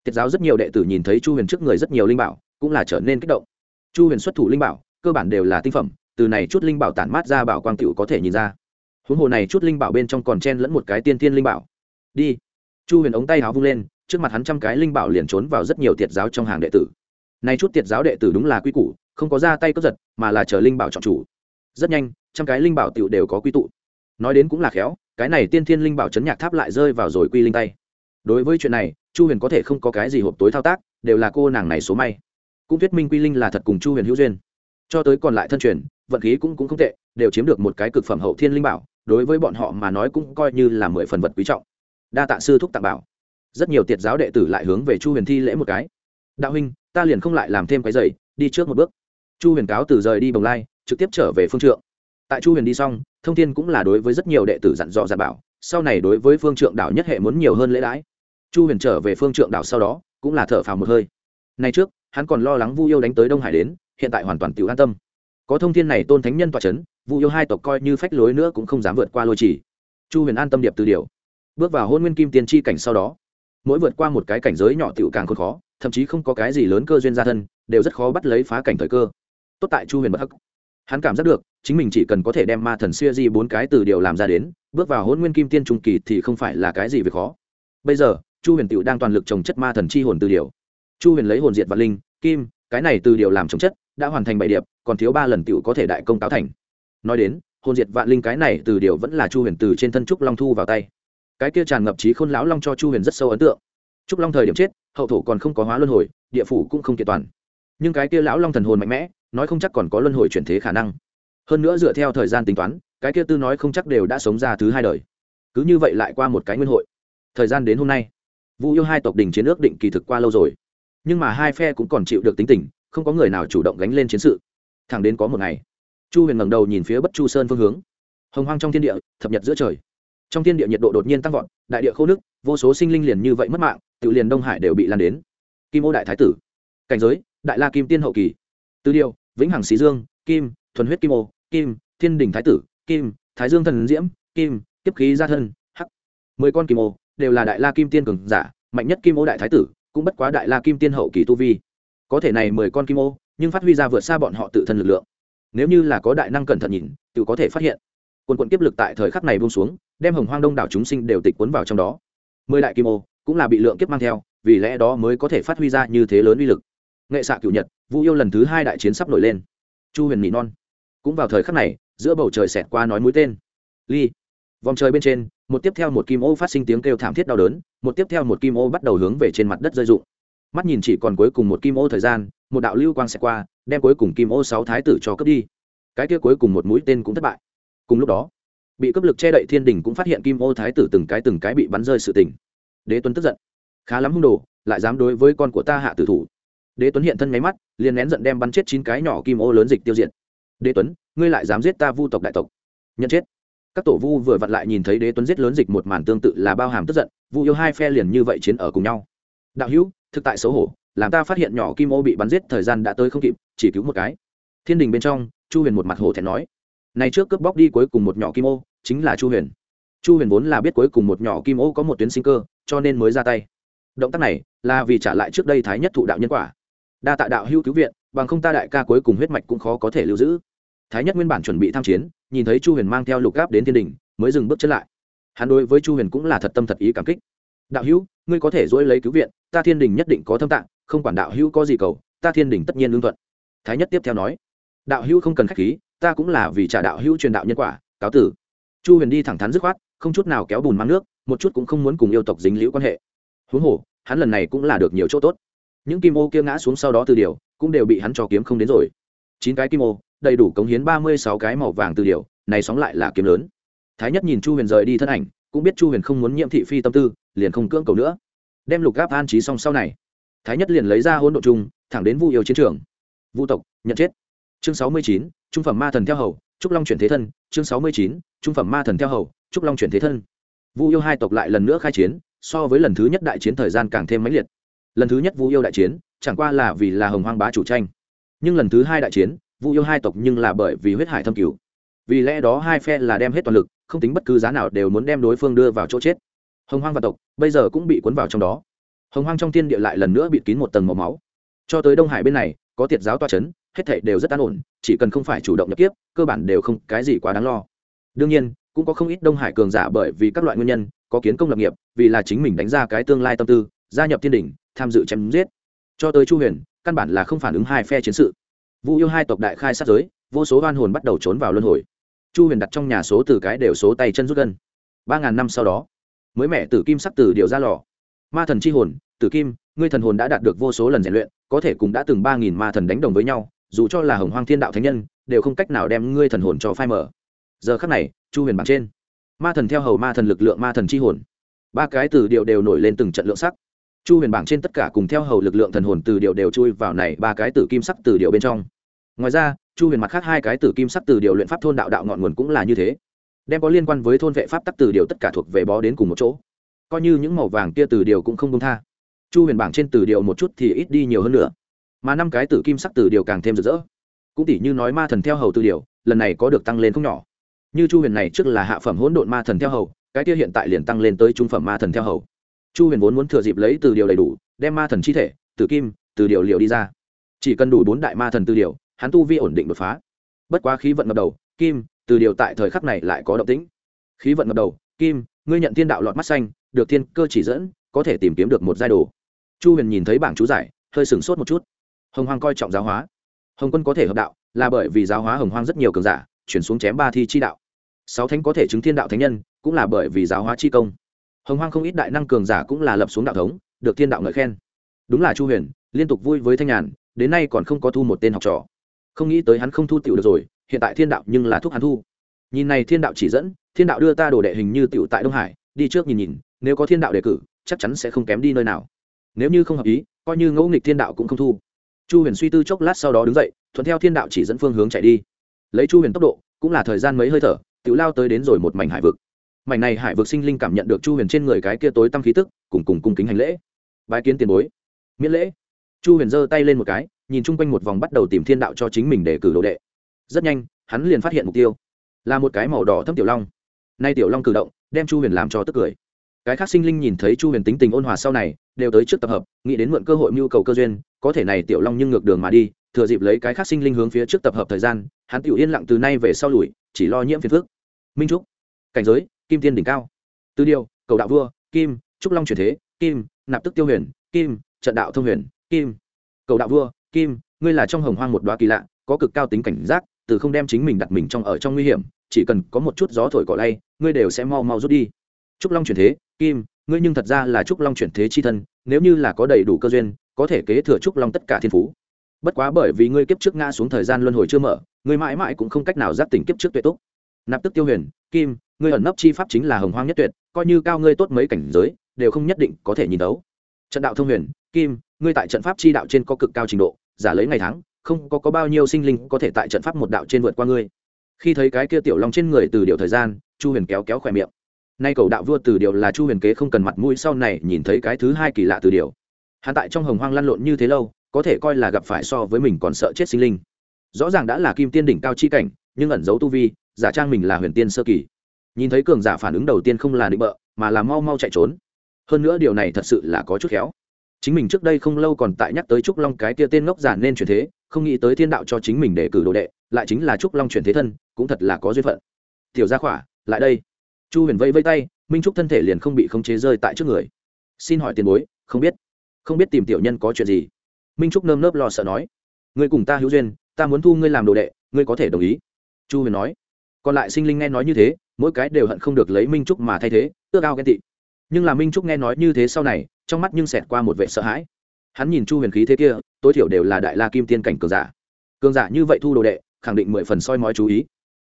tiết giáo rất nhiều đệ tử nhìn thấy chu huyền trước người rất nhiều linh bảo, cũng là trở nên kích động. Chu huyền xuất thủ linh bảo, cơ bản đều là tinh phẩm, từ này chút linh bảo tản mát ra bảo quang cựu có thể nhìn ra. Huống hồ này chút linh bảo bên trong còn chen lẫn một cái tiên tiên linh bảo. Đi. Chu huyền ống tay háo vung lên, trước mặt hắn trăm cái linh bảo liền trốn vào rất nhiều tiệt giáo trong hàng đệ tử nay chút tiệt giáo đệ tử đúng là quy củ, không có ra tay cướp giật, mà là chờ linh bảo chọn chủ. Rất nhanh, trăm cái linh bảo tiểu đều có quy tụ. Nói đến cũng là khéo, cái này tiên thiên linh bảo chấn nhạc tháp lại rơi vào rồi quy linh tay. Đối với chuyện này, chu huyền có thể không có cái gì hộp tối thao tác, đều là cô nàng này số may. Cũng thuyết minh quy linh là thật cùng chu huyền hữu duyên. Cho tới còn lại thân truyền, vận khí cũng cũng không tệ, đều chiếm được một cái cực phẩm hậu thiên linh bảo, đối với bọn họ mà nói cũng coi như là mười phần vật quý trọng. Đa tạ sư thúc tặng bảo. Rất nhiều tiệt giáo đệ tử lại hướng về chu huyền thi lễ một cái. Đạo huynh ta liền không lại làm thêm cái giày, đi trước một bước. Chu huyền cáo từ rời đi bồng lai, trực tiếp trở về phương trượng. Tại chu huyền đi xong, thông Thiên cũng là đối với rất nhiều đệ tử dặn dò dặn bảo, sau này đối với phương trượng đảo nhất hệ muốn nhiều hơn lễ đãi. Chu huyền trở về phương trượng đảo sau đó, cũng là thở phào một hơi. Nay trước, hắn còn lo lắng vu yêu đánh tới đông hải đến, hiện tại hoàn toàn tự an tâm. Có thông Thiên này tôn thánh nhân tọa c h ấ n vu yêu hai tộc coi như phách lối nữa cũng không dám vượt qua lôi trì chu huyền an tâm điệp từ điều. Bước vào hôn nguyên kim tiên tri cảnh sau đó, mỗi vượt qua một cái cảnh giới nhỏ tựu càng khôn khó thậm chí không có cái gì lớn cơ duyên gia thân, đều rất khó bắt lấy phá cảnh thời cơ. Tốt tại chu huyền bất hắc. Hắn cảm giác được, chính mình chỉ cần có thể đem ma thần xuya di bốn cái từ điều làm ra đến, bước vào hôn nguyên kim tiên trung kỳ thì không phải là cái gì việc khó. Bây giờ, chu huyền tựu đang toàn lực trồng chất ma thần chi hồn từ điều. Chu huyền lấy hồn diệt và linh, kim, cái này từ điều làm trồng chất, đã hoàn thành bảy điệp, còn thiếu ba lần tựu có thể đại công táo thành. Nói đến, hồn diệt vạn linh cái này từ điều vẫn là chu huyền từ trên thân trúc long thu vào tay. Cái kia tràn ngập trí khôn lão long cho chu huyền rất sâu ấn tượng trúc long thời điểm chết, hậu thổ còn không có hóa luân hồi, địa phủ cũng không kiện toàn. Nhưng cái kia lão long thần hồn mạnh mẽ, nói không chắc còn có luân hồi chuyển thế khả năng. Hơn nữa dựa theo thời gian tính toán, cái kia tư nói không chắc đều đã sống ra thứ hai đời. Cứ như vậy lại qua một cái nguyên hội. Thời gian đến hôm nay, vu yêu hai tộc đình chiến ước định kỳ thực qua lâu rồi. Nhưng mà hai phe cũng còn chịu được tính tình, không có người nào chủ động gánh lên chiến sự. Thẳng đến có một ngày, chu huyền ngẩng đầu nhìn phía bất chu sơn phương hướng. Hồng hoang trong thiên địa, thập nhật giữa trời. Trong thiên địa nhiệt độ đột nhiên tăng vọt, đại địa khô nước vô số sinh linh liền như vậy mất mạng tự liền đông hải đều bị lan đến. Kim ô đại thái tử, cảnh giới, đại la kim tiên hậu kỳ. Tư điều, vĩnh hằng xí dương, kim, thuần huyết kim ô, kim, thiên đình thái tử, kim, thái dương thần diễm, kim tiếp khí gia thân hắc mười con kim ô đều là đại la kim tiên cường giả, mạnh nhất kim ô đại thái tử, cũng bất quá đại la kim tiên hậu kỳ tu vi. Có thể này mười con kim ô, nhưng phát huy ra vượt xa bọn họ tự thân lực lượng. Nếu như là có đại năng cẩn thận nhìn, tự có thể phát hiện. Quân quận kiếp lực tại thời khắc này buông xuống, đem hồng hoang đông đảo chúng sinh đều tịch cuốn vào trong đó. Mười đại kim ô cũng là bị lượng kiếp mang theo, vì lẽ đó mới có thể phát huy ra như thế lớn uy lực. Nghệ xạ cựu nhật, vũ yêu lần thứ hai đại chiến sắp nổi lên. Chu huyền mỹ non. Cũng vào thời khắc này, giữa bầu trời xẹt qua nói mũi tên. Ly. Vòng trời bên trên, một tiếp theo một kim ô phát sinh tiếng kêu thảm thiết đau đớn, một tiếp theo một kim ô bắt đầu hướng về trên mặt đất rơi rụng. Mắt nhìn chỉ còn cuối cùng một kim ô thời gian, một đạo lưu quang xẹt qua, đem cuối cùng kim ô sáu thái tử cho cướp đi. Cái kia cuối cùng một mũi tên cũng thất bại. Cùng lúc đó, bị cấp lực che đậy thiên đình cũng phát hiện kim ô thái tử từng cái từng cái bị bắn rơi sự tình đế tuấn tức giận. Khá lắm hung đồ, lại dám đối với con của ta hạ tử thủ. Đế tuấn hiện thân máy mắt, liền nén giận đem bắn chết chín cái nhỏ kim ô lớn dịch tiêu diệt. Đế tuấn, ngươi lại dám giết ta vu tộc đại tộc. Nhận chết. Các tổ vu vừa vặn lại nhìn thấy đế tuấn giết lớn dịch một màn tương tự là bao hàm tức giận, vu yêu hai phe liền như vậy chiến ở cùng nhau. Đạo hữu, thực tại xấu hổ, làm ta phát hiện nhỏ kim ô bị bắn giết thời gian đã tới không kịp, chỉ cứu một cái. Thiên đình bên trong, chu huyền một mặt hổ thẹn nói. Này trước cướp bóc đi cuối cùng một nhỏ kim ô, chính là chu huyền. Chu huyền vốn là biết cuối cùng một nhỏ kim ô có một tuyến sinh cơ cho nên mới ra tay. Động tác này là vì trả lại trước đây thái nhất thụ đạo nhân quả. Đa tạ đạo hữu cứu viện, bằng không ta đại ca cuối cùng huyết mạch cũng khó có thể lưu giữ. Thái nhất nguyên bản chuẩn bị tham chiến, nhìn thấy chu huyền mang theo lục gáp đến thiên đình, mới dừng bước chân lại. Hắn đối với chu huyền cũng là thật tâm thật ý cảm kích. Đạo hữu, ngươi có thể dỗi lấy cứu viện, ta thiên đình nhất định có thâm tạng, không quản đạo hữu có gì cầu, ta thiên đình tất nhiên lương thuận. Thái nhất tiếp theo nói, đạo hữu không cần k h á c h khí, ta cũng là vì trả đạo hữu truyền đạo nhân quả, cáo tử. Chu huyền đi thẳng thắn dứt khoát, không chút nào kéo bùn mang nước một chút cũng không muốn cùng yêu tộc dính liễu quan hệ. Huống hồ, hắn lần này cũng là được nhiều chỗ tốt. Những kim ô kia ngã xuống sau đó từ điều, cũng đều bị hắn cho kiếm không đến rồi. Chín cái kim ô, đầy đủ cống hiến ba mươi sáu cái màu vàng từ điều, này sóng lại là kiếm lớn. Thái nhất nhìn chu huyền rời đi thân ảnh, cũng biết chu huyền không muốn nhiễm thị phi tâm tư, liền không cưỡng cầu nữa. Đem lục gáp an trí xong sau này, thái nhất liền lấy ra hỗn độ chung thẳng đến vu yêu chiến trường. Vu tộc, nhận chết. Chương sáu mươi chín, trung phẩm ma thần theo hầu, trúc long chuyển thế thân. Chương sáu mươi chín, trung phẩm ma thần theo hầu, trúc long chuyển thế thân vu yêu hai tộc lại lần nữa khai chiến, so với lần thứ nhất đại chiến thời gian càng thêm mãnh liệt. Lần thứ nhất vu yêu đại chiến, chẳng qua là vì là hồng hoang bá chủ tranh. Nhưng lần thứ hai đại chiến, vu yêu hai tộc nhưng là bởi vì huyết hải thâm cứu vì lẽ đó hai phe là đem hết toàn lực, không tính bất cứ giá nào đều muốn đem đối phương đưa vào chỗ chết. Hồng hoang và tộc, bây giờ cũng bị cuốn vào trong đó. Hồng hoang trong thiên địa lại lần nữa bị kín một tầng màu máu. Cho tới đông hải bên này, có tiệt giáo toa c h ấ n hết thảy đều rất an ổn, chỉ cần không phải chủ động nhập kiếp, cơ bản đều không cái gì quá đáng lo. Đương nhiên cũng có không ít đông hải cường giả bởi vì các loại nguyên nhân, có kiến công lập nghiệp, vì là chính mình đánh ra cái tương lai tâm tư, gia nhập thiên đình tham dự chém giết. Cho tới chu huyền, căn bản là không phản ứng hai phe chiến sự. Vu yêu hai tộc đại khai sát giới, vô số oan hồn bắt đầu trốn vào luân hồi. Chu huyền đặt trong nhà số từ cái đều số tay chân rút gân. Ba ngàn năm sau đó, mới mẹ tử kim sắc tử điều ra lò. Ma thần c h i hồn, tử kim, ngươi thần hồn đã đạt được vô số lần rèn luyện, có thể cùng đã từng ba nghìn ma thần đánh đồng với nhau, dù cho là hồng hoang thiên đạo thánh nhân, đều không cách nào đem ngươi thần hồn cho phai mở giờ khắc này chu huyền bảng trên. Ma thần theo hầu ma thần lực lượng ma thần c h i hồn. Ba cái từ điệu đều nổi lên từng trận lượng sắc. Chu huyền bảng trên tất cả cùng theo hầu lực lượng thần hồn từ điệu đều chui vào này ba cái tử kim sắc từ điệu bên trong. Ngoài ra, chu huyền mặt khác hai cái tử kim sắc từ điều luyện pháp thôn đạo đạo ngọn nguồn cũng là như thế. Đem có liên quan với thôn vệ pháp tắc từ điều tất cả thuộc về bó đến cùng một chỗ. Coi như những màu vàng kia từ điều cũng không công tha. Chu huyền bảng trên từ điều một chút thì ít đi nhiều hơn nữa. Mà năm cái tử kim sắc từ điều càng thêm rực rỡ. Cũng tỷ như nói ma thần theo hầu từ điều lần này có được tăng lên không nhỏ như chu huyền này trước là hạ phẩm hỗn độn ma thần theo hầu, cái kia hiện tại liền tăng lên tới trung phẩm ma thần theo hầu. Chu huyền vốn muốn thừa dịp lấy từ điều đầy đủ, đem ma thần chi thể, từ kim, từ điều liệu đi ra. Chỉ cần đủ bốn đại ma thần từ điều, hắn tu vi ổn định đột phá. Bất quá khí vận ngập đầu, kim, từ điều tại thời khắc này lại có động tĩnh. Khí vận ngập đầu, kim, ngươi nhận thiên đạo lọt mắt xanh, được thiên cơ chỉ dẫn, có thể tìm kiếm được một giai đồ. Chu huyền nhìn thấy bảng chú giải, hơi sửng sốt một chút. Hồng hoang coi trọng giáo hóa. Hồng quân có thể hợp đạo, là bởi vì giáo hóa hồng hoang rất nhiều cường giả, chuyển xuống chém ba thi chi đạo sáu thánh có thể chứng thiên đạo thánh nhân, cũng là bởi vì giáo hóa chi công. Hồng hoang không ít đại năng cường giả cũng là lập xuống đạo thống, được thiên đạo ngợi khen. Đúng là chu huyền, liên tục vui với thanh nhàn, đến nay còn không có thu một tên học trò. Không nghĩ tới hắn không thu tiểu được rồi, hiện tại thiên đạo nhưng là thuốc hắn thu. Nhìn này thiên đạo chỉ dẫn, thiên đạo đưa ta đồ đệ hình như tiểu tại đông hải, đi trước nhìn nhìn, nếu có thiên đạo đề cử, chắc chắn sẽ không kém đi nơi nào. Nếu như không hợp ý, coi như ngẫu nghịch thiên đạo cũng không thu. Chu huyền suy tư chốc lát sau đó đứng dậy, thuận theo thiên đạo chỉ dẫn phương hướng chạy đi. Lấy chu huyền tốc độ, cũng là thời gian mấy hơi thở tự lao tới đến rồi một mảnh hải vực. Mảnh này hải vực sinh linh cảm nhận được chu huyền trên người cái kia tối tăm khí tức, cùng cùng cung kính hành lễ. Bái kiến tiền bối. Miễn lễ. Chu huyền giơ tay lên một cái, nhìn chung quanh một vòng bắt đầu tìm thiên đạo cho chính mình để cử đồ đệ. Rất nhanh, hắn liền phát hiện mục tiêu. Là một cái màu đỏ thâm tiểu long. Nay tiểu long cử động, đem chu huyền làm cho tức cười. Cái khác sinh linh nhìn thấy chu huyền tính tình ôn hòa sau này, đều tới trước tập hợp, nghĩ đến mượn cơ hội mưu cầu cơ duyên, có thể này tiểu long nhưng ngược đường mà đi, thừa dịp lấy cái khác sinh linh hướng phía trước tập hợp thời gian, hắn tiểu yên lặng từ nay về sau lùi, chỉ lo nhiễm phiền phức minh trúc cảnh giới kim tiên đỉnh cao tư điều cầu đạo vua kim trúc long truyền thế kim nạp tức tiêu huyền kim trận đạo thông huyền kim cầu đạo vua kim ngươi là trong hồng hoang một đoá kỳ lạ có cực cao tính cảnh giác từ không đem chính mình đặt mình trong ở trong nguy hiểm chỉ cần có một chút gió thổi cỏ lay ngươi đều sẽ mau mau rút đi trúc long chuyển thế kim ngươi nhưng thật ra là trúc long chuyển thế chi thân nếu như là có đầy đủ cơ duyên có thể kế thừa trúc long tất cả thiên phú bất quá bởi vì ngươi kiếp trước ngã xuống thời gian luân hồi chưa mở ngươi mãi mãi cũng không cách nào giác tỉnh kiếp trước tuệ túc nạp tức tiêu huyền kim ngươi ẩn nấp chi pháp chính là hồng hoang nhất tuyệt coi như cao ngươi tốt mấy cảnh giới đều không nhất định có thể nhìn đấu trận đạo thông huyền kim ngươi tại trận pháp chi đạo trên có cực cao trình độ giả lấy ngày tháng không có, có bao nhiêu sinh linh có thể tại trận pháp một đạo trên vượt qua ngươi. Khi thấy cái kia tiểu long trên người từ điều thời gian chu huyền kéo kéo khỏe miệng. Nay cầu đạo vua từ điều là chu huyền kế không cần mặt mũi sau này nhìn thấy cái thứ hai kỳ lạ từ điều. Hắn tại trong hồng hoang lăn lộn như thế lâu có thể coi là gặp phải so với mình còn sợ chết sinh linh. Rõ ràng đã là kim tiên đỉnh cao chi cảnh nhưng ẩn giấu tu vi giả trang mình là huyền tiên sơ kỳ. Nhìn thấy cường giả phản ứng đầu tiên không là định bợ, mà là mau mau chạy trốn. Hơn nữa điều này thật sự là có chút khéo. Chính mình trước đây không lâu còn tại nhắc tới trúc long cái kia tên ngốc giả nên chuyển thế, không nghĩ tới thiên đạo cho chính mình để cử đồ đệ, lại chính là trúc long chuyển thế thân, cũng thật là có duyên phận. Tiểu gia khỏa, lại đây. Chu huyền vây vây tay, minh trúc thân thể liền không bị khống chế rơi tại trước người. Xin hỏi tiền bối, không biết không biết tìm tiểu nhân có chuyện gì? Minh trúc nơm nớp lo sợ nói. Ngươi cùng ta hữu duyên, ta muốn thu ngươi làm đồ đệ, ngươi có thể đồng ý. Chu huyền nói còn lại sinh linh nghe nói như thế, mỗi cái đều hận không được lấy minh trúc mà thay thế, ước ao ghen tị. Nhưng là minh trúc nghe nói như thế sau này, trong mắt nhưng xẹt qua một vệ sợ hãi. Hắn nhìn chu huyền khí thế kia, tối thiểu đều là đại la kim tiên cảnh cường giả. Cường giả như vậy thu đồ đệ, khẳng định mười phần soi mói chú ý.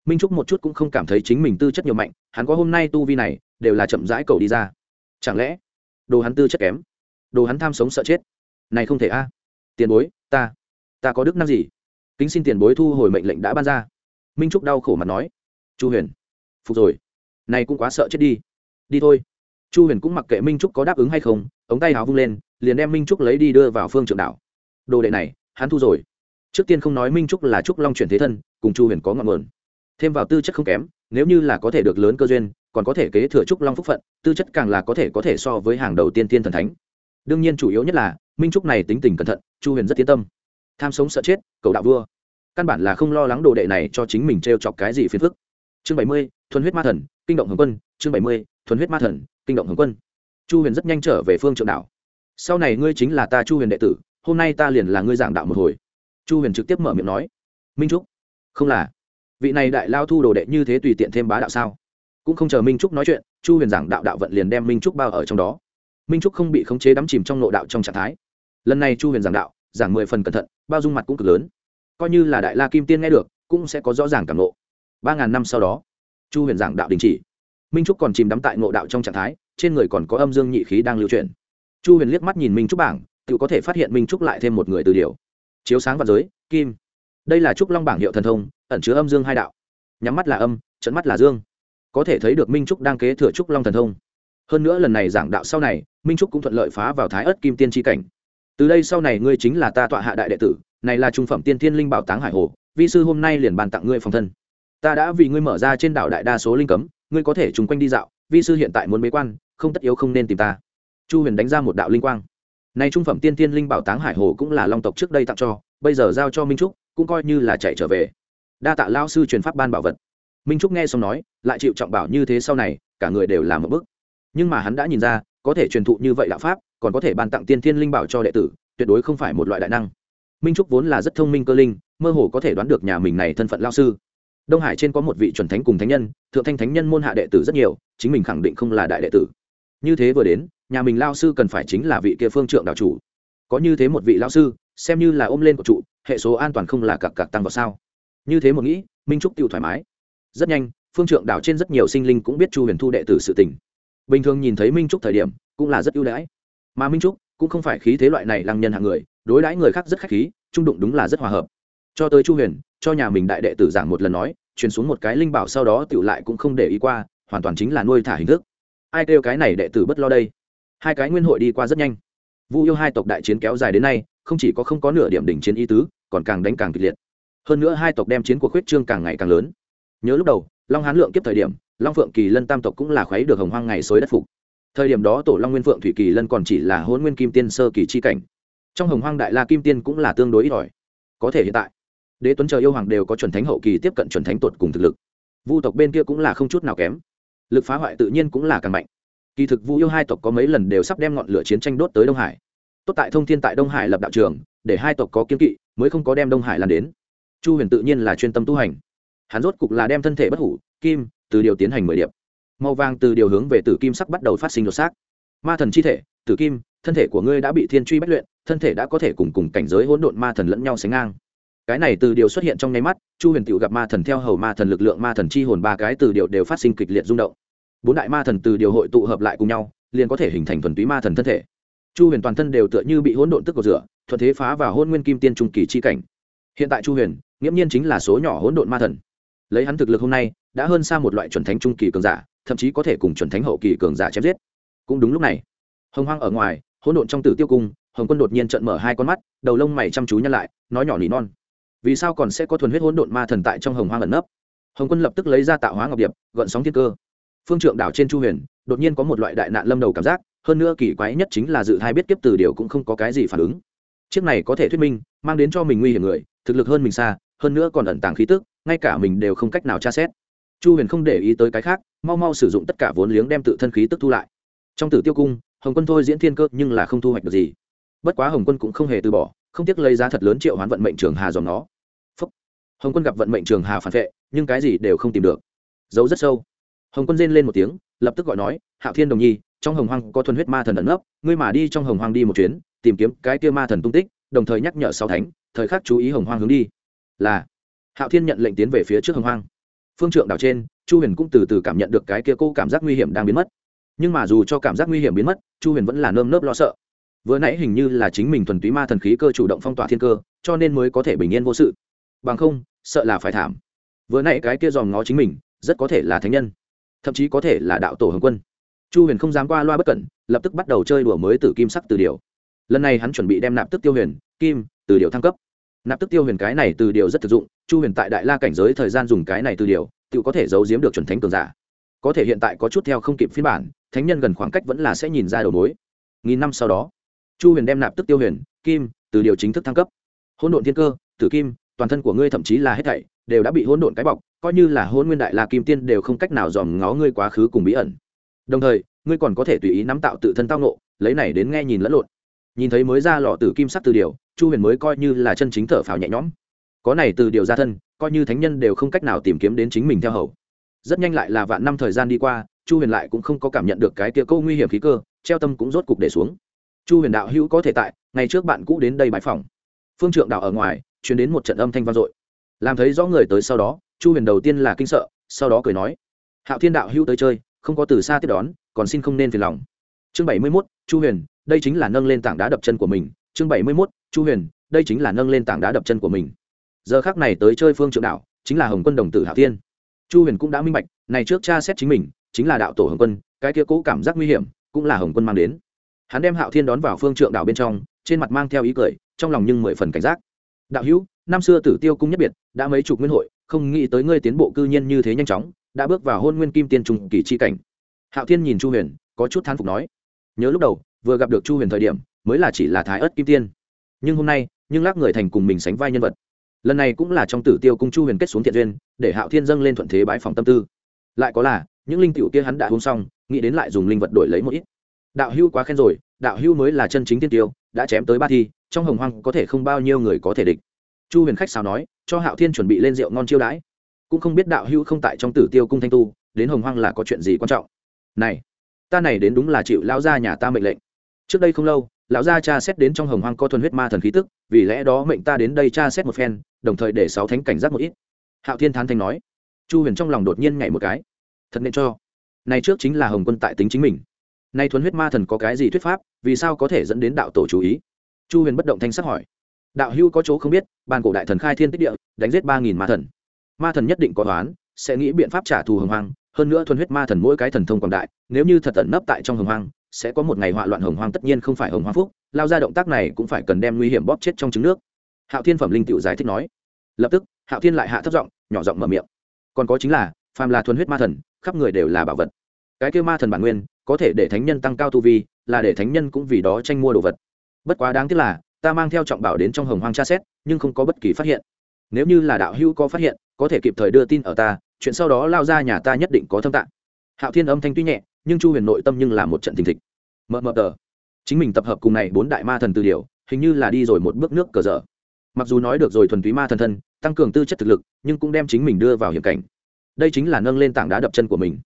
Minh trúc một chút cũng không cảm thấy chính mình tư chất nhiều mạnh, hắn có hôm nay tu vi này, đều là chậm rãi cầu đi ra. Chẳng lẽ, đồ hắn tư chất kém? Đồ hắn tham sống sợ chết? Này không thể a. Tiền bối, ta ta có đức năng gì? Kính xin tiền bối thu hồi mệnh lệnh đã ban ra. Minh trúc đau khổ mà nói chu huyền. Phục rồi. Này cũng quá sợ chết đi. Đi thôi. Chu huyền cũng mặc kệ minh trúc có đáp ứng hay không, ống tay áo vung lên, liền đem minh trúc lấy đi đưa vào phương Trượng đảo. Đồ đệ này, hắn thu rồi. Trước tiên không nói minh trúc là trúc long chuyển thế thân, cùng chu huyền có ngọn nguồn. Thêm vào tư chất không kém, nếu như là có thể được lớn cơ duyên, còn có thể kế thừa trúc long phúc phận, tư chất càng là có thể có thể so với hàng đầu tiên tiên thần thánh. Đương nhiên chủ yếu nhất là, minh trúc này tính tình cẩn thận, chu huyền rất tiến tâm. Tham sống sợ chết, cầu đạo vua. Căn bản là không lo lắng đồ đệ này cho chính mình t r e o chọc cái gì phiền phức chương bảy mươi, thuần huyết ma thần, kinh động hồng quân. Chương bảy mươi, thuần huyết ma thần, kinh động hồng quân. Chu huyền rất nhanh trở về phương trượng đạo sau này ngươi chính là ta chu huyền đệ tử, hôm nay ta liền là ngươi giảng đạo một hồi. Chu huyền trực tiếp mở miệng nói. Minh trúc. Không là. Vị này đại lao thu đồ đệ như thế tùy tiện thêm bá đạo sao? Cũng không chờ minh trúc nói chuyện, chu huyền giảng đạo đạo vận liền đem minh trúc bao ở trong đó. Minh trúc không bị khống chế đắm chìm trong nội đạo trong trạng thái. Lần này chu huyền giảng đạo, giảng mười phần cẩn thận, bao dung mặt cũng cực lớn. Coi như là đại la kim tiên nghe được, cũng sẽ có rõ ràng cảm nộ ba ngàn năm sau đó, chu huyền giảng đạo đình chỉ. Minh trúc còn chìm đắm tại ngộ đạo trong trạng thái, trên người còn có âm dương nhị khí đang lưu chuyển. chu huyền liếc mắt nhìn minh trúc bảng tự có thể phát hiện minh trúc lại thêm một người từ điều chiếu sáng và giới, kim. Đây là trúc long bảng hiệu thần thông, ẩn chứa âm dương hai đạo. Nhắm mắt là âm, trận mắt là dương. Có thể thấy được minh trúc đang kế thừa trúc long thần thông. Hơn nữa lần này giảng đạo sau này, minh trúc cũng thuận lợi phá vào thái ớt kim tiên tri cảnh. Từ đây sau này ngươi chính là ta tọa hạ đại đệ tử, này là trung phẩm tiên thiên linh bảo táng hải hồ, vi sư hôm nay liền bàn tặng ngươi phòng thân ta đã vì ngươi mở ra trên đảo đại đa số linh cấm, ngươi có thể chung quanh đi dạo, vi sư hiện tại muốn bế quan, không tất yếu không nên tìm ta. Chu huyền đánh ra một đạo linh quang. Nay trung phẩm tiên thiên linh bảo táng hải hồ cũng là long tộc trước đây tặng cho, bây giờ giao cho minh trúc, cũng coi như là chạy trở về. Đa tạ lao sư truyền pháp ban bảo vật. Minh trúc nghe xong nói, lại chịu trọng bảo như thế sau này, cả người đều làm một bức. Nhưng mà hắn đã nhìn ra, có thể truyền thụ như vậy đạo pháp, còn có thể ban tặng tiên thiên linh bảo cho đệ tử, tuyệt đối không phải một loại đại năng. Minh trúc vốn là rất thông minh cơ linh, mơ hồ có thể đoán được nhà mình này thân phận lao sư đông hải trên có một vị chuẩn thánh cùng thánh nhân, thượng thanh thánh nhân môn hạ đệ tử rất nhiều, chính mình khẳng định không là đại đệ tử. Như thế vừa đến, nhà mình lao sư cần phải chính là vị kia phương trượng đạo chủ. Có như thế một vị lao sư, xem như là ôm lên của trụ, hệ số an toàn không là cặp cặp tăng vào sao? Như thế một nghĩ, minh trúc tiêu thoải mái. Rất nhanh, phương trượng đảo trên rất nhiều sinh linh cũng biết chu huyền thu đệ tử sự tình. Bình thường nhìn thấy minh trúc thời điểm, cũng là rất ưu đãi. Mà minh trúc cũng không phải khí thế loại này lăng nhân hạng người, đối đãi người khác rất khách khí, trung đụng đúng là rất hòa hợp. Cho tới chu huyền cho nhà mình đại đệ tử giảng một lần nói, truyền xuống một cái linh bảo sau đó tựu lại cũng không để ý qua, hoàn toàn chính là nuôi thả hình thức. Ai kêu cái này đệ tử bất lo đây? Hai cái nguyên hội đi qua rất nhanh. Vu yêu hai tộc đại chiến kéo dài đến nay, không chỉ có không có nửa điểm đỉnh chiến ý tứ, còn càng đánh càng kịch liệt. Hơn nữa hai tộc đem chiến cuộc huyết trương càng ngày càng lớn. Nhớ lúc đầu, long hán lượng kiếp thời điểm, long phượng kỳ lân tam tộc cũng là khuấy được hồng hoang ngày xối đất phục. Thời điểm đó tổ long nguyên phượng thủy kỳ lân còn chỉ là hôn nguyên kim tiên sơ kỳ chi cảnh. Trong hồng hoang đại la kim tiên cũng là tương đối ít ỏi. Có thể hiện tại đế tuấn chờ yêu hoàng đều có chuẩn thánh hậu kỳ tiếp cận chuẩn thánh tuột cùng thực lực. Vu tộc bên kia cũng là không chút nào kém. Lực phá hoại tự nhiên cũng là càng mạnh. Kỳ thực vu yêu hai tộc có mấy lần đều sắp đem ngọn lửa chiến tranh đốt tới đông hải. Tốt tại thông thiên tại đông hải lập đạo trường, để hai tộc có kiếm kỵ, mới không có đem đông hải lan đến. Chu huyền tự nhiên là chuyên tâm tu hành. Hắn rốt cục là đem thân thể bất hủ, kim, từ điều tiến hành mười điệp. Màu vàng từ điều hướng về tử kim sắc bắt đầu phát sinh đột xác. Ma thần chi thể, tử kim, thân thể của ngươi đã bị thiên truy bất luyện, thân thể đã có thể cùng cùng cảnh giới hỗn độn ma thần lẫn nhau sánh ngang cái này từ điều xuất hiện trong nháy mắt, chu huyền tự gặp ma thần theo hầu ma thần lực lượng ma thần chi hồn ba cái từ điều đều phát sinh kịch liệt rung động. Bốn đại ma thần từ điều hội tụ hợp lại cùng nhau, liền có thể hình thành thuần túy ma thần thân thể. Chu huyền toàn thân đều tựa như bị hỗn độn tức cột rửa, thuận thế phá vào hôn nguyên kim tiên trung kỳ chi cảnh. Hiện tại chu huyền, nghiễm nhiên chính là số nhỏ hỗn độn ma thần. Lấy hắn thực lực hôm nay, đã hơn xa một loại chuẩn thánh trung kỳ cường giả, thậm chí có thể cùng chuẩn thánh hậu kỳ cường giả chém giết. Cũng đúng lúc này, hồng hoang ở ngoài, hỗn độn trong tử tiêu cung, hồng quân đột nhiên trận mở hai con mắt, đầu lông mày chăm chú nhăn lại, nói nhỏ nỉ non vì sao còn sẽ có thuần huyết hỗn độn ma thần tại trong hồng hoang ẩn nấp? Hồng quân lập tức lấy ra tạo hóa ngọc điệp gợn sóng thiên cơ. Phương trượng đảo trên chu huyền, đột nhiên có một loại đại nạn lâm đầu cảm giác, hơn nữa kỳ quái nhất chính là dự thai biết kiếp từ điều cũng không có cái gì phản ứng. Chiếc này có thể thuyết minh, mang đến cho mình nguy hiểm người, thực lực hơn mình xa, hơn nữa còn ẩn tàng khí tức, ngay cả mình đều không cách nào tra xét. Chu huyền không để ý tới cái khác, mau mau sử dụng tất cả vốn liếng đem tự thân khí tức thu lại. Trong tử tiêu cung, hồng quân thôi diễn thiên cơ nhưng là không thu hoạch được gì. Bất quá hồng quân cũng không hề từ bỏ, không tiếc lấy giá thật lớn triệu hoán vận mệnh trường hà dòng nó hồng quân gặp vận mệnh trường hà phản vệ, nhưng cái gì đều không tìm được. Giấu rất sâu. Hồng quân rên lên một tiếng, lập tức gọi nói, hạo thiên đồng nhi, trong hồng hoang có thuần huyết ma thần ẩn nấp, ngươi mà đi trong hồng hoang đi một chuyến, tìm kiếm cái kia ma thần tung tích, đồng thời nhắc nhở sáu thánh, thời khắc chú ý hồng hoang hướng đi. Là, hạo thiên nhận lệnh tiến về phía trước hồng hoang. Phương trượng đảo trên, chu huyền cũng từ từ cảm nhận được cái kia cô cảm giác nguy hiểm đang biến mất. Nhưng mà dù cho cảm giác nguy hiểm biến mất, chu huyền vẫn là nơm nớp lo sợ. Vừa nãy hình như là chính mình thuần túy ma thần khí cơ chủ động phong tỏa thiên cơ, cho nên mới có thể bình yên vô sự bằng không, sợ là phải thảm. Vừa nãy cái kia dòm ngó chính mình, rất có thể là thánh nhân. Thậm chí có thể là đạo tổ hồng quân. Chu huyền không dám qua loa bất cẩn, lập tức bắt đầu chơi đùa mới từ kim sắc từ điều lần này hắn chuẩn bị đem nạp tức tiêu huyền, kim, từ điều thăng cấp. Nạp tức tiêu huyền cái này từ điều rất thực dụng, chu huyền tại đại la cảnh giới thời gian dùng cái này từ điều tự có thể giấu giếm được chuẩn thánh cường giả. Có thể hiện tại có chút theo không kịp phiên bản, thánh nhân gần khoảng cách vẫn là sẽ nhìn ra đầu mối. Nghìn năm sau đó, chu huyền đem nạp tức tiêu huyền, kim, từ điều chính thức thăng cấp. Hỗn độn thiên cơ, tử kim toàn thân của ngươi thậm chí là hết thảy, đều đã bị hỗn độn cái bọc, coi như là hỗn nguyên đại la kim tiên đều không cách nào dòm ngó ngươi quá khứ cùng bí ẩn. Đồng thời, ngươi còn có thể tùy ý nắm tạo tự thân tao nộ lấy này đến nghe nhìn lẫn lộn. Nhìn thấy mới ra lọ tử kim sắc từ điều chu huyền mới coi như là chân chính thở phào nhẹ nhõm. Có này từ điều ra thân, coi như thánh nhân đều không cách nào tìm kiếm đến chính mình theo hầu. Rất nhanh lại là vạn năm thời gian đi qua, chu huyền lại cũng không có cảm nhận được cái kia câu nguy hiểm khí cơ, treo tâm cũng rốt cục để xuống. Chu huyền đạo hữu có thể tại, ngày trước bạn cũ đến đây bãi phòng. Phương trượng đạo ở ngoài chuyển đến một trận âm thanh vang dội. Làm thấy rõ người tới sau đó, chu huyền đầu tiên là kinh sợ, sau đó cười nói, hạo thiên đạo hữu tới chơi, không có từ xa tiếp đón, còn xin không nên phiền lòng. Chương bảy mươi mốt, chu huyền, đây chính là nâng lên tảng đá đập chân của mình. Chương bảy mươi mốt, chu huyền, đây chính là nâng lên tảng đá đập chân của mình. Giờ khác này tới chơi phương trượng đạo, chính là hồng quân đồng tử hạo thiên. Chu huyền cũng đã minh bạch, này trước cha xét chính mình, chính là đạo tổ hồng quân, cái kia cố cảm giác nguy hiểm, cũng là hồng quân mang đến. Hắn đem hạo thiên đón vào phương trượng đạo bên trong, trên mặt mang theo ý cười, trong lòng nhưng mười phần cảnh giác đạo hữu, năm xưa tử tiêu cung nhất biệt, đã mấy chục nguyên hội, không nghĩ tới ngươi tiến bộ cư nhiên như thế nhanh chóng, đã bước vào hôn nguyên kim tiên trùng kỳ chi cảnh. Hạo thiên nhìn chu huyền, có chút thán phục nói, nhớ lúc đầu, vừa gặp được chu huyền thời điểm, mới là chỉ là thái ớt kim tiên. Nhưng hôm nay, nhưng lác người thành cùng mình sánh vai nhân vật. Lần này cũng là trong tử tiêu cung chu huyền kết xuống thiện duyên, để hạo thiên dâng lên thuận thế bãi phòng tâm tư. Lại có là, những linh tiểu kia hắn đã uống xong, nghĩ đến lại dùng linh vật đổi lấy một ít. Đạo hưu quá khen rồi, đạo hưu mới là chân chính tiên tiêu đã chém tới ba thi, trong hồng hoang có thể không bao nhiêu người có thể địch. Chu huyền khách sao nói, cho hạo thiên chuẩn bị lên rượu ngon chiêu đãi. Cũng không biết đạo hưu không tại trong tử tiêu cung thanh tu, đến hồng hoang là có chuyện gì quan trọng? Này, ta này đến đúng là chịu lão gia nhà ta mệnh lệnh. Trước đây không lâu, lão gia cha xét đến trong hồng hoang có thuần huyết ma thần khí tức, vì lẽ đó mệnh ta đến đây cha xét một phen, đồng thời để sáu thánh cảnh giác một ít. Hạo thiên thán thanh nói. Chu huyền trong lòng đột nhiên nhảy một cái. Thật nên cho. Này trước chính là hồng quân tại tính chính mình nay thuần huyết ma thần có cái gì thuyết pháp, vì sao có thể dẫn đến đạo tổ chú ý? Chu huyền bất động thanh sắc hỏi. Đạo hưu có chỗ không biết ban cổ đại thần khai thiên tích địa, đánh giết ba nghìn ma thần. Ma thần nhất định có toán sẽ nghĩ biện pháp trả thù hồng hoang, hơn nữa thuần huyết ma thần mỗi cái thần thông quảng đại, nếu như thật tận nấp tại trong hồng hoang, sẽ có một ngày họa loạn hồng hoang tất nhiên không phải hồng hoang phúc, lao ra động tác này cũng phải cần đem nguy hiểm bóp chết trong trứng nước. Hạo thiên phẩm linh tự giải thích nói. Lập tức, hạo thiên lại hạ thấp giọng, nhỏ giọng mở miệng. Còn có chính là, phàm là thuần huyết ma thần, khắp người đều là bảo vật. Cái kêu ma thần bản nguyên có thể để thánh nhân tăng cao tu vi, là để thánh nhân cũng vì đó tranh mua đồ vật. Bất quá đáng tiếc là, ta mang theo trọng bảo đến trong hồng hoang tra xét, nhưng không có bất kỳ phát hiện. Nếu như là đạo hữu có phát hiện, có thể kịp thời đưa tin ở ta, chuyện sau đó lao ra nhà ta nhất định có thâm tạng. Hạo thiên âm thanh tuy nhẹ, nhưng chu huyền nội tâm nhưng là một trận tình thịch. Mờ mờ tờ. Chính mình tập hợp cùng này bốn đại ma thần từ điều hình như là đi rồi một bước nước cờ dở. Mặc dù nói được rồi thuần túy ma thần thân, tăng cường tư chất thực lực, nhưng cũng đem chính mình đưa vào hiểm cảnh. Đây chính là nâng lên tảng đá đập chân của mình.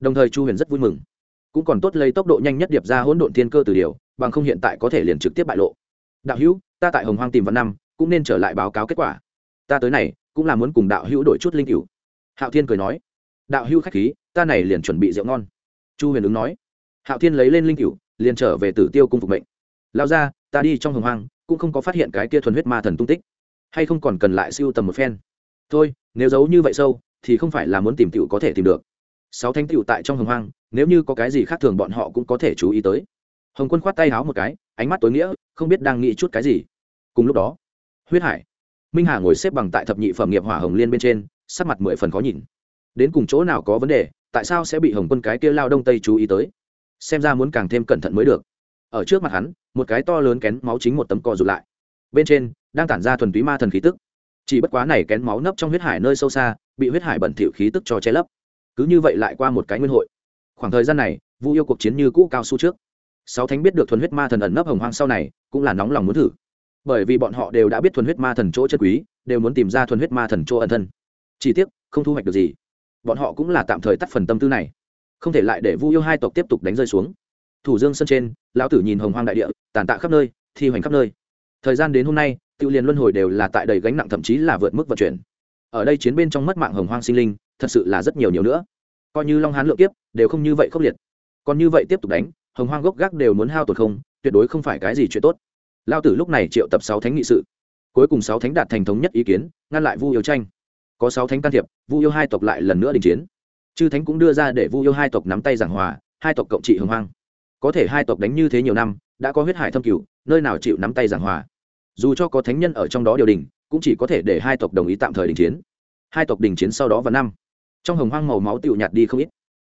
Đồng thời chu huyền rất vui mừng cũng còn tốt lấy tốc độ nhanh nhất điệp ra hỗn độn thiên cơ từ điều, bằng không hiện tại có thể liền trực tiếp bại lộ. Đạo hữu, ta tại hồng hoang tìm văn năm, cũng nên trở lại báo cáo kết quả. Ta tới này, cũng là muốn cùng đạo hữu đổi chút linh cửu. Hạo thiên cười nói. Đạo hữu khách khí, ta này liền chuẩn bị rượu ngon. Chu huyền ứng nói. Hạo thiên lấy lên linh cửu, liền trở về tử tiêu cung phục mệnh. Lao ra ta đi trong hồng hoang, cũng không có phát hiện cái kia thuần huyết ma thần tung tích, hay không còn cần lại siêu tầm một phen. Thôi, nếu giấu như vậy sâu, thì không phải là muốn tìm cựu có thể tìm được sáu thanh tựu tại trong hồng hoang, nếu như có cái gì khác thường bọn họ cũng có thể chú ý tới. Hồng quân khoát tay háo một cái, ánh mắt tối nghĩa, không biết đang nghĩ chút cái gì. Cùng lúc đó, huyết hải, minh hà ngồi xếp bằng tại thập nhị phẩm nghiệp hỏa hồng liên bên trên, sắc mặt mười phần khó nhìn. Đến cùng chỗ nào có vấn đề, tại sao sẽ bị hồng quân cái kia lao đông tây chú ý tới? Xem ra muốn càng thêm cẩn thận mới được. Ở trước mặt hắn, một cái to lớn kén máu chính một tấm co rụt lại. Bên trên, đang tản ra thuần túy ma thần khí tức. Chỉ bất quá này kén máu nấp trong huyết hải nơi sâu xa, bị huyết hải bẩn thỉu khí tức cho che lấp cứ như vậy lại qua một cái nguyên hội. Khoảng thời gian này, vu yêu cuộc chiến như cũ cao su trước. Sáu thánh biết được thuần huyết ma thần ẩn nấp hồng hoang sau này, cũng là nóng lòng muốn thử. Bởi vì bọn họ đều đã biết thuần huyết ma thần chỗ chất quý, đều muốn tìm ra thuần huyết ma thần chỗ ẩn thân. Chỉ tiếc, không thu hoạch được gì. Bọn họ cũng là tạm thời tắt phần tâm tư này. Không thể lại để vu yêu hai tộc tiếp tục đánh rơi xuống. Thủ dương sân trên, lão tử nhìn hồng hoang đại địa, tàn tạ khắp nơi, thi hoành khắp nơi. Thời gian đến hôm nay tự liền luân hồi đều là tại đầy gánh nặng thậm chí là vượt mức vận chuyển. Ở đây chiến bên trong mất mạng hồng hoang sinh linh thật sự là rất nhiều nhiều nữa. Coi như long hán lượng kiếp, đều không như vậy khốc liệt. Còn như vậy tiếp tục đánh, hồng hoang gốc gác đều muốn hao tổn không, tuyệt đối không phải cái gì chuyện tốt. Lao tử lúc này triệu tập sáu thánh nghị sự. Cuối cùng sáu thánh đạt thành thống nhất ý kiến, ngăn lại vu yêu tranh. Có sáu thánh can thiệp, vu yêu hai tộc lại lần nữa đình chiến. Chư thánh cũng đưa ra để vu yêu hai tộc nắm tay giảng hòa, hai tộc cộng trị hồng hoang. Có thể hai tộc đánh như thế nhiều năm, đã có huyết hải thâm cửu, nơi nào chịu nắm tay giảng hòa? Dù cho có thánh nhân ở trong đó điều đình, cũng chỉ có thể để hai tộc đồng ý tạm thời đình chiến. Hai tộc đình chiến sau đó và năm trong hồng hoang màu máu tựu nhạt đi không ít.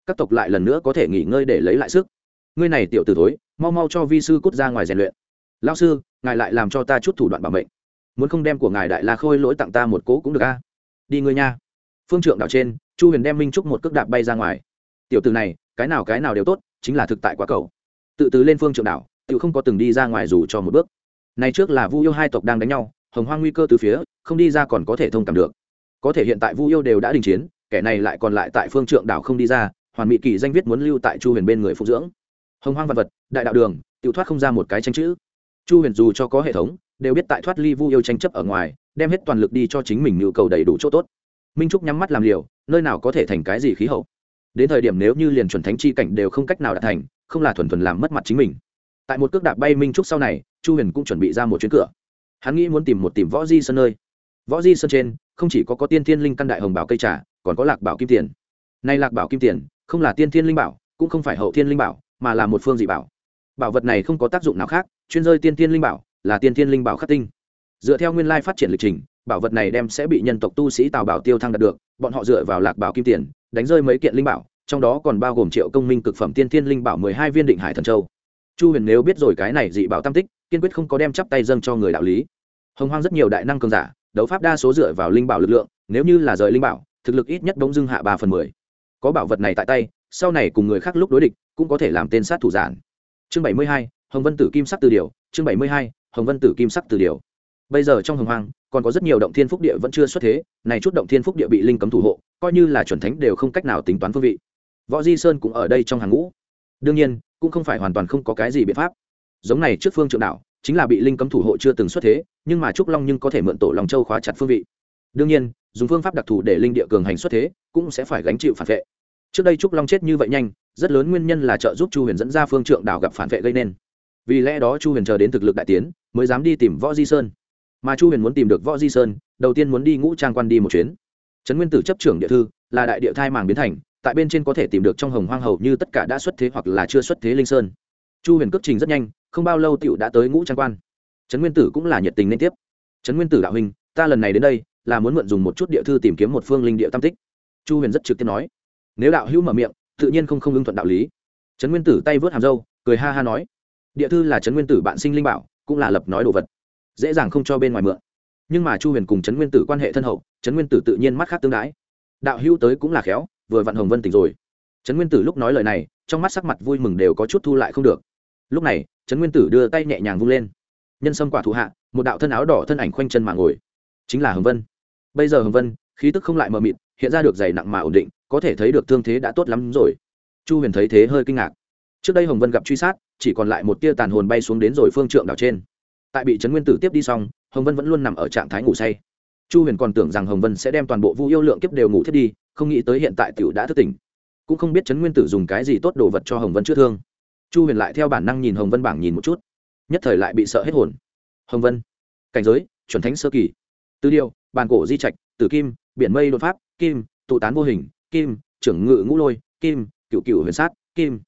Các tộc lại lần nữa có thể nghỉ ngơi để lấy lại sức. Ngươi này tiểu từ thối, mau mau cho vi sư cút ra ngoài rèn luyện. Lao sư, ngài lại làm cho ta chút thủ đoạn bảo mệnh. Muốn không đem của ngài đại la khôi lỗi tặng ta một cố cũng được a. Đi ngươi nha. Phương trượng đảo trên, chu huyền đem minh trúc một cước đạp bay ra ngoài. Tiểu từ này, cái nào cái nào đều tốt, chính là thực tại quá cầu. Tự từ lên phương trượng đảo tự không có từng đi ra ngoài dù cho một bước. Này trước là vu yêu hai tộc đang đánh nhau, hồng hoang nguy cơ từ phía, không đi ra còn có thể thông cảm được. Có thể hiện tại vu yêu đều đã đình chiến kẻ này lại còn lại tại phương trượng đảo không đi ra, hoàn mỹ kỳ danh viết muốn lưu tại chu huyền bên người phục dưỡng. Hồng hoang vật vật, đại đạo đường tự thoát không ra một cái tranh chữ. Chu huyền dù cho có hệ thống, đều biết tại thoát ly vu yêu tranh chấp ở ngoài, đem hết toàn lực đi cho chính mình nhu cầu đầy đủ chỗ tốt. Minh trúc nhắm mắt làm liều, nơi nào có thể thành cái gì khí hậu. Đến thời điểm nếu như liền chuẩn thánh chi cảnh đều không cách nào đạt thành, không là thuần thuần làm mất mặt chính mình. Tại một cước đạp bay minh trúc sau này, chu huyền cũng chuẩn bị ra một chuyến cửa. Hắn nghĩ muốn tìm một tìm võ di sơn nơi. Võ di sơn trên, không chỉ có có tiên thiên linh căn đại hồng bảo cây trà còn có lạc bảo kim tiền. Nay lạc bảo kim tiền, không là tiên thiên linh bảo, cũng không phải hậu thiên linh bảo, mà là một phương dị bảo. Bảo vật này không có tác dụng nào khác, chuyên rơi tiên thiên linh bảo, là tiên thiên linh bảo khắc tinh. Dựa theo nguyên lai phát triển lịch trình, bảo vật này đem sẽ bị nhân tộc tu sĩ tào bảo tiêu thăng đạt được, bọn họ dựa vào lạc bảo kim tiền, đánh rơi mấy kiện linh bảo, trong đó còn bao gồm triệu công minh cực phẩm tiên thiên linh bảo mười hai viên định hải thần châu. Chu huyền nếu biết rồi cái này dị bảo tam tích, kiên quyết không có đem chắp tay dâng cho người đạo lý. Hồng hoang rất nhiều đại năng cường giả, đấu pháp đa số dựa vào linh bảo lực lượng, nếu như là rời linh bảo thực lực ít nhất bỗng dưng hạ ba phần mười. Có bảo vật này tại tay, sau này cùng người khác lúc đối địch, cũng có thể làm tên sát thủ giản. Chương bảy mươi hai, hồng vân tử kim sắc từ điều chương bảy mươi hai, hồng vân tử kim sắc từ điều bây giờ trong hồng hoang, còn có rất nhiều động thiên phúc địa vẫn chưa xuất thế, này chút động thiên phúc địa bị linh cấm thủ hộ, coi như là chuẩn thánh đều không cách nào tính toán phương vị. Võ di sơn cũng ở đây trong hàng ngũ. Đương nhiên, cũng không phải hoàn toàn không có cái gì biện pháp. Giống này trước phương trượng đạo chính là bị linh cấm thủ hộ chưa từng xuất thế, nhưng mà trúc long nhưng có thể mượn tổ lòng châu khóa chặt phương vị. Đương nhiên dùng phương pháp đặc thù để linh địa cường hành xuất thế, cũng sẽ phải gánh chịu phản vệ. Trước đây trúc long chết như vậy nhanh, rất lớn nguyên nhân là trợ giúp chu huyền dẫn ra phương trượng đảo gặp phản vệ gây nên. Vì lẽ đó chu huyền chờ đến thực lực đại tiến, mới dám đi tìm võ di sơn. Mà chu huyền muốn tìm được võ di sơn, đầu tiên muốn đi ngũ trang quan đi một chuyến. Trấn nguyên tử chấp trưởng địa thư, là đại địa thai màng biến thành, tại bên trên có thể tìm được trong hồng hoang hầu như tất cả đã xuất thế hoặc là chưa xuất thế linh sơn. Chu huyền cước trình rất nhanh, không bao lâu tựu đã tới ngũ trang quan. Trấn nguyên tử cũng là nhiệt tình liên tiếp. Trấn nguyên tử đạo huynh, ta lần này đến đây là muốn mượn dùng một chút địa thư tìm kiếm một phương linh địa tam tích. Chu huyền rất trực tiếp nói. Nếu đạo hữu mở miệng, tự nhiên không không ưng thuận đạo lý. Trấn nguyên tử tay vớt hàm dâu cười ha ha nói. Địa thư là trấn nguyên tử bạn sinh linh bảo, cũng là lập nói đồ vật. Dễ dàng không cho bên ngoài mượn. Nhưng mà chu huyền cùng trấn nguyên tử quan hệ thân hậu, trấn nguyên tử tự nhiên mắt khác tương đái. Đạo hữu tới cũng là khéo, vừa vặn hồng vân tỉnh rồi. Trấn nguyên tử lúc nói lời này, trong mắt sắc mặt vui mừng đều có chút thu lại không được. Lúc này, trấn nguyên tử đưa tay nhẹ nhàng vung lên. Nhân sâm quả thụ hạ, một đạo thân áo đỏ thân ảnh khoanh chân mà ngồi chính là hồng vân. Bây giờ hồng vân, khí tức không lại mờ mịt, hiện ra được dày nặng mà ổn định, có thể thấy được thương thế đã tốt lắm rồi. Chu huyền thấy thế hơi kinh ngạc. Trước đây hồng vân gặp truy sát, chỉ còn lại một tia tàn hồn bay xuống đến rồi phương trượng đảo trên. Tại bị trấn nguyên tử tiếp đi xong, hồng vân vẫn luôn nằm ở trạng thái ngủ say. Chu huyền còn tưởng rằng hồng vân sẽ đem toàn bộ vu yêu lượng kiếp đều ngủ thiết đi, không nghĩ tới hiện tại t i ể u đã thức tỉnh. Cũng không biết trấn nguyên tử dùng cái gì tốt đồ vật cho hồng vân chữa thương. Chu huyền lại theo bản năng nhìn hồng vân bảng nhìn một chút. Nhất thời lại bị sợ hết hồn. Hồng vân, cảnh giới, chuẩn thánh sơ kỳ tư điều, bàn cổ di trạch, tử kim, biển mây đột pháp, kim, tụ tán vô hình, kim, trưởng ngự ngũ lôi, kim, cựu cựu huyền sát, kim.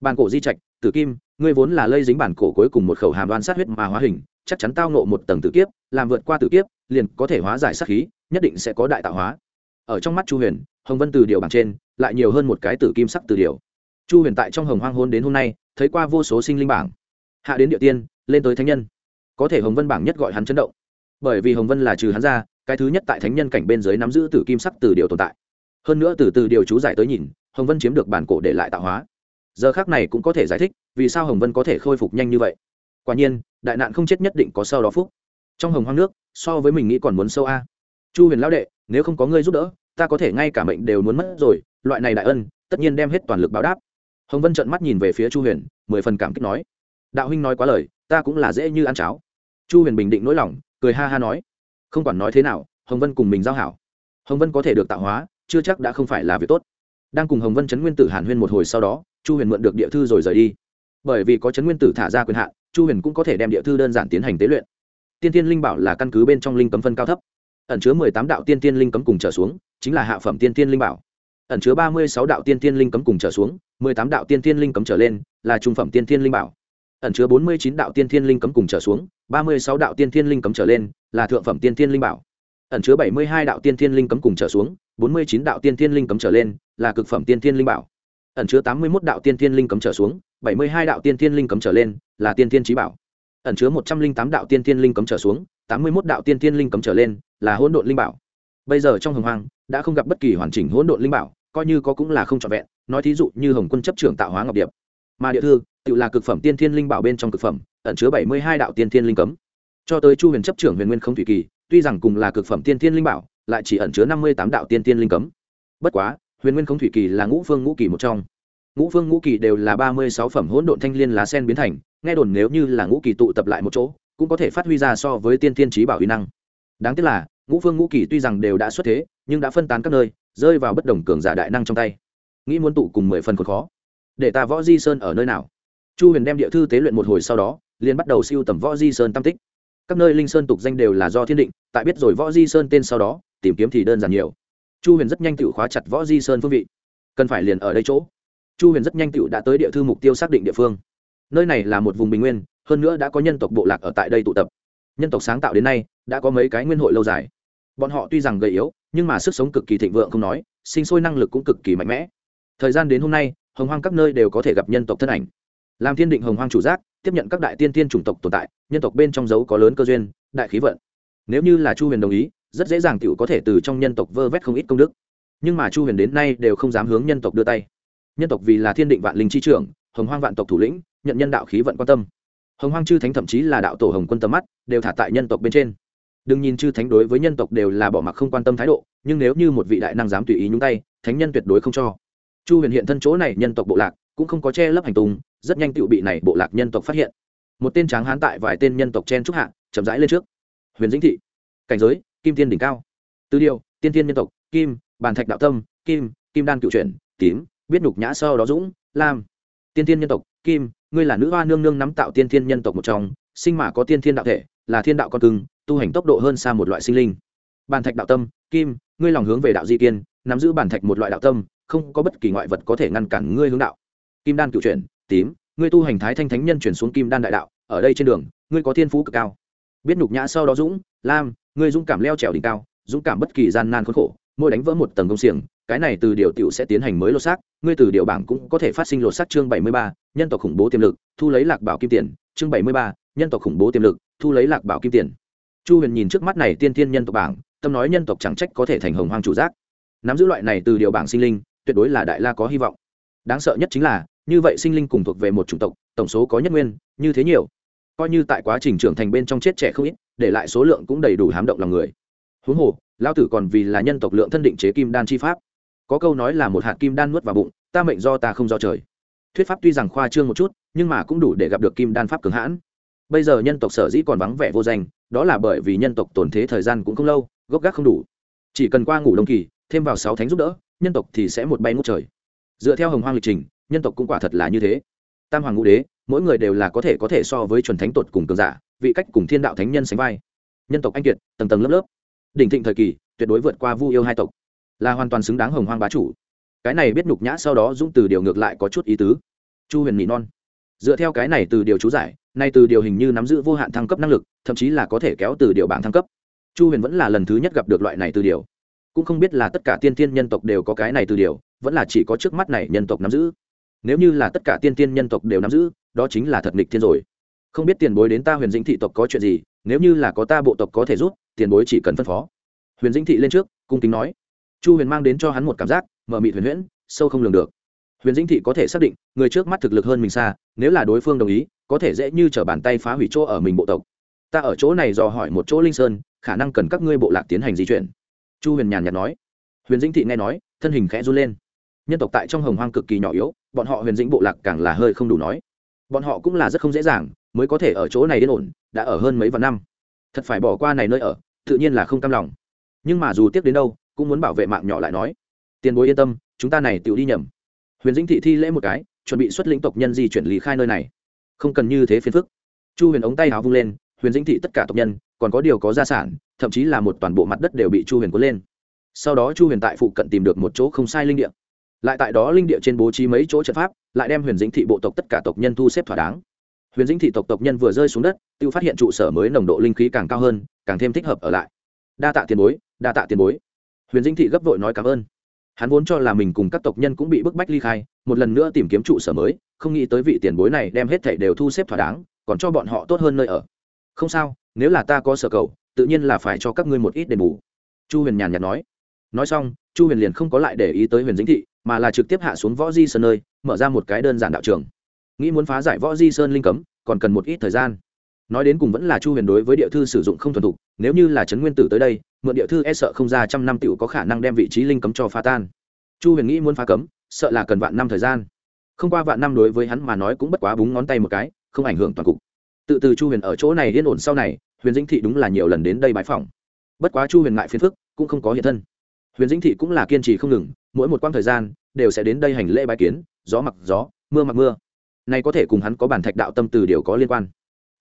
Bàn cổ di trạch, tử kim, ngươi vốn là lây dính bản cổ cuối cùng một khẩu hàm đoan sát huyết mà hóa hình, chắc chắn tao nộ một tầng tử kiếp, làm vượt qua tử kiếp, liền có thể hóa giải sát khí, nhất định sẽ có đại tạo hóa. Ở trong mắt chu huyền, hồng vân từ điều bảng trên, lại nhiều hơn một cái tử kim sắc từ điều. Chu huyền tại trong hồng hoang hôn đến hôm nay, thấy qua vô số sinh linh bảng. Hạ đến địa tiên, lên tới thánh nhân. Có thể hồng vân bảng nhất gọi hắn chấn động bởi vì hồng vân là trừ hắn ra, cái thứ nhất tại thánh nhân cảnh bên dưới nắm giữ tử kim sắc từ điều tồn tại. Hơn nữa từ từ điều chú giải tới nhìn, hồng vân chiếm được bản cổ để lại tạo hóa. Giờ khác này cũng có thể giải thích, vì sao hồng vân có thể khôi phục nhanh như vậy. Quả nhiên, đại nạn không chết nhất định có sau đó phúc. Trong hồng hoang nước, so với mình nghĩ còn muốn sâu a. Chu huyền lão đệ, nếu không có ngươi giúp đỡ, ta có thể ngay cả mệnh đều muốn mất rồi, loại này đại ân, tất nhiên đem hết toàn lực báo đáp. Hồng vân trợn mắt nhìn về phía chu huyền, mười phần cảm kích nói. Đạo huynh nói quá lời, ta cũng là dễ như ăn cháo. Chu huyền bình định nỗi lòng cười ha ha nói, không quản nói thế nào, hồng vân cùng mình giao hảo. Hồng vân có thể được tạo hóa, chưa chắc đã không phải là việc tốt. Đang cùng hồng vân chấn nguyên tử hàn huyên một hồi sau đó, chu huyền mượn được địa thư rồi rời đi. Bởi vì có chấn nguyên tử thả ra quyền hạn, chu huyền cũng có thể đem địa thư đơn giản tiến hành tế luyện. Tiên tiên linh bảo là căn cứ bên trong linh cấm phân cao thấp. Ẩn chứa mười tám đạo tiên tiên linh cấm cùng trở xuống, chính là hạ phẩm tiên tiên linh bảo. Ẩn chứa ba mươi sáu đạo tiên tiên linh cấm cùng trở xuống, mười tám đạo tiên tiên linh cấm trở lên, là trung phẩm tiên tiên linh bảo. Ẩn chứa bốn mươi chín đạo tiên tiên linh cấm cùng trở xuống ba mươi sáu đạo tiên thiên linh cấm trở lên là thượng phẩm tiên thiên linh bảo ẩn chứa bảy mươi hai đạo tiên thiên linh cấm cùng trở xuống bốn mươi chín đạo tiên thiên linh cấm trở lên là cực phẩm tiên thiên linh bảo ẩn chứa tám mươi một đạo tiên thiên linh cấm trở xuống bảy mươi hai đạo tiên thiên linh cấm trở lên là tiên thiên trí bảo ẩn chứa một trăm linh tám đạo tiên thiên linh cấm trở xuống tám mươi một đạo tiên thiên linh cấm trở lên là hỗn độn linh bảo bây giờ trong hồng hoang đã không gặp bất kỳ hoàn chỉnh hỗn độn linh bảo coi như có cũng là không trọn vẹn nói thí dụ như hồng quân chấp trưởng tạo hóa ngọc điệp mà địa thư tự là cực phẩm tiên thiên linh bảo bên trong cực phẩm ẩn chứa bảy mươi hai đạo tiên thiên linh cấm. Cho tới chu huyền chấp trưởng huyền nguyên không thủy kỳ, tuy rằng cùng là cực phẩm tiên thiên linh bảo, lại chỉ ẩn chứa năm mươi tám đạo tiên thiên linh cấm. Bất quá, huyền nguyên không thủy kỳ là ngũ phương ngũ kỳ một trong. Ngũ phương ngũ kỳ đều là ba mươi sáu phẩm hỗn độn thanh liên lá sen biến thành, nghe đồn nếu như là ngũ kỳ tụ tập lại một chỗ, cũng có thể phát huy ra so với tiên thiên trí bảo uy năng. Đáng tiếc là, ngũ phương ngũ kỳ tuy rằng đều đã xuất thế, nhưng đã phân tán các nơi, rơi vào bất đồng cường giả đại năng trong tay. Nghĩ muốn tụ cùng mười phần còn khó. Để ta võ di sơn ở nơi nào? Chu huyền đem địa thư tế luyện một hồi sau đó liền bắt đầu siêu tầm võ di sơn tam tích. Các nơi linh sơn tục danh đều là do thiên định, tại biết rồi võ di sơn tên sau đó, tìm kiếm thì đơn giản nhiều. Chu huyền rất nhanh tự khóa chặt võ di sơn phương vị. Cần phải liền ở đây chỗ. Chu huyền rất nhanh tự đã tới địa thư mục tiêu xác định địa phương. Nơi này là một vùng bình nguyên, hơn nữa đã có nhân tộc bộ lạc ở tại đây tụ tập. Nhân tộc sáng tạo đến nay, đã có mấy cái nguyên hội lâu dài. Bọn họ tuy rằng gầy yếu, nhưng mà sức sống cực kỳ thịnh vượng không nói, sinh sôi năng lực cũng cực kỳ mạnh mẽ. Thời gian đến hôm nay, hồng hoang các nơi đều có thể gặp nhân tộc thân ảnh. Làm thiên định hồng hoang chủ giác tiếp nhận các đại tiên tiên chủng tộc tồn tại, nhân tộc bên trong dấu có lớn cơ duyên, đại khí vận. Nếu như là chu huyền đồng ý, rất dễ dàng t có thể từ trong nhân tộc vơ vét không ít công đức. Nhưng mà chu huyền đến nay đều không dám hướng nhân tộc đưa tay. Nhân tộc vì là thiên định vạn linh chi trưởng, hồng hoang vạn tộc thủ lĩnh, nhận nhân đạo khí vận quan tâm. Hồng hoang chư thánh thậm chí là đạo tổ hồng quân tầm mắt, đều thả tại nhân tộc bên trên. Đừng nhìn chư thánh đối với nhân tộc đều là bỏ mặc không quan tâm thái độ, nhưng nếu như một vị đại năng dám tùy ý nhúng tay, thánh nhân tuyệt đối không cho. Chu huyền hiện thân chỗ này nhân tộc bộ lạc, cũng không có che lấp hành tùng rất nhanh tựu bị này bộ lạc nhân tộc phát hiện. Một tên tráng hán tại vài tên nhân tộc chen trúc hạ, chậm rãi lên trước. Huyền dĩnh thị, cảnh giới, kim tiên đỉnh cao. Tư điều, tiên tiên nhân tộc, kim, bàn thạch đạo tâm, kim kim đan cựu chuyển, tím, biết nhục nhã sau đó dũng, lam. Tiên tiên nhân tộc, kim, ngươi là nữ hoa nương nương nắm tạo tiên tiên nhân tộc một trong, sinh mà có tiên thiên đạo thể, là thiên đạo con cưng, tu hành tốc độ hơn xa một loại sinh linh. Bàn thạch đạo tâm, kim, ngươi lòng hướng về đạo di kiên nắm giữ bàn thạch một loại đạo tâm, không có bất kỳ ngoại vật có thể ngăn cản ngươi hướng đạo. Kim đan cựu chuyển tím, ngươi tu hành thái thanh thánh nhân chuyển xuống kim đan đại đạo, ở đây trên đường, ngươi có thiên phú cực cao. Biết nhục nhã sau đó dũng, lam, ngươi dũng cảm leo trèo đỉnh cao, dũng cảm bất kỳ gian nan khốn khổ mỗi đánh vỡ một tầng công xiềng, cái này từ điều tiểu sẽ tiến hành mới lột xác, ngươi từ điều bảng cũng có thể phát sinh lột xác chương bảy mươi ba, nhân tộc khủng bố tiềm lực, thu lấy lạc bảo kim tiền, chương bảy mươi ba, nhân tộc khủng bố tiềm lực, thu lấy lạc bảo kim tiền. Chu huyền nhìn trước mắt này tiên tiên nhân tộc bảng, tâm nói nhân tộc chẳng trách có thể thành hồng hoang chủ giác. Nắm giữ loại này từ điều bảng sinh linh, tuyệt đối là đại la có hy vọng. Đáng sợ nhất chính là như vậy sinh linh cùng thuộc về một chủng tộc, tổng số có nhất nguyên, như thế nhiều. Coi như tại quá trình trưởng thành bên trong chết trẻ không ít, để lại số lượng cũng đầy đủ hám động lòng người. Huống hồ lao tử còn vì là nhân tộc lượng thân định chế kim đan chi pháp. Có câu nói là một hạt kim đan nuốt vào bụng, ta mệnh do ta không do trời. Thuyết pháp tuy rằng khoa trương một chút, nhưng mà cũng đủ để gặp được kim đan pháp cường hãn. Bây giờ nhân tộc sở dĩ còn vắng vẻ vô danh, đó là bởi vì nhân tộc tổn thế thời gian cũng không lâu, gốc gác không đủ. Chỉ cần qua ngủ đông kỳ, thêm vào sáu thánh giúp đỡ, nhân tộc thì sẽ một bay ngút trời. Dựa theo hồng hoang lịch trình nhân tộc cũng quả thật là như thế. Tam hoàng ngũ đế, mỗi người đều là có thể có thể so với chuẩn thánh tột cùng cường giả, vị cách cùng thiên đạo thánh nhân sánh vai. Nhân tộc anh kiệt, tầng tầng lớp lớp. Đỉnh thịnh thời kỳ, tuyệt đối vượt qua vu yêu hai tộc. Là hoàn toàn xứng đáng hồng hoang bá chủ. Cái này biết nhục nhã sau đó dũng từ điều ngược lại có chút ý tứ. Chu huyền mỹ non. Dựa theo cái này từ điều chú giải, nay từ điều hình như nắm giữ vô hạn thăng cấp năng lực, thậm chí là có thể kéo từ điều bảng thăng cấp. Chu huyền vẫn là lần thứ nhất gặp được loại này từ điều. Cũng không biết là tất cả tiên tiên nhân tộc đều có cái này từ điều, vẫn là chỉ có trước mắt này nhân tộc nắm giữ nếu như là tất cả tiên tiên nhân tộc đều nắm giữ, đó chính là thật nghịch thiên rồi. Không biết tiền bối đến ta huyền dĩnh thị tộc có chuyện gì, nếu như là có ta bộ tộc có thể rút tiền bối chỉ cần phân phó. Huyền dĩnh thị lên trước, cung kính nói. Chu huyền mang đến cho hắn một cảm giác mờ mịt huyền huyễn, sâu không lường được. Huyền dĩnh thị có thể xác định, người trước mắt thực lực hơn mình xa, nếu là đối phương đồng ý, có thể dễ như t r ở bàn tay phá hủy chỗ ở mình bộ tộc. Ta ở chỗ này dò hỏi một chỗ linh sơn, khả năng cần các ngươi bộ lạc tiến hành di chuyển. Chu huyền nhàn nhạt nói. Huyền dĩnh thị nghe nói, thân hình khẽ run lên nhân tộc tại trong hồng hoang cực kỳ nhỏ yếu, bọn họ huyền dĩnh bộ lạc càng là hơi không đủ nói. Bọn họ cũng là rất không dễ dàng, mới có thể ở chỗ này yên ổn, đã ở hơn mấy vạn năm. Thật phải bỏ qua này nơi ở, tự nhiên là không cam lòng. Nhưng mà dù tiếp đến đâu, cũng muốn bảo vệ mạng nhỏ lại nói. Tiền bối yên tâm, chúng ta này tự đi nhầm. Huyền dĩnh thị thi lễ một cái, chuẩn bị xuất lĩnh tộc nhân di chuyển lý khai nơi này. Không cần như thế phiền phức. Chu huyền ống tay háo vung lên, huyền dĩnh thị tất cả tộc nhân, còn có điều có gia sản, thậm chí là một toàn bộ mặt đất đều bị chu huyền cuốn lên. Sau đó chu huyền tại phụ cận tìm được một chỗ không sai linh địa lại tại đó linh địa trên bố trí mấy chỗ trận pháp, lại đem huyền dĩnh thị bộ tộc tất cả tộc nhân thu xếp thỏa đáng. Huyền dĩnh thị tộc tộc nhân vừa rơi xuống đất, tự phát hiện trụ sở mới nồng độ linh khí càng cao hơn, càng thêm thích hợp ở lại. Đa tạ tiền bối, đa tạ tiền bối. Huyền dĩnh thị gấp vội nói cảm ơn. Hắn vốn cho là mình cùng các tộc nhân cũng bị bức bách ly khai, một lần nữa tìm kiếm trụ sở mới, không nghĩ tới vị tiền bối này đem hết thảy đều thu xếp thỏa đáng, còn cho bọn họ tốt hơn nơi ở. Không sao, nếu là ta có sở cầu, tự nhiên là phải cho các ngươi một ít đền bù. Chu huyền nhàn nhạt nói. Nói xong, chu huyền liền không có lại để ý tới huyền dĩnh thị mà là trực tiếp hạ xuống võ di sơn nơi, mở ra một cái đơn giản đạo trường. Nghĩ muốn phá giải võ di sơn linh cấm, còn cần một ít thời gian. Nói đến cùng vẫn là chu huyền đối với địa thư sử dụng không thuần thục, nếu như là trấn nguyên tử tới đây, mượn địa thư e sợ không ra trăm năm t i ể u có khả năng đem vị trí linh cấm cho phá tan. Chu huyền nghĩ muốn phá cấm, sợ là cần vạn năm thời gian. Không qua vạn năm đối với hắn mà nói cũng bất quá búng ngón tay một cái, không ảnh hưởng toàn cục. Tự từ chu huyền ở chỗ này yên ổn sau này, huyền dĩnh thị đúng là nhiều lần đến đây bãi phòng bất quá chu huyền ngại phiền phức, cũng không có hiện thân. Huyền dĩnh thị cũng là kiên trì không ngừng mỗi một quãng thời gian đều sẽ đến đây hành lễ bái kiến, gió mặc gió, mưa mặc mưa. Này có thể cùng hắn có bản thạch đạo tâm từ điều có liên quan.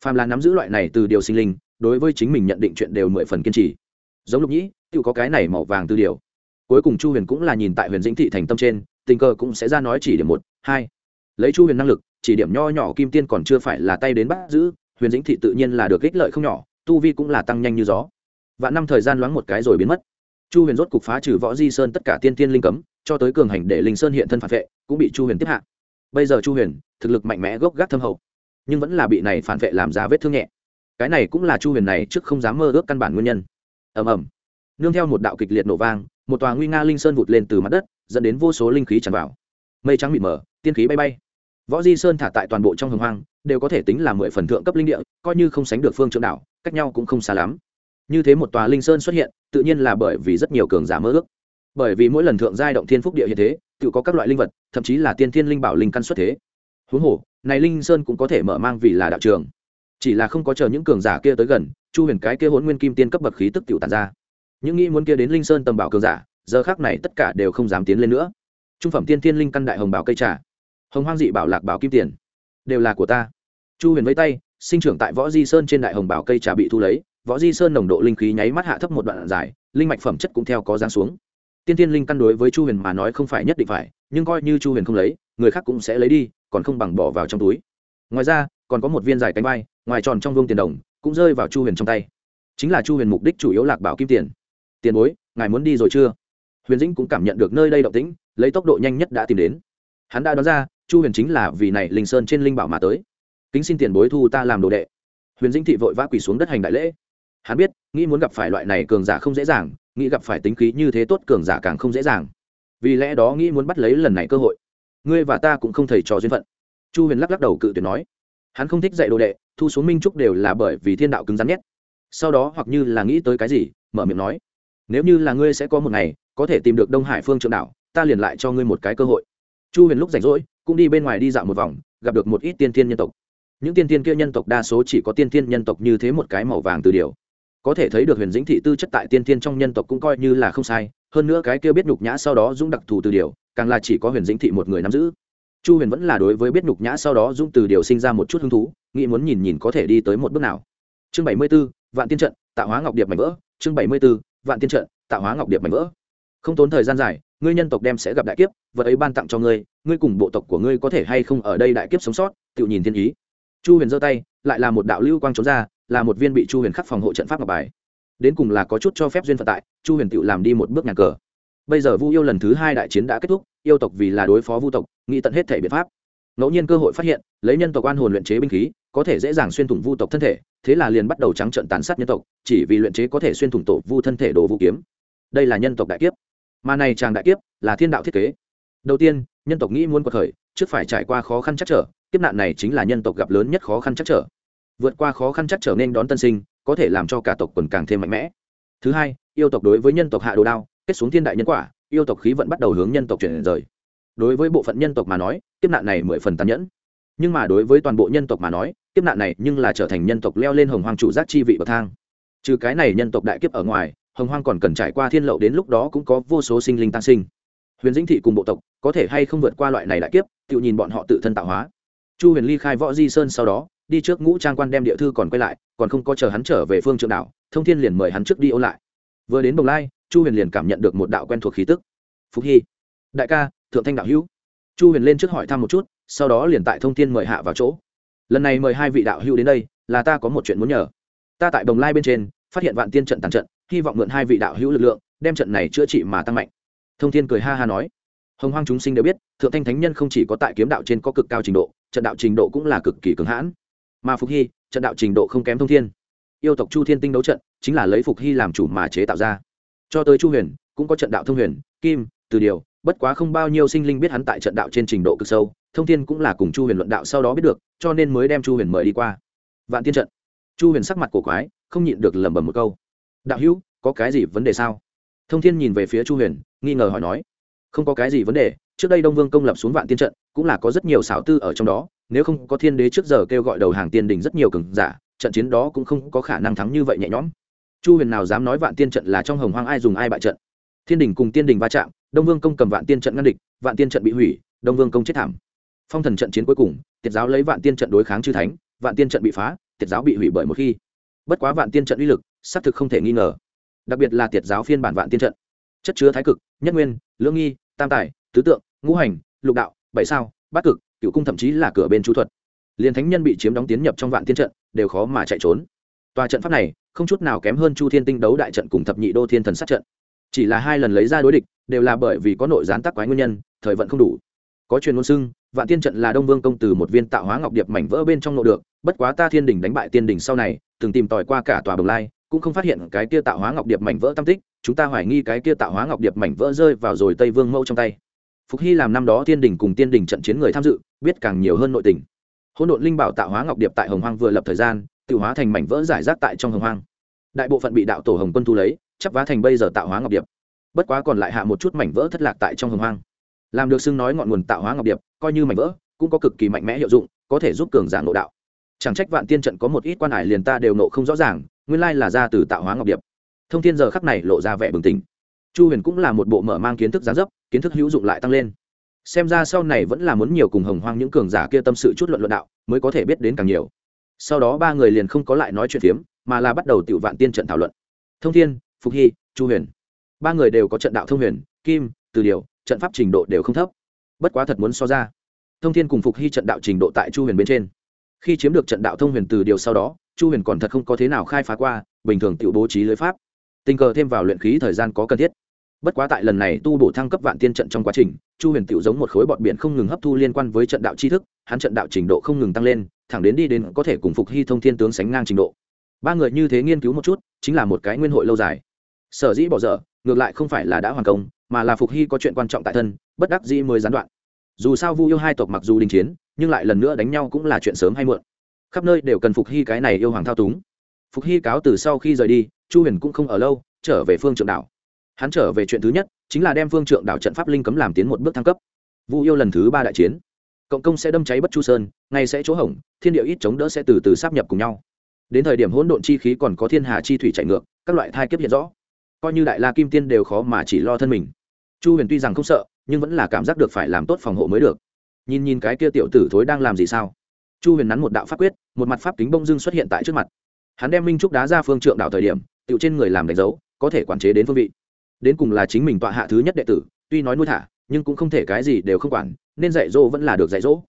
Phàm là nắm giữ loại này từ điều sinh linh, đối với chính mình nhận định chuyện đều mười phần kiên trì. Giống lục nhĩ tự có cái này màu vàng từ điều. Cuối cùng chu huyền cũng là nhìn tại huyền dĩnh thị thành tâm trên, tình cờ cũng sẽ ra nói chỉ điểm một, hai. Lấy chu huyền năng lực, chỉ điểm nho nhỏ kim tiên còn chưa phải là tay đến bắt giữ, huyền dĩnh thị tự nhiên là được ích lợi không nhỏ, tu vi cũng là tăng nhanh như gió. Và năm thời gian loáng một cái rồi biến mất chu huyền rốt cục phá trừ võ di sơn tất cả tiên tiên linh cấm, cho tới cường hành để linh sơn hiện thân phản vệ, cũng bị chu huyền tiếp hạ. Bây giờ chu huyền, thực lực mạnh mẽ gốc gác thâm hậu, nhưng vẫn là bị này phản vệ làm ra vết thương nhẹ. Cái này cũng là chu huyền này trước không dám mơ ước căn bản nguyên nhân. Ầm ầm. Nương theo một đạo kịch liệt nổ vang, một tòa nguy nga linh sơn vụt lên từ mặt đất, dẫn đến vô số linh khí tràn vào. Mây trắng mịt mờ, tiên khí bay bay. Võ di sơn thả tại toàn bộ trong hồng hoang, đều có thể tính là mười phần thượng cấp linh địa, coi như không sánh được phương trượng đảo, cách nhau cũng không xa lắm như thế một tòa linh sơn xuất hiện, tự nhiên là bởi vì rất nhiều cường giả mơ ước. Bởi vì mỗi lần thượng giai động thiên phúc địa hiện thế, tự có các loại linh vật, thậm chí là tiên thiên linh bảo linh căn xuất thế. Huống hồ, này linh sơn cũng có thể mở mang vì là đạo trường. Chỉ là không có chờ những cường giả kia tới gần, chu huyền cái kia hôn nguyên kim tiên cấp bậc khí tức tiểu tàn ra. Những nghĩ muốn kia đến linh sơn tầm bảo cường giả, giờ khác này tất cả đều không dám tiến lên nữa. Trung phẩm tiên thiên linh căn đại hồng bảo cây trà, hồng hoang dị bảo lạc bảo kim tiền, đều là của ta. Chu huyền với tay, sinh trưởng tại võ di sơn trên đại hồng bảo cây trà bị thu lấy võ di sơn nồng độ linh khí nháy mắt hạ thấp một đoạn dài, linh mạch phẩm chất cũng theo có giáng xuống. Tiên tiên linh căn đối với chu huyền mà nói không phải nhất định phải, nhưng coi như chu huyền không lấy, người khác cũng sẽ lấy đi, còn không bằng bỏ vào trong túi. Ngoài ra, còn có một viên dài cánh bay ngoài tròn trong vương tiền đồng, cũng rơi vào chu huyền trong tay. Chính là chu huyền mục đích chủ yếu lạc bảo kim tiền. Tiền bối, ngài muốn đi rồi chưa? Huyền dĩnh cũng cảm nhận được nơi đây động tĩnh, lấy tốc độ nhanh nhất đã tìm đến. Hắn đã đoán ra, chu huyền chính là vì này linh sơn trên linh bảo mà tới. Kính xin tiền bối thu ta làm đồ đệ. Huyền dĩnh thị vội vã quỳ xuống đất hành đại lễ hắn biết, nghĩ muốn gặp phải loại này cường giả không dễ dàng, nghĩ gặp phải tính khí như thế tốt cường giả càng không dễ dàng. Vì lẽ đó nghĩ muốn bắt lấy lần này cơ hội. Ngươi và ta cũng không thầy trò duyên phận. Chu huyền lắc lắc đầu cự tuyệt nói. Hắn không thích dạy đồ đệ, thu xuống minh trúc đều là bởi vì thiên đạo cứng rắn nhất. Sau đó hoặc như là nghĩ tới cái gì, mở miệng nói. Nếu như là ngươi sẽ có một ngày, có thể tìm được đông hải phương trượng đạo, ta liền lại cho ngươi một cái cơ hội. Chu huyền lúc rảnh rỗi, cũng đi bên ngoài đi dạo một vòng, gặp được một ít tiên tiên nhân tộc. Những tiên tiên kia nhân tộc đa số chỉ có tiên tiên nhân tộc như thế một cái màu vàng từ điều có thể thấy được huyền dĩnh thị tư chất tại tiên thiên trong nhân tộc cũng coi như là không sai, hơn nữa cái kia biết nhục nhã sau đó dũng đặc thù từ điều, càng là chỉ có huyền dĩnh thị một người nắm giữ. Chu huyền vẫn là đối với biết nhục nhã sau đó dũng từ điều sinh ra một chút hứng thú, nghĩ muốn nhìn nhìn có thể đi tới một bước nào. Chương bảy mươi b ố vạn tiên trận, tạo hóa ngọc điệp mảnh vỡ. Chương bảy mươi b ố vạn tiên trận, tạo hóa ngọc điệp mảnh vỡ. Không tốn thời gian dài, ngươi nhân tộc đem sẽ gặp đại kiếp, vật ấy ban tặng cho ngươi ngươi cùng bộ tộc của ngươi có thể hay không ở đây đại kiếp sống sót, tự nhìn thiên ý. Chu huyền giơ tay, lại là một đạo lưu quang trốn ra là một viên bị chu huyền khắc phòng hộ trận pháp ngọc bài. Đến cùng là có chút cho phép duyên phận tại, chu huyền tự làm đi một bước nhà cờ. Bây giờ vu yêu lần thứ hai đại chiến đã kết thúc, yêu tộc vì là đối phó vu tộc, nghĩ tận hết thể biện pháp. Ngẫu nhiên cơ hội phát hiện, lấy nhân tộc quan hồn luyện chế binh khí, có thể dễ dàng xuyên thủng vu tộc thân thể, thế là liền bắt đầu trắng trận tàn sát nhân tộc, chỉ vì luyện chế có thể xuyên thủng tổ vu thân thể đồ vũ kiếm. Đây là nhân tộc đại kiếp. Mà này chàng đại kiếp là thiên đạo thiết kế. Đầu tiên, nhân tộc nghĩ muốn quật khởi, trước phải trải qua khó khăn chắc trở, kiếp nạn này chính là nhân tộc gặp lớn nhất khó khăn chắc trở vượt qua khó khăn chắc trở nên đón tân sinh, có thể làm cho cả tộc quần càng thêm mạnh mẽ. Thứ hai, yêu tộc đối với nhân tộc hạ đồ đao, kết xuống thiên đại nhân quả, yêu tộc khí vận bắt đầu hướng nhân tộc chuyển rời. Đối với bộ phận nhân tộc mà nói, kiếp nạn này mười phần tàn nhẫn. Nhưng mà đối với toàn bộ nhân tộc mà nói, kiếp nạn này nhưng là trở thành nhân tộc leo lên hồng hoàng chủ giác chi vị bậc thang. Trừ cái này nhân tộc đại kiếp ở ngoài, hồng hoang còn cần trải qua thiên lậu đến lúc đó cũng có vô số sinh linh tăng sinh. Huyền dĩnh thị cùng bộ tộc có thể hay không vượt qua loại này đại kiếp, tự nhìn bọn họ tự thân tạo hóa. Chu huyền ly khai võ di sơn sau đó đi trước ngũ trang quan đem địa thư còn quay lại, còn không có chờ hắn trở về phương trượng đảo, thông thiên liền mời hắn trước đi ôn lại. Vừa đến đồng lai, chu huyền liền cảm nhận được một đạo quen thuộc khí tức. Phúc hy, đại ca, thượng thanh đạo hữu. Chu huyền lên trước hỏi thăm một chút, sau đó liền tại thông thiên mời hạ vào chỗ. Lần này mời hai vị đạo hữu đến đây, là ta có một chuyện muốn nhờ. Ta tại đồng lai bên trên, phát hiện vạn tiên trận tàn trận, hy vọng mượn hai vị đạo hữu lực lượng, đem trận này chữa trị mà tăng mạnh. Thông thiên cười ha ha nói. Hồng hoang chúng sinh đều biết, thượng thanh thánh nhân không chỉ có tại kiếm đạo trên có cực cao trình độ, trận đạo trình độ cũng là cực kỳ cứng hãn mà phục hy, trận đạo trình độ không kém thông thiên. Yêu tộc chu thiên tinh đấu trận chính là lấy phục hy làm chủ mà chế tạo ra. Cho tới chu huyền, cũng có trận đạo thông huyền, kim, từ điều, bất quá không bao nhiêu sinh linh biết hắn tại trận đạo trên trình độ cực sâu, thông thiên cũng là cùng chu huyền luận đạo sau đó biết được, cho nên mới đem chu huyền mời đi qua. Vạn tiên trận. Chu huyền sắc mặt cổ quái, không nhịn được lẩm bẩm một câu. Đạo hữu, có cái gì vấn đề sao? Thông thiên nhìn về phía chu huyền, nghi ngờ hỏi nói. Không có cái gì vấn đề, trước đây đông vương công lập xuống vạn tiên trận, cũng là có rất nhiều xảo tư ở trong đó nếu không có thiên đế trước giờ kêu gọi đầu hàng tiên đình rất nhiều cường giả, trận chiến đó cũng không có khả năng thắng như vậy nhẹ nhõm. Chu huyền nào dám nói vạn tiên trận là trong hồng hoang ai dùng ai bại trận. Thiên đình cùng tiên đình va chạm, đông vương công cầm vạn tiên trận ngăn địch, vạn tiên trận bị hủy, đông vương công chết thảm. Phong thần trận chiến cuối cùng, tiệt giáo lấy vạn tiên trận đối kháng chư thánh, vạn tiên trận bị phá, tiệt giáo bị hủy bởi một khi. Bất quá vạn tiên trận uy lực, xác thực không thể nghi ngờ. Đặc biệt là tiệt giáo phiên bản vạn tiên trận. Chất chứa thái cực, nhất nguyên, lưỡng nghi, tam tài, tứ tượng, ngũ hành, lục đạo, bảy sao, bát cực cựu cung thậm chí là cửa bên chú thuật. Liền thánh nhân bị chiếm đóng tiến nhập trong vạn tiên trận, đều khó mà chạy trốn. Tòa trận pháp này, không chút nào kém hơn chu thiên tinh đấu đại trận cùng thập nhị đô thiên thần sát trận. Chỉ là hai lần lấy ra đối địch, đều là bởi vì có nội gián tác quái nguyên nhân, thời vận không đủ. Có truyền ngôn xưng, vạn tiên trận là đông vương công từ một viên tạo hóa ngọc điệp mảnh vỡ bên trong nội được, bất quá ta thiên đình đánh bại tiên đình sau này, từng tìm tòi qua cả tòa bồng lai, cũng không phát hiện cái kia tạo hóa ngọc điệp mảnh vỡ tam tích, chúng ta hoài nghi cái kia tạo hóa ngọc điệp mảnh vỡ rơi vào rồi tây vương mẫu trong tay phục hy làm năm đó tiên đình cùng tiên đình trận chiến người tham dự, biết càng nhiều hơn nội tình. Hỗn độn linh bảo tạo hóa ngọc điệp tại hồng hoang vừa lập thời gian, tự hóa thành mảnh vỡ giải rác tại trong hồng hoang. Đại bộ phận bị đạo tổ hồng quân thu lấy, chấp vá thành bây giờ tạo hóa ngọc điệp. Bất quá còn lại hạ một chút mảnh vỡ thất lạc tại trong hồng hoang. Làm được xưng nói ngọn nguồn tạo hóa ngọc điệp, coi như mảnh vỡ, cũng có cực kỳ mạnh mẽ hiệu dụng, có thể giúp cường giả nội đạo. Chẳng trách vạn tiên trận có một ít quan hải liền ta đều nộ không rõ ràng, nguyên lai là ra từ tạo hóa ngọc điệp. Thông thiên giờ khắc này lộ ra vẻ bừng tỉnh chu huyền cũng là một bộ mở mang kiến thức giá dấp, kiến thức hữu dụng lại tăng lên. Xem ra sau này vẫn là muốn nhiều cùng hồng hoang những cường giả kia tâm sự chút luận luận đạo, mới có thể biết đến càng nhiều. Sau đó ba người liền không có lại nói chuyện phiếm, mà là bắt đầu tiểu vạn tiên trận thảo luận. Thông thiên, phục hy, chu huyền. Ba người đều có trận đạo thông huyền, kim, từ điều, trận pháp trình độ đều không thấp. Bất quá thật muốn so ra. Thông thiên cùng phục hy trận đạo trình độ tại chu huyền bên trên. Khi chiếm được trận đạo thông huyền từ điều sau đó, chu huyền còn thật không có thế nào khai phá qua, bình thường tiểu bố trí lưới pháp tình cờ thêm vào luyện khí thời gian có cần thiết. Bất quá tại lần này tu bổ thăng cấp vạn tiên trận trong quá trình, chu huyền tự giống một khối bọt biển không ngừng hấp thu liên quan với trận đạo tri thức, hắn trận đạo trình độ không ngừng tăng lên, thẳng đến đi đến có thể cùng phục hy thông thiên tướng sánh ngang trình độ. Ba người như thế nghiên cứu một chút, chính là một cái nguyên hội lâu dài. Sở dĩ bỏ dở, ngược lại không phải là đã hoàn công, mà là phục hy có chuyện quan trọng tại thân, bất đắc dĩ mới gián đoạn. Dù sao vu yêu hai tộc mặc dù đình chiến, nhưng lại lần nữa đánh nhau cũng là chuyện sớm hay muộn. Khắp nơi đều cần phục hy cái này yêu hoàng thao túng. Phục hy cáo từ sau khi rời đi chu huyền cũng không ở lâu, trở về phương trượng đảo. Hắn trở về chuyện thứ nhất, chính là đem phương trượng đảo trận pháp linh cấm làm tiến một bước thăng cấp. Vu yêu lần thứ ba đại chiến. Cộng công sẽ đâm cháy bất chu sơn, ngay sẽ chỗ hỏng, thiên địa ít chống đỡ sẽ từ từ sắp nhập cùng nhau. Đến thời điểm hỗn độn chi khí còn có thiên hà chi thủy chạy ngược, các loại thai kiếp hiện rõ. Coi như đại la kim tiên đều khó mà chỉ lo thân mình. Chu huyền tuy rằng không sợ, nhưng vẫn là cảm giác được phải làm tốt phòng hộ mới được. Nhìn nhìn cái kia tiểu tử thối đang làm gì sao? Chu huyền nắn một đạo pháp quyết, một mặt pháp kính bông dưng xuất hiện tại trước mặt. Hắn đem minh trúc đá ra phương trượng đạo thời điểm tiểu trên người làm đánh dấu, có thể quản chế đến phương vị. Đến cùng là chính mình tọa hạ thứ nhất đệ tử, tuy nói nuôi thả, nhưng cũng không thể cái gì đều không quản, nên dạy dỗ vẫn là được dạy dỗ.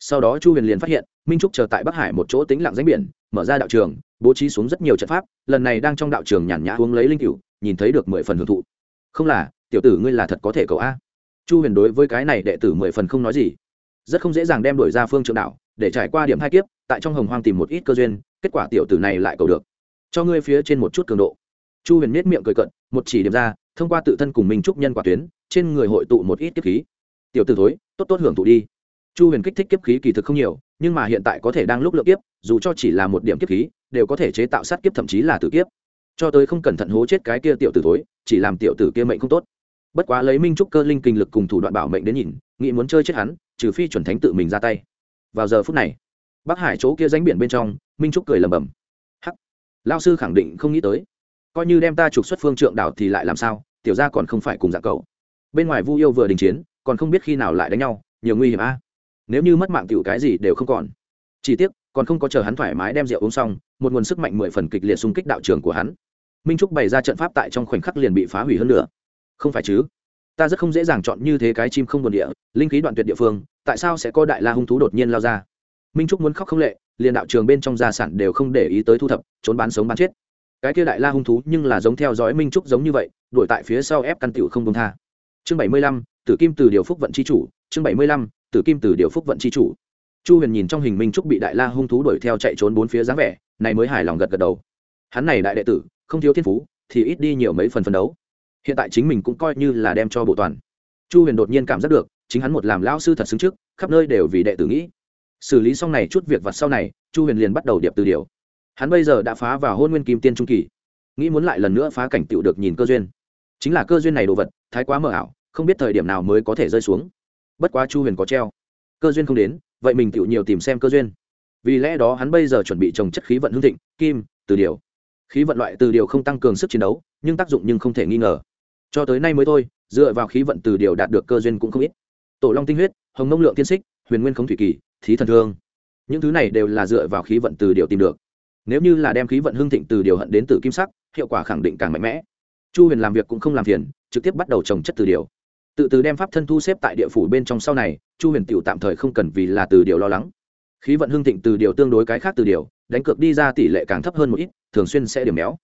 Sau đó chu huyền liền phát hiện, minh trúc chờ tại bắc hải một chỗ tính lặng danh biển, mở ra đạo trường, bố trí xuống rất nhiều trận pháp, lần này đang trong đạo trường nhàn nhã uống lấy linh cựu nhìn thấy được mười phần hưởng thụ. Không là, tiểu tử ngươi là thật có thể cậu a. Chu huyền đối với cái này đệ tử mười phần không nói gì. Rất không dễ dàng đem đổi ra phương trường đạo, để trải qua điểm hai kiếp, tại trong hồng hoang tìm một ít cơ duyên, kết quả tiểu tử này lại cầu được cho ngươi phía trên một chút cường độ. Chu huyền nết miệng cười cận một chỉ điểm ra, thông qua tự thân cùng mình trúc nhân quả tuyến, trên người hội tụ một ít kiếp khí. Tiểu tử thối, tốt tốt hưởng thụ đi. Chu huyền kích thích kiếp khí kỳ thực không nhiều, nhưng mà hiện tại có thể đang lúc lượng kiếp, dù cho chỉ là một điểm kiếp khí, đều có thể chế tạo sát kiếp thậm chí là tử kiếp. Cho tới không cẩn thận hố chết cái kia tiểu tử thối, chỉ làm tiểu tử kia mệnh không tốt. Bất quá lấy minh trúc cơ linh kinh lực cùng thủ đoạn bảo mệnh đến nhìn, nghĩ muốn chơi chết hắn, trừ phi chuẩn thánh tự mình ra tay. Vào giờ phút này, bắc hải chỗ kia ránh biển bên trong, minh trúc cười lầm bầm lao sư khẳng định không nghĩ tới. Coi như đem ta trục xuất phương trượng đảo thì lại làm sao? Tiểu ra còn không phải cùng dạng cậu. Bên ngoài vu yêu vừa đình chiến, còn không biết khi nào lại đánh nhau, nhiều nguy hiểm a. Nếu như mất mạng tiểu cái gì đều không còn. Chỉ tiếc, còn không có chờ hắn thoải mái đem rượu uống xong, một nguồn sức mạnh mười phần kịch liệt xung kích đạo trường của hắn. Minh trúc bày ra trận pháp tại trong khoảnh khắc liền bị phá hủy hơn nữa không phải chứ? Ta rất không dễ dàng chọn như thế cái chim không buồn địa, linh khí đoạn tuyệt địa phương, tại sao sẽ có đại la hung thú đột nhiên lao ra? Minh trúc muốn khóc không lệ, liền đạo trường bên trong gia sản đều không để ý tới thu thập, trốn bán sống bán chết. Cái kia đại la hung thú nhưng là giống theo dõi minh trúc giống như vậy, đuổi tại phía sau ép căn tiểu không công tha. Chương bảy mươi lăm, tử kim từ điều phúc vận c h i chủ, chương bảy mươi lăm, tử kim từ điều phúc vận c h i chủ. Chu huyền nhìn trong hình minh trúc bị đại la hung thú đuổi theo chạy trốn bốn phía dáng vẻ, này mới hài lòng gật gật đầu. Hắn này đại đệ tử, không thiếu thiên phú, thì ít đi nhiều mấy phần phấn đấu. Hiện tại chính mình cũng coi như là đem cho bộ toàn. Chu huyền đột nhiên cảm giác được, chính hắn một làm lao sư thật xứng trước, khắp nơi đều vì đệ tử nghĩ xử lý xong này chút việc vặt sau này, chu huyền liền bắt đầu điệp từ điều. Hắn bây giờ đã phá vào hôn nguyên kim tiên trung kỳ. Nghĩ muốn lại lần nữa phá cảnh tựu được nhìn cơ duyên. Chính là cơ duyên này đồ vật, thái quá mờ ảo, không biết thời điểm nào mới có thể rơi xuống. Bất quá chu huyền có treo. Cơ duyên không đến, vậy mình tựu nhiều tìm xem cơ duyên. Vì lẽ đó hắn bây giờ chuẩn bị trồng chất khí vận hương thịnh, kim, từ điều. Khí vận loại từ điều không tăng cường sức chiến đấu, nhưng tác dụng nhưng không thể nghi ngờ. Cho tới nay mới thôi, dựa vào khí vận từ điều đạt được cơ duyên cũng không ít. Tổ long tinh huyết, hồng nông lượng tiên xích, huyền nguyên khống thủy kỳ thí thần thương. Những thứ này đều là dựa vào khí vận từ điều tìm được. Nếu như là đem khí vận hưng thịnh từ điều hận đến từ kim sắc, hiệu quả khẳng định càng mạnh mẽ. Chu huyền làm việc cũng không làm phiền, trực tiếp bắt đầu trồng chất từ điều. Tự từ đem pháp thân thu xếp tại địa phủ bên trong sau này, chu huyền tựu tạm thời không cần vì là từ điều lo lắng. Khí vận hưng thịnh từ điều tương đối cái khác từ điều, đánh cược đi ra tỷ lệ càng thấp hơn một ít, thường xuyên sẽ điểm méo.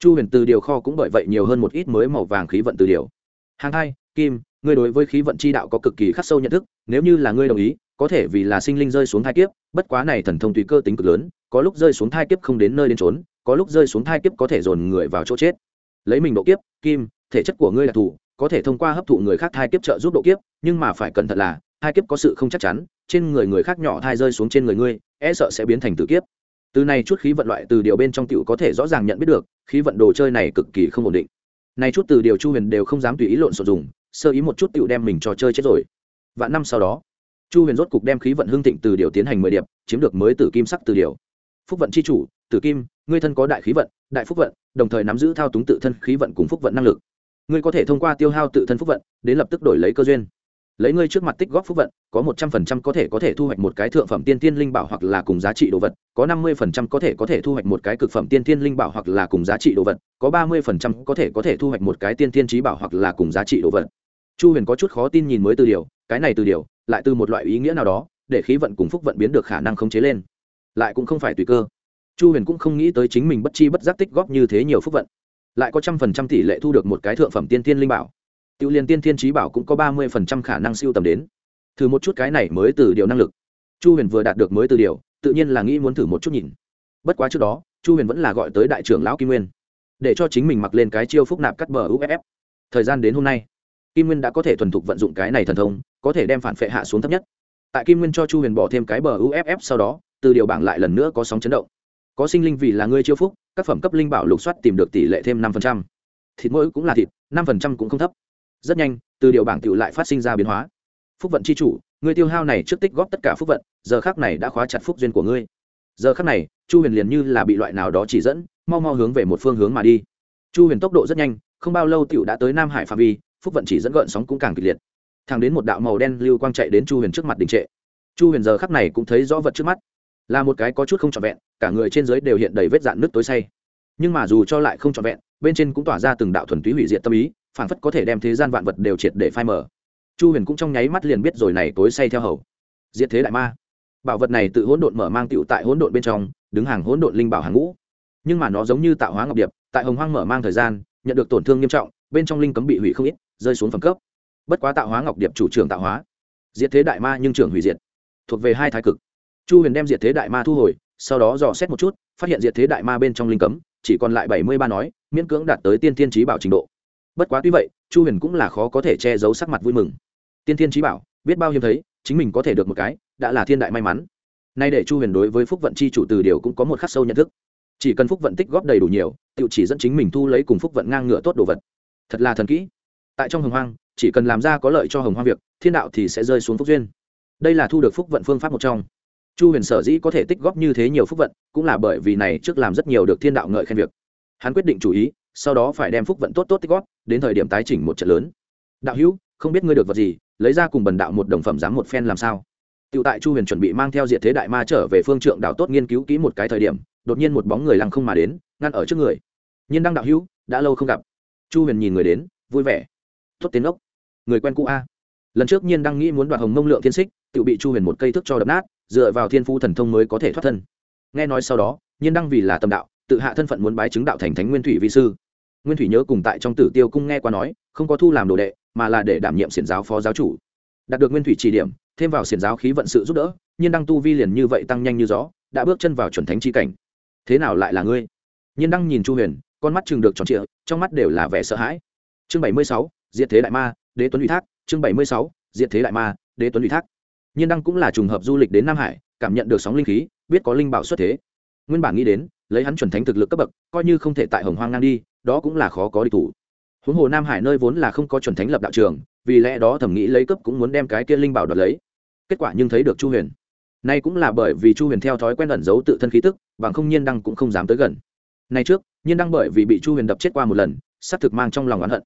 Chu huyền từ điều kho cũng bởi vậy nhiều hơn một ít mới màu vàng khí vận từ điều. Hàng hai, kim, ngươi đối với khí vận chi đạo có cực kỳ khắc sâu nhận thức, nếu như là ngươi đồng ý có thể vì là sinh linh rơi xuống thai kiếp, bất quá này thần thông tùy cơ tính cực lớn, có lúc rơi xuống thai kiếp không đến nơi đến trốn có lúc rơi xuống thai kiếp có thể dồn người vào chỗ chết. Lấy mình độ kiếp, kim, thể chất của ngươi là thủ, có thể thông qua hấp thụ người khác thai kiếp trợ giúp độ kiếp, nhưng mà phải cẩn thận là, thai kiếp có sự không chắc chắn, trên người người khác nhỏ thai rơi xuống trên người ngươi e sợ sẽ biến thành tử kiếp. Từ này chút khí vận loại từ điều bên trong tiểu có thể rõ ràng nhận biết được, khí vận đồ chơi này cực kỳ không ổn định. Này chút từ điều chu huyền đều không dám tùy ý lộn xộn dùng, sơ ý một chút tiểu đem mình cho chơi chết rồi. Vạn năm sau đó chu huyền rốt cục đem khí vận hương thịnh từ điều tiến hành mười điệp, chiếm được mới từ kim sắc từ điều. Phúc vận c h i chủ, tử kim, ngươi thân có đại khí vận, đại phúc vận, đồng thời nắm giữ thao túng tự thân khí vận cùng phúc vận năng lực. Ngươi có thể thông qua tiêu hao tự thân phúc vận, đến lập tức đổi lấy cơ duyên. Lấy ngươi trước mặt tích góp phúc vận, có một trăm phần trăm có thể có thể thu hoạch một cái thượng phẩm tiên tiên linh bảo hoặc là cùng giá trị đồ vật, có năm mươi phần trăm có thể có thể thu hoạch một cái cực phẩm tiên tiên linh bảo hoặc là cùng giá trị đồ vật, có ba mươi phần trăm có thể có thể thu hoạch một cái tiên tiên trí bảo hoặc là cùng giá trị đồ vật. Chu huyền có chút khó tin nhìn mới từ điều cái này từ điều lại từ một loại ý nghĩa nào đó để khí vận cùng phúc vận biến được khả năng khống chế lên lại cũng không phải tùy cơ chu huyền cũng không nghĩ tới chính mình bất chi bất giác tích góp như thế nhiều phúc vận lại có trăm phần trăm tỷ lệ thu được một cái thượng phẩm tiên tiên linh bảo Tiểu liên tiên thiên trí bảo cũng có ba mươi phần trăm khả năng siêu tầm đến. Thử một chút cái này mới từ điều năng lực. Chu Huyền vừa đạt được mới từ điều, tự nhiên là nghĩ muốn thử một chút nhìn. Bất quá trước đó, Chu Huyền vẫn là gọi tới đại trưởng lão Kim Nguyên, để cho chính mình mặc lên cái chiêu phúc nạp cắt bờ UFF. Thời gian đến hôm nay, Kim Nguyên đã có thể thuần thục vận dụng cái này thần thông, có thể đem phản phệ hạ xuống thấp nhất. Tại Kim Nguyên cho Chu Huyền bỏ thêm cái bờ UFF sau đó, từ điều bảng lại lần nữa có sóng chấn động. Có sinh linh vì là ngươi chiêu phúc, các phẩm cấp linh bảo lục soát tìm được tỷ lệ thêm 5%. Thịt mỗi cũng là thịt, 5% cũng không thấp rất nhanh từ điều bảng tự lại phát sinh ra biến hóa phúc vận c h i chủ ngươi tiêu hao này trước tích góp tất cả phúc vận giờ khác này đã khóa chặt phúc duyên của ngươi giờ khác này chu huyền liền như là bị loại nào đó chỉ dẫn mau mau hướng về một phương hướng mà đi chu huyền tốc độ rất nhanh không bao lâu t đã tới nam hải phạm vi phúc vận chỉ dẫn gợn sóng cũng càng kịch liệt thẳng đến một đạo màu đen lưu quang chạy đến chu huyền trước mặt đình trệ. Chu huyền giờ khắc này cũng thấy rõ vật trước mắt. Là một cái có chút không trọn vẹn, cả người trên dưới đều hiện đầy vết dạn nước tối say. Nhưng mà dù cho lại không trọn vẹn, bên trên cũng tỏa ra từng đạo thuần túy hủy diệt tâm ý, phảng phất có thể đem thế gian vạn vật đều triệt để phai mở chu huyền cũng trong nháy mắt liền biết rồi này tối say theo hầu. Diệt thế đại ma. Bảo vật này tự hỗn độn mở mang tựu tại hỗn độn bên trong, đứng hàng hỗn độn linh bảo hàng ngũ. Nhưng mà nó giống như tạo hóa ngọc điệp, tại hồng hoang mở mang thời gian, nhận được tổn thương nghiêm trọng, bên trong linh cấm bị hủy không ít, rơi xuống phẩm cấp bất quá tạo hóa ngọc điệp chủ trưởng tạo hóa. Diệt thế đại ma nhưng trưởng hủy diệt. Thuộc về hai thái cực. Chu huyền đem diệt thế đại ma thu hồi, sau đó dò xét một chút, phát hiện diệt thế đại ma bên trong linh cấm, chỉ còn lại bảy mươi ba nói, miễn cưỡng đạt tới tiên tiên trí bảo trình độ. Bất quá tuy vậy, chu huyền cũng là khó có thể che giấu sắc mặt vui mừng. Tiên thiên trí bảo, biết bao hiếm thấy, chính mình có thể được một cái, đã là thiên đại may mắn. Nay để chu huyền đối với phúc vận chi chủ từ điều cũng có một khắc sâu nhận thức. Chỉ cần phúc vận tích góp đầy đủ nhiều tự chỉ dẫn chính mình thu lấy cùng phúc vận ngang ngựa tốt đồ vật. Thật là thần kỹ. Tại trong hồng hoang chỉ cần làm ra có lợi cho hồng hoa việc thiên đạo thì sẽ rơi xuống phúc duyên đây là thu được phúc vận phương pháp một trong chu huyền sở dĩ có thể tích góp như thế nhiều phúc vận cũng là bởi vì này trước làm rất nhiều được thiên đạo ngợi khen việc hắn quyết định chủ ý sau đó phải đem phúc vận tốt tốt tích góp đến thời điểm tái chỉnh một trận lớn đạo hữu không biết ngươi được vật gì lấy ra cùng bần đạo một đồng phẩm dám một phen làm sao Tiểu tại Chu Huyền chuẩn bị mang theo Diệt Thế Đại Ma trở về phương trượng đạo tốt nghiên cứu kỹ một cái thời điểm, đột nhiên một bóng người lăng không mà đến, ngăn ở trước người. Nhiên đăng đạo hữu, đã lâu không gặp. Chu Huyền nhìn người đến, vui vẻ. Tốt tiến ốc. Người quen cũ a. Lần trước Nhiên đăng nghĩ muốn đoạt Hồng Mông Lượng Thiên Xích, tự bị Chu Huyền một cây thước cho đập nát, dựa vào Thiên Phu thần thông mới có thể thoát thân. Nghe nói sau đó, Nhiên đăng vì là tâm đạo, tự hạ thân phận muốn bái chứng đạo thành Thánh Nguyên Thủy vi sư. Nguyên thủy nhớ cùng tại trong tử tiêu cung nghe qua nói không có thu làm đồ đệ mà là để đảm nhiệm xiển giáo phó giáo chủ. Đạt được nguyên thủy chỉ điểm thêm vào xiển giáo khí vận sự giúp đỡ nhiên đăng tu vi liền như vậy tăng nhanh như gió đã bước chân vào chuẩn thánh chi cảnh. Thế nào lại là ngươi? Nhiên đăng nhìn chu huyền con mắt chừng được tròn trịa trong mắt đều là vẻ sợ hãi. Chương bảy mươi sáu diệt thế đại ma đế tuấn ủy thác, chương bảy mươi sáu, diệt thế đại ma, đế tuấn ủy thác. Nhiên đăng cũng là trùng hợp du lịch đến nam hải, cảm nhận được sóng linh khí, biết có linh bảo xuất thế. Nguyên bản nghĩ đến, lấy hắn chuẩn thánh thực lực cấp bậc, coi như không thể tại hồng hoang ngang đi, đó cũng là khó có địch thủ. Huống hồ nam hải nơi vốn là không có chuẩn thánh lập đạo trường, vì lẽ đó thẩm nghĩ lấy cấp cũng muốn đem cái kia linh bảo đoạt lấy. Kết quả nhưng thấy được chu huyền. Nay cũng là bởi vì chu huyền theo thói quen ẩn giấu tự thân khí tức, bằng không nhiên đăng cũng không dám tới gần. Nay trước, nhiên đăng bởi vì bị chu huyền đập chết qua một lần, xác thực mang trong lòng oán hận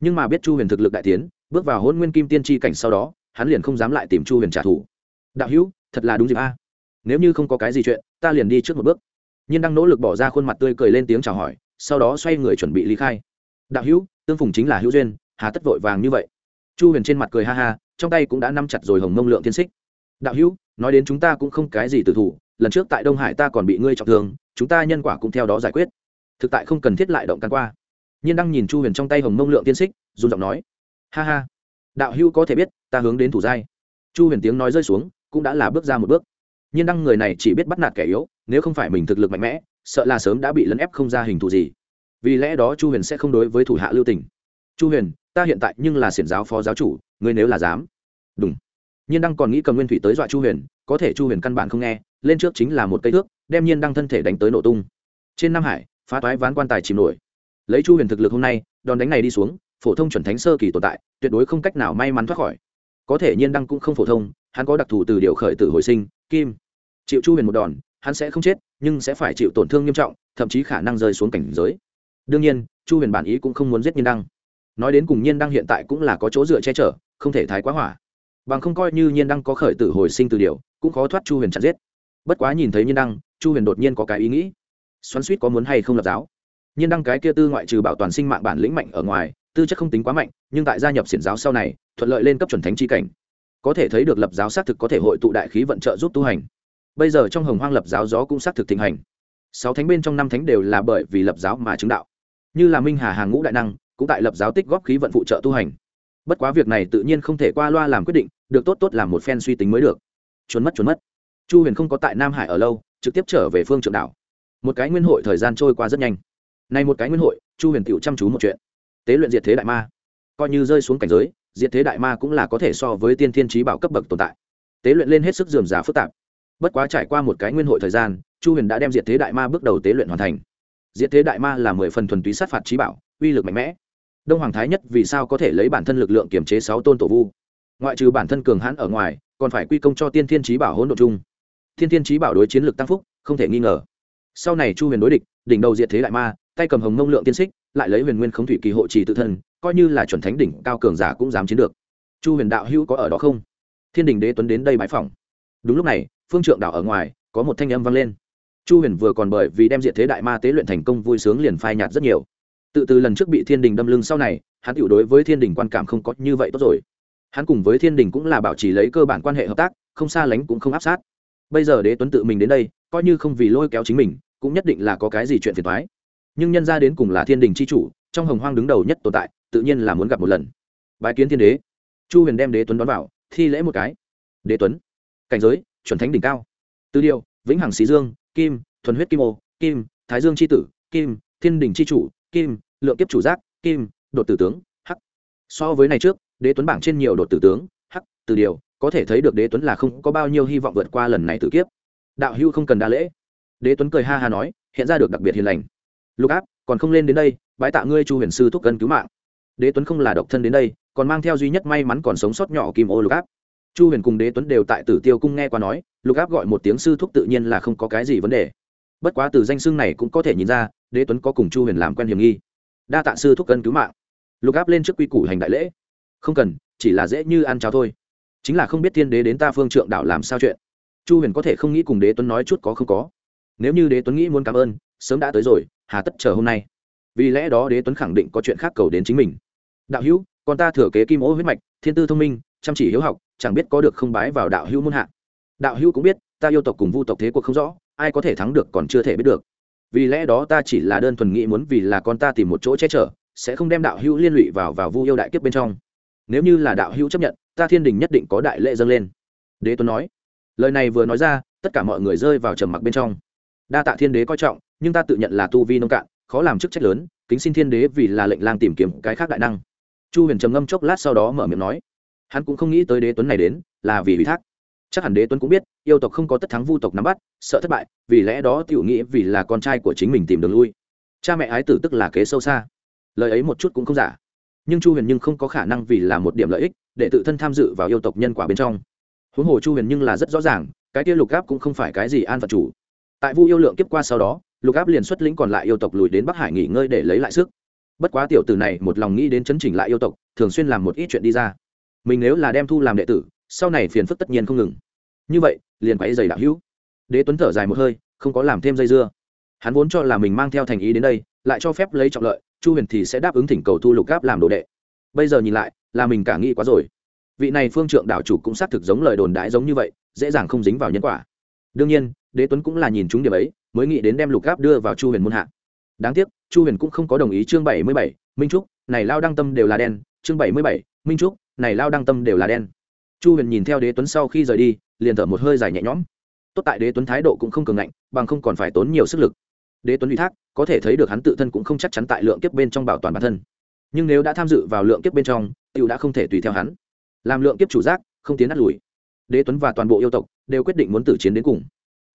nhưng mà biết chu huyền thực lực đại tiến, bước vào hôn nguyên kim tiên tri cảnh sau đó, hắn liền không dám lại tìm chu huyền trả thù. Đạo hữu, thật là đúng dịp a. Nếu như không có cái gì chuyện, ta liền đi trước một bước. Nhiên đăng nỗ lực bỏ ra khuôn mặt tươi cười lên tiếng chào hỏi, sau đó xoay người chuẩn bị ly khai. Đạo hữu, tương phùng chính là hữu duyên, hà tất vội vàng như vậy. Chu huyền trên mặt cười ha ha, trong tay cũng đã nắm chặt rồi hồng mông lượng thiên xích đạo hữu, nói đến chúng ta cũng không cái gì từ thủ, lần trước tại đông hải ta còn bị ngươi trọng thương, chúng ta nhân quả cũng theo đó giải quyết. Thực tại không cần thiết lại động căn qua nhiên đăng nhìn chu huyền trong tay hồng mông lượng tiên xích dùng giọng nói, ha ha, đạo hữu có thể biết, ta hướng đến thủ giai. Chu huyền tiếng nói rơi xuống, cũng đã là bước ra một bước. Nhiên đăng người này chỉ biết bắt nạt kẻ yếu, nếu không phải mình thực lực mạnh mẽ, sợ là sớm đã bị lấn ép không ra hình thù gì. Vì lẽ đó chu huyền sẽ không đối với thủ hạ lưu tình. Chu huyền, ta hiện tại nhưng là xiển giáo phó giáo chủ, ngươi nếu là dám. Đúng nhiên đăng còn nghĩ cầm nguyên thủy tới dọa chu huyền, có thể chu huyền căn bản không nghe, lên trước chính là một cây thước, đem nhiên đăng thân thể đánh tới nổ tung. Trên nam hải, phá toái ván quan tài chìm nổi lấy chu huyền thực lực hôm nay, đòn đánh này đi xuống, phổ thông chuẩn thánh sơ kỳ tồn tại, tuyệt đối không cách nào may mắn thoát khỏi. Có thể nhiên đăng cũng không phổ thông, hắn có đặc thù từ điều khởi tử hồi sinh, kim. Chịu chu huyền một đòn, hắn sẽ không chết, nhưng sẽ phải chịu tổn thương nghiêm trọng, thậm chí khả năng rơi xuống cảnh giới. Đương nhiên, chu huyền bản ý cũng không muốn giết nhiên đăng. Nói đến cùng nhiên đăng hiện tại cũng là có chỗ dựa che chở, không thể thái quá hỏa. Bằng không coi như nhiên đăng có khởi tử hồi sinh từ điều, cũng khó thoát chu huyền chặt giết. Bất quá nhìn thấy nhiên đăng, chu huyền đột nhiên có cái ý nghĩ. Xoắn suýt có muốn hay không lập giáo nhiên đăng cái kia tư ngoại trừ bảo toàn sinh mạng bản lĩnh mạnh ở ngoài, tư chất không tính quá mạnh, nhưng tại gia nhập xiển giáo sau này, thuận lợi lên cấp chuẩn thánh chi cảnh. Có thể thấy được lập giáo xác thực có thể hội tụ đại khí vận trợ giúp tu hành. Bây giờ trong hồng hoang lập giáo gió cũng xác thực thịnh hành. Sáu thánh bên trong năm thánh đều là bởi vì lập giáo mà chứng đạo. Như là minh hà hàng ngũ đại năng, cũng tại lập giáo tích góp khí vận phụ trợ tu hành. Bất quá việc này tự nhiên không thể qua loa làm quyết định, được tốt tốt làm một phen suy tính mới được. Trốn mất trốn mất. Chu huyền không có tại nam hải ở lâu, trực tiếp trở về phương trượng đảo một cái nguyên hội thời gian trôi qua rất nhanh nay một cái nguyên hội, chu huyền tựu chăm chú một chuyện. Tế luyện diệt thế đại ma. Coi như rơi xuống cảnh giới, diệt thế đại ma cũng là có thể so với tiên thiên trí bảo cấp bậc tồn tại. Tế luyện lên hết sức dườm giá phức tạp. Bất quá trải qua một cái nguyên hội thời gian, chu huyền đã đem diệt thế đại ma bước đầu tế luyện hoàn thành. Diệt thế đại ma là mười phần thuần túy sát phạt trí bảo, uy lực mạnh mẽ. Đông hoàng thái nhất vì sao có thể lấy bản thân lực lượng kiểm chế sáu tôn tổ vu? Ngoại trừ bản thân cường hãn ở ngoài, còn phải quy công cho tiên thiên trí bảo hỗn độ chung. Thiên thiên trí bảo đối chiến lực tăng phúc, không thể nghi ngờ. Sau này chu huyền đối địch, đỉnh đầu diệt thế đại ma tay cầm hồng mông lượng tiên xích, lại lấy huyền nguyên khống thủy kỳ hộ trì tự thân, coi như là chuẩn thánh đỉnh cao cường giả cũng dám chiến được. Chu huyền đạo hữu có ở đó không? Thiên đình đế tuấn đến đây bãi phòng đúng lúc này, phương trượng đạo ở ngoài, có một thanh âm vang lên. Chu huyền vừa còn bởi vì đem diệt thế đại ma tế luyện thành công vui sướng liền phai nhạt rất nhiều. Tự từ lần trước bị thiên đình đâm lưng sau này, hắn tiểu đối với thiên đình quan cảm không có như vậy tốt rồi. Hắn cùng với thiên đình cũng là bảo trì lấy cơ bản quan hệ hợp tác, không xa lánh cũng không áp sát. Bây giờ đế tuấn tự mình đến đây, coi như không vì lôi kéo chính mình, cũng nhất định là có cái gì chuyện phiền thoái nhưng nhân ra đến cùng là thiên đình c h i chủ, trong hồng hoang đứng đầu nhất tồn tại, tự nhiên là muốn gặp một lần. Bái kiến thiên đế. Chu huyền đem đế tuấn đón vào, thi lễ một cái. Đế tuấn. Cảnh giới, chuẩn thánh đỉnh cao. Tư điệu vĩnh hằng xí dương, kim, thuần huyết kim ô, kim, thái dương c h i tử, kim, thiên đình c h i chủ, kim, lượng kiếp chủ giác, kim, đột tử tướng h so với này trước, đế tuấn bảng trên nhiều đột tử tướng h từ điều, có thể thấy được đế tuấn là không có bao nhiêu hy vọng vượt qua lần này tử kiếp. Đạo hưu không cần đa lễ. Đế tuấn cười ha ha nói, hiện ra được đặc biệt hiền lành lục áp, còn không lên đến đây bãi tạ ngươi chu huyền sư thúc cân cứu mạng. Đế tuấn không là độc thân đến đây, còn mang theo duy nhất may mắn còn sống sót nhỏ kim ô lục áp. Chu huyền cùng đế tuấn đều tại tử tiêu cung nghe qua nói, lục áp gọi một tiếng sư thúc tự nhiên là không có cái gì vấn đề. Bất quá từ danh xưng này cũng có thể nhìn ra, đế tuấn có cùng chu huyền làm quen hiểm nghi. Đa tạ sư thúc cân cứu mạng. Lục áp lên trước quy củ hành đại lễ. Không cần, chỉ là dễ như ăn cháo thôi. Chính là không biết thiên đế đến ta phương trượng đảo làm sao chuyện. Chu huyền có thể không nghĩ cùng đế tuấn nói chút có không có. Nếu như đế tuấn nghĩ muốn cảm ơn sớm đã tới rồi, hà tất chờ hôm nay. Vì lẽ đó đế tuấn khẳng định có chuyện khác cầu đến chính mình. Đạo hữu còn ta thừa kế kim ô huyết mạch, thiên tư thông minh, chăm chỉ hiếu học, chẳng biết có được không bái vào đạo hữu muôn hạ. Đạo hữu cũng biết, ta yêu tộc cùng vu tộc thế cuộc không rõ, ai có thể thắng được còn chưa thể biết được. Vì lẽ đó ta chỉ là đơn thuần nghĩ muốn vì là con ta tìm một chỗ che chở, sẽ không đem đạo hữu liên lụy vào vào vu yêu đại kiếp bên trong. Nếu như là đạo hữu chấp nhận, ta thiên đình nhất định có đại lễ dâng lên. Đế tuấn nói. Lời này vừa nói ra, tất cả mọi người rơi vào trầm mặc bên trong. Đa tạ thiên đế coi trọng nhưng ta tự nhận là tu vi nông cạn, khó làm chức trách lớn, kính xin thiên đế vì là lệnh lang tìm kiếm cái khác đại năng. Chu huyền trầm ngâm chốc lát sau đó mở miệng nói. Hắn cũng không nghĩ tới đế tuấn này đến, là vì ủy thác. Chắc hẳn đế tuấn cũng biết, yêu tộc không có tất thắng vu tộc nắm bắt, sợ thất bại, vì lẽ đó tiểu nghĩ vì là con trai của chính mình tìm đường lui. Cha mẹ ái tử tức là kế sâu xa. Lời ấy một chút cũng không giả. Nhưng chu huyền nhưng không có khả năng vì là một điểm lợi ích, để tự thân tham dự vào yêu tộc nhân quả bên trong. Huống hồ chu huyền nhưng là rất rõ ràng, cái kia lục gáp cũng không phải cái gì an phật chủ. Tại vu yêu lượng kiếp qua sau đó lục áp liền xuất lĩnh còn lại yêu tộc lùi đến bắc hải nghỉ ngơi để lấy lại sức bất quá tiểu tử này một lòng nghĩ đến chấn chỉnh lại yêu tộc thường xuyên làm một ít chuyện đi ra mình nếu là đem thu làm đệ tử sau này phiền phức tất nhiên không ngừng như vậy liền quáy dày đạo hữu đế tuấn thở dài một hơi không có làm thêm dây dưa hắn vốn cho là mình mang theo thành ý đến đây lại cho phép lấy trọng lợi chu huyền thì sẽ đáp ứng thỉnh cầu thu lục gáp làm đồ đệ bây giờ nhìn lại là mình cả nghĩ quá rồi vị này phương trượng đảo chủ cũng xác thực giống lời đồn đãi giống như vậy dễ dàng không dính vào nhân quả đương nhiên đế tuấn cũng là nhìn chúng điểm ấy mới nghĩ đến đem lục gáp đưa vào chu huyền môn hạ. Đáng tiếc, chu huyền cũng không có đồng ý chương bảy mươi bảy, minh trúc, này lao đăng tâm đều là đen, chương bảy mươi bảy, minh trúc, này lao đăng tâm đều là đen. Chu huyền nhìn theo đế tuấn sau khi rời đi, liền thở một hơi dài nhẹ nhõm. Tốt tại đế tuấn thái độ cũng không cường ngạnh, bằng không còn phải tốn nhiều sức lực. Đế tuấn ủy thác, có thể thấy được hắn tự thân cũng không chắc chắn tại lượng kiếp bên trong bảo toàn bản thân. Nhưng nếu đã tham dự vào lượng kiếp bên trong t đã không thể tùy theo hắn. Làm lượng kiếp chủ giác, không tiến đắt lùi. Đế tuấn và toàn bộ yêu tộc đều quyết định muốn tử chiến đến cùng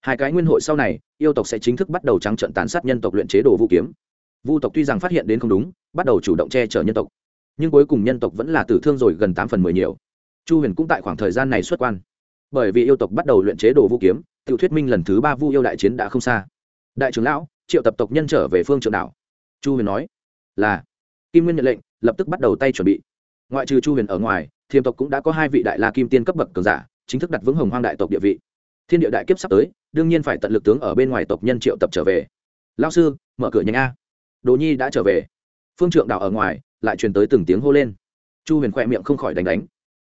hai cái nguyên hội sau này, yêu tộc sẽ chính thức bắt đầu trắng trận tàn sát nhân tộc luyện chế đồ vũ kiếm. Vu tộc tuy rằng phát hiện đến không đúng, bắt đầu chủ động che chở nhân tộc, nhưng cuối cùng nhân tộc vẫn là tử thương rồi gần tám phần mười nhiều. Chu huyền cũng tại khoảng thời gian này xuất quan. Bởi vì yêu tộc bắt đầu luyện chế đồ vũ kiếm tự thuyết minh lần thứ ba vu yêu đại chiến đã không xa. Đại trưởng lão, triệu tập tộc nhân trở về phương trượng đảo. Chu huyền nói, là. Kim nguyên nhận lệnh, lập tức bắt đầu tay chuẩn bị. Ngoại trừ chu huyền ở ngoài, thiềm tộc cũng đã có hai vị đại la kim tiên cấp bậc cường giả, chính thức đặt vững hồng hoang đại tộc địa vị. Thiên địa đại kiếp sắp tới đương nhiên phải tận lực tướng ở bên ngoài tộc nhân triệu tập trở về. Lao sư, mở cửa nhanh a. Đồ nhi đã trở về. Phương trượng đảo ở ngoài, lại truyền tới từng tiếng hô lên. Chu huyền khoe miệng không khỏi đánh đánh.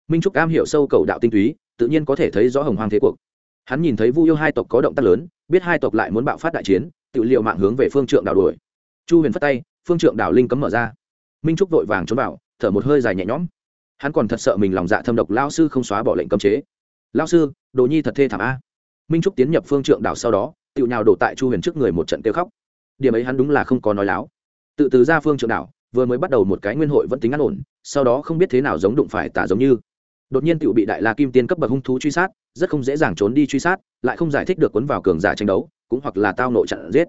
Minh trúc cam hiểu sâu cầu đạo tinh túy, tự nhiên có thể thấy rõ hồng hoang thế cuộc. Hắn nhìn thấy vu yêu hai tộc có động tác lớn, biết hai tộc lại muốn bạo phát đại chiến, tự liệu mạng hướng về phương trượng đảo đuổi. Chu huyền phất tay, phương trượng đảo linh cấm mở ra. Minh trúc vội vàng trốn vào, thở một hơi dài nhẹ nhõm. Hắn còn thật sợ mình lòng dạ thâm độc lao sư không xóa bỏ lệnh cấm chế. Lao sư đồ nhi thật thê thảm a minh trúc tiến nhập phương trượng đảo sau đó tự nhào đổ tại chu huyền trước người một trận kêu khóc. Điểm ấy hắn đúng là không có nói láo. Tự từ ra phương trượng đảo, vừa mới bắt đầu một cái nguyên hội vẫn tính an ổn, sau đó không biết thế nào giống đụng phải tả giống như. Đột nhiên tự bị đại la kim tiên cấp bậc hung thú truy sát, rất không dễ dàng trốn đi truy sát, lại không giải thích được cuốn vào cường giả tranh đấu, cũng hoặc là tao nội chặn giết.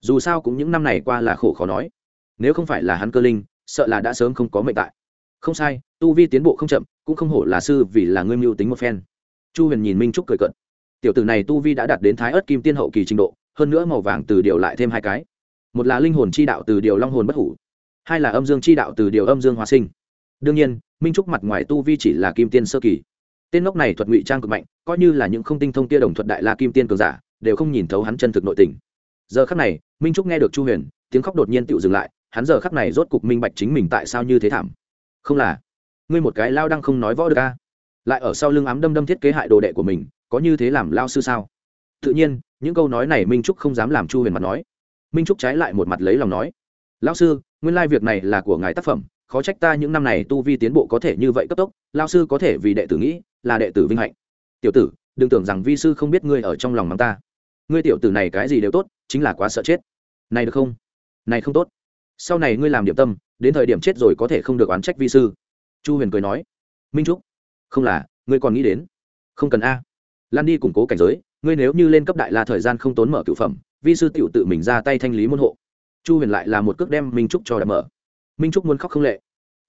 Dù sao cũng những năm này qua là khổ khó nói. Nếu không phải là hắn cơ linh, sợ là đã sớm không có mệnh tại. Không sai, tu vi tiến bộ không chậm, cũng không hổ là sư vì là ngươi mưu tính một phen. Chu huyền nhìn minh trúc cười cận tiểu tử này tu vi đã đạt đến thái ớt kim tiên hậu kỳ trình độ, hơn nữa màu vàng từ điều lại thêm hai cái. Một là linh hồn chi đạo từ điều long hồn bất hủ, hai là âm dương chi đạo từ điều âm dương hòa sinh. Đương nhiên, minh trúc mặt ngoài tu vi chỉ là kim tiên sơ kỳ. Tên ngốc này thuật ngụy trang cực mạnh, coi như là những không tinh thông kia đồng thuật đại la kim tiên cường giả, đều không nhìn thấu hắn chân thực nội tình. Giờ khắc này, minh trúc nghe được chu huyền, tiếng khóc đột nhiên tự dừng lại, hắn giờ khắc này rốt cục minh bạch chính mình tại sao như thế thảm. Không là, ngươi một cái lao đang không nói võ được ca lại ở sau lưng ám đâm đâm thiết kế hại đồ đệ của mình, có như thế làm lao sư sao? Tự nhiên, những câu nói này minh trúc không dám làm chu huyền mặt nói. Minh trúc trái lại một mặt lấy lòng nói. Lao sư, nguyên lai việc này là của ngài tác phẩm, khó trách ta những năm này tu vi tiến bộ có thể như vậy cấp tốc, lao sư có thể vì đệ tử nghĩ, là đệ tử vinh hạnh. Tiểu tử, đừng tưởng rằng vi sư không biết ngươi ở trong lòng mắng ta. Ngươi tiểu tử này cái gì đều tốt, chính là quá sợ chết. Này được không? Này không tốt. Sau này ngươi làm điểm tâm, đến thời điểm chết rồi có thể không được oán trách vi sư. Chu huyền cười nói. Minh trúc không là, ngươi còn nghĩ đến. Không cần a. Lan đi củng cố cảnh giới, ngươi nếu như lên cấp đại la thời gian không tốn mở cựu phẩm, vi sư tiểu tự mình ra tay thanh lý môn hộ. Chu huyền lại là một cước đem minh trúc cho đã mở. Minh trúc muốn khóc không lệ.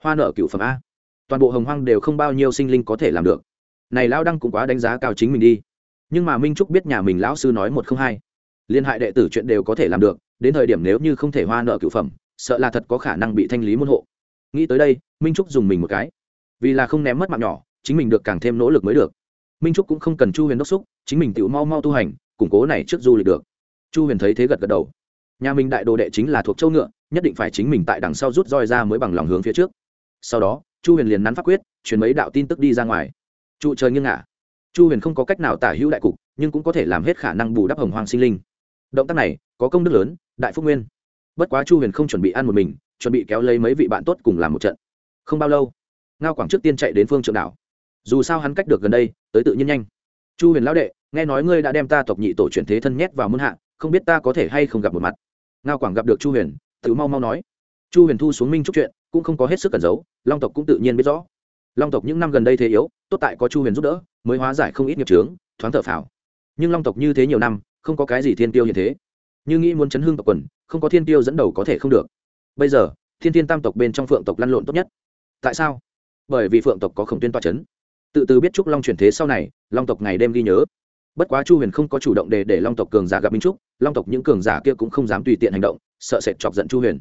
Hoa nợ cựu phẩm a. Toàn bộ hồng hoang đều không bao nhiêu sinh linh có thể làm được. Này lão đăng cũng quá đánh giá cao chính mình đi. Nhưng mà minh trúc biết nhà mình lão sư nói một không hai. Liên hại đệ tử chuyện đều có thể làm được, đến thời điểm nếu như không thể hoa nợ cựu phẩm, sợ là thật có khả năng bị thanh lý môn hộ. Nghĩ tới đây, minh trúc dùng mình một cái. Vì là không ném mất mạng nhỏ chính mình được càng thêm nỗ lực mới được. Minh trúc cũng không cần chu huyền đốc xúc, chính mình tự mau mau tu hành, củng cố này trước du lịch được. Chu huyền thấy thế gật gật đầu. Nhà mình đại đồ đệ chính là thuộc châu ngựa, nhất định phải chính mình tại đằng sau rút roi ra mới bằng lòng hướng phía trước. Sau đó, chu huyền liền nắn pháp quyết, truyền mấy đạo tin tức đi ra ngoài. Trụ trời nghiêng ngả. Chu huyền không có cách nào tả hữu đại cục, nhưng cũng có thể làm hết khả năng bù đắp hồng hoàng sinh linh. Động tác này, có công đức lớn, đại phúc nguyên. Bất quá chu huyền không chuẩn bị ăn một mình, chuẩn bị kéo lấy mấy vị bạn tốt cùng làm một trận. Không bao lâu, ngao quảng trước tiên chạy đến phương trượng đảo dù sao hắn cách được gần đây, tới tự nhiên nhanh. Chu huyền lão đệ, nghe nói ngươi đã đem ta tộc nhị tổ chuyển thế thân nhét vào muôn hạ, không biết ta có thể hay không gặp một mặt. Ngao quảng gặp được chu huyền, tự mau mau nói. Chu huyền thu xuống minh trúc chuyện, cũng không có hết sức cẩn giấu, long tộc cũng tự nhiên biết rõ. Long tộc những năm gần đây thế yếu, tốt tại có chu huyền giúp đỡ, mới hóa giải không ít nghiệp trướng thoáng thở phào. Nhưng long tộc như thế nhiều năm, không có cái gì thiên tiêu như thế. Như nghĩ muốn chấn hương tộc quần, không có thiên tiêu dẫn đầu có thể không được. Bây giờ, thiên thiên tam tộc bên trong phượng tộc lăn lộn tốt nhất. Tại sao? Bởi vì phượng tộc có khổng tuyên toa c h ấ n tự từ biết trúc long chuyển thế sau này, long tộc ngày đêm ghi nhớ. Bất quá chu huyền không có chủ động để để long tộc cường giả gặp minh trúc, long tộc những cường giả kia cũng không dám tùy tiện hành động, sợ sệt chọc giận chu huyền.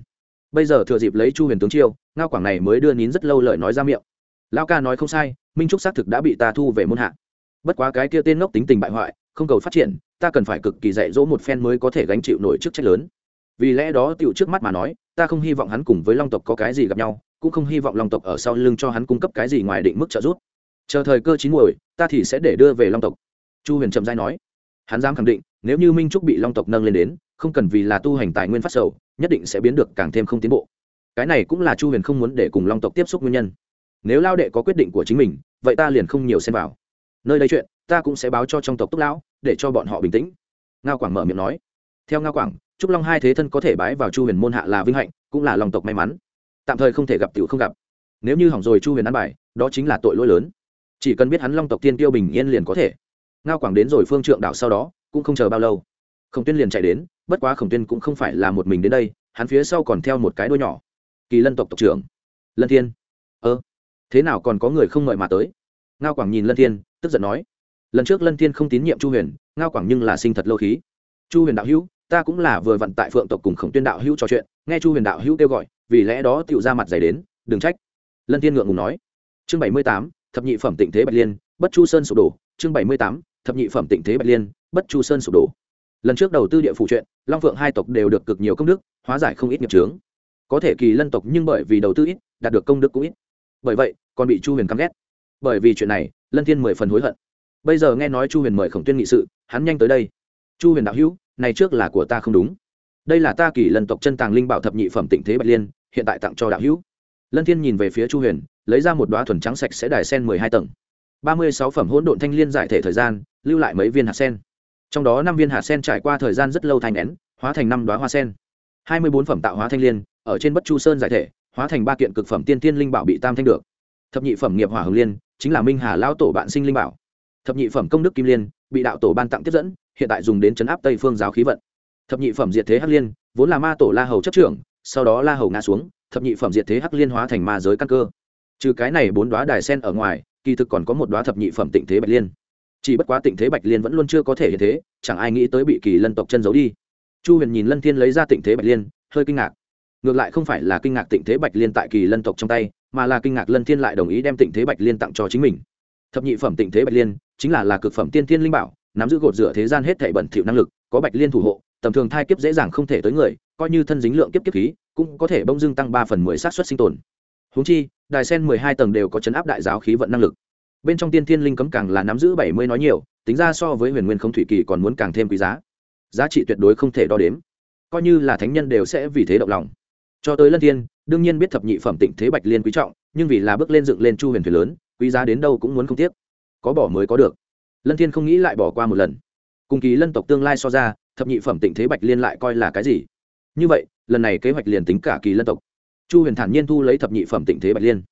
Bây giờ thừa dịp lấy chu huyền tướng chiêu, ngao quảng này mới đưa nín rất lâu lời nói ra miệng. Lão ca nói không sai, minh trúc xác thực đã bị ta thu về môn hạ. Bất quá cái kia tên ngốc tính tình bại hoại, không cầu phát triển, ta cần phải cực kỳ dạy dỗ một phen mới có thể gánh chịu nổi chức trách lớn. Vì lẽ đó tựu trước mắt mà nói, ta không hy vọng hắn cùng với long tộc có cái gì gặp nhau, cũng không hy vọng long tộc ở sau lưng cho hắn cung cấp cái gì ngoài định mức trợ giúp chờ thời cơ chín muồi, ta thì sẽ để đưa về long tộc. Chu huyền trầm giai nói. Hắn dám khẳng định, nếu như minh trúc bị long tộc nâng lên đến, không cần vì là tu hành tài nguyên phát sầu, nhất định sẽ biến được càng thêm không tiến bộ. Cái này cũng là chu huyền không muốn để cùng long tộc tiếp xúc nguyên nhân. Nếu lao đệ có quyết định của chính mình, vậy ta liền không nhiều xem vào. Nơi đây chuyện, ta cũng sẽ báo cho trong tộc túc lão, để cho bọn họ bình tĩnh. Ngao quảng mở miệng nói. Theo ngao quảng, trúc long hai thế thân có thể bái vào chu huyền môn hạ là vinh hạnh, cũng là lòng tộc may mắn. Tạm thời không thể gặp tiểu không gặp. Nếu như hỏng rồi chu huyền ăn bài, đó chính là tội lỗi lớn chỉ cần biết hắn long tộc tiên tiêu bình yên liền có thể. Ngao quảng đến rồi phương trượng đảo sau đó, cũng không chờ bao lâu. Khổng tuyên liền chạy đến, bất quá khổng tuyên cũng không phải là một mình đến đây, hắn phía sau còn theo một cái đôi nhỏ. Kỳ lân tộc tộc trưởng. Lân thiên. Ơ, thế nào còn có người không ngợi mà tới? Ngao quảng nhìn lân thiên, tức giận nói. Lần trước lân thiên không tín nhiệm chu huyền, ngao quảng nhưng là sinh thật lâu khí. Chu huyền đạo hữu, ta cũng là vừa vận tại phượng tộc cùng khổng tuyên đạo hữu trò chuyện, nghe chu huyền đạo hữu kêu gọi, vì lẽ đó tựu ra mặt dày đến, đừng trách. Lân thiên ngượng ngùng nói. Chương bảy mươi tám thập nhị phẩm tịnh thế bạch liên, bất chu sơn sụp đổ. Chương bảy mươi tám, thập nhị phẩm tịnh thế bạch liên, bất chu sơn sụp đổ. Lần trước đầu tư địa phủ chuyện, long phượng hai tộc đều được cực nhiều công đức, hóa giải không ít nghiệp trướng có thể kỳ lân tộc nhưng bởi vì đầu tư ít, đạt được công đức cũng ít. Bởi vậy, còn bị chu huyền căm ghét. Bởi vì chuyện này, lân thiên mười phần hối hận. Bây giờ nghe nói chu huyền mời khổng tuyên nghị sự, hắn nhanh tới đây. Chu huyền đạo hữu, này trước là của ta không đúng. Đây là ta kỳ lân tộc chân tàng linh bảo thập nhị phẩm tịnh thế bạch liên, hiện tại tặng cho đạo hữu. Lân thiên nhìn về phía chu huyền lấy ra một đoá thuần trắng sạch sẽ đài sen mười hai tầng. Ba mươi sáu phẩm hỗn độn thanh liên giải thể thời gian, lưu lại mấy viên hạt sen. Trong đó năm viên hạt sen trải qua thời gian rất lâu thành nén, hóa thành năm đoá hoa sen. Hai mươi bốn phẩm tạo hóa thanh liên, ở trên bất chu sơn giải thể, hóa thành ba kiện cực phẩm tiên tiên linh bảo bị tam thanh được. Thập nhị phẩm nghiệp hỏa hồng liên, chính là minh hà lao tổ bạn sinh linh bảo. Thập nhị phẩm công đức kim liên, bị đạo tổ ban tặng tiếp dẫn, hiện tại dùng đến chấn áp tây phương giáo khí vận. Thập nhị phẩm diệt thế hắc liên, vốn là ma tổ la hầu chấp trưởng, sau đó la hầu ngã xuống, thập nhị phẩm diệt thế hắc liên hóa thành ma giới căn cơ trừ cái này bốn đoá đài sen ở ngoài, kỳ thực còn có một đoá thập nhị phẩm tịnh thế bạch liên. Chỉ bất quá tịnh thế bạch liên vẫn luôn chưa có thể hiện thế, chẳng ai nghĩ tới bị kỳ lân tộc chân giấu đi. Chu huyền nhìn lân thiên lấy ra tịnh thế bạch liên, hơi kinh ngạc. Ngược lại không phải là kinh ngạc tịnh thế bạch liên tại kỳ lân tộc trong tay, mà là kinh ngạc lân thiên lại đồng ý đem tịnh thế bạch liên tặng cho chính mình. Thập nhị phẩm tịnh thế bạch liên chính là là cực phẩm tiên thiên linh bảo, nắm giữ gột rửa thế gian hết thể bẩn thỉu năng lực, có bạch liên thủ hộ, tầm thường thai kiếp dễ dàng không thể tới người, coi như thân dính lượng kiếp kiếp khí, cũng có thể bông dưng tăng ba phần mười sát xuất sinh tồn húng chi, đài sen mười hai tầng đều có chấn áp đại giáo khí vận năng lực. Bên trong tiên thiên linh cấm càng là nắm giữ bảy mươi nói nhiều, tính ra so với huyền nguyên không thủy kỳ còn muốn càng thêm quý giá. Giá trị tuyệt đối không thể đo đếm. Coi như là thánh nhân đều sẽ vì thế động lòng. Cho tới lân thiên, đương nhiên biết thập nhị phẩm tịnh thế bạch liên quý trọng, nhưng vì là bước lên dựng lên chu huyền thuyền lớn, quý giá đến đâu cũng muốn không tiếc. Có bỏ mới có được. Lân thiên không nghĩ lại bỏ qua một lần. Cùng kỳ lân tộc tương lai so ra, thập nhị phẩm tịnh thế bạch liên lại coi là cái gì? Như vậy, lần này kế hoạch liền tính cả kỳ lân tộc chu huyền thản nhiên thu lấy thập nhị phẩm tịnh thế bạch liên.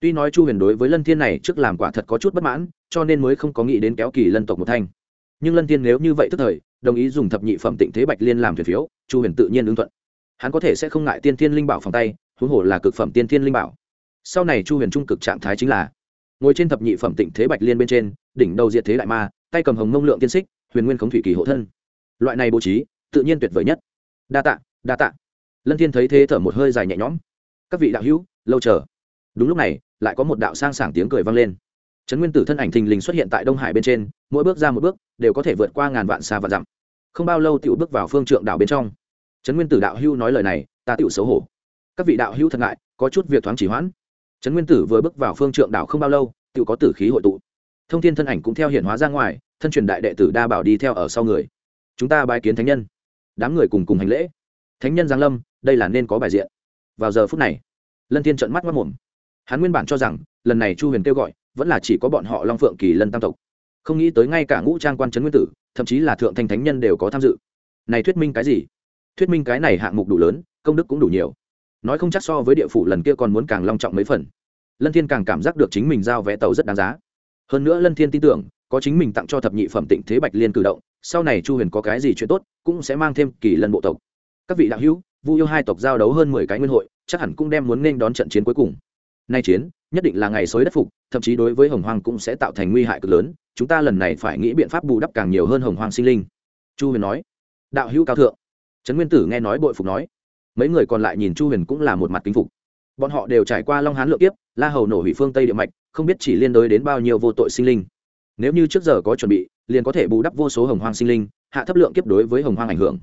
Tuy nói chu huyền đối với lân thiên này trước làm quả thật có chút bất mãn, cho nên mới không có nghĩ đến kéo kỳ lân tộc một thanh. Nhưng lân thiên nếu như vậy tức thời, đồng ý dùng thập nhị phẩm tịnh thế bạch liên làm thuyền phiếu, chu huyền tự nhiên ứng thuận. Hắn có thể sẽ không ngại tiên thiên linh bảo phòng tay, huống hồ là cực phẩm tiên thiên linh bảo. Sau này chu huyền trung cực trạng thái chính là, ngồi trên thập nhị phẩm tịnh thế bạch liên bên trên, đỉnh đầu diệt thế đại ma, tay cầm hồng mông lượng tiên xích, huyền nguyên khống thủy kỳ hộ thân. Loại này bố trí, tự nhiên tuyệt vời nhất. Đa tạ đa tạ. Lân thiên thấy thế thở một hơi dài nhẹ nhõm các vị đạo hữu, lâu chờ. Đúng lúc này, lại có một đạo sang sảng tiếng cười vang lên. Trấn nguyên tử thân ảnh thình lình xuất hiện tại đông hải bên trên, mỗi bước ra một bước, đều có thể vượt qua ngàn vạn xa và dặm. Không bao lâu tựu bước vào phương trượng đảo bên trong. Trấn nguyên tử đạo hữu nói lời này, ta tựu xấu hổ. Các vị đạo hữu thật ngại, có chút việc thoáng chỉ hoãn. Trấn nguyên tử vừa bước vào phương trượng đảo không bao lâu tựu có tử khí hội tụ. Thông thiên thân ảnh cũng theo hiện hóa ra ngoài, thân truyền đại đệ tử đa bảo đi theo ở sau người. Chúng ta bài kiến thánh nhân. Đám người cùng cùng hành lễ. Thánh nhân giáng lâm, đây là nên có bài diện vào giờ phút này, lân thiên trận mắt mất mồm hắn nguyên bản cho rằng, lần này chu huyền kêu gọi, vẫn là chỉ có bọn họ long phượng kỳ lân tam tộc. Không nghĩ tới ngay cả ngũ trang quan trấn nguyên tử, thậm chí là thượng thanh thánh nhân đều có tham dự. Này thuyết minh cái gì? Thuyết minh cái này hạng mục đủ lớn, công đức cũng đủ nhiều. Nói không chắc so với địa phủ lần kia còn muốn càng long trọng mấy phần. Lân thiên càng cảm giác được chính mình giao vé tàu rất đáng giá. Hơn nữa lân thiên tin tưởng, có chính mình tặng cho thập nhị phẩm tịnh thế bạch liên cử động, sau này chu huyền có cái gì chuyện tốt, cũng sẽ mang thêm kỳ lân bộ tộc. Các vị đạo hữu vu yêu hai tộc giao đấu hơn mười cái nguyên hội, chắc hẳn cũng đem muốn nên đón trận chiến cuối cùng. Nay chiến, nhất định là ngày xối đất phục, thậm chí đối với hồng hoang cũng sẽ tạo thành nguy hại cực lớn, chúng ta lần này phải nghĩ biện pháp bù đắp càng nhiều hơn hồng hoang sinh linh. Chu huyền nói. Đạo hữu cao thượng. Trấn nguyên tử nghe nói bội phục nói. Mấy người còn lại nhìn chu huyền cũng là một mặt kính phục. Bọn họ đều trải qua long hán lượng kiếp, la hầu nổ hủy phương tây địa mạch, không biết chỉ liên đối đến bao nhiêu vô tội sinh linh. Nếu như trước giờ có chuẩn bị, liền có thể bù đắp vô số hồng hoang sinh linh, hạ thấp lượng kiếp đối với hồng hoang ảnh hưởng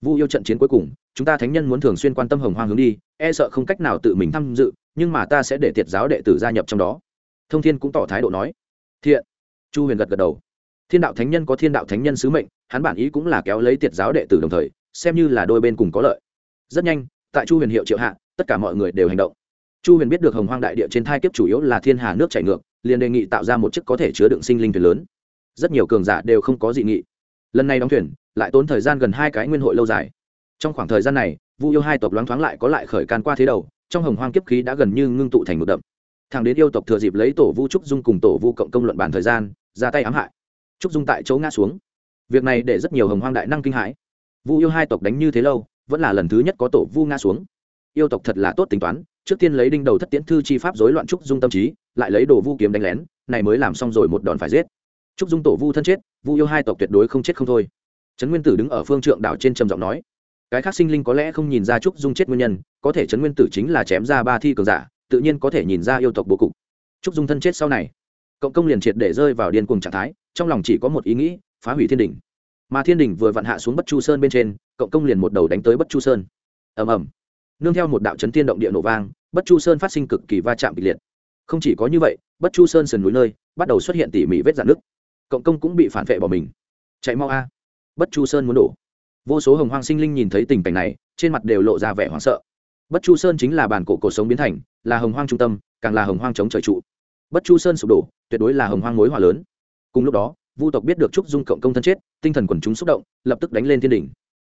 vu yêu trận chiến cuối cùng, chúng ta thánh nhân muốn thường xuyên quan tâm hồng hoang hướng đi e sợ không cách nào tự mình tham dự, nhưng mà ta sẽ để tiệt giáo đệ tử gia nhập trong đó. Thông thiên cũng tỏ thái độ nói. Thiện. Chu huyền gật gật đầu. Thiên đạo thánh nhân có thiên đạo thánh nhân sứ mệnh, hắn bản ý cũng là kéo lấy tiệt giáo đệ tử đồng thời, xem như là đôi bên cùng có lợi. Rất nhanh, tại chu huyền hiệu triệu hạ, tất cả mọi người đều hành động. Chu huyền biết được hồng hoang đại địa trên thai kiếp chủ yếu là thiên hà nước chảy ngược, liền đề nghị tạo ra một chiếc có thể chứa đựng sinh linh thuyền lớn. Rất nhiều cường giả đều không có dị nghị. Lần này đóng thuyền lại tốn thời gian gần hai cái nguyên hội lâu dài. Trong khoảng thời gian này, vu yêu hai tộc loáng thoáng lại có lại khởi can qua thế đầu, trong hồng hoang kiếp khí đã gần như ngưng tụ thành một đậm. Thằng đến yêu tộc thừa dịp lấy tổ vu trúc dung cùng tổ vu cộng công luận bàn thời gian, ra tay ám hại. Trúc dung tại chỗ ngã xuống. Việc này để rất nhiều hồng hoang đại năng kinh hãi. Vu yêu hai tộc đánh như thế lâu, vẫn là lần thứ nhất có tổ vu ngã xuống. Yêu tộc thật là tốt tính toán, trước tiên lấy đinh đầu thất tiễn thư chi pháp rối loạn trúc dung tâm trí, lại lấy đồ vu kiếm đánh lén, này mới làm xong rồi một đòn phải giết. Trúc dung tổ vu thân chết, vu yêu hai tộc tuyệt đối không chết không thôi trấn nguyên tử đứng ở phương trượng đảo trên trầm giọng nói. Cái khác sinh linh có lẽ không nhìn ra trúc dung chết nguyên nhân, có thể trấn nguyên tử chính là chém ra ba thi cường giả, tự nhiên có thể nhìn ra yêu tộc bố cục. Trúc dung thân chết sau này, cộng công liền triệt để rơi vào điên cuồng trạng thái, trong lòng chỉ có một ý nghĩ, phá hủy thiên đình mà thiên đình vừa vặn hạ xuống bất chu sơn bên trên, cộng công liền một đầu đánh tới bất chu sơn. Ầm ầm. Nương theo một đạo chấn thiên động địa nổ vang, bất chu sơn phát sinh cực kỳ va chạm kịch liệt. Không chỉ có như vậy, bất chu sơn sườn núi nơi bắt đầu xuất hiện tỉ mỉ vết dạn nước cộng công cũng bị phản vệ bỏ mình. Chạy mau a bất chu sơn muốn đổ. Vô số hồng hoang sinh linh nhìn thấy tình cảnh này, trên mặt đều lộ ra vẻ hoảng sợ. Bất chu sơn chính là bản cổ cổ sống biến thành, là hồng hoang trung tâm, càng là hồng hoang chống trời trụ. Bất chu sơn sụp đổ, tuyệt đối là hồng hoang mối hòa lớn. Cùng lúc đó, vu tộc biết được trúc dung cộng công thân chết, tinh thần quần chúng xúc động, lập tức đánh lên thiên đỉnh.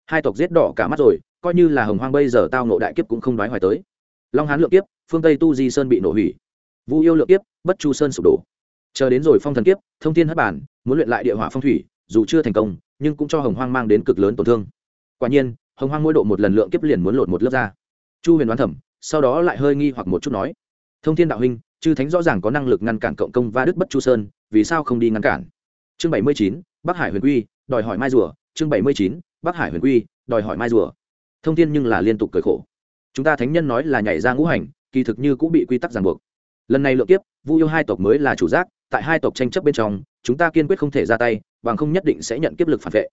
Hai tộc giết đỏ cả mắt rồi, coi như là hồng hoang bây giờ tao nộ đại kiếp cũng không đoái hoài tới. Long hán lượng kiếp, phương tây tu di sơn bị nổ hủy. Vu yêu lượng kiếp, bất chu sơn sụp đổ. Chờ đến rồi phong thần kiếp, thông thiên hất bản muốn luyện lại địa hỏa phong thủy, dù chưa thành công nhưng cũng cho hồng hoang mang đến cực lớn tổn thương. Quả nhiên, hồng hoang mỗi độ một lần lượng kiếp liền muốn lột một lớp ra. Chu huyền đoán thẩm sau đó lại hơi nghi hoặc một chút nói, thông thiên đạo huynh, chư thánh rõ ràng có năng lực ngăn cản cộng công và đức bất chu sơn, vì sao không đi ngăn cản? Chương bảy mươi chín, bắc hải huyền quy, đòi hỏi mai rùa. Chương bảy mươi chín, bắc hải huyền quy, đòi hỏi mai rùa. Thông thiên nhưng là liên tục cười khổ. Chúng ta thánh nhân nói là nhảy ra ngũ hành, kỳ thực như cũng bị quy tắc ràng buộc. Lần này lượng kiếp, vu yêu hai tộc mới là chủ giác, tại hai tộc tranh chấp bên trong chúng ta kiên quyết không thể ra tay, bằng không nhất định sẽ nhận kiếp lực phản vệ.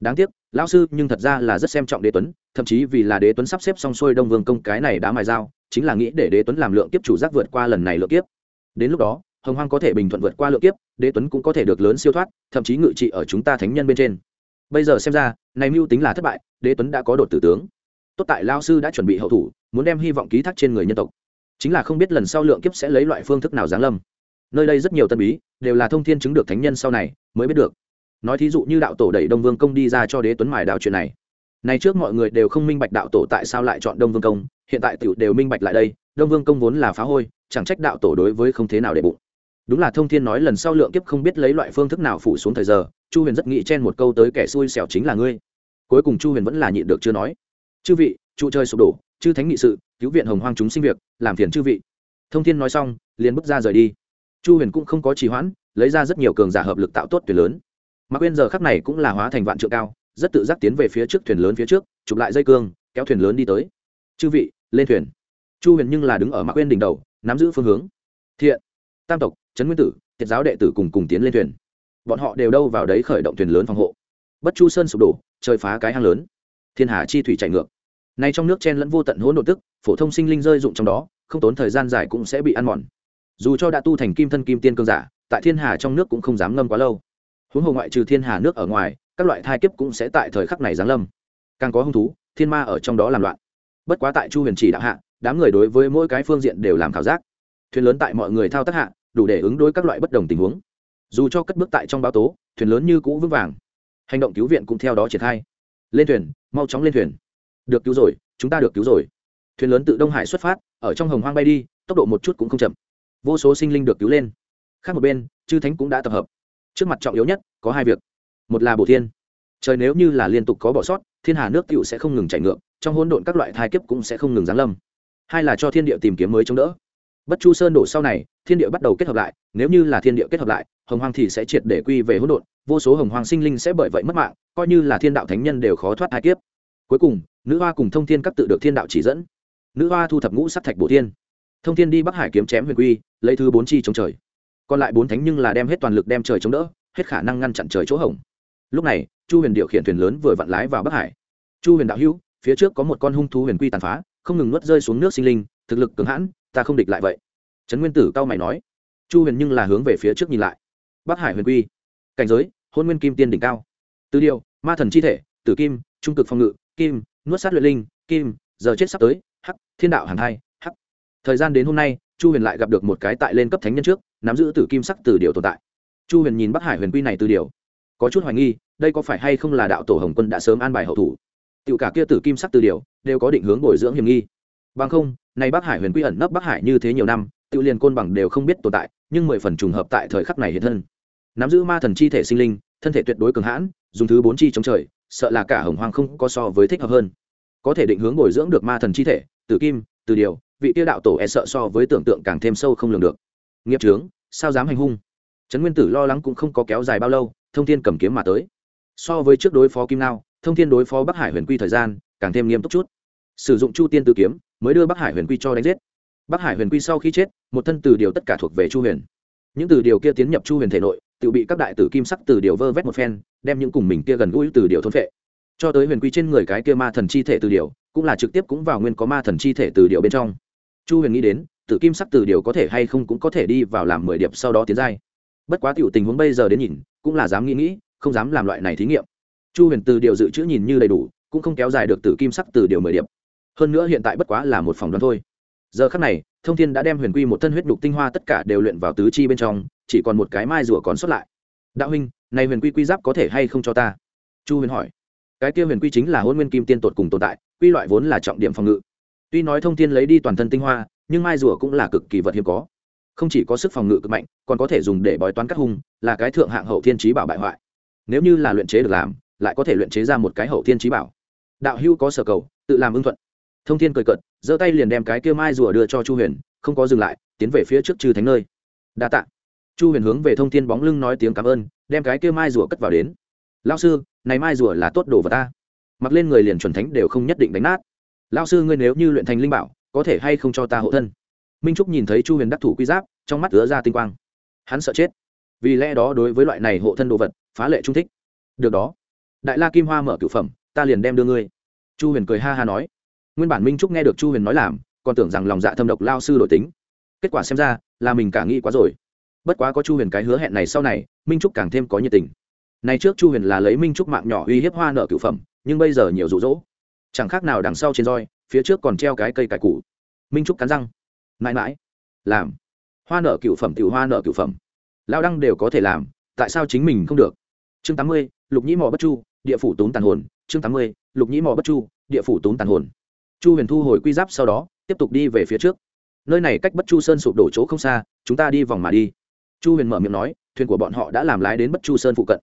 Đáng tiếc, lão sư nhưng thật ra là rất xem trọng đế tuấn, thậm chí vì là đế tuấn sắp xếp xong xuôi đông vương công cái này đã mài dao, chính là nghĩ để đế tuấn làm lượng kiếp chủ giác vượt qua lần này lượng kiếp. Đến lúc đó, hồng hoang có thể bình thuận vượt qua lượng kiếp, đế tuấn cũng có thể được lớn siêu thoát, thậm chí ngự trị ở chúng ta thánh nhân bên trên. Bây giờ xem ra, này mưu tính là thất bại, đế tuấn đã có đột tử tướng. Tốt tại lao sư đã chuẩn bị hậu thủ, muốn đem hy vọng ký thác trên người nhân tộc. Chính là không biết lần sau lượng kiếp sẽ lấy loại phương thức nào giáng lâm nơi đây rất nhiều tân bí, đều là thông thiên chứng được thánh nhân sau này mới biết được. Nói thí dụ như đạo tổ đẩy đông vương công đi ra cho đế tuấn mài đạo chuyện này. Này trước mọi người đều không minh bạch đạo tổ tại sao lại chọn đông vương công, hiện tại tiểu đều minh bạch lại đây, đông vương công vốn là phá hôi, chẳng trách đạo tổ đối với không thế nào để bụng. Đúng là thông thiên nói lần sau lượng kiếp không biết lấy loại phương thức nào phủ xuống thời giờ, chu huyền rất nghĩ chen một câu tới kẻ xui xẻo chính là ngươi. Cuối cùng chu huyền vẫn là nhịn được chưa nói. Chư vị, trụ chơi sụp đổ, chư thánh nghị sự, cứu viện hồng hoang chúng sinh việc, làm phiền chư vị. Thông thiên nói xong, liền bước ra rời đi chu huyền cũng không có trì hoãn, lấy ra rất nhiều cường giả hợp lực tạo tốt thuyền lớn. Mạc quên giờ khắc này cũng là hóa thành vạn trượng cao, rất tự giác tiến về phía trước thuyền lớn phía trước, chụp lại dây cương, kéo thuyền lớn đi tới. Chư vị, lên thuyền. Chu huyền nhưng là đứng ở mạc quên đỉnh đầu, nắm giữ phương hướng. Thiện, tam tộc, trấn nguyên tử thiệt giáo đệ tử cùng cùng tiến lên thuyền. Bọn họ đều đâu vào đấy khởi động thuyền lớn phòng hộ. Bất chu sơn sụp đổ, trời phá cái hang lớn. Thiên hà chi thủy chạy ngược. Nay trong nước chen lẫn vô tận hỗn độn tức, phổ thông sinh linh rơi dụng trong đó, không tốn thời gian dài cũng sẽ bị ăn mòn dù cho đã tu thành kim thân kim tiên cương giả, tại thiên hà trong nước cũng không dám ngâm quá lâu. Huống hồ ngoại trừ thiên hà nước ở ngoài, các loại thai kiếp cũng sẽ tại thời khắc này giáng lâm. Càng có hung thú, thiên ma ở trong đó làm loạn. Bất quá tại chu huyền chỉ đạo hạ, đám người đối với mỗi cái phương diện đều làm khảo giác. Thuyền lớn tại mọi người thao tác hạ, đủ để ứng đối các loại bất đồng tình huống. Dù cho cất bước tại trong báo tố, thuyền lớn như cũ vững vàng. Hành động cứu viện cũng theo đó triển khai. Lên thuyền, mau chóng lên thuyền. Được cứu rồi, chúng ta được cứu rồi. Thuyền lớn tự đông hải xuất phát, ở trong hồng hoang bay đi, tốc độ một chút cũng không chậm vô số sinh linh được cứu lên. Khác một bên, chư thánh cũng đã tập hợp. Trước mặt trọng yếu nhất, có hai việc. Một là bổ thiên. Trời nếu như là liên tục có bỏ sót, thiên hà nước tựu sẽ không ngừng chảy ngược, trong hỗn độn các loại thai kiếp cũng sẽ không ngừng giáng lâm. Hai là cho thiên địa tìm kiếm mới chống đỡ. Bất chu sơn đổ sau này, thiên địa bắt đầu kết hợp lại, nếu như là thiên địa kết hợp lại, hồng hoang thì sẽ triệt để quy về hỗn độn, vô số hồng hoang sinh linh sẽ bởi vậy mất mạng, coi như là thiên đạo thánh nhân đều khó thoát thai kiếp. Cuối cùng, nữ hoa cùng thông thiên các tự được thiên đạo chỉ dẫn. Nữ hoa thu thập ngũ sắc thạch bổ thiên. Thông thiên đi bắc hải kiếm chém huyền quy lấy thứ bốn chi chống trời. Còn lại bốn thánh nhưng là đem hết toàn lực đem trời chống đỡ, hết khả năng ngăn chặn trời chỗ hỏng lúc này, chu huyền điều khiển thuyền lớn vừa vặn lái vào bắc hải. Chu huyền đạo hữu, phía trước có một con hung thú huyền quy tàn phá, không ngừng nuốt rơi xuống nước sinh linh, thực lực cường hãn, ta không địch lại vậy. Trấn nguyên tử cao mày nói. Chu huyền nhưng là hướng về phía trước nhìn lại. Bắc hải huyền quy. Cảnh giới, hôn nguyên kim tiên đỉnh cao. Tư điều, ma thần chi thể, tử kim, trung cực phòng ngự, kim, nuốt sát luyện linh, kim, giờ chết sắp tới, hắc, thiên đạo hàng hai thời gian đến hôm nay, chu huyền lại gặp được một cái tại lên cấp thánh nhân trước, nắm giữ tử kim sắc từ điều tồn tại. Chu huyền nhìn bắc hải huyền quy này từ điều, có chút hoài nghi, đây có phải hay không là đạo tổ hồng quân đã sớm an bài hậu thủ? Tiểu cả kia tử kim sắc từ điều đều có định hướng bồi dưỡng hiểm nghi. Bằng không, nay bắc hải huyền quy ẩn nấp bắc hải như thế nhiều năm tự liền côn bằng đều không biết tồn tại, nhưng mười phần trùng hợp tại thời khắc này hiện thân. Nắm giữ ma thần chi thể sinh linh, thân thể tuyệt đối cường hãn, dùng thứ bốn chi chống trời, sợ là cả hồng hoang không có so với thích hợp hơn. Có thể định hướng bồi dưỡng được ma thần chi thể, tử kim, từ điều vị tiêu đạo tổ e sợ so với tưởng tượng càng thêm sâu không lường được. Nghiệp trướng, sao dám hành hung? Trấn nguyên tử lo lắng cũng không có kéo dài bao lâu, thông thiên cầm kiếm mà tới. So với trước đối phó kim nao thông thiên đối phó bắc hải huyền quy thời gian càng thêm nghiêm túc chút. Sử dụng chu tiên tử kiếm mới đưa bắc hải huyền quy cho đánh giết. Bắc hải huyền quy sau khi chết, một thân từ điều tất cả thuộc về chu huyền. Những từ điều kia tiến nhập chu huyền thể nội, tự bị các đại tử kim sắc từ điều vơ vét một phen, đem những cùng mình kia gần gũi từ điều thôn phệ. Cho tới huyền quy trên người cái kia ma thần chi thể từ điều, cũng là trực tiếp cũng vào nguyên có ma thần chi thể từ điều bên trong chu huyền nghĩ đến, tử kim sắc từ điều có thể hay không cũng có thể đi vào làm mười điệp sau đó tiến giai. Bất quá tiểu tình huống bây giờ đến nhìn, cũng là dám nghĩ nghĩ, không dám làm loại này thí nghiệm. Chu huyền từ điều dự trữ nhìn như đầy đủ, cũng không kéo dài được tử kim sắc từ điều mười điệp. Hơn nữa hiện tại bất quá là một phòng đoán thôi. Giờ khắc này, thông thiên đã đem huyền quy một thân huyết đục tinh hoa tất cả đều luyện vào tứ chi bên trong, chỉ còn một cái mai rùa còn sót lại. Đạo huynh, này huyền quy quy giáp có thể hay không cho ta? Chu huyền hỏi. Cái kia huyền quy chính là hôn nguyên kim tiên tột cùng tồn tại, quy loại vốn là trọng điểm phòng ngự tuy nói thông thiên lấy đi toàn thân tinh hoa, nhưng mai rùa cũng là cực kỳ vật hiếm có. Không chỉ có sức phòng ngự cực mạnh, còn có thể dùng để bói toán cắt hung, là cái thượng hạng hậu thiên trí bảo bại hoại. Nếu như là luyện chế được làm, lại có thể luyện chế ra một cái hậu thiên trí bảo. Đạo hưu có sở cầu, tự làm ưng thuận. Thông thiên cười cợt, giơ tay liền đem cái kia mai rùa đưa cho chu huyền, không có dừng lại, tiến về phía trước trừ thánh nơi. Đa tạ. Chu huyền hướng về thông thiên bóng lưng nói tiếng cảm ơn, đem cái kia mai rùa cất vào đến. Lao sư, này mai rùa là tốt đồ vật ta. Mặc lên người liền chuẩn thánh đều không nhất định đánh nát lao sư ngươi nếu như luyện thành linh bảo, có thể hay không cho ta hộ thân? Minh trúc nhìn thấy chu huyền đắc thủ quy giáp, trong mắt ứa ra tinh quang. Hắn sợ chết. Vì lẽ đó đối với loại này hộ thân đồ vật, phá lệ trung thích. Được đó. Đại la kim hoa mở cửu phẩm, ta liền đem đưa ngươi. Chu huyền cười ha ha nói. Nguyên bản minh trúc nghe được chu huyền nói làm, còn tưởng rằng lòng dạ thâm độc lao sư đổi tính. Kết quả xem ra, là mình cả nghĩ quá rồi. Bất quá có chu huyền cái hứa hẹn này sau này, minh trúc càng thêm có nhiệt tình. Này trước chu huyền là lấy minh trúc mạng nhỏ uy hiếp hoa nợ cửu phẩm, nhưng bây giờ nhiều rụ rỗ chẳng khác nào đằng sau trên roi, phía trước còn treo cái cây cải củ. Minh trúc cắn răng. Mãi mãi. Làm. Hoa nợ cựu phẩm tiểu hoa nợ cựu phẩm. Lao đăng đều có thể làm, tại sao chính mình không được? Chương tám mươi, lục nhĩ mò bất chu, địa phủ tốn tàn hồn. Chương tám mươi, lục nhĩ mò bất chu, địa phủ tốn tàn hồn. Chu huyền thu hồi quy giáp sau đó, tiếp tục đi về phía trước. Nơi này cách bất chu sơn sụp đổ chỗ không xa, chúng ta đi vòng mà đi. Chu huyền mở miệng nói, thuyền của bọn họ đã làm lái đến bất chu sơn phụ cận.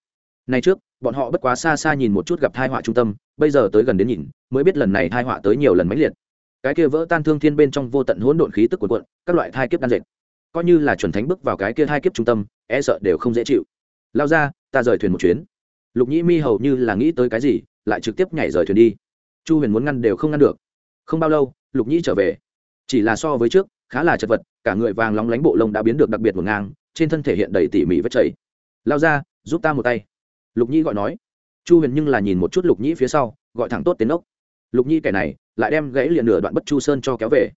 Nay trước, bọn họ bất quá xa xa nhìn một chút gặp thai họa trung tâm bây giờ tới gần đến nhìn, mới biết lần này thai họa tới nhiều lần mãnh liệt. Cái kia vỡ tan thương thiên bên trong vô tận hỗn độn khí tức của cuộn, các loại thai kiếp đan dệt. Coi như là chuẩn thánh bước vào cái kia thai kiếp trung tâm e sợ đều không dễ chịu. Lao ra, ta rời thuyền một chuyến. Lục nhĩ mi hầu như là nghĩ tới cái gì, lại trực tiếp nhảy rời thuyền đi. Chu huyền muốn ngăn đều không ngăn được. Không bao lâu, lục nhĩ trở về. Chỉ là so với trước, khá là chật vật, cả người vàng lóng lánh bộ lông đã biến được đặc biệt một ngang, trên thân thể hiện đầy tỉ mỉ vết chảy. Lao ra, giúp ta một tay. Lục nhĩ gọi nói chu huyền nhưng là nhìn một chút lục nhĩ phía sau, gọi thẳng tốt tiến ốc. Lục nhĩ kẻ này, lại đem gãy liền nửa đoạn bất chu sơn cho kéo về.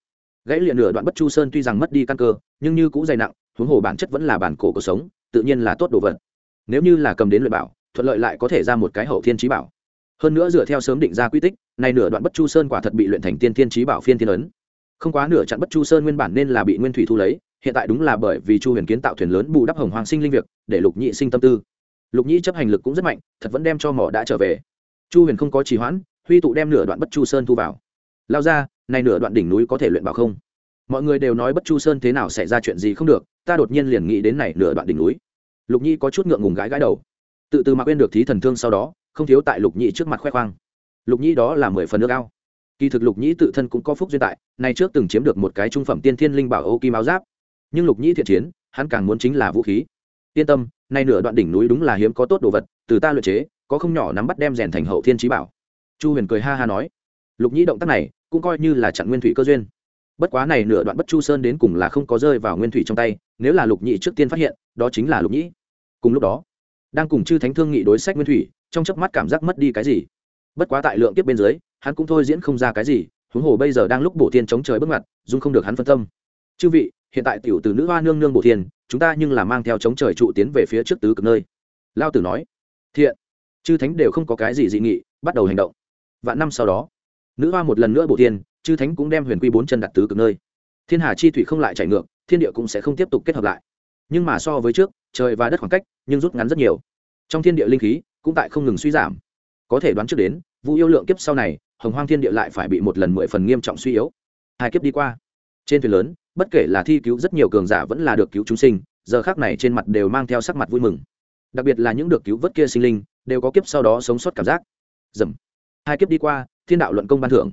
Gãy liền nửa đoạn bất chu sơn tuy rằng mất đi căn cơ, nhưng như cũng dày nặng, huống hồ bản chất vẫn là bản cổ cuộc sống, tự nhiên là tốt đồ vật. Nếu như là cầm đến luyện bảo, thuận lợi lại có thể ra một cái hậu thiên trí bảo. Hơn nữa dựa theo sớm định ra quy tích, nay nửa đoạn bất chu sơn quả thật bị luyện thành tiên thiên trí bảo phiên thiên ấn. Không quá nửa chặn bất chu sơn nguyên bản nên là bị nguyên thủy thu lấy, hiện tại đúng là bởi vì chu huyền kiến tạo thuyền lớn bù đắp hồng hoàng sinh linh việc, để lục nhị sinh tâm tư lục Nhĩ chấp hành lực cũng rất mạnh, thật vẫn đem cho mỏ đã trở về. Chu huyền không có trì hoãn, huy tụ đem nửa đoạn bất chu sơn thu vào. Lao ra, này nửa đoạn đỉnh núi có thể luyện bảo không? Mọi người đều nói bất chu sơn thế nào xảy ra chuyện gì không được, ta đột nhiên liền nghĩ đến này nửa đoạn đỉnh núi. Lục nhi có chút ngượng ngùng gãi gãi đầu. Tự từ mặc quên được thí thần thương sau đó, không thiếu tại lục Nhĩ trước mặt khoe khoang. Lục Nhĩ đó là mười phần nước ao. Kỳ thực lục Nhĩ tự thân cũng có phúc duyên tại, nay trước từng chiếm được một cái trung phẩm tiên thiên linh bảo ô kim áo giáp. Nhưng lục Nhĩ thiện chiến, hắn càng muốn chính là vũ khí. Yên tâm nay nửa đoạn đỉnh núi đúng là hiếm có tốt đồ vật, từ ta luyện chế, có không nhỏ nắm bắt đem rèn thành hậu thiên trí bảo. Chu huyền cười ha ha nói. Lục Nhĩ động tác này cũng coi như là chặn nguyên thủy cơ duyên. Bất quá này nửa đoạn bất chu sơn đến cùng là không có rơi vào nguyên thủy trong tay, nếu là lục Nhĩ trước tiên phát hiện, đó chính là lục Nhĩ. cùng lúc đó, đang cùng chư thánh thương nghị đối sách nguyên thủy, trong chớp mắt cảm giác mất đi cái gì. Bất quá tại lượng tiếp bên dưới, hắn cũng thôi diễn không ra cái gì, huống hồ bây giờ đang lúc bổ thiên chống trời bước mặt dung không được hắn phân tâm. Chư vị, hiện tại tiểu từ nữ hoa nương nương bổ thiên chúng ta nhưng là mang theo chống trời trụ tiến về phía trước tứ cực nơi. Lao tử nói thiện chư thánh đều không có cái gì dị nghị bắt đầu hành động. Vạn năm sau đó nữ hoa một lần nữa bổ tiên, chư thánh cũng đem huyền quy bốn chân đặt tứ cực nơi. Thiên hà chi thủy không lại chảy ngược thiên địa cũng sẽ không tiếp tục kết hợp lại. Nhưng mà so với trước trời và đất khoảng cách nhưng rút ngắn rất nhiều. Trong thiên địa linh khí cũng tại không ngừng suy giảm. Có thể đoán trước đến vũ yêu lượng kiếp sau này hồng hoang thiên địa lại phải bị một lần mười phần nghiêm trọng suy yếu. Hai kiếp đi qua trên thuyền lớn bất kể là thi cứu rất nhiều cường giả vẫn là được cứu chúng sinh, giờ khác này trên mặt đều mang theo sắc mặt vui mừng. Đặc biệt là những được cứu vớt kia sinh linh, đều có kiếp sau đó sống sót cảm giác. Dầm. Hai kiếp đi qua, thiên đạo luận công ban thưởng.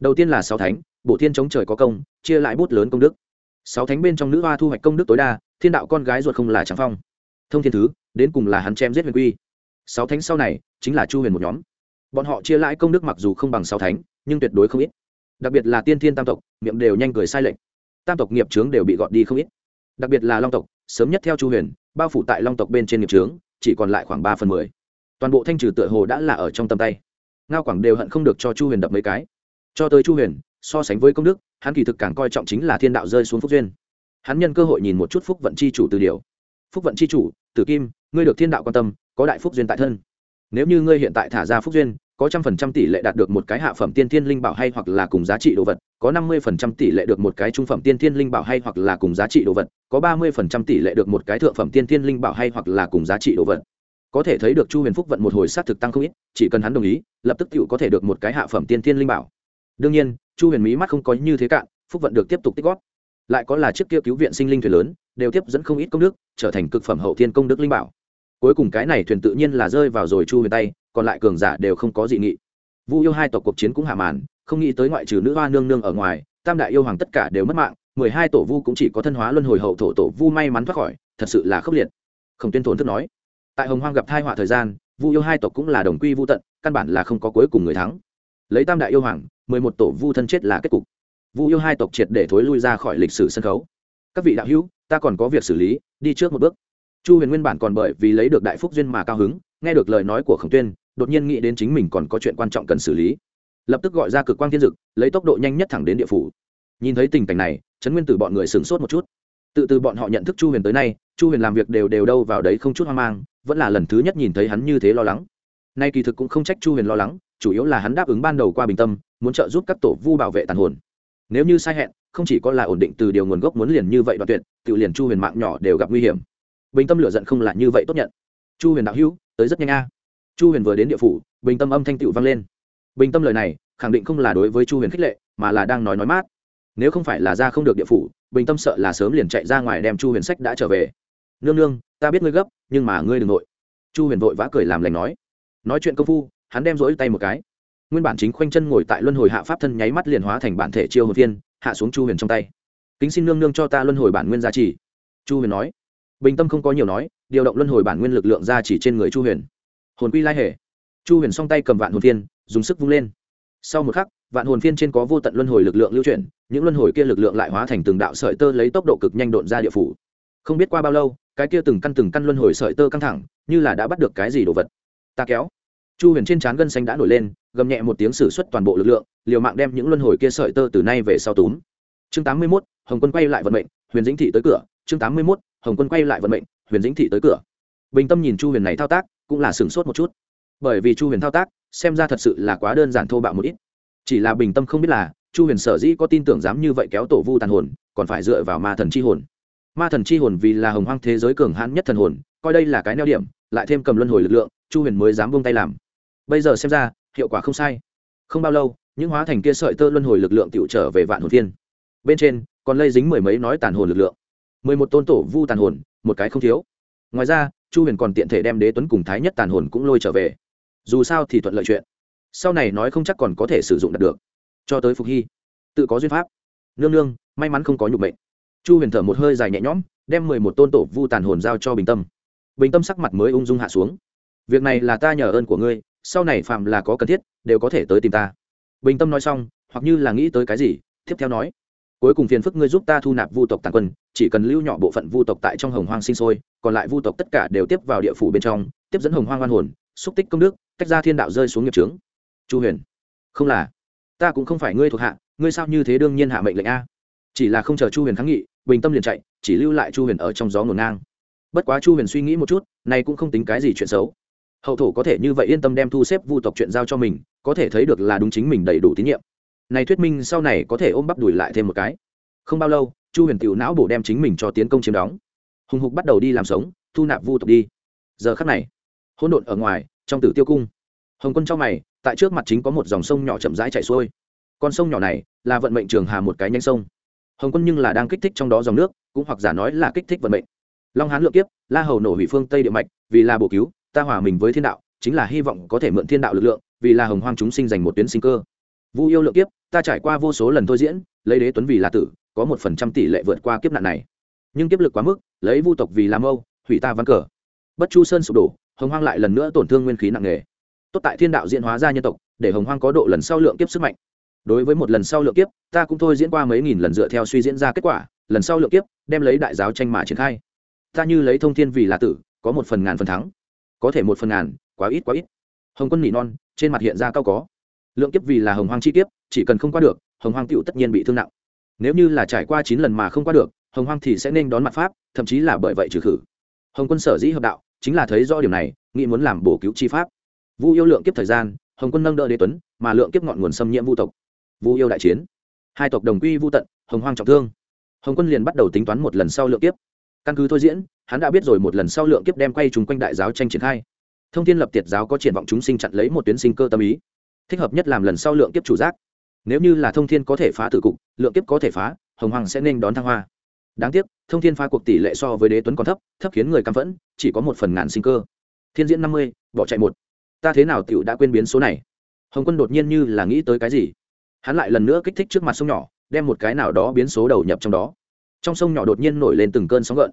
Đầu tiên là sáu thánh bộ thiên chống trời có công, chia lại bút lớn công đức. Sáu thánh bên trong nữ hoa thu hoạch công đức tối đa, thiên đạo con gái ruột không là trắng phong. Thông thiên thứ, đến cùng là hắn chém giết huyền quy. Sáu thánh sau này, chính là chu huyền một nhóm. Bọn họ chia lãi công đức mặc dù không bằng sáu thánh, nhưng tuyệt đối không ít. Đặc biệt là tiên thiên tam tộc, miệng đều nhanh cười sai lệch tam tộc nghiệp trướng đều bị gọt đi không ít. Đặc biệt là long tộc, sớm nhất theo chu huyền, bao phủ tại long tộc bên trên nghiệp trướng, chỉ còn lại khoảng ba phần mười. Toàn bộ thanh trừ tựa hồ đã là ở trong tầm tay. Ngao quảng đều hận không được cho chu huyền đập mấy cái. Cho tới chu huyền, so sánh với công đức, hắn kỳ thực càng coi trọng chính là thiên đạo rơi xuống phúc duyên. Hắn nhân cơ hội nhìn một chút phúc vận c h i chủ từ điều. Phúc vận c h i chủ, tử kim, ngươi được thiên đạo quan tâm, có đại phúc duyên tại thân. Nếu như ngươi hiện tại thả ra phúc duyên có trăm phần trăm tỷ lệ đạt được một cái hạ phẩm tiên thiên linh bảo hay hoặc là cùng giá trị đồ vật, có năm mươi phần trăm tỷ lệ được một cái trung phẩm tiên thiên linh bảo hay hoặc là cùng giá trị đồ vật, có ba mươi phần trăm tỷ lệ được một cái thượng phẩm tiên thiên linh bảo hay hoặc là cùng giá trị đồ vật. Có thể thấy được chu huyền phúc vận một hồi sát thực tăng không ít, chỉ cần hắn đồng ý, lập tức t có thể được một cái hạ phẩm tiên thiên linh bảo. Đương nhiên, chu huyền mỹ mắt không có như thế cạn, phúc vận được tiếp tục tích góp. Lại có là chiếc kia cứu viện sinh linh thuyền lớn, đều tiếp dẫn không ít công đức, trở thành cực phẩm hậu thiên công đức linh bảo. Cuối cùng cái này thuyền tự nhiên là rơi vào rồi chu huyền tay còn lại cường giả đều không có dị nghị. Vu yêu hai tộc cuộc chiến cũng hạ màn, không nghĩ tới ngoại trừ nữ hoa nương nương ở ngoài, tam đại yêu hoàng tất cả đều mất mạng, mười hai tổ vu cũng chỉ có thân hóa luân hồi hậu thổ tổ vu may mắn thoát khỏi, thật sự là khốc liệt. Khổng tuyên thốn thức nói, tại hồng hoang gặp thai họa thời gian, vu yêu hai tộc cũng là đồng quy vu tận, căn bản là không có cuối cùng người thắng. Lấy tam đại yêu hoàng, mười một tổ vu thân chết là kết cục. Vu yêu hai tộc triệt để thối lui ra khỏi lịch sử sân khấu. Các vị đạo hữu, ta còn có việc xử lý, đi trước một bước. Chu huyền nguyên bản còn bởi vì lấy được đại phúc duyên mà cao hứng, nghe được lời nói của khổng tuyên đột nhiên nghĩ đến chính mình còn có chuyện quan trọng cần xử lý. Lập tức gọi ra cực quang thiên dực, lấy tốc độ nhanh nhất thẳng đến địa phủ. Nhìn thấy tình cảnh này, trấn nguyên tử bọn người sửng sốt một chút. Tự từ bọn họ nhận thức chu huyền tới nay, chu huyền làm việc đều đều đâu vào đấy không chút hoang mang, vẫn là lần thứ nhất nhìn thấy hắn như thế lo lắng. Nay kỳ thực cũng không trách chu huyền lo lắng, chủ yếu là hắn đáp ứng ban đầu qua bình tâm, muốn trợ giúp các tổ vu bảo vệ tàn hồn. Nếu như sai hẹn, không chỉ có là ổn định từ điều nguồn gốc muốn liền như vậy đoạn tuyệt, tự liền chu huyền mạng nhỏ đều gặp nguy hiểm. Bình tâm lựa giận không là như vậy tốt nhận. Chu huyền đạo hữu, tới rất nhanh a chu huyền vừa đến địa phủ, bình tâm âm thanh tựu vang lên. Bình tâm lời này, khẳng định không là đối với chu huyền khích lệ, mà là đang nói nói mát. Nếu không phải là ra không được địa phủ, bình tâm sợ là sớm liền chạy ra ngoài đem chu huyền sách đã trở về. Nương nương, ta biết ngươi gấp, nhưng mà ngươi đừng nội. Chu huyền vội vã cười làm lành nói. Nói chuyện công phu, hắn đem rỗi tay một cái. Nguyên bản chính khoanh chân ngồi tại luân hồi hạ pháp thân nháy mắt liền hóa thành bản thể chiêu hồn viên, hạ xuống chu huyền trong tay. Kính xin nương nương cho ta luân hồi bản nguyên giá trị. Chu huyền nói. Bình tâm không có nhiều nói, điều động luân hồi bản nguyên lực lượng ra chỉ trên người chu huyền hồn quy lai hề. Chu huyền song tay cầm vạn hồn phiên, dùng sức vung lên. Sau một khắc, vạn hồn phiên trên có vô tận luân hồi lực lượng lưu chuyển, những luân hồi kia lực lượng lại hóa thành từng đạo sợi tơ lấy tốc độ cực nhanh độn ra địa phủ. Không biết qua bao lâu, cái kia từng căn từng căn luân hồi sợi tơ căng thẳng, như là đã bắt được cái gì đồ vật. Ta kéo. Chu huyền trên trán gân xanh đã nổi lên, gầm nhẹ một tiếng xử suất toàn bộ lực lượng, liều mạng đem những luân hồi kia sợi tơ từ nay về sau túm. Chương tám mươi mốt, hồng quân quay lại vận mệnh, huyền dĩnh thị tới cửa. Chương tám mươi mốt, hồng quân quay lại vận mệnh, huyền dĩnh thị tới cửa. Bình tâm nhìn chu huyền này thao tác cũng là sửng sốt một chút. Bởi vì chu huyền thao tác, xem ra thật sự là quá đơn giản thô bạo một ít. Chỉ là bình tâm không biết là, chu huyền sở dĩ có tin tưởng dám như vậy kéo tổ vu tàn hồn, còn phải dựa vào ma thần c h i hồn. Ma thần c h i hồn vì là hồng hoang thế giới cường hãn nhất thần hồn, coi đây là cái neo điểm, lại thêm cầm luân hồi lực lượng, chu huyền mới dám vung tay làm. Bây giờ xem ra, hiệu quả không sai. Không bao lâu, những hóa thành kia sợi tơ luân hồi lực lượng tựu trở về vạn hồn viên bên trên, còn lây dính mười mấy nói tàn hồn lực lượng. Mười một tôn tổ vu tàn hồn, một cái không thiếu ngoài ra, chu huyền còn tiện thể đem đế tuấn cùng thái nhất tàn hồn cũng lôi trở về. Dù sao thì thuận lợi chuyện. Sau này nói không chắc còn có thể sử dụng được. Cho tới phục hy, tự có duyên pháp. Nương nương, may mắn không có nhục mệnh. Chu huyền thở một hơi dài nhẹ nhõm, đem mười một tôn tổ vu tàn hồn giao cho bình tâm. Bình tâm sắc mặt mới ung dung hạ xuống. Việc này là ta nhờ ơn của ngươi, sau này phạm là có cần thiết, đều có thể tới tìm ta. Bình tâm nói xong, hoặc như là nghĩ tới cái gì, tiếp theo nói cuối cùng phiền phức ngươi giúp ta thu nạp vu tộc tàn quân, chỉ cần lưu nhỏ bộ phận vu tộc tại trong hồng hoang sinh sôi, còn lại vu tộc tất cả đều tiếp vào địa phủ bên trong, tiếp dẫn hồng hoang hoan hồn, xúc tích công đức, tách ra thiên đạo rơi xuống nghiệp trướng chu huyền, không là. Ta cũng không phải ngươi thuộc hạ, ngươi sao như thế đương nhiên hạ mệnh lệnh a? Chỉ là không chờ chu huyền kháng nghị, bình tâm liền chạy, chỉ lưu lại chu huyền ở trong gió ngổn ngang. Bất quá chu huyền suy nghĩ một chút, này cũng không tính cái gì chuyện xấu. Hậu thổ có thể như vậy yên tâm đem thu xếp vu tộc chuyện giao cho mình, có thể thấy được là đúng chính mình đầy đủ tín nhiệm này thuyết minh sau này có thể ôm bắp đùi lại thêm một cái. Không bao lâu, chu huyền tiểu não bổ đem chính mình cho tiến công chiếm đóng. Hùng hục bắt đầu đi làm sống, thu nạp vu tộc đi. Giờ khắc này, hỗn độn ở ngoài, trong tử tiêu cung. Hồng quân trong mày, tại trước mặt chính có một dòng sông nhỏ chậm rãi chảy xuôi. Con sông nhỏ này là vận mệnh trường hà một cái nhánh sông. Hồng quân nhưng là đang kích thích trong đó dòng nước, cũng hoặc giả nói là kích thích vận mệnh. Long hán lượng kiếp, la hầu nổ hủy phương tây địa mạch, vì là bổ cứu, ta hòa mình với thiên đạo, chính là hy vọng có thể mượn thiên đạo lực lượng, vì là hồng hoang chúng sinh giành một tuyến sinh cơ vu yêu lượng kiếp, ta trải qua vô số lần thôi diễn, lấy đế tuấn vì là tử, có một phần trăm tỷ lệ vượt qua kiếp nạn này. Nhưng kiếp lực quá mức, lấy vu tộc vì làm âu hủy ta văn cờ. Bất chu sơn sụp đổ, hồng hoang lại lần nữa tổn thương nguyên khí nặng nề. Tốt tại thiên đạo diễn hóa ra nhân tộc, để hồng hoang có độ lần sau lượng kiếp sức mạnh. Đối với một lần sau lượng kiếp, ta cũng thôi diễn qua mấy nghìn lần dựa theo suy diễn ra kết quả, lần sau lượng kiếp, đem lấy đại giáo tranh mà triển khai. Ta như lấy thông thiên vì là tử, có một phần ngàn phần thắng. Có thể một phần ngàn, quá ít quá ít. Hồng quân nỉ non, trên mặt hiện ra cao có lượng kiếp vì là hồng hoang chi kiếp, chỉ cần không qua được, hồng hoang tựu tất nhiên bị thương nặng. Nếu như là trải qua chín lần mà không qua được, hồng hoang thì sẽ nên đón mặt pháp, thậm chí là bởi vậy trừ khử. Hồng quân sở dĩ hợp đạo, chính là thấy rõ điểm này, nghĩ muốn làm bổ cứu chi pháp. Vu yêu lượng kiếp thời gian, hồng quân nâng đỡ đế tuấn, mà lượng kiếp ngọn nguồn xâm nhiễm vu tộc. Vu yêu đại chiến. Hai tộc đồng quy vu tận, hồng hoang trọng thương. Hồng quân liền bắt đầu tính toán một lần sau lượng kiếp. Căn cứ thôi diễn, hắn đã biết rồi một lần sau lượng kiếp đem quay chúng quanh đại giáo tranh triển khai. Thông tin lập tiệt giáo có triển vọng chúng sinh chặn lấy một tuyến sinh cơ tâm ý thích hợp nhất làm lần sau lượng kiếp chủ giác. Nếu như là thông thiên có thể phá tử cục, lượng kiếp có thể phá, hồng hoàng sẽ nên đón thăng hoa. Đáng tiếc, thông thiên phá cuộc tỷ lệ so với đế tuấn còn thấp thấp khiến người căm phẫn, chỉ có một phần ngàn sinh cơ. Thiên diễn năm mươi, bỏ chạy một. Ta thế nào tiểu đã quên biến số này? Hồng quân đột nhiên như là nghĩ tới cái gì? Hắn lại lần nữa kích thích trước mặt sông nhỏ, đem một cái nào đó biến số đầu nhập trong đó. Trong sông nhỏ đột nhiên nổi lên từng cơn sóng gợn.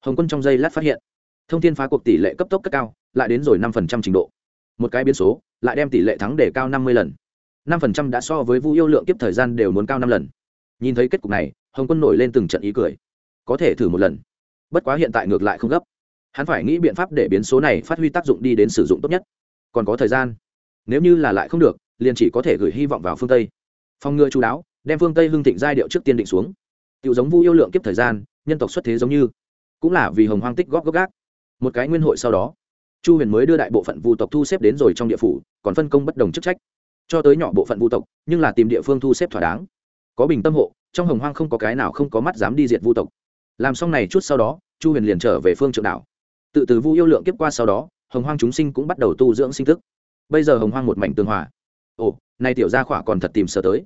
Hồng quân trong giây lát phát hiện, thông tin phá cuộc tỷ lệ cấp tốc cất cao, lại đến rồi năm phần trăm trình độ một cái biến số, lại đem tỷ lệ thắng để cao năm mươi lần. Năm phần trăm đã so với vu yêu lượng kiếp thời gian đều muốn cao năm lần. Nhìn thấy kết cục này, hồng quân nổi lên từng trận ý cười. Có thể thử một lần. Bất quá hiện tại ngược lại không gấp. Hắn phải nghĩ biện pháp để biến số này phát huy tác dụng đi đến sử dụng tốt nhất. Còn có thời gian. Nếu như là lại không được, liền chỉ có thể gửi hy vọng vào phương tây. Phòng ngừa chú đáo, đem phương tây hưng thịnh giai điệu trước tiên định xuống. Tự giống vu yêu lượng kiếp thời gian, nhân tộc xuất thế giống như. Cũng là vì hồng hoang tích góp gốc gác. Một cái nguyên hội sau đó chu huyền mới đưa đại bộ phận vu tộc thu xếp đến rồi trong địa phủ, còn phân công bất đồng chức trách. Cho tới nhỏ bộ phận vu tộc, nhưng là tìm địa phương thu xếp thỏa đáng. Có bình tâm hộ, trong hồng hoang không có cái nào không có mắt dám đi diệt vu tộc. Làm xong này chút sau đó, chu huyền liền trở về phương trượng đảo. Tự từ vu yêu lượng kiếp qua sau đó, hồng hoang chúng sinh cũng bắt đầu tu dưỡng sinh thức. Bây giờ hồng hoang một mảnh tương hòa. Ồ, nay tiểu gia khỏa còn thật tìm sờ tới.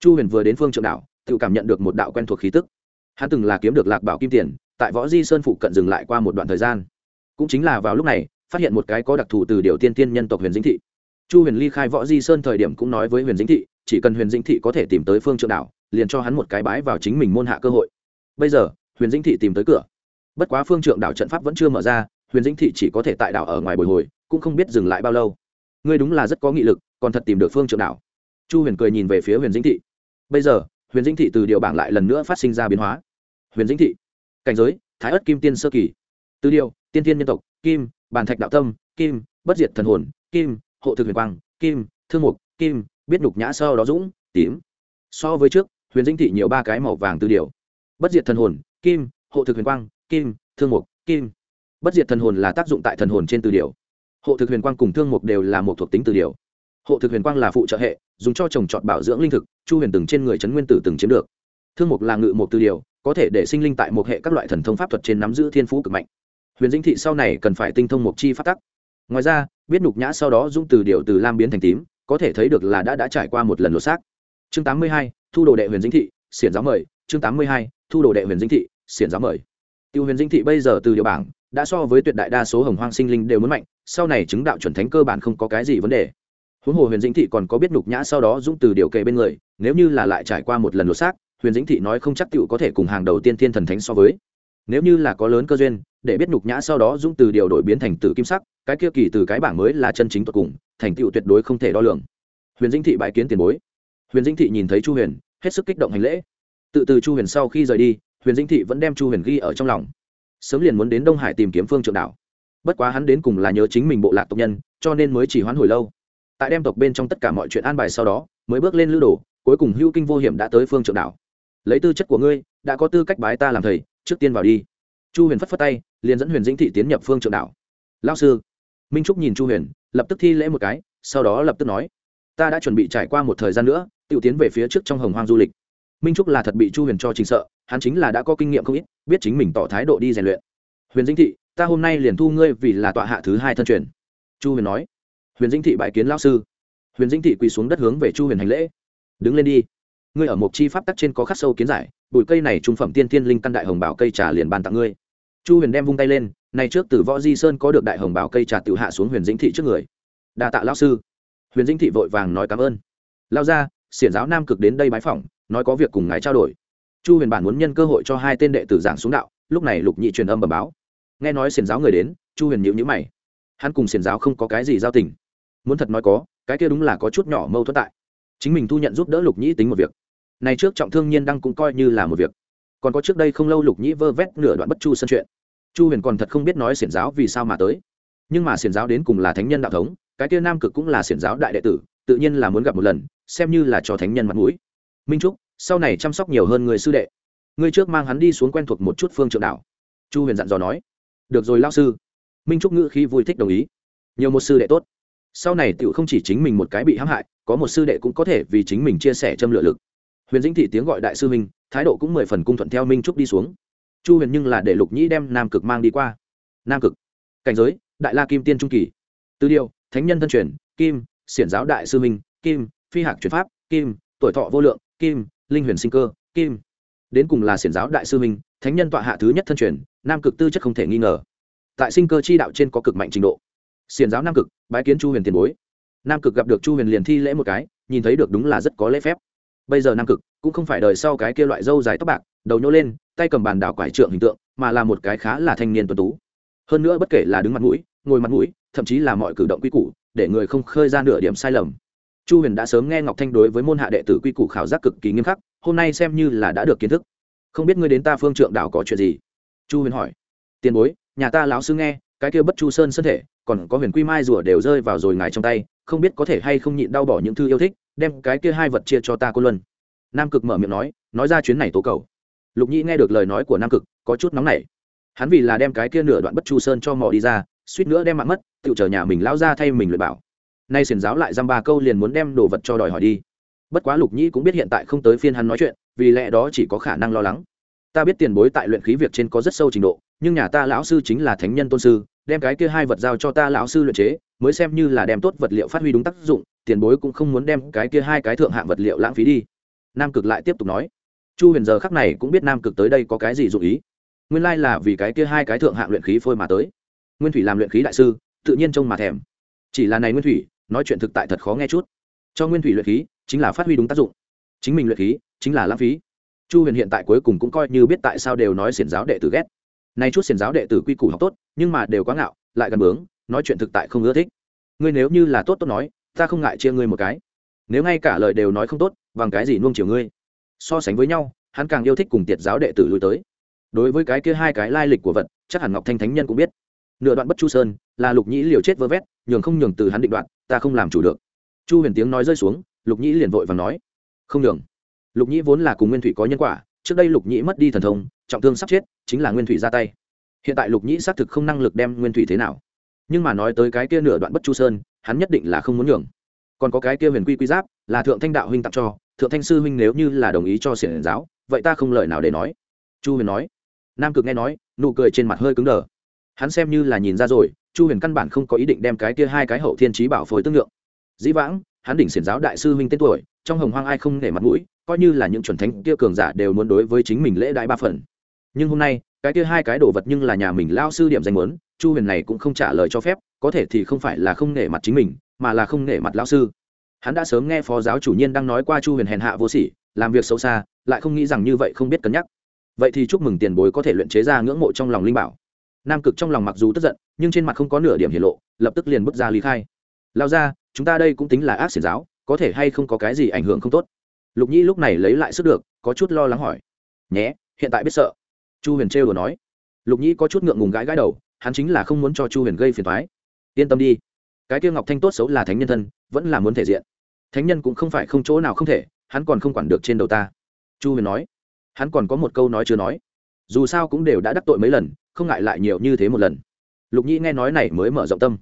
Chu huyền vừa đến phương trượng đảo, tự cảm nhận được một đạo quen thuộc khí tức. Hắn từng là kiếm được lạc bảo kim tiền, tại võ di sơn phụ cận dừng lại qua một đoạn thời gian. Cũng chính là vào lúc này phát hiện một cái có đặc thù từ điều tiên tiên nhân tộc huyền dĩnh thị. Chu huyền ly khai võ di sơn thời điểm cũng nói với huyền dĩnh thị, chỉ cần huyền dĩnh thị có thể tìm tới phương trượng đảo, liền cho hắn một cái bái vào chính mình môn hạ cơ hội. Bây giờ, huyền dĩnh thị tìm tới cửa. Bất quá phương trượng đảo trận pháp vẫn chưa mở ra, huyền dĩnh thị chỉ có thể tại đảo ở ngoài bồi hồi, cũng không biết dừng lại bao lâu. Ngươi đúng là rất có nghị lực, còn thật tìm được phương trượng đảo. Chu huyền cười nhìn về phía huyền dĩnh thị. Bây giờ, huyền dĩnh thị từ điều bảng lại lần nữa phát sinh ra biến hóa. Huyền dĩnh thị. Cảnh giới, thái ất kim tiên sơ kỳ. Từ điều, tiên tiên nhân tộc, kim bàn thạch đạo tâm, kim, bất diệt thần hồn, kim, hộ thực huyền quang, kim, thương mục, kim, biết nhục nhã sơ đó dũng, tím. So với trước, huyền dĩnh thị nhiều ba cái màu vàng từ điều bất diệt thần hồn, kim, hộ thực huyền quang, kim, thương mục, kim. Bất diệt thần hồn là tác dụng tại thần hồn trên từ điều hộ thực huyền quang cùng thương mục đều là một thuộc tính từ điều hộ thực huyền quang là phụ trợ hệ, dùng cho trồng trọt bảo dưỡng linh thực, chu huyền từng trên người trấn nguyên tử từng chiếm được. Thương mục là ngự mục từ điều có thể để sinh linh tại một hệ các loại thần thông pháp thuật trên nắm giữ thiên phú cực mạnh huyền dĩnh thị sau này cần phải tinh thông mộc chi phát tắc. Ngoài ra, biết nhục nhã sau đó dung từ điều từ lam biến thành tím, có thể thấy được là đã đã trải qua một lần lột xác. Chương tám mươi hai, thu đồ đệ huyền dĩnh thị, xiển giáo mời. Chương tám mươi hai, thu đồ đệ huyền dĩnh thị, xiển giáo mời. Tiêu huyền dĩnh thị bây giờ từ điều bảng, đã so với tuyệt đại đa số hồng hoang sinh linh đều muốn mạnh, sau này chứng đạo chuẩn thánh cơ bản không có cái gì vấn đề. Huống hồ huyền dĩnh thị còn có biết nhục nhã sau đó dung từ điều kệ bên người, nếu như là lại trải qua một lần lột xác, huyền dĩnh thị nói không chắc tựu có thể cùng hàng đầu tiên thiên thần thánh so với. Nếu như là có lớn cơ duyên để biết nhục nhã sau đó dung từ điều đổi biến thành tử kim sắc, cái kia kỳ từ cái bảng mới là chân chính tột cùng, thành tựu tuyệt đối không thể đo lường. Huyền dĩnh thị bãi kiến tiền bối. Huyền dĩnh thị nhìn thấy chu huyền, hết sức kích động hành lễ. Tự từ chu huyền sau khi rời đi, huyền dĩnh thị vẫn đem chu huyền ghi ở trong lòng. Sớm liền muốn đến đông hải tìm kiếm phương trượng đảo. Bất quá hắn đến cùng là nhớ chính mình bộ lạc tộc nhân, cho nên mới chỉ hoãn hồi lâu. Tại đem tộc bên trong tất cả mọi chuyện an bài sau đó, mới bước lên lưu đồ, cuối cùng hưu kinh vô hiểm đã tới phương trượng đảo. Lấy tư chất của ngươi, đã có tư cách bái ta làm thầy, trước tiên vào đi. Chu huyền phất phất tay liền dẫn huyền dĩnh thị tiến nhập phương trượng đảo. Lao sư, minh trúc nhìn chu huyền, lập tức thi lễ một cái, sau đó lập tức nói, ta đã chuẩn bị trải qua một thời gian nữa tự tiến về phía trước trong hồng hoang du lịch. Minh trúc là thật bị chu huyền cho trình sợ, hắn chính là đã có kinh nghiệm không ít, biết chính mình tỏ thái độ đi rèn luyện. Huyền dĩnh thị, ta hôm nay liền thu ngươi vì là tọa hạ thứ hai thân truyền. Chu huyền nói. Huyền dĩnh thị bại kiến lao sư. Huyền dĩnh thị quỳ xuống đất hướng về chu huyền hành lễ. Đứng lên đi. Ngươi ở một chi pháp tắc trên có khắc sâu kiến giải, bụi cây này trung phẩm tiên tiên linh căn đại hồng bảo cây trà liền bàn tặng ngươi chu huyền đem vung tay lên này trước từ võ di sơn có được đại hồng bảo cây trà tự hạ xuống huyền dĩnh thị trước người. Đa tạ lao sư. Huyền dĩnh thị vội vàng nói cảm ơn. Lao ra xiển giáo nam cực đến đây bái phỏng, nói có việc cùng ngài trao đổi. Chu huyền bản muốn nhân cơ hội cho hai tên đệ tử giảng xuống đạo, lúc này lục nhị truyền âm bẩm báo. Nghe nói xiển giáo người đến, chu huyền nhịu nhữ mày. Hắn cùng xiển giáo không có cái gì giao tình. Muốn thật nói có, cái kia đúng là có chút nhỏ mâu thuẫn tại. Chính mình thu nhận giúp đỡ lục nhĩ tính một việc. Này trước trọng thương nhiên đăng cũng coi như là một việc còn có trước đây không lâu lục nhĩ vơ vét nửa đoạn bất chu sân chuyện. Chu huyền còn thật không biết nói xiển giáo vì sao mà tới. Nhưng mà xiển giáo đến cùng là thánh nhân đạo thống, cái kia nam cực cũng là xiển giáo đại đệ tử, tự nhiên là muốn gặp một lần, xem như là cho thánh nhân mặt mũi. Minh trúc, sau này chăm sóc nhiều hơn người sư đệ. Ngươi trước mang hắn đi xuống quen thuộc một chút phương trượng đảo. Chu huyền dặn dò nói. Được rồi lao sư. Minh trúc ngữ khi vui thích đồng ý. Nhiều một sư đệ tốt. Sau này tựu không chỉ chính mình một cái bị hãm hại, có một sư đệ cũng có thể vì chính mình chia sẻ châm lựa lực. Huyền dĩnh thị tiếng gọi đại sư minh thái độ cũng mười phần cung thuận theo minh trúc đi xuống. Chu huyền nhưng là để lục nhĩ đem nam cực mang đi qua. Nam cực, cảnh giới, đại la kim tiên trung kỳ. Tư điều, thánh nhân thân truyền, kim, xiển giáo đại sư minh, kim, phi hạc truyền pháp, kim, tuổi thọ vô lượng, kim, linh huyền sinh cơ, kim. Đến cùng là xiển giáo đại sư minh, thánh nhân tọa hạ thứ nhất thân truyền, nam cực tư chất không thể nghi ngờ. Tại sinh cơ chi đạo trên có cực mạnh trình độ. Xiển giáo nam cực, bái kiến chu huyền tiền bối. Nam cực gặp được chu huyền liền thi lễ một cái, nhìn thấy được đúng là rất có lễ phép bây giờ nam cực cũng không phải đời sau cái kia loại dâu dài tóc bạc đầu nhô lên tay cầm bàn đảo quải trượng hình tượng mà là một cái khá là thanh niên tuấn tú. Hơn nữa bất kể là đứng mặt mũi ngồi mặt mũi thậm chí là mọi cử động quy củ để người không khơi ra nửa điểm sai lầm. Chu huyền đã sớm nghe ngọc thanh đối với môn hạ đệ tử quy củ khảo giác cực kỳ nghiêm khắc hôm nay xem như là đã được kiến thức. Không biết ngươi đến ta phương trượng đảo có chuyện gì? Chu huyền hỏi. Tiền bối nhà ta lão sư nghe cái kia bất chu sơn thân thể, còn có huyền quy mai rùa đều rơi vào rồi ngài trong tay không biết có thể hay không nhịn đau bỏ những thư yêu thích đem cái kia hai vật chia cho ta cô luân. Nam cực mở miệng nói nói ra chuyến này tố cầu. Lục nhĩ nghe được lời nói của nam cực, có chút nóng nảy. Hắn vì là đem cái kia nửa đoạn bất chu sơn cho mò đi ra, suýt nữa đem mạng mất, tự chờ nhà mình lao ra thay mình luyện bảo. Nay xiển giáo lại dăm ba câu liền muốn đem đồ vật cho đòi hỏi đi. Bất quá lục nhĩ cũng biết hiện tại không tới phiên hắn nói chuyện, vì lẽ đó chỉ có khả năng lo lắng. Ta biết tiền bối tại luyện khí việc trên có rất sâu trình độ, nhưng nhà ta lão sư chính là thánh nhân tôn sư, đem cái kia hai vật giao cho ta lão sư luyện chế mới xem như là đem tốt vật liệu phát huy đúng tác dụng, tiền bối cũng không muốn đem cái kia hai cái thượng hạng vật liệu lãng phí đi. Nam cực lại tiếp tục nói, chu huyền giờ khắc này cũng biết nam cực tới đây có cái gì dụ ý. Nguyên lai là vì cái kia hai cái thượng hạng luyện khí phôi mà tới. Nguyên thủy làm luyện khí đại sư, tự nhiên trông mà thèm. Chỉ là này nguyên thủy, nói chuyện thực tại thật khó nghe chút. Cho nguyên thủy luyện khí, chính là phát huy đúng tác dụng. Chính mình luyện khí, chính là lãng phí. Chu huyền hiện tại cuối cùng cũng coi như biết tại sao đều nói xiển giáo đệ tử ghét. Nay chút xiển giáo đệ tử quy củ học tốt, nhưng mà đều quá ngạo, lại gần bướng nói chuyện thực tại không ưa thích. Ngươi nếu như là tốt tốt nói, ta không ngại chia ngươi một cái. Nếu ngay cả lời đều nói không tốt, bằng cái gì nuông chiều ngươi? So sánh với nhau, hắn càng yêu thích cùng tiệt giáo đệ tử lui tới. Đối với cái kia hai cái lai lịch của vật, chắc hẳn ngọc thanh thánh nhân cũng biết. Nửa đoạn bất chu sơn, là lục nhĩ liều chết vơ vét, nhường không nhường từ hắn định đoạn ta không làm chủ được. Chu huyền tiếng nói rơi xuống, lục nhĩ liền vội và nói, không nhường. Lục nhĩ vốn là cùng nguyên thủy có nhân quả, trước đây lục nhĩ mất đi thần thông, trọng thương sắp chết, chính là nguyên thủy ra tay. Hiện tại lục nhĩ xác thực không năng lực đem nguyên thủy thế nào nhưng mà nói tới cái kia nửa đoạn bất chu sơn, hắn nhất định là không muốn nhường. Còn có cái kia huyền quy quy giáp, là thượng thanh đạo huynh tặng cho, thượng thanh sư huynh nếu như là đồng ý cho xiển giáo, vậy ta không lời nào để nói. Chu huyền nói. Nam cực nghe nói, nụ cười trên mặt hơi cứng đờ. Hắn xem như là nhìn ra rồi, chu huyền căn bản không có ý định đem cái kia hai cái hậu thiên trí bảo phối tương lượng. Dĩ vãng, hắn đỉnh xiển giáo đại sư huynh tên tuổi, trong hồng hoang ai không để mặt mũi, coi như là những chuẩn thánh kia cường giả đều muốn đối với chính mình lễ đại ba phần. Nhưng hôm nay, cái kia hai cái đồ vật nhưng là nhà mình lao sư điểm danh muốn chu huyền này cũng không trả lời cho phép, có thể thì không phải là không nể mặt chính mình, mà là không nể mặt lão sư. Hắn đã sớm nghe phó giáo chủ nhiên đang nói qua chu huyền hèn hạ vô sỉ, làm việc xấu xa, lại không nghĩ rằng như vậy không biết cân nhắc. Vậy thì chúc mừng tiền bối có thể luyện chế ra ngưỡng mộ trong lòng linh bảo. Nam cực trong lòng mặc dù tức giận, nhưng trên mặt không có nửa điểm hiển lộ, lập tức liền bước ra lý khai. Lao ra chúng ta đây cũng tính là ác xiển giáo, có thể hay không có cái gì ảnh hưởng không tốt? Lục nhĩ lúc này lấy lại sức được, có chút lo lắng hỏi. Nhé, hiện tại biết sợ. Chu huyền trêu đồ nói. Lục nhĩ có chút ngượng ngùng gãi gãi đầu hắn chính là không muốn cho chu huyền gây phiền thoái yên tâm đi. Cái kia ngọc thanh tốt xấu là thánh nhân thân, vẫn là muốn thể diện. Thánh nhân cũng không phải không chỗ nào không thể, hắn còn không quản được trên đầu ta. Chu huyền nói. Hắn còn có một câu nói chưa nói. Dù sao cũng đều đã đắc tội mấy lần, không ngại lại nhiều như thế một lần. Lục nhĩ nghe nói này mới mở rộng tâm.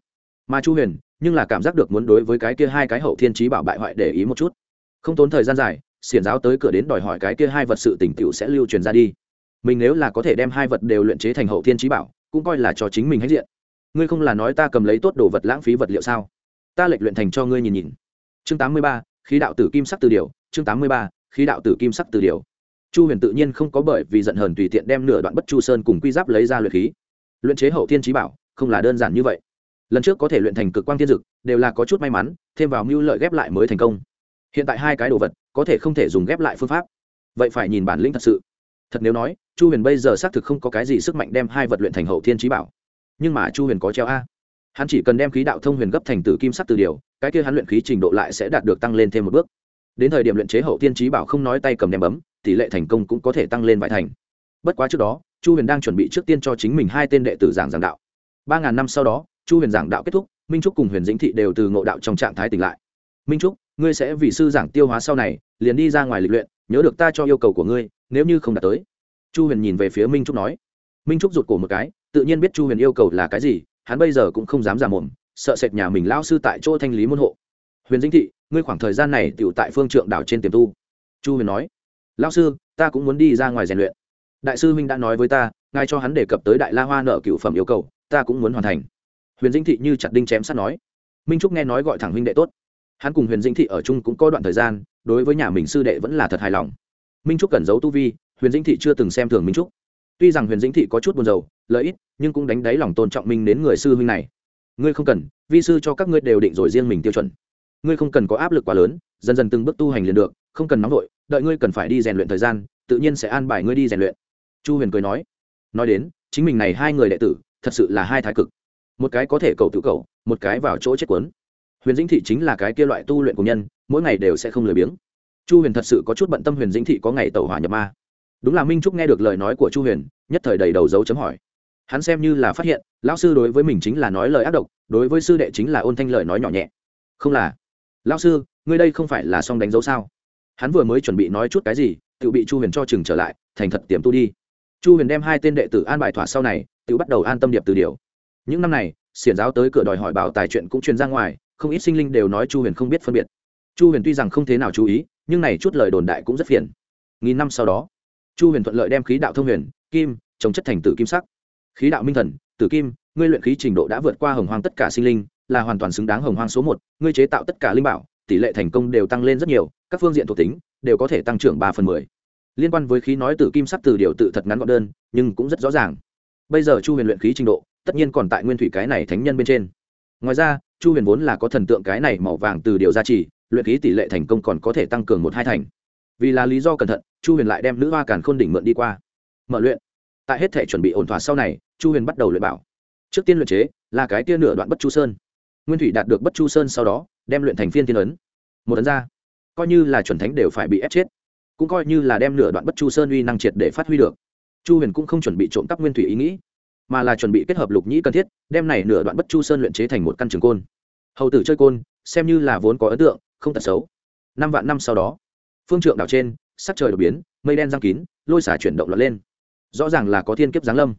Mà chu huyền, nhưng là cảm giác được muốn đối với cái kia hai cái hậu thiên trí bảo bại hoại để ý một chút. Không tốn thời gian dài, xiển giáo tới cửa đến đòi hỏi cái kia hai vật sự tỉnh tựu sẽ lưu truyền ra đi. Mình nếu là có thể đem hai vật đều luyện chế thành hậu thiên trí bảo cũng coi là cho chính mình hãnh diện. Ngươi không là nói ta cầm lấy tốt đồ vật lãng phí vật liệu sao? Ta lệch luyện thành cho ngươi nhìn nhìn. Chương tám mươi ba, khí đạo tử kim sắc từ điều. Chương tám mươi ba, khí đạo tử kim sắc từ điều. Chu huyền tự nhiên không có bởi vì giận hờn tùy tiện đem nửa đoạn bất chu sơn cùng quy giáp lấy ra luyện khí. Luyện chế hậu thiên trí bảo, không là đơn giản như vậy. Lần trước có thể luyện thành cực quang thiên dực, đều là có chút may mắn, thêm vào mưu lợi ghép lại mới thành công. Hiện tại hai cái đồ vật, có thể không thể dùng ghép lại phương pháp. Vậy phải nhìn bản lĩnh thật sự thật nếu nói, chu huyền bây giờ xác thực không có cái gì sức mạnh đem hai vật luyện thành hậu thiên trí bảo. Nhưng mà chu huyền có treo a. Hắn chỉ cần đem khí đạo thông huyền gấp thành tử kim sắc từ điều, cái kia hắn luyện khí trình độ lại sẽ đạt được tăng lên thêm một bước. Đến thời điểm luyện chế hậu thiên trí bảo không nói tay cầm đem bấm, tỷ lệ thành công cũng có thể tăng lên vài thành. Bất quá trước đó, chu huyền đang chuẩn bị trước tiên cho chính mình hai tên đệ tử giảng giảng đạo. Ba ngàn năm sau đó, chu huyền giảng đạo kết thúc, minh trúc cùng huyền dĩnh thị đều từ ngộ đạo trong trạng thái tỉnh lại. Minh trúc, ngươi sẽ vì sư giảng tiêu hóa sau này, liền đi ra ngoài lịch luyện, nhớ được ta cho yêu cầu của ngươi nếu như không đạt tới. Chu huyền nhìn về phía minh trúc nói. Minh trúc rụt cổ một cái, tự nhiên biết chu huyền yêu cầu là cái gì, hắn bây giờ cũng không dám giả mồm, sợ sệt nhà mình lao sư tại chỗ thanh lý môn hộ. Huyền dĩnh thị, ngươi khoảng thời gian này tựu tại phương trượng đảo trên tiềm tu. Chu huyền nói. Lao sư, ta cũng muốn đi ra ngoài rèn luyện. Đại sư minh đã nói với ta, ngài cho hắn đề cập tới đại la hoa nợ cựu phẩm yêu cầu, ta cũng muốn hoàn thành. Huyền dĩnh thị như chặt đinh chém sắt nói. Minh trúc nghe nói gọi thẳng huynh đệ tốt. Hắn cùng huyền dĩnh thị ở chung cũng có đoạn thời gian, đối với nhà mình sư đệ vẫn là thật hài lòng minh trúc cần giấu tu vi, huyền dĩnh thị chưa từng xem thường minh trúc. tuy rằng huyền dĩnh thị có chút buồn rầu, lợi ích, nhưng cũng đánh đáy lòng tôn trọng minh đến người sư huynh này. ngươi không cần, vi sư cho các ngươi đều định rồi riêng mình tiêu chuẩn. ngươi không cần có áp lực quá lớn, dần dần từng bước tu hành liền được, không cần nóng vội, đợi ngươi cần phải đi rèn luyện thời gian, tự nhiên sẽ an bài ngươi đi rèn luyện. Chu huyền cười nói. Nói đến, chính mình này hai người đệ tử, thật sự là hai thái cực. Một cái có thể cầu tự cầu, một cái vào chỗ chết quấn huyền dĩnh thị chính là cái kia loại tu luyện của nhân, mỗi ngày đều sẽ không lười biếng chu huyền thật sự có chút bận tâm huyền dĩnh thị có ngày tàu hỏa nhập ma. Đúng là minh trúc nghe được lời nói của chu huyền, nhất thời đầy đầu dấu chấm hỏi. Hắn xem như là phát hiện, lão sư đối với mình chính là nói lời ác độc, đối với sư đệ chính là ôn thanh lời nói nhỏ nhẹ. Không là. Lão sư, ngươi đây không phải là xong đánh dấu sao? Hắn vừa mới chuẩn bị nói chút cái gì, tự bị chu huyền cho chừng trở lại, thành thật tiềm tu đi. Chu huyền đem hai tên đệ tử an bài thỏa sau này, tự bắt đầu an tâm điệp từ điều. Những năm này, xiển giáo tới cửa đòi hỏi bảo tài chuyện cũng truyền ra ngoài, không ít sinh linh đều nói chu huyền không biết phân biệt. Chu huyền tuy rằng không thế nào chú ý nhưng này chút lời đồn đại cũng rất phiền. Nghìn năm sau đó, chu huyền thuận lợi đem khí đạo thông huyền, kim trồng chất thành tử kim sắc. Khí đạo minh thần, tử kim, ngươi luyện khí trình độ đã vượt qua hồng hoang tất cả sinh linh, là hoàn toàn xứng đáng hồng hoang số một, ngươi chế tạo tất cả linh bảo, tỷ lệ thành công đều tăng lên rất nhiều, các phương diện thuộc tính đều có thể tăng trưởng ba phần mười. Liên quan với khí nói tử kim sắc từ điều tự thật ngắn gọn đơn, nhưng cũng rất rõ ràng. Bây giờ chu huyền luyện khí trình độ, tất nhiên còn tại nguyên thủy cái này thánh nhân bên trên. Ngoài ra, chu huyền vốn là có thần tượng cái này màu vàng từ điều gia trì luyện khí tỷ lệ thành công còn có thể tăng cường một hai thành. Vì là lý do cẩn thận, chu huyền lại đem nữ hoa càn khôn đỉnh mượn đi qua. Mở luyện. Tại hết thể chuẩn bị ổn thỏa sau này, chu huyền bắt đầu luyện bảo. Trước tiên luyện chế, là cái tia nửa đoạn bất chu sơn. Nguyên thủy đạt được bất chu sơn sau đó, đem luyện thành phiên tiên ấn. Một ấn ra. Coi như là chuẩn thánh đều phải bị ép chết. Cũng coi như là đem nửa đoạn bất chu sơn uy năng triệt để phát huy được. Chu huyền cũng không chuẩn bị trộm cắp nguyên thủy ý nghĩ, mà là chuẩn bị kết hợp lục nhĩ cần thiết, đem này nửa đoạn bất chu sơn luyện chế thành một căn trường côn. Hầu tử chơi côn, xem như là vốn có ấn tượng không tật xấu. Năm vạn năm sau đó, phương trượng đảo trên, sắc trời đột biến, mây đen giang kín, lôi xả chuyển động lọt lên. Rõ ràng là có thiên kiếp giáng lâm.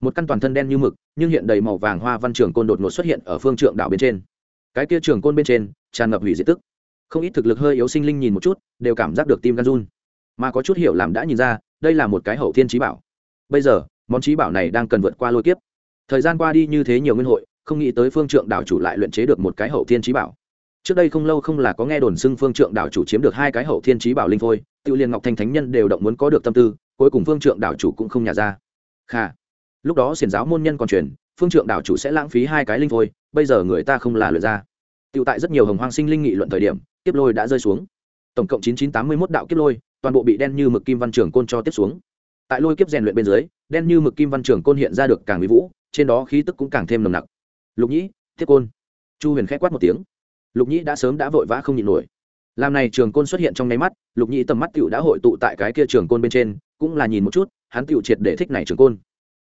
Một căn toàn thân đen như mực, nhưng hiện đầy màu vàng hoa văn trường côn đột ngột xuất hiện ở phương trượng đảo bên trên. Cái kia trường côn bên trên, tràn ngập hủy diệt tức. Không ít thực lực hơi yếu sinh linh nhìn một chút, đều cảm giác được tim gan run. Mà có chút hiểu làm đã nhìn ra, đây là một cái hậu thiên trí bảo. Bây giờ, món trí bảo này đang cần vượt qua lôi kiếp. Thời gian qua đi như thế nhiều nguyên hội, không nghĩ tới phương trượng đảo chủ lại luyện chế được một cái hậu thiên trí bảo trước đây không lâu không là có nghe đồn xưng phương trượng đảo chủ chiếm được hai cái hậu thiên trí bảo linh phôi tự liên ngọc thanh thánh nhân đều động muốn có được tâm tư, cuối cùng phương trượng đảo chủ cũng không nhả ra. Kha. Lúc đó xiền giáo môn nhân còn truyền, phương trượng đảo chủ sẽ lãng phí hai cái linh phôi, bây giờ người ta không là lượt ra. Tự tại rất nhiều hồng hoang sinh linh nghị luận thời điểm, kiếp lôi đã rơi xuống. Tổng cộng chín chín tám mươi mốt đạo kiếp lôi, toàn bộ bị đen như mực kim văn trường côn cho tiếp xuống. Tại lôi kiếp rèn luyện bên dưới, đen như mực kim văn trường côn hiện ra được càng mỹ vũ, trên đó khí tức cũng càng thêm nồng nặc. Lục nhĩ, thiết côn. Chu huyền k h é quát một tiếng lục nhĩ đã sớm đã vội vã không nhịn nổi. Làm này trường côn xuất hiện trong nháy mắt, lục nhĩ tầm mắt t đã hội tụ tại cái kia trường côn bên trên, cũng là nhìn một chút, hắn t triệt để thích này trường côn.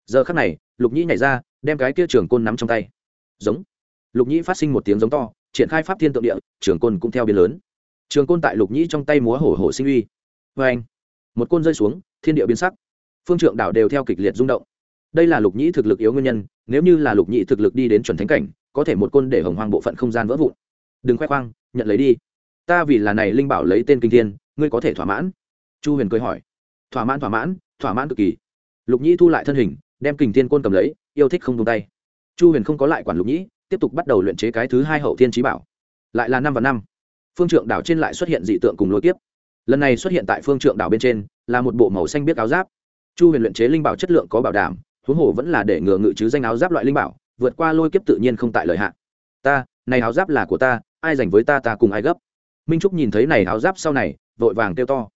Giờ khắc này, lục nhĩ nhảy ra, đem cái kia trường côn nắm trong tay. Giống. Lục nhĩ phát sinh một tiếng giống to, triển khai pháp thiên tượng địa, trường côn cũng theo biến lớn. Trường côn tại lục nhĩ trong tay múa hổ hổ sinh uy. Vê anh, một côn rơi xuống, thiên địa biến sắc. Phương trượng đảo đều theo kịch liệt rung động. Đây là lục nhĩ thực lực yếu nguyên nhân, nếu như là lục nhĩ thực lực đi đến chuẩn thánh cảnh, có thể một côn để hồng hoang bộ phận không gian vỡ vụn đừng khoe khoang, nhận lấy đi. Ta vì là này linh bảo lấy tên kinh thiên, ngươi có thể thỏa mãn? Chu huyền cười hỏi. Thỏa mãn thỏa mãn thỏa mãn cực kỳ. Lục nhĩ thu lại thân hình, đem kình thiên côn cầm lấy, yêu thích không tung tay. Chu huyền không có lại quản lục nhĩ, tiếp tục bắt đầu luyện chế cái thứ hai hậu thiên trí bảo. Lại là năm và năm. Phương trượng đảo trên lại xuất hiện dị tượng cùng lôi kiếp. Lần này xuất hiện tại phương trượng đảo bên trên, là một bộ màu xanh biết áo giáp. Chu huyền luyện chế linh bảo chất lượng có bảo đảm, huống hồ vẫn là để ngừa ngự chứ danh áo giáp loại linh bảo, vượt qua lôi kiếp tự nhiên không tại lợi hạn ta, này áo giáp là của ta ai giành với ta ta cùng ai gấp? Minh trúc nhìn thấy này áo giáp sau này vội vàng kêu to.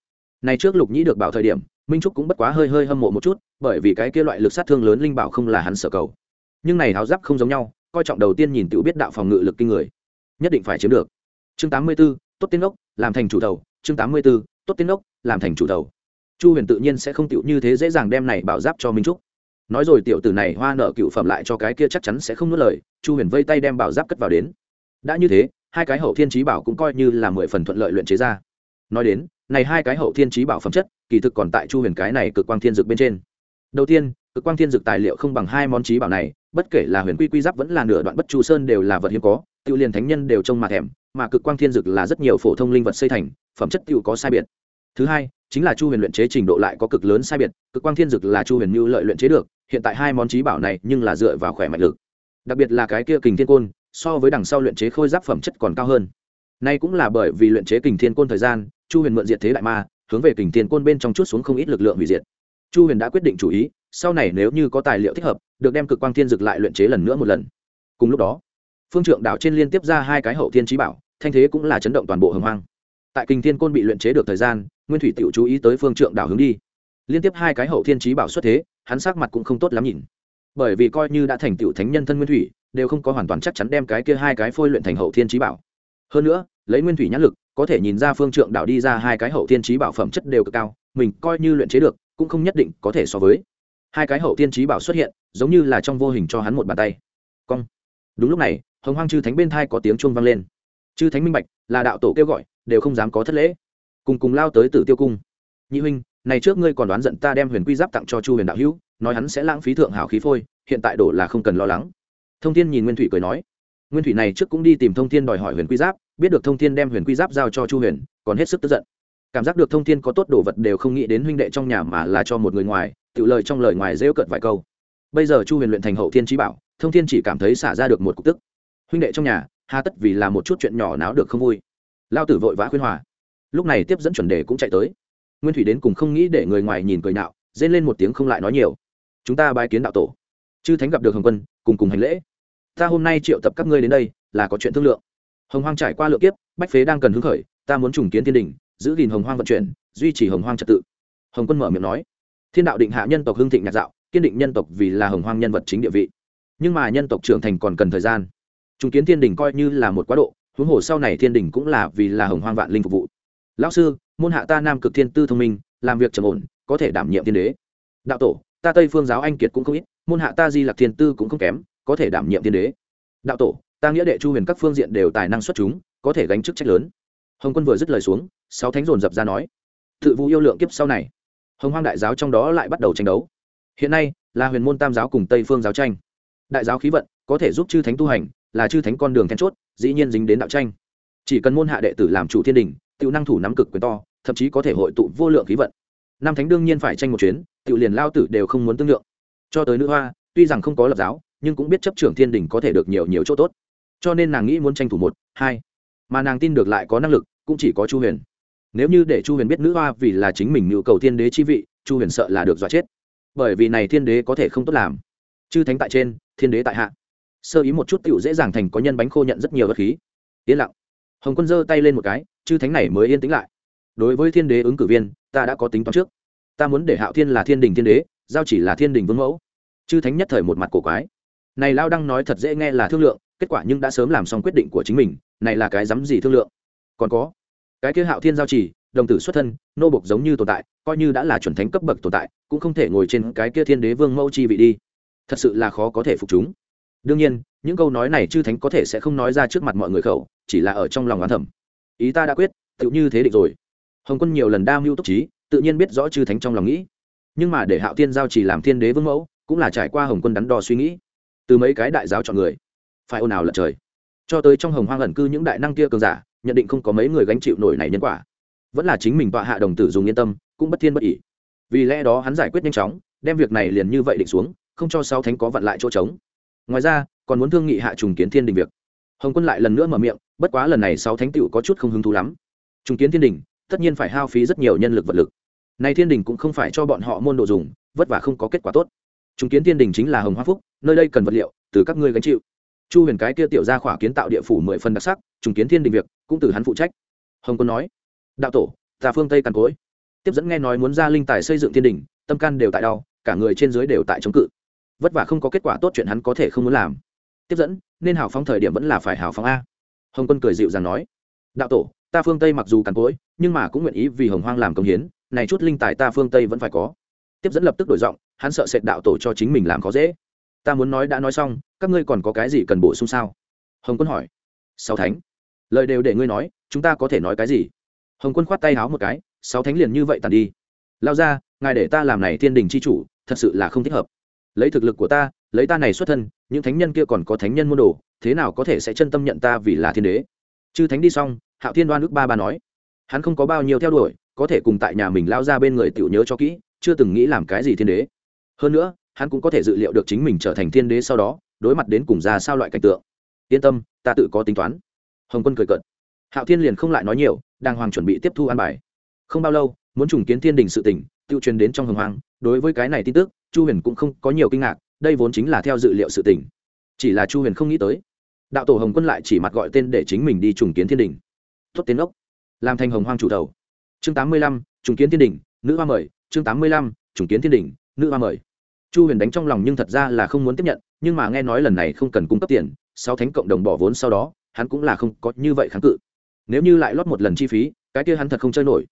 Này trước lục nhĩ được bảo thời điểm minh trúc cũng bất quá hơi hơi hâm mộ một chút bởi vì cái kia loại lực sát thương lớn linh bảo không là hắn sở cầu. Nhưng này áo giáp không giống nhau coi trọng đầu tiên nhìn tự biết đạo phòng ngự lực kinh người. Nhất định phải chiếm được. Chương tám mươi 84, tốt tiên ốc làm thành chủ đầu chương tám mươi 84, tốt tiên ốc làm thành chủ đầu chu huyền tự nhiên sẽ không tựu như thế dễ dàng đem này bảo giáp cho minh trúc. Nói rồi tiểu tử này hoa nợ cựu phẩm lại cho cái kia chắc chắn sẽ không nuốt lời chu huyền vây tay đem bảo giáp cất vào đến. Đã như thế hai cái hậu thiên trí bảo cũng coi như là mười phần thuận lợi luyện chế ra. Nói đến, này hai cái hậu thiên trí bảo phẩm chất, kỳ thực còn tại chu huyền cái này cực quang thiên dược bên trên. Đầu tiên, cực quang thiên dược tài liệu không bằng hai món trí bảo này, bất kể là huyền quy quy giáp vẫn là nửa đoạn bất chu sơn đều là vật hiếm có tự liền thánh nhân đều trông mà thèm, mà cực quang thiên dược là rất nhiều phổ thông linh vật xây thành, phẩm chất tự có sai biệt. Thứ hai, chính là chu huyền luyện chế trình độ lại có cực lớn sai biệt, cực quang thiên dược là chu huyền mưu lợi luyện chế được, hiện tại hai món trí bảo này nhưng là dựa vào khỏe mạnh lực. Đặc biệt là cái kia kình thiên côn so với đằng sau luyện chế khôi giáp phẩm chất còn cao hơn. Nay cũng là bởi vì luyện chế kình thiên côn thời gian, chu huyền mượn diệt thế đại ma, hướng về kình thiên côn bên trong chút xuống không ít lực lượng hủy diệt. Chu huyền đã quyết định chủ ý, sau này nếu như có tài liệu thích hợp, được đem cực quang thiên dực lại luyện chế lần nữa một lần. Cùng lúc đó, phương trượng đảo trên liên tiếp ra hai cái hậu thiên trí bảo, thanh thế cũng là chấn động toàn bộ hồng hoang. Tại kình thiên côn bị luyện chế được thời gian, nguyên thủy tự chú ý tới phương trượng đảo hướng đi. Liên tiếp hai cái hậu thiên trí bảo xuất thế, hắn sắc mặt cũng không tốt lắm nhìn. Bởi vì coi như đã thành tựu thánh nhân thân nguyên thủy đều không có hoàn toàn chắc chắn đem cái kia hai cái phôi luyện thành hậu thiên trí bảo. Hơn nữa, lấy nguyên thủy nhãn lực, có thể nhìn ra phương trượng đảo đi ra hai cái hậu thiên trí bảo phẩm chất đều cực cao, mình coi như luyện chế được, cũng không nhất định có thể so với. Hai cái hậu thiên trí bảo xuất hiện, giống như là trong vô hình cho hắn một bàn tay. Cong. Đúng lúc này, hồng hoang chư thánh bên thai có tiếng chuông vang lên. Chư thánh minh bạch, là đạo tổ kêu gọi, đều không dám có thất lễ. Cùng cùng lao tới tử tiêu cung. Nhị huynh, này trước ngươi còn đoán giận ta đem huyền quy giáp tặng cho chu huyền đạo hữu, nói hắn sẽ lãng phí thượng hảo khí phôi, hiện tại đổ là không cần lo lắng thông thiên nhìn nguyên thủy cười nói, nguyên thủy này trước cũng đi tìm thông thiên đòi hỏi huyền quy giáp, biết được thông thiên đem huyền quy giáp giao cho chu huyền, còn hết sức tức giận. Cảm giác được thông thiên có tốt đồ vật đều không nghĩ đến huynh đệ trong nhà mà là cho một người ngoài, tự lời trong lời ngoài rêu cợt vài câu. Bây giờ chu huyền luyện thành hậu thiên trí bảo, thông thiên chỉ cảm thấy xả ra được một cục tức. Huynh đệ trong nhà, hà tất vì là một chút chuyện nhỏ náo được không vui. Lao tử vội vã khuyên hòa. Lúc này tiếp dẫn chuẩn đề cũng chạy tới. Nguyên thủy đến cùng không nghĩ để người ngoài nhìn cười nạo rên lên một tiếng không lại nói nhiều. Chúng ta bái kiến đạo tổ. Chư thánh gặp được hồng quân cùng cùng hành lễ. Ta hôm nay triệu tập các ngươi đến đây, là có chuyện thương lượng. Hồng hoang trải qua lượng kiếp, bách phế đang cần hứng khởi, ta muốn trùng kiến thiên đình, giữ gìn hồng hoang vận chuyển, duy trì hồng hoang trật tự. Hồng quân mở miệng nói, thiên đạo định hạ nhân tộc hưng thịnh nhạc dạo, kiên định nhân tộc vì là hồng hoang nhân vật chính địa vị. Nhưng mà nhân tộc trưởng thành còn cần thời gian. Trùng kiến thiên đình coi như là một quá độ, huống hồ sau này thiên đình cũng là vì là hồng hoang vạn linh phục vụ. Lão sư, môn hạ ta nam cực thiên tư thông minh, làm việc trầm ổn, có thể đảm nhiệm thiên đế. Đạo tổ ta tây phương giáo anh kiệt cũng không ít, môn hạ ta di lạc thiên tư cũng không kém, có thể đảm nhiệm thiên đế. Đạo tổ, ta nghĩa đệ chu huyền các phương diện đều tài năng xuất chúng, có thể gánh chức trách lớn. Hồng quân vừa dứt lời xuống, sáu thánh dồn dập ra nói, tự vũ yêu lượng kiếp sau này. Hồng hoang đại giáo trong đó lại bắt đầu tranh đấu. Hiện nay, là huyền môn tam giáo cùng tây phương giáo tranh. Đại giáo khí vận, có thể giúp chư thánh tu hành, là chư thánh con đường then chốt, dĩ nhiên dính đến đạo tranh. Chỉ cần môn hạ đệ tử làm chủ thiên đình tự năng thủ nắm cực quyền to, thậm chí có thể hội tụ vô lượng khí vận. Nam thánh đương nhiên phải tranh một chuyến tự liền lao tử đều không muốn tương lượng. Cho tới nữ hoa, tuy rằng không có lập giáo, nhưng cũng biết chấp trưởng thiên đình có thể được nhiều nhiều chỗ tốt. Cho nên nàng nghĩ muốn tranh thủ một, hai. Mà nàng tin được lại có năng lực, cũng chỉ có chu huyền. Nếu như để chu huyền biết nữ hoa vì là chính mình nhu cầu thiên đế chi vị, chu huyền sợ là được dọa chết. Bởi vì này thiên đế có thể không tốt làm. Chư thánh tại trên, thiên đế tại hạ. Sơ ý một chút Tiểu dễ dàng thành có nhân bánh khô nhận rất nhiều vật khí. Yên lặng. Hồng quân giơ tay lên một cái, chư thánh này mới yên tĩnh lại. Đối với thiên đế ứng cử viên, ta đã có tính toán trước ta muốn để hạo thiên là thiên đình thiên đế, giao chỉ là thiên đình vương mẫu. Chư thánh nhất thời một mặt cổ quái. Này lao đăng nói thật dễ nghe là thương lượng, kết quả nhưng đã sớm làm xong quyết định của chính mình, này là cái dám gì thương lượng? Còn có, cái kia hạo thiên giao chỉ, đồng tử xuất thân, nô bộc giống như tồn tại, coi như đã là chuẩn thánh cấp bậc tồn tại, cũng không thể ngồi trên cái kia thiên đế vương mẫu chi vị đi. Thật sự là khó có thể phục chúng. Đương nhiên, những câu nói này chư thánh có thể sẽ không nói ra trước mặt mọi người khẩu, chỉ là ở trong lòng oán thẩm ý ta đã quyết tự như thế định rồi. Hồng quân nhiều lần đa mưu túc trí tự nhiên biết rõ chư thánh trong lòng nghĩ. Nhưng mà để hạo tiên giao chỉ làm thiên đế vương mẫu, cũng là trải qua hồng quân đắn đo suy nghĩ. Từ mấy cái đại giáo chọn người, phải ồn ào lật trời. Cho tới trong hồng hoang ẩn cư những đại năng kia cường giả, nhận định không có mấy người gánh chịu nổi này nhân quả. Vẫn là chính mình tọa hạ đồng tử dùng yên tâm, cũng bất thiên bất ỉ vì lẽ đó hắn giải quyết nhanh chóng, đem việc này liền như vậy định xuống, không cho sáu thánh có vặn lại chỗ trống. Ngoài ra, còn muốn thương nghị hạ trùng kiến thiên đình việc. Hồng quân lại lần nữa mở miệng, bất quá lần này sáu thánh tựu có chút không hứng thú lắm. Trùng kiến thiên đình, tất nhiên phải hao phí rất nhiều nhân lực vật lực này thiên đình cũng không phải cho bọn họ môn đồ dùng, vất vả không có kết quả tốt. Trùng kiến thiên đình chính là hồng hoa phúc, nơi đây cần vật liệu, từ các ngươi gánh chịu. Chu huyền cái kia tiểu gia khỏa kiến tạo địa phủ mười phần đặc sắc trùng kiến thiên đình việc, cũng từ hắn phụ trách. Hồng quân nói, đạo tổ, ta phương tây càn cối tiếp dẫn nghe nói muốn ra linh tài xây dựng thiên đình, tâm can đều tại đau, cả người trên dưới đều tại chống cự. Vất vả không có kết quả tốt chuyện hắn có thể không muốn làm. Tiếp dẫn, nên hào phóng thời điểm vẫn là phải hào phóng a. Hồng quân cười dịu dàng nói, đạo tổ, ta phương tây mặc dù càn cối nhưng mà cũng nguyện ý vì hồng hoang làm công hiến này chút linh tài ta phương tây vẫn phải có. Tiếp dẫn lập tức đổi giọng, hắn sợ sệt đạo tổ cho chính mình làm khó dễ. Ta muốn nói đã nói xong, các ngươi còn có cái gì cần bổ sung sao? Hồng quân hỏi. Sáu thánh. Lời đều để ngươi nói, chúng ta có thể nói cái gì? Hồng quân khoát tay háo một cái, sáu thánh liền như vậy tàn đi. Lao ra, ngài để ta làm này thiên đình c h i chủ, thật sự là không thích hợp. Lấy thực lực của ta, lấy ta này xuất thân, những thánh nhân kia còn có thánh nhân môn đồ, thế nào có thể sẽ chân tâm nhận ta vì là thiên đế? Chư thánh đi xong, hạo thiên đoan ước ba ba nói. Hắn không có bao nhiêu theo đuổi có thể cùng tại nhà mình lao ra bên người tiểu nhớ cho kỹ, chưa từng nghĩ làm cái gì thiên đế. Hơn nữa, hắn cũng có thể dự liệu được chính mình trở thành thiên đế sau đó, đối mặt đến cùng ra sao loại cảnh tượng. Yên tâm, ta tự có tính toán. Hồng quân cười cợt. Hạo thiên liền không lại nói nhiều đang hoàng chuẩn bị tiếp thu an bài. Không bao lâu, muốn trùng kiến thiên đình sự tỉnh tự truyền đến trong hồng hoàng đối với cái này tin tức, chu huyền cũng không có nhiều kinh ngạc, đây vốn chính là theo dự liệu sự tỉnh chỉ là chu huyền không nghĩ tới, đạo tổ hồng quân lại chỉ mặt gọi tên để chính mình đi trùng kiến thiên đình. Tốt tiến ốc, làm thành hồng hoàng chủ đầu chương tám mươi lăm, trùng kiến thiên đình nữ hoa mời, chương tám mươi lăm, trùng kiến thiên đình nữ hoa mời. Chu huyền đánh trong lòng nhưng thật ra là không muốn tiếp nhận, nhưng mà nghe nói lần này không cần cung cấp tiền sau thánh cộng đồng bỏ vốn sau đó, hắn cũng là không có như vậy kháng cự. Nếu như lại lót một lần chi phí, cái kia hắn thật không chơi nổi.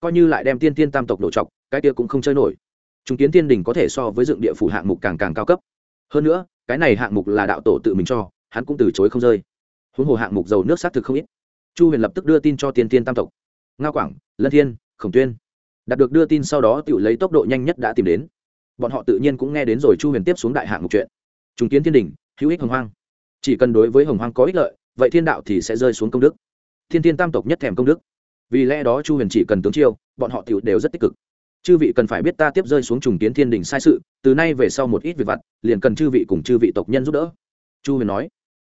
Coi như lại đem tiên tiên tam tộc đổ chọc, cái kia cũng không chơi nổi. Trùng kiến tiên đình có thể so với dựng địa phủ hạng mục càng càng cao cấp. Hơn nữa, cái này hạng mục là đạo tổ tự mình cho, hắn cũng từ chối không rơi. Huống hồ hạng mục dầu nước xác thực không ít. Chu huyền lập tức đưa tin cho tiên tiên tam tộc nga quảng, lân thiên, khổng tuyên. Đạt được đưa tin sau đó tự lấy tốc độ nhanh nhất đã tìm đến. Bọn họ tự nhiên cũng nghe đến rồi chu huyền tiếp xuống đại hạng một chuyện. Chứng kiến thiên đình, hữu ích hồng hoang. Chỉ cần đối với hồng hoang có ích lợi, vậy thiên đạo thì sẽ rơi xuống công đức. Thiên tiên tam tộc nhất thèm công đức. Vì lẽ đó chu huyền chỉ cần tướng chiêu, bọn họ tiểu đều rất tích cực. Chư vị cần phải biết ta tiếp rơi xuống trùng kiến thiên đình sai sự, từ nay về sau một ít việc vặt, liền cần chư vị cùng chư vị tộc nhân giúp đỡ. Chu huyền nói,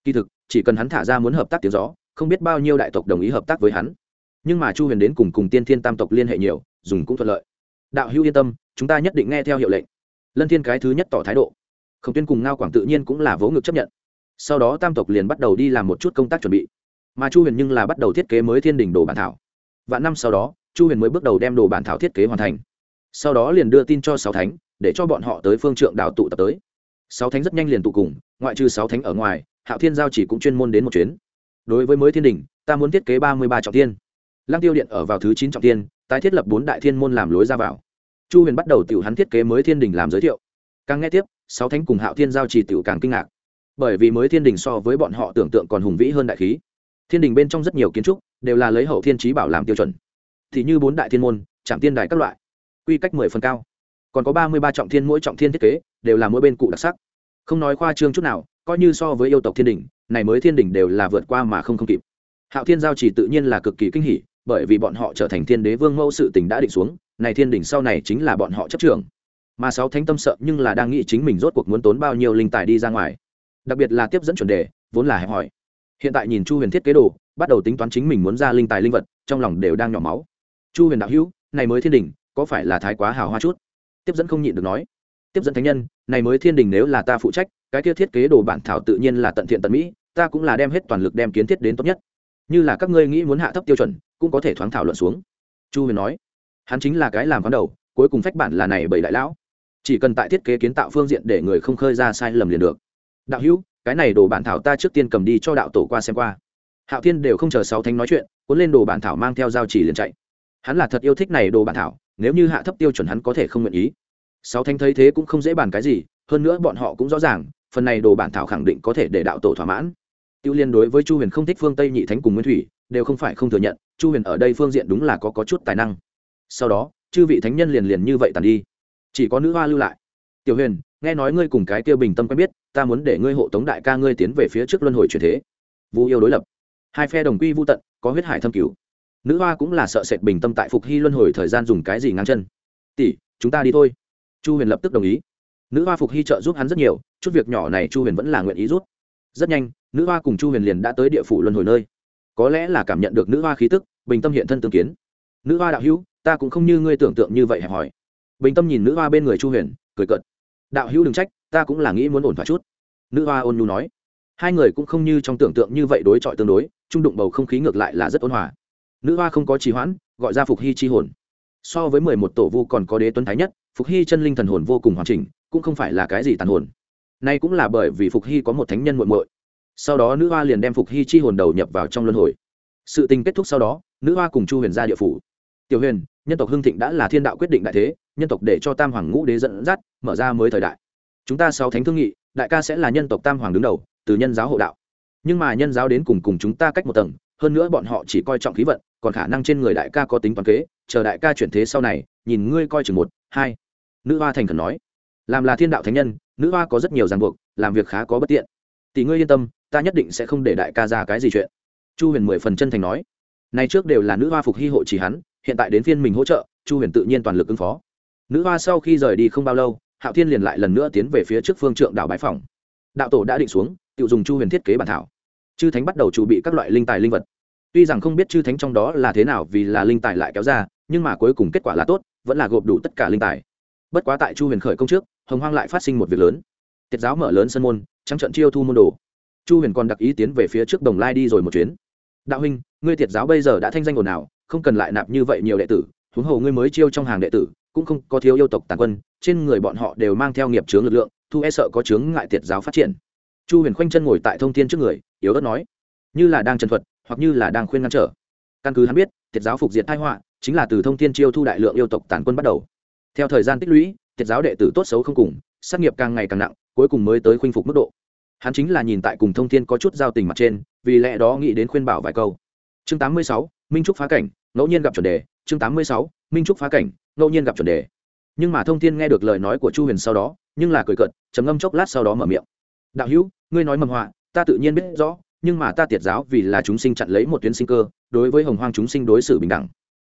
kỳ thực, chỉ cần hắn thả ra muốn hợp tác tiếng gió, không biết bao nhiêu đại tộc đồng ý hợp tác với hắn nhưng mà chu huyền đến cùng cùng tiên thiên tam tộc liên hệ nhiều, dùng cũng thuận lợi. Đạo hữu yên tâm, chúng ta nhất định nghe theo hiệu lệnh. Lân thiên cái thứ nhất tỏ thái độ. Không tuyên cùng ngao quảng tự nhiên cũng là vỗ ngực chấp nhận. Sau đó tam tộc liền bắt đầu đi làm một chút công tác chuẩn bị. Mà chu huyền nhưng là bắt đầu thiết kế mới thiên đình đồ bản thảo. Vạn năm sau đó, chu huyền mới bước đầu đem đồ bản thảo thiết kế hoàn thành. Sau đó liền đưa tin cho sáu thánh, để cho bọn họ tới phương trượng đào tụ tập tới. Sáu thánh rất nhanh liền tụ cùng, ngoại trừ sáu thánh ở ngoài, hạo thiên giao chỉ cũng chuyên môn đến một chuyến. Đối với mới thiên đình, ta muốn thiết kế ba mươi ba trọng thiên lăng tiêu điện ở vào thứ chín trọng thiên, tái thiết lập bốn đại thiên môn làm lối ra vào. Chu huyền bắt đầu tiểu hắn thiết kế mới thiên đình làm giới thiệu. Càng nghe tiếp, sáu thánh cùng hạo thiên giao chỉ tiểu càng kinh ngạc. Bởi vì mới thiên đình so với bọn họ tưởng tượng còn hùng vĩ hơn đại khí. Thiên đình bên trong rất nhiều kiến trúc đều là lấy hậu thiên trí bảo làm tiêu chuẩn. Thì như bốn đại thiên môn trạm tiên đài các loại, quy cách mười phần cao. Còn có ba mươi ba trọng thiên mỗi trọng thiên thiết kế đều là mỗi bên cụ đặc sắc. Không nói khoa trương chút nào, coi như so với yêu tộc thiên đình, này mới thiên đình đều là vượt qua mà không không kịp. Hạo thiên giao chỉ tự nhiên là cực kỳ kinh hỉ bởi vì bọn họ trở thành thiên đế vương mẫu sự tình đã định xuống, này thiên đình sau này chính là bọn họ chấp trường mà sáu thánh tâm sợ nhưng là đang nghĩ chính mình rốt cuộc muốn tốn bao nhiêu linh tài đi ra ngoài. Đặc biệt là tiếp dẫn chuẩn đề, vốn là hẹp hỏi. Hiện tại nhìn chu huyền thiết kế đồ, bắt đầu tính toán chính mình muốn ra linh tài linh vật, trong lòng đều đang nhỏ máu. Chu huyền đạo hữu, này mới thiên đình có phải là thái quá hào hoa chút? Tiếp dẫn không nhịn được nói. Tiếp dẫn thánh nhân, này mới thiên đình nếu là ta phụ trách, cái kia thiết kế đồ bản thảo tự nhiên là tận thiện tận mỹ, ta cũng là đem hết toàn lực đem kiến thiết đến tốt nhất. Như là các ngươi nghĩ muốn hạ thấp tiêu chuẩn cũng có thể thoáng thảo luận xuống. Chu huyền nói, hắn chính là cái làm con đầu, cuối cùng phách bản là này bảy đại lão. Chỉ cần tại thiết kế kiến tạo phương diện để người không khơi ra sai lầm liền được. Đạo hữu, cái này đồ bản thảo ta trước tiên cầm đi cho đạo tổ qua xem qua. Hạo thiên đều không chờ sáu thánh nói chuyện, cuốn lên đồ bản thảo mang theo giao chỉ liền chạy. Hắn là thật yêu thích này đồ bản thảo, nếu như hạ thấp tiêu chuẩn hắn có thể không nguyện ý. Sáu thánh thấy thế cũng không dễ bàn cái gì, hơn nữa bọn họ cũng rõ ràng, phần này đồ bản thảo khẳng định có thể để đạo tổ thỏa mãn. Tiêu liên đối với chu huyền không thích phương tây nhị thánh cùng nguyên thủy đều không phải không thừa nhận chu huyền ở đây phương diện đúng là có, có chút tài năng. Sau đó chư vị thánh nhân liền liền như vậy tàn đi. Chỉ có nữ hoa lưu lại. Tiểu huyền nghe nói ngươi cùng cái kia bình tâm quen biết ta muốn để ngươi hộ tống đại ca ngươi tiến về phía trước luân hồi truyền thế. Vu yêu đối lập. Hai phe đồng quy vô tận có huyết hải thâm cứu nữ hoa cũng là sợ sệt bình tâm tại phục hy luân hồi thời gian dùng cái gì ngang chân. Tỷ chúng ta đi thôi. Chu huyền lập tức đồng ý. Nữ hoa phục hy trợ giúp hắn rất nhiều chút việc nhỏ này chu huyền vẫn là nguyện ý rút. Rất nhanh nữ hoa cùng chu huyền liền đã tới địa phủ luân hồi nơi có lẽ là cảm nhận được nữ hoa khí tức, bình tâm hiện thân tương kiến. Nữ hoa đạo hữu, ta cũng không như ngươi tưởng tượng như vậy hẹp hỏi bình tâm nhìn nữ hoa bên người chu huyền, cười cợt. Đạo hữu đừng trách, ta cũng là nghĩ muốn ổn thỏa chút. Nữ hoa ôn nhu nói. Hai người cũng không như trong tưởng tượng như vậy đối chọi tương đối, trung đụng bầu không khí ngược lại là rất ôn hòa. Nữ hoa không có trì hoãn, gọi ra phục hy chi hồn. So với mười một tổ vu còn có đế tuấn thái nhất, phục hy chân linh thần hồn vô cùng hoàn chỉnh, cũng không phải là cái gì tàn hồn. Nay cũng là bởi vì phục hy có một thánh nhân muộn muội sau đó nữ hoa liền đem phục hy chi hồn đầu nhập vào trong luân hồi. Sự tình kết thúc sau đó, nữ hoa cùng chu huyền ra địa phủ. Tiểu huyền, nhân tộc hưng thịnh đã là thiên đạo quyết định đại thế, nhân tộc để cho tam hoàng ngũ đế dẫn dắt, mở ra mới thời đại. Chúng ta sáu thánh thương nghị, đại ca sẽ là nhân tộc tam hoàng đứng đầu, từ nhân giáo hộ đạo. Nhưng mà nhân giáo đến cùng cùng chúng ta cách một tầng, hơn nữa bọn họ chỉ coi trọng khí vận, còn khả năng trên người đại ca có tính toán kế, chờ đại ca chuyển thế sau này, nhìn ngươi coi chừng một, hai. Nữ hoa thành khẩn nói, làm là thiên đạo thánh nhân, nữ hoa có rất nhiều ràng buộc, làm việc khá có bất tiện tỷ ngươi yên tâm, ta nhất định sẽ không để đại ca ra cái gì chuyện. Chu huyền mười phần chân thành nói. Nay trước đều là nữ hoa phục hy hộ chỉ hắn, hiện tại đến phiên mình hỗ trợ, chu huyền tự nhiên toàn lực ứng phó. Nữ hoa sau khi rời đi không bao lâu, hạo thiên liền lại lần nữa tiến về phía trước phương trượng đảo bãi phòng đạo tổ đã định xuống tự dùng chu huyền thiết kế bản thảo. Chư thánh bắt đầu chuẩn bị các loại linh tài linh vật. Tuy rằng không biết chư thánh trong đó là thế nào vì là linh tài lại kéo ra, nhưng mà cuối cùng kết quả là tốt, vẫn là gộp đủ tất cả linh tài. Bất quá tại chu huyền khởi công trước, hồng hoang lại phát sinh một việc lớn tiết giáo mở lớn sân môn, trắng trận chiêu thu môn đồ. Chu huyền còn đặc ý tiến về phía trước đồng lai đi rồi một chuyến. Đạo huynh, ngươi Tiết giáo bây giờ đã thanh danh ồn ào, không cần lại nạp như vậy nhiều đệ tử, huống hồ ngươi mới chiêu trong hàng đệ tử, cũng không có thiếu yêu tộc tàn quân, trên người bọn họ đều mang theo nghiệp chướng lực lượng, thu e sợ có chướng ngại tiệt giáo phát triển. Chu huyền khoanh chân ngồi tại thông thiên trước người, yếu ớt nói, như là đang trần thuật, hoặc như là đang khuyên ngăn trở. Căn cứ hắn biết tiệt giáo phục diệt thái họa, chính là từ thông thiên chiêu thu đại lượng yêu tộc tàn quân bắt đầu. Theo thời gian tích lũy tiệt giáo đệ tử tốt xấu không cùng, sát nghiệp càng ngày càng nặng cuối cùng mới tới khuynh phục mức độ. Hắn chính là nhìn tại cùng thông thiên có chút giao tình mặt trên vì lẽ đó nghĩ đến khuyên bảo vài câu. Chương 86, minh trúc phá cảnh ngẫu nhiên gặp chuẩn đề. Chương 86, minh trúc phá cảnh ngẫu nhiên gặp chuẩn đề. Nhưng mà thông thiên nghe được lời nói của chu huyền sau đó nhưng là cười cợt trầm ngâm chốc lát sau đó mở miệng. Đạo hữu ngươi nói mầm họa ta tự nhiên biết rõ nhưng mà ta tiệt giáo vì là chúng sinh chặn lấy một tuyến sinh cơ đối với hồng hoang chúng sinh đối xử bình đẳng.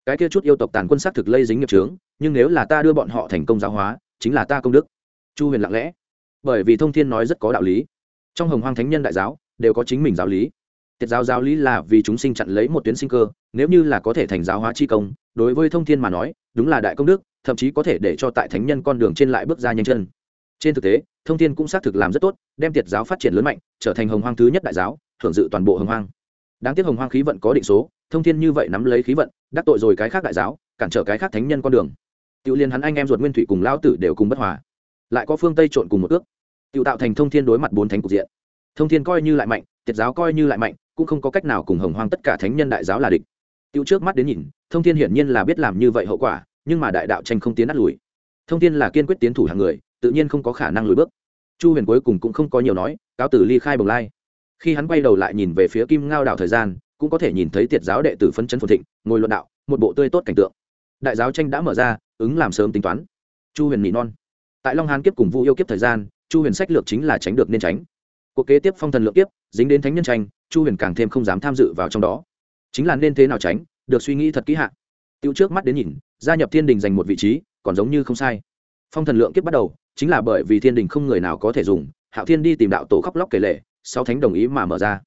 Cái kia chút yêu tộc tàn quân xác thực lây dính nghiệp trướng nhưng nếu là ta đưa bọn họ thành công giáo hóa chính là ta công đức. Chu huyền lặng lẽ bởi vì thông thiên nói rất có đạo lý. Trong hồng hoang thánh nhân đại giáo, đều có chính mình giáo lý. Tiệt giáo giáo lý là vì chúng sinh chặn lấy một tuyến sinh cơ, nếu như là có thể thành giáo hóa chi công, đối với thông thiên mà nói, đúng là đại công đức, thậm chí có thể để cho tại thánh nhân con đường trên lại bước ra nhanh chân. Trên thực tế, thông thiên cũng xác thực làm rất tốt, đem tiệt giáo phát triển lớn mạnh, trở thành hồng hoang thứ nhất đại giáo, thưởng dự toàn bộ hồng hoang. Đáng tiếc hồng hoang khí vận có định số, thông thiên như vậy nắm lấy khí vận, đắc tội rồi cái khác đại giáo, cản trở cái khác thánh nhân con đường. Tự liên hắn anh em ruột nguyên thủy cùng lão tử đều cùng bất hòa lại có phương tây trộn cùng một ước tự tạo thành thông thiên đối mặt bốn thánh cục diện thông thiên coi như lại mạnh tiệt giáo coi như lại mạnh cũng không có cách nào cùng hồng hoang tất cả thánh nhân đại giáo là địch tiêu trước mắt đến nhìn thông thiên hiển nhiên là biết làm như vậy hậu quả nhưng mà đại đạo tranh không tiến đắt lùi thông thiên là kiên quyết tiến thủ hàng người tự nhiên không có khả năng lùi bước chu huyền cuối cùng cũng không có nhiều nói cáo tử ly khai bồng lai khi hắn quay đầu lại nhìn về phía kim ngao đảo thời gian cũng có thể nhìn thấy tiệt giáo đệ tử phấn chấn phồn thịnh ngồi luận đạo một bộ tươi tốt cảnh tượng đại giáo tranh đã mở ra ứng làm sớm tính toán chu huyền mỹ non tại long hán kiếp cùng vu yêu kiếp thời gian, chu huyền sách lược chính là tránh được nên tránh. Cuộc kế tiếp phong thần lượng kiếp, dính đến thánh nhân tranh, chu huyền càng thêm không dám tham dự vào trong đó. Chính là nên thế nào tránh, được suy nghĩ thật kỹ hạn tiêu trước mắt đến nhìn, gia nhập thiên đình giành một vị trí, còn giống như không sai. Phong thần lượng kiếp bắt đầu, chính là bởi vì thiên đình không người nào có thể dùng, hạo thiên đi tìm đạo tổ khóc lóc kể lệ sau thánh đồng ý mà mở ra.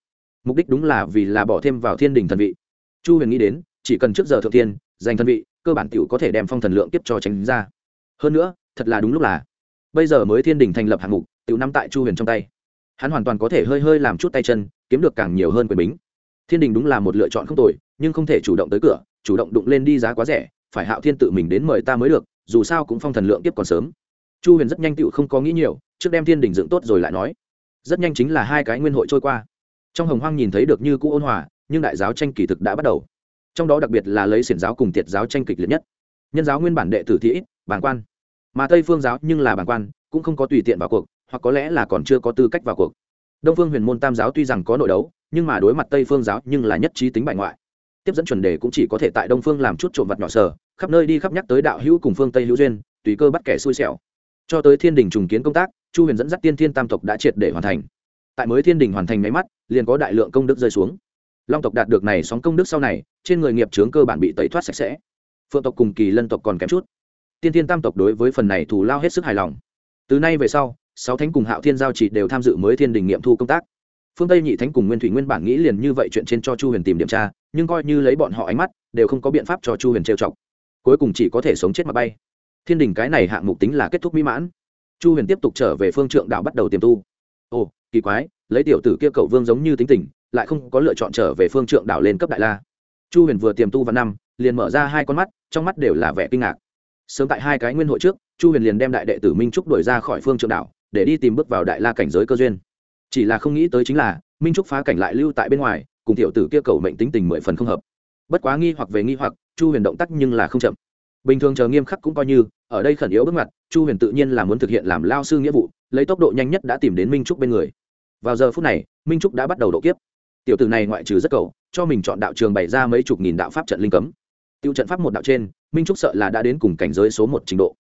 Mục đích đúng là vì là bỏ thêm vào thiên đình thần vị. Chu huyền nghĩ đến, chỉ cần trước giờ thượng thiên, giành thần vị, cơ bản t i ể u có thể đem phong thần lượng kiếp cho tránh ra. Hơn nữa thật là đúng lúc là. Bây giờ mới thiên đình thành lập hạng mục t i ể u nắm tại chu huyền trong tay. Hắn hoàn toàn có thể hơi hơi làm chút tay chân, kiếm được càng nhiều hơn quyền bính. Thiên đình đúng là một lựa chọn không tồi, nhưng không thể chủ động tới cửa, chủ động đụng lên đi giá quá rẻ, phải hạo thiên tự mình đến mời ta mới được, dù sao cũng phong thần lượng tiếp còn sớm. Chu huyền rất nhanh tựu không có nghĩ nhiều, trước đem thiên đình dựng tốt rồi lại nói. Rất nhanh chính là hai cái nguyên hội trôi qua. Trong hồng hoang nhìn thấy được như cũ ôn hòa, nhưng đại giáo tranh kỳ thực đã bắt đầu. Trong đó đặc biệt là lấy xiển giáo cùng tiệt giáo tranh kịch liệt nhất. Nhân giáo nguyên bản đệ tử thị ít, bàng quan mà tây phương giáo nhưng là bản quan, cũng không có tùy tiện vào cuộc, hoặc có lẽ là còn chưa có tư cách vào cuộc. Đông phương huyền môn tam giáo tuy rằng có nội đấu, nhưng mà đối mặt tây phương giáo nhưng là nhất trí tính bại ngoại. Tiếp dẫn chuẩn đề cũng chỉ có thể tại đông phương làm chút trộm vật nhỏ sở, khắp nơi đi khắp nhắc tới đạo hữu cùng phương tây hữu duyên, tùy cơ bắt kẻ xui xẻo. Cho tới thiên đình trùng kiến công tác, chu huyền dẫn dắt tiên thiên tam tộc đã triệt để hoàn thành. Tại mới thiên đình hoàn thành máy mắt, liền có đại lượng công đức rơi xuống. Long tộc đạt được này sóng công đức sau này, trên người nghiệp trướng cơ bản bị tẩy thoát sạch sẽ. Phượng tộc cùng kỳ lân tộc còn kém chút tiên thiên tam tộc đối với phần này thù lao hết sức hài lòng. Từ nay về sau, sáu thánh cùng hạo thiên giao chỉ đều tham dự mới thiên đình nghiệm thu công tác. Phương tây nhị thánh cùng nguyên thủy nguyên bản nghĩ liền như vậy chuyện trên cho chu huyền tìm điểm tra, nhưng coi như lấy bọn họ ánh mắt, đều không có biện pháp cho chu huyền trêu chọc. Cuối cùng chỉ có thể sống chết mà bay. Thiên đình cái này hạng mục tính là kết thúc mỹ mãn. Chu huyền tiếp tục trở về phương trượng đạo bắt đầu tiềm tu. Ồ, kỳ quái, lấy tiểu tử kia cậu vương giống như tính tình, lại không có lựa chọn trở về phương trượng đảo lên cấp đại la. Chu huyền vừa tiềm tu vào năm, liền mở ra hai con mắt, trong mắt đều là vẻ kinh ngạc sớm tại hai cái nguyên hội trước, chu huyền liền đem đại đệ tử minh trúc đuổi ra khỏi phương trượng đảo, để đi tìm bước vào đại la cảnh giới cơ duyên. Chỉ là không nghĩ tới chính là, minh trúc phá cảnh lại lưu tại bên ngoài, cùng tiểu tử kia cầu mệnh tính tình mười phần không hợp. Bất quá nghi hoặc về nghi hoặc, chu huyền động tác nhưng là không chậm. Bình thường chờ nghiêm khắc cũng coi như, ở đây khẩn yếu bước mặt chu huyền tự nhiên là muốn thực hiện làm lao sư nghĩa vụ, lấy tốc độ nhanh nhất đã tìm đến minh trúc bên người. Vào giờ phút này, minh trúc đã bắt đầu độ kiếp. Tiểu tử này ngoại trừ rất cầu, cho mình chọn đạo trường bày ra mấy chục nghìn đạo pháp trận linh cấm tiêu trận pháp một đạo trên, minh trúc sợ là đã đến cùng cảnh giới số một trình độ.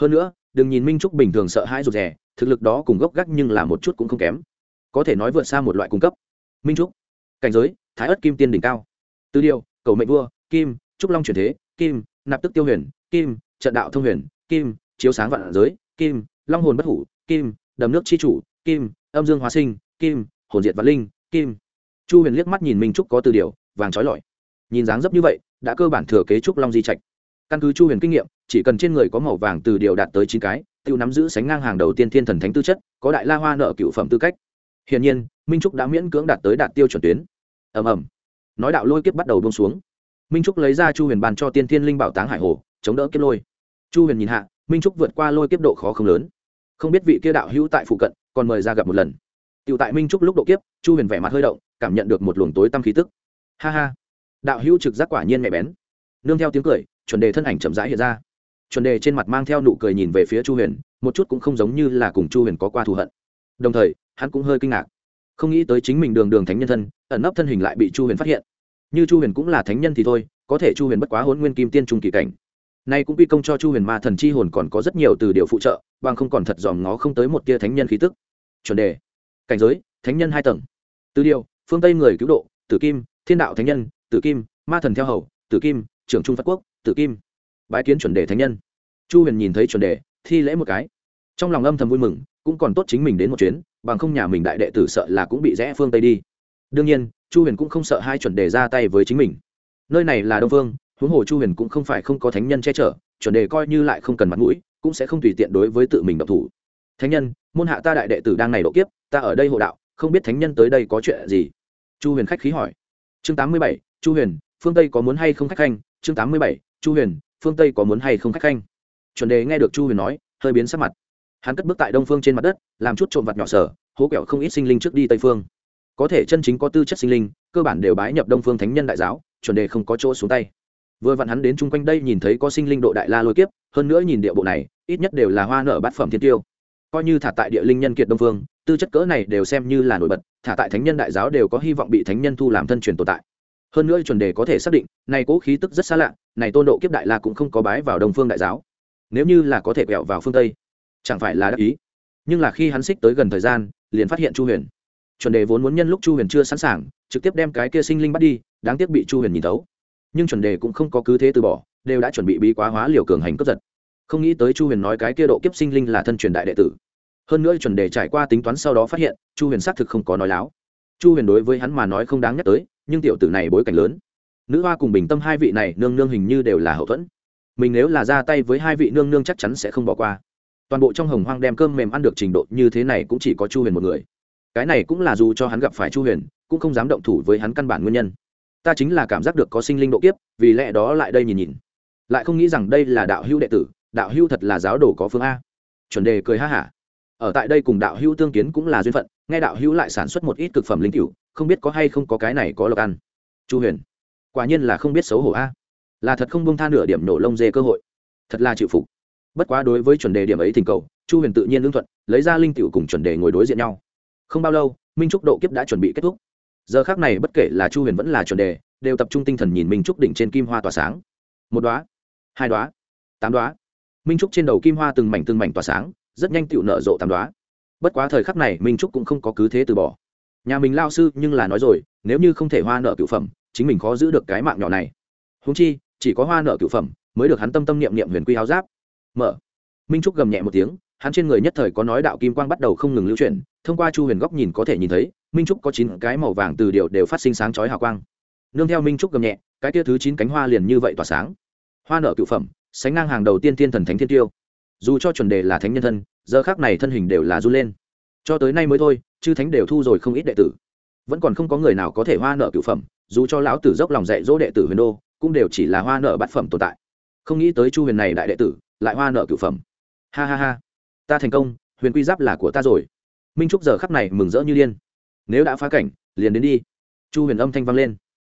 Hơn nữa, đừng nhìn minh trúc bình thường sợ hãi rụt rè, thực lực đó cùng gốc gác nhưng là một chút cũng không kém. Có thể nói vượt xa một loại cung cấp. Minh trúc, cảnh giới, thái ất kim tiên đỉnh cao. Tư điều, cầu mệnh vua, kim, trúc long truyền thế, kim, nạp tức tiêu huyền, kim, trận đạo thông huyền, kim, chiếu sáng vạn giới, kim, long hồn bất hủ, kim, đầm nước chi chủ, kim, âm dương hóa sinh, kim, hồn diệt vạn linh, kim. Chu huyền liếc mắt nhìn minh trúc có từ điều, vàng trói lọi. Nhìn dáng dấp như vậy đã cơ bản thừa kế trúc long di trạch. Căn cứ chu huyền kinh nghiệm, chỉ cần trên người có màu vàng từ điều đạt tới chín cái tự nắm giữ sánh ngang hàng đầu tiên thiên thần thánh tư chất, có đại la hoa nợ cựu phẩm tư cách. Hiển nhiên, minh trúc đã miễn cưỡng đạt tới đạt tiêu chuẩn tuyến. Ầm ầm. Nói đạo lôi kiếp bắt đầu bông xuống. Minh trúc lấy ra chu huyền bàn cho tiên thiên linh bảo táng hải hồ, chống đỡ kiếp lôi. Chu huyền nhìn hạ, minh trúc vượt qua lôi kiếp độ khó không lớn. Không biết vị kia đạo hữu tại phụ cận, còn mời ra gặp một lần. Tựu tại minh trúc lúc độ kiếp, chu huyền vẻ mặt hơi động, cảm nhận được một luồng tối tăm khí tức. Ha ha đạo hữu trực giác quả nhiên mẹ bén. Nương theo tiếng cười, chuẩn đề thân ảnh chậm rãi hiện ra. Chuẩn đề trên mặt mang theo nụ cười nhìn về phía chu huyền, một chút cũng không giống như là cùng chu huyền có qua thù hận. Đồng thời, hắn cũng hơi kinh ngạc. Không nghĩ tới chính mình đường đường thánh nhân thân, ẩn nấp thân hình lại bị chu huyền phát hiện. Như chu huyền cũng là thánh nhân thì thôi, có thể chu huyền bất quá hôn nguyên kim tiên trung kỳ cảnh. Nay cũng quy công cho chu huyền ma thần chi hồn còn có rất nhiều từ điều phụ trợ, bằng không còn thật dòm ngó không tới một tia thánh nhân khí tức. Chuẩn đề, cảnh giới, thánh nhân hai tầng. Từ điều, phương tây người cứu độ, tử kim, thiên đạo thánh nhân tử kim, ma thần theo hầu, tử kim, trưởng trung phát quốc, tử kim. Bái kiến chuẩn đề thánh nhân. Chu huyền nhìn thấy chuẩn đề, thi lễ một cái. Trong lòng âm thầm vui mừng, cũng còn tốt chính mình đến một chuyến, bằng không nhà mình đại đệ tử sợ là cũng bị rẽ phương tây đi. Đương nhiên, chu huyền cũng không sợ hai chuẩn đề ra tay với chính mình. Nơi này là đông phương, huống hồ chu huyền cũng không phải không có thánh nhân che chở, chuẩn đề coi như lại không cần mặt mũi, cũng sẽ không tùy tiện đối với tự mình độc thủ. Thánh nhân, môn hạ ta đại đệ tử đang này độ kiếp, ta ở đây hộ đạo, không biết thánh nhân tới đây có chuyện gì? Chu huyền khách khí hỏi. Chương tám mươi bảy chu huyền, phương tây có muốn hay không khách khanh? Chương tám mươi bảy, chu huyền, phương tây có muốn hay không khách khanh? Chuẩn đề nghe được chu huyền nói, hơi biến sắc mặt. Hắn cất bước tại đông phương trên mặt đất, làm chút trộm vặt nhỏ sở, hố kẹo không ít sinh linh trước đi tây phương. Có thể chân chính có tư chất sinh linh, cơ bản đều bái nhập đông phương thánh nhân đại giáo, chuẩn đề không có chỗ xuống tay. Vừa vặn hắn đến chung quanh đây nhìn thấy có sinh linh độ đại la lôi kiếp, hơn nữa nhìn địa bộ này, ít nhất đều là hoa nở bát phẩm thiên tiêu. Coi như thả tại địa linh nhân kiệt đông phương, tư chất cỡ này đều xem như là nổi bật, thả tại thánh nhân đại giáo đều có hy vọng bị thánh nhân thu làm thân truyền tồn tại hơn nữa chuẩn đề có thể xác định, này cố khí tức rất xa lạ, này tôn độ kiếp đại la cũng không có bái vào đồng phương đại giáo. Nếu như là có thể quẹo vào phương tây, chẳng phải là đắc ý. Nhưng là khi hắn xích tới gần thời gian, liền phát hiện chu huyền. Chuẩn đề vốn muốn nhân lúc chu huyền chưa sẵn sàng, trực tiếp đem cái kia sinh linh bắt đi, đáng tiếc bị chu huyền nhìn thấu. Nhưng chuẩn đề cũng không có cứ thế từ bỏ, đều đã chuẩn bị bí quá hóa liều cường hành cướp giật. Không nghĩ tới chu huyền nói cái kia độ kiếp sinh linh là thân truyền đại đệ tử. Hơn nữa chuẩn đề trải qua tính toán sau đó phát hiện, chu huyền xác thực không có nói láo chu huyền đối với hắn mà nói không đáng nhắc tới, nhưng tiểu tử này bối cảnh lớn. Nữ hoa cùng bình tâm hai vị này nương nương hình như đều là hậu thuẫn. Mình nếu là ra tay với hai vị nương nương chắc chắn sẽ không bỏ qua. Toàn bộ trong hồng hoang đem cơm mềm ăn được trình độ như thế này cũng chỉ có chu huyền một người. Cái này cũng là dù cho hắn gặp phải chu huyền, cũng không dám động thủ với hắn căn bản nguyên nhân. Ta chính là cảm giác được có sinh linh độ kiếp, vì lẽ đó lại đây nhìn nhìn. Lại không nghĩ rằng đây là đạo hữu đệ tử, đạo hữu thật là giáo đồ có phương a. Chuẩn đề cười ha hả. Ở tại đây cùng đạo hữu tương kiến cũng là duyên phận nghe đạo hữu lại sản xuất một ít cực phẩm linh cựu không biết có hay không có cái này có lộc ăn. Chu huyền, quả nhiên là không biết xấu hổ a. Là thật không bông tha nửa điểm nổ lông dê cơ hội. Thật là chịu phục. Bất quá đối với chuẩn đề điểm ấy thỉnh cầu, chu huyền tự nhiên lương thuận, lấy ra linh cựu cùng chuẩn đề ngồi đối diện nhau. Không bao lâu, minh trúc độ kiếp đã chuẩn bị kết thúc. Giờ khác này bất kể là chu huyền vẫn là chuẩn đề, đều tập trung tinh thần nhìn minh trúc đỉnh trên kim hoa tỏa sáng. Một đoá hai đoá tám đoá minh trúc trên đầu kim hoa từng mảnh từng mảnh tỏa sáng, rất nhanh tựu nở rộ tám đoá bất quá thời khắc này minh trúc cũng không có cứ thế từ bỏ. Nhà mình lao sư nhưng là nói rồi, nếu như không thể hoa nợ cựu phẩm, chính mình khó giữ được cái mạng nhỏ này. Húng chi, chỉ có hoa nợ cựu phẩm mới được hắn tâm tâm niệm niệm huyền quy áo giáp. Mở. Minh trúc gầm nhẹ một tiếng, hắn trên người nhất thời có nói đạo kim quang bắt đầu không ngừng lưu chuyển, thông qua chu huyền góc nhìn có thể nhìn thấy, minh trúc có chín cái màu vàng từ điệu đều phát sinh sáng chói hào quang. Nương theo minh trúc gầm nhẹ, cái tia thứ chín cánh hoa liền như vậy tỏa sáng. Hoa nợ cựu phẩm, sánh ngang hàng đầu tiên thiên thần thánh thiên tiêu dù cho chuẩn đề là thánh nhân thân, giờ khác này thân hình đều là run lên. Cho tới nay mới thôi, chư thánh đều thu rồi không ít đệ tử. Vẫn còn không có người nào có thể hoa nợ cựu phẩm, dù cho lão tử dốc lòng dạy dỗ đệ tử huyền đô, cũng đều chỉ là hoa nợ bát phẩm tồn tại. Không nghĩ tới chu huyền này đại đệ tử, lại hoa nợ cựu phẩm. Ha ha ha. Ta thành công, huyền quy giáp là của ta rồi. Minh trúc giờ khắp này mừng rỡ như điên. Nếu đã phá cảnh, liền đến đi. Chu huyền âm thanh vang lên.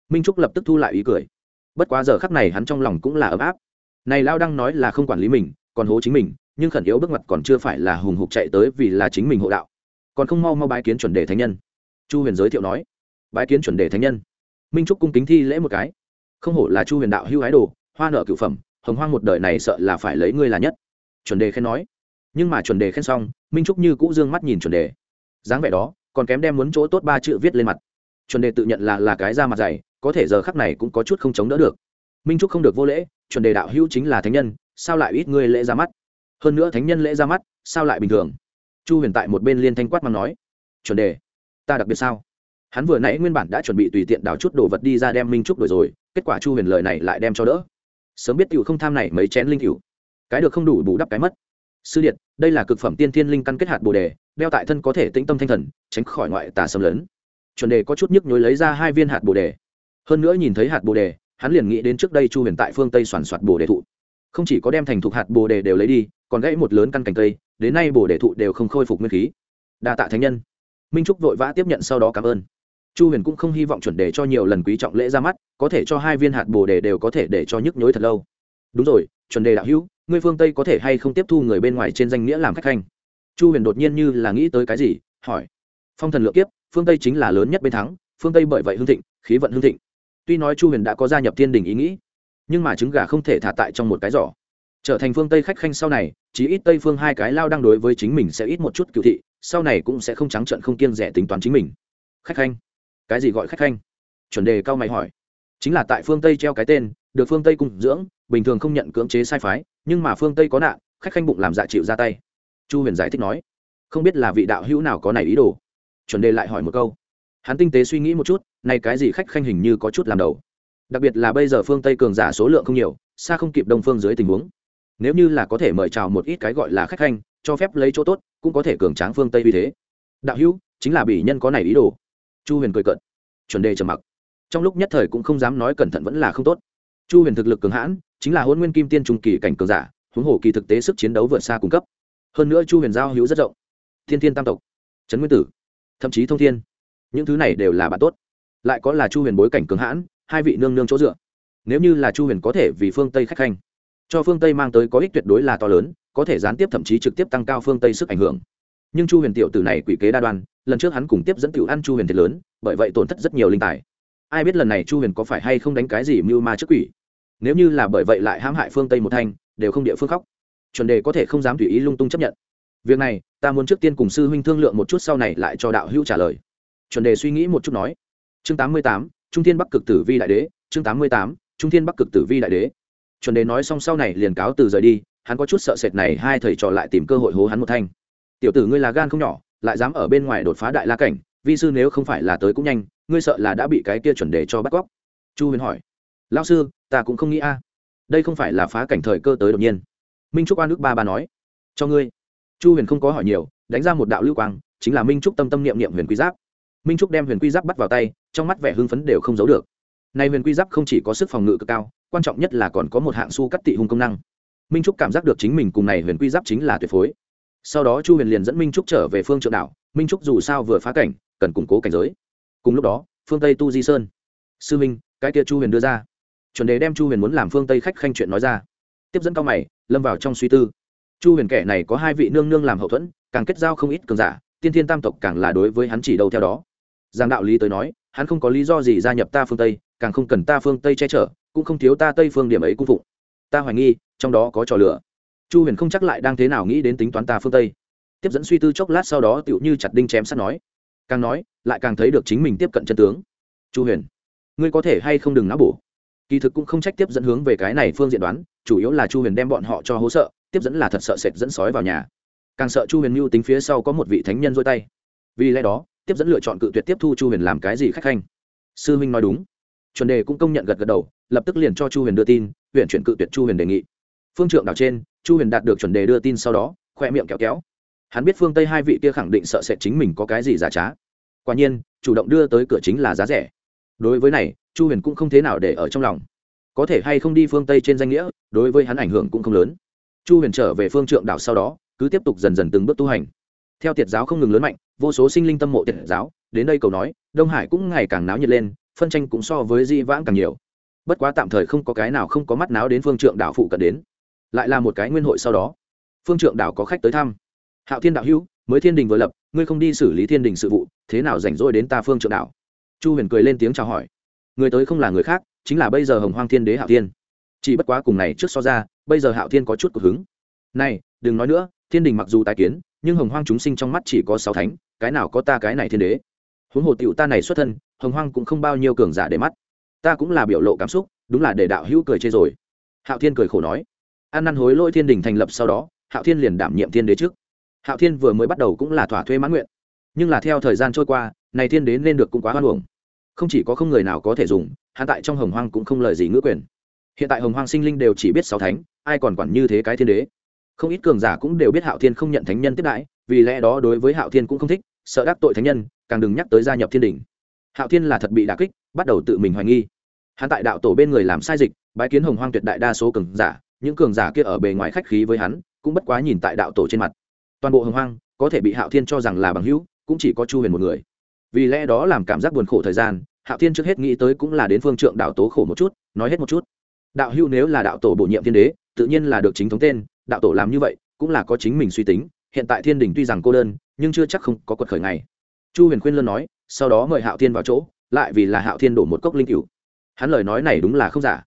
Minh trúc lập tức thu lại ý cười. Bất quá giờ khắp này hắn trong lòng cũng là ấm áp. Này lao đang nói là không quản lý mình còn hố chính mình, nhưng khẩn yếu bước mặt còn chưa phải là hùng hục chạy tới vì là chính mình hộ đạo. Còn không mau mau bái kiến chuẩn đề thánh nhân. Chu huyền giới thiệu nói. Bái kiến chuẩn đề thánh nhân. Minh trúc cung kính thi lễ một cái. Không hổ là chu huyền đạo hưu ái đồ, hoa nợ cựu phẩm, hồng hoang một đời này sợ là phải lấy ngươi là nhất. Chuẩn đề khen nói. Nhưng mà chuẩn đề khen xong, minh trúc như cũ dương mắt nhìn chuẩn đề. Dáng vẻ đó, còn kém đem muốn chỗ tốt ba chữ viết lên mặt. Chuẩn đề tự nhận là là cái da mặt dày, có thể giờ khắc này cũng có chút không chống đỡ được. Minh trúc không được vô lễ, chuẩn đề đạo hữu chính là thánh nhân sao lại ít ngươi lễ ra mắt? Hơn nữa thánh nhân lễ ra mắt, sao lại bình thường? Chu huyền tại một bên liên thanh quát mà nói, chuẩn đề, ta đặc biệt sao? Hắn vừa nãy nguyên bản đã chuẩn bị tùy tiện đào chút đồ vật đi ra đem minh trúc đổi rồi, kết quả chu huyền lời này lại đem cho đỡ. Sớm biết cựu không tham này mấy chén linh cựu cái được không đủ bù đắp cái mất. Sư điện đây là cực phẩm tiên thiên linh căn kết hạt bồ đề, đeo tại thân có thể tĩnh tâm thanh thần, tránh khỏi ngoại tà xâm lấn. Chuẩn đề có chút nhức nhối lấy ra hai viên hạt bồ đề. Hơn nữa nhìn thấy hạt bồ đề, hắn liền nghĩ đến trước đây chu huyền tại phương tây soàn soạt bồ đề thụ không chỉ có đem thành thục hạt bồ đề đều lấy đi, còn gãy một lớn căn cành cây, đến nay bồ đề thụ đều không khôi phục nguyên khí. Đa tạ thánh nhân. Minh trúc vội vã tiếp nhận sau đó cảm ơn. Chu huyền cũng không hy vọng chuẩn đề cho nhiều lần quý trọng lễ ra mắt, có thể cho hai viên hạt bồ đề đều có thể để cho nhức nhối thật lâu. Đúng rồi, chuẩn đề đạo hữu, ngươi phương tây có thể hay không tiếp thu người bên ngoài trên danh nghĩa làm khách khanh chu huyền đột nhiên như là nghĩ tới cái gì, hỏi. Phong thần lượng kiếp, phương tây chính là lớn nhất bên thắng, phương tây bởi vậy hương thịnh, khí vận hương thịnh. Tuy nói chu huyền đã có gia nhập thiên đình ý nghĩ nhưng mà trứng gà không thể thả tại trong một cái giỏ. Trở thành phương tây khách khanh sau này chỉ ít tây phương hai cái lao đang đối với chính mình sẽ ít một chút cựu thị, sau này cũng sẽ không trắng trận không kiêng rẻ tính toán chính mình. Khách khanh? Cái gì gọi khách khanh? Chuẩn đề cao mày hỏi. Chính là tại phương tây treo cái tên, được phương tây cung dưỡng, bình thường không nhận cưỡng chế sai phái, nhưng mà phương tây có nạn, khách khanh bụng làm dạ chịu ra tay. Chu huyền giải thích nói. Không biết là vị đạo hữu nào có này ý đồ. Chuẩn đề lại hỏi một câu. Hắn tinh tế suy nghĩ một chút, này cái gì khách khanh hình như có chút làm đầu đặc biệt là bây giờ phương tây cường giả số lượng không nhiều, xa không kịp đông phương dưới tình huống. Nếu như là có thể mời chào một ít cái gọi là khách khanh, cho phép lấy chỗ tốt, cũng có thể cường tráng phương tây vì thế. Đạo hữu, chính là bị nhân có này ý đồ. Chu huyền cười cận chuẩn đề trầm mặc. Trong lúc nhất thời cũng không dám nói cẩn thận vẫn là không tốt. Chu huyền thực lực cường hãn, chính là hôn nguyên kim tiên trung kỳ cảnh cường giả, huống hồ kỳ thực tế sức chiến đấu vượt xa cung cấp. Hơn nữa chu huyền giao hữu rất rộng. Thiên thiên tam tộc, trấn nguyên tử, thậm chí thông thiên, những thứ này đều là bạn tốt. Lại có là chu huyền bối cảnh cường hãn hai vị nương nương chỗ dựa. Nếu như là chu huyền có thể vì phương tây khách khanh, cho phương tây mang tới có ích tuyệt đối là to lớn, có thể gián tiếp thậm chí trực tiếp tăng cao phương tây sức ảnh hưởng. Nhưng chu huyền tiểu tử này quỷ kế đa đoan, lần trước hắn cùng tiếp dẫn tiểu ăn chu huyền thiệt lớn, bởi vậy tổn thất rất nhiều linh tài. Ai biết lần này chu huyền có phải hay không đánh cái gì mưu ma trước quỷ. Nếu như là bởi vậy lại hãm hại phương tây một thanh đều không địa phương khóc. Chuẩn đề có thể không dám tùy ý lung tung chấp nhận. Việc này, ta muốn trước tiên cùng sư huynh thương lượng một chút, sau này lại cho đạo hữu trả lời. Chuẩn đề suy nghĩ một chút nói. Chương tám mươi tám trung thiên bắc cực tử vi đại đế, chương tám mươi tám, trung thiên bắc cực tử vi đại đế. Chuẩn đề nói xong sau này liền cáo từ rời đi, hắn có chút sợ sệt này hai thầy trò lại tìm cơ hội hố hắn một thanh. Tiểu tử ngươi là gan không nhỏ, lại dám ở bên ngoài đột phá đại la cảnh, vi sư nếu không phải là tới cũng nhanh, ngươi sợ là đã bị cái kia chuẩn đề cho bắt cóc. Chu huyền hỏi. Lao sư, ta cũng không nghĩ a. Đây không phải là phá cảnh thời cơ tới đột nhiên. Minh trúc an nước ba ba nói. Cho ngươi. Chu huyền không có hỏi nhiều, đánh ra một đạo lưu quang, chính là minh trúc tâm tâm niệm niệm huyền Quý giáp minh trúc đem huyền quy giáp bắt vào tay trong mắt vẻ hưng phấn đều không giấu được nay huyền quy giáp không chỉ có sức phòng ngự cực cao quan trọng nhất là còn có một hạng su cắt tị hung công năng minh trúc cảm giác được chính mình cùng này huyền quy giáp chính là tuyệt phối sau đó chu huyền liền dẫn minh trúc trở về phương trượng đảo minh trúc dù sao vừa phá cảnh cần củng cố cảnh giới cùng lúc đó phương tây tu di sơn sư minh cái kia chu huyền đưa ra chuẩn đề đem chu huyền muốn làm phương tây khách khanh chuyện nói ra tiếp dẫn cao mày lâm vào trong suy tư chu huyền kẻ này có hai vị nương nương làm hậu thuẫn càng kết giao không ít cường giả tiên thiên tam tộc càng là đối với hắn chỉ đâu theo đó. Giang đạo lý tới nói, hắn không có lý do gì gia nhập ta phương tây, càng không cần ta phương tây che chở, cũng không thiếu ta tây phương điểm ấy cung phụng. Ta hoài nghi, trong đó có trò lửa chu huyền không chắc lại đang thế nào nghĩ đến tính toán ta phương tây. Tiếp dẫn suy tư chốc lát sau đó tựu như chặt đinh chém sắt nói. Càng nói, lại càng thấy được chính mình tiếp cận chân tướng. Chu huyền, ngươi có thể hay không đừng náo bổ? Kỳ thực cũng không trách tiếp dẫn hướng về cái này phương diện đoán, chủ yếu là chu huyền đem bọn họ cho hố sợ, tiếp dẫn là thật sợ sệt dẫn sói vào nhà càng sợ chu huyền mưu tính phía sau có một vị thánh nhân dôi tay. Vì lẽ đó, tiếp dẫn lựa chọn cự tuyệt tiếp thu chu huyền làm cái gì khách khanh? Sư huynh nói đúng. Chuẩn đề cũng công nhận gật gật đầu, lập tức liền cho chu huyền đưa tin, huyện chuyển cự tuyệt chu huyền đề nghị. Phương trượng đảo trên, chu huyền đạt được chuẩn đề đưa tin sau đó, khoe miệng kéo kéo. Hắn biết phương tây hai vị kia khẳng định sợ sẽ chính mình có cái gì giả trá. Quả nhiên, chủ động đưa tới cửa chính là giá rẻ. Đối với này, chu huyền cũng không thế nào để ở trong lòng. Có thể hay không đi phương tây trên danh nghĩa, đối với hắn ảnh hưởng cũng không lớn. Chu huyền trở về phương trượng đảo sau đó cứ tiếp tục dần dần từng bước tu hành. Theo tiệt giáo không ngừng lớn mạnh, vô số sinh linh tâm mộ tiệt giáo, đến đây cầu nói, đông hải cũng ngày càng náo nhiệt lên, phân tranh cũng so với di vãng càng nhiều. Bất quá tạm thời không có cái nào không có mắt náo đến phương trượng đảo phụ cận đến. Lại là một cái nguyên hội sau đó. Phương trượng đảo có khách tới thăm. Hạo thiên đạo hữu, mới thiên đình vừa lập, ngươi không đi xử lý thiên đình sự vụ, thế nào rảnh rỗi đến ta phương trượng đảo? Chu huyền cười lên tiếng chào hỏi. Người tới không là người khác, chính là bây giờ hồng hoang thiên đế hạo thiên. Chỉ bất quá cùng này trước so ra, bây giờ hạo thiên có chút cực hứng. Này, đừng nói nữa thiên đình mặc dù tái kiến, nhưng hồng hoang chúng sinh trong mắt chỉ có sáu thánh, cái nào có ta cái này thiên đế? Huống hồ tiểu ta này xuất thân, hồng hoang cũng không bao nhiêu cường giả để mắt. Ta cũng là biểu lộ cảm xúc, đúng là để đạo hữu cười chê rồi. Hạo thiên cười khổ nói. An năn hối lỗi thiên đình thành lập sau đó, hạo thiên liền đảm nhiệm thiên đế trước. Hạo thiên vừa mới bắt đầu cũng là thỏa thuê mãn nguyện. Nhưng là theo thời gian trôi qua, này thiên đế nên được cũng quá hoan hồng không chỉ có không người nào có thể dùng hạ tại trong hồng hoang cũng không lời gì ngữ quyền. Hiện tại hồng hoang sinh linh đều chỉ biết sáu thánh, ai còn quản như thế cái thiên đế? Không ít cường giả cũng đều biết hạo thiên không nhận thánh nhân tiếp đãi, vì lẽ đó đối với hạo thiên cũng không thích, sợ đắc tội thánh nhân, càng đừng nhắc tới gia nhập thiên đình. Hạo thiên là thật bị đà kích, bắt đầu tự mình hoài nghi. Hắn tại đạo tổ bên người làm sai dịch, bái kiến hồng hoang tuyệt đại đa số cường giả, những cường giả kia ở bề ngoài khách khí với hắn, cũng bất quá nhìn tại đạo tổ trên mặt. Toàn bộ hồng hoang, có thể bị hạo thiên cho rằng là bằng hữu, cũng chỉ có chu huyền một người. Vì lẽ đó làm cảm giác buồn khổ thời gian, hạo thiên trước hết nghĩ tới cũng là đến phương trượng đạo tố khổ một chút, nói hết một chút. Đạo hữu nếu là đạo tổ bổ nhiệm thiên đế, tự nhiên là được chính thống tên đạo tổ làm như vậy cũng là có chính mình suy tính, hiện tại thiên đình tuy rằng cô đơn, nhưng chưa chắc không có quật khởi ngày. Chu huyền khuyên lân nói, sau đó mời hạo thiên vào chỗ, lại vì là hạo thiên đổ một cốc linh cựu hắn lời nói này đúng là không giả.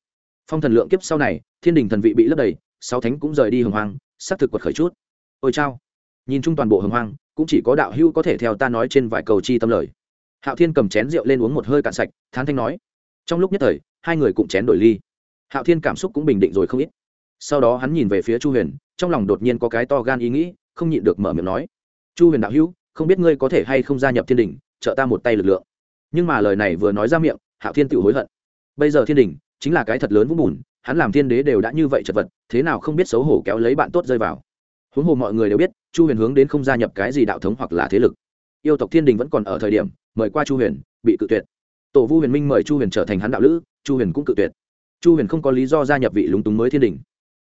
Phong thần lượng kiếp sau này, thiên đình thần vị bị lấp đầy, sáu thánh cũng rời đi hồng hoang, xác thực quật khởi chút. Ôi chao. Nhìn chung toàn bộ hồng hoang, cũng chỉ có đạo hữu có thể theo ta nói trên vài cầu chi tâm lời. Hạo thiên cầm chén rượu lên uống một hơi cạn sạch, thán thanh nói, trong lúc nhất thời, hai người cũng chén đổi ly. Hạo thiên cảm xúc cũng bình định rồi không ít sau đó hắn nhìn về phía chu huyền, trong lòng đột nhiên có cái to gan ý nghĩ, không nhịn được mở miệng nói, chu huyền đạo hữu, không biết ngươi có thể hay không gia nhập thiên đình, trợ ta một tay lực lượng. Nhưng mà lời này vừa nói ra miệng, hạo thiên tự hối hận. Bây giờ thiên đình chính là cái thật lớn vũng bùn, hắn làm thiên đế đều đã như vậy chật vật, thế nào không biết xấu hổ kéo lấy bạn tốt rơi vào. Huống hồ mọi người đều biết, chu huyền hướng đến không gia nhập cái gì đạo thống hoặc là thế lực. Yêu tộc thiên đình vẫn còn ở thời điểm, mời qua chu huyền, bị cự tuyệt. Tổ vu huyền minh mời chu huyền trở thành hắn đạo lữ, chu huyền cũng cự tuyệt. Chu huyền không có lý do gia nhập vị lúng túng mới thiên đình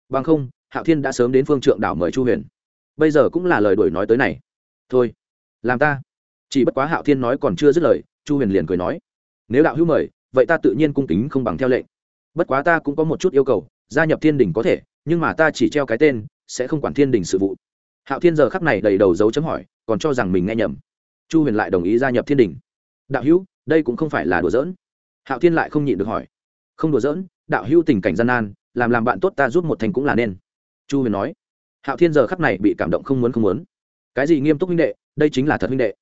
bằng không, hạo thiên đã sớm đến phương trượng đảo mời chu huyền. Bây giờ cũng là lời đổi nói tới này. Thôi, làm ta. Chỉ bất quá hạo thiên nói còn chưa dứt lời, chu huyền liền cười nói. Nếu đạo hữu mời, vậy ta tự nhiên cung kính không bằng theo lệnh. Bất quá ta cũng có một chút yêu cầu, gia nhập thiên đình có thể, nhưng mà ta chỉ treo cái tên, sẽ không quản thiên đình sự vụ. Hạo thiên giờ khắc này đầy đầu dấu chấm hỏi, còn cho rằng mình nghe nhầm. Chu huyền lại đồng ý gia nhập thiên đình. Đạo hữu, đây cũng không phải là đùa giỡn. Hạo thiên lại không nhịn được hỏi. Không đùa giỡn, đạo hữu tình cảnh gian nan làm làm bạn tốt ta giúp một thành cũng là nên. Chu huyền nói. Hạo thiên giờ khắc này bị cảm động không muốn không muốn. Cái gì nghiêm túc huynh đệ, đây chính là thật huynh đệ.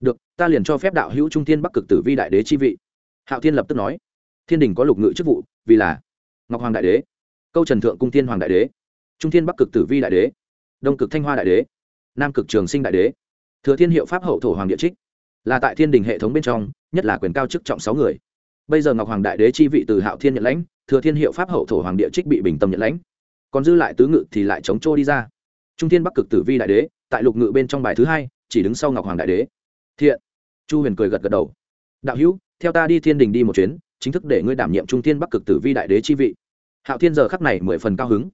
Được, ta liền cho phép đạo hữu trung thiên bắc cực tử vi đại đế chi vị. Hạo thiên lập tức nói. Thiên đình có lục ngự chức vụ, vì là ngọc hoàng đại đế, câu trần thượng cung thiên hoàng đại đế, trung thiên bắc cực tử vi đại đế, đông cực thanh hoa đại đế, nam cực trường sinh đại đế. Thừa thiên hiệu pháp hậu thổ hoàng địa trích là tại thiên đình hệ thống bên trong, nhất là quyền cao chức trọng sáu người. Bây giờ ngọc hoàng đại đế chi vị từ hạo thiên nhận lãnh thừa thiên hiệu pháp hậu thổ hoàng địa trích bị bình tâm nhận lãnh. Còn dư lại tứ ngự thì lại chống trô đi ra. Trung thiên bắc cực tử vi đại đế, tại lục ngự bên trong bài thứ hai, chỉ đứng sau ngọc hoàng đại đế. Thiện. Chu huyền cười gật gật đầu. Đạo hữu, theo ta đi thiên đình đi một chuyến, chính thức để ngươi đảm nhiệm trung thiên bắc cực tử vi đại đế chi vị. Hạo thiên giờ khắc này mười phần cao hứng.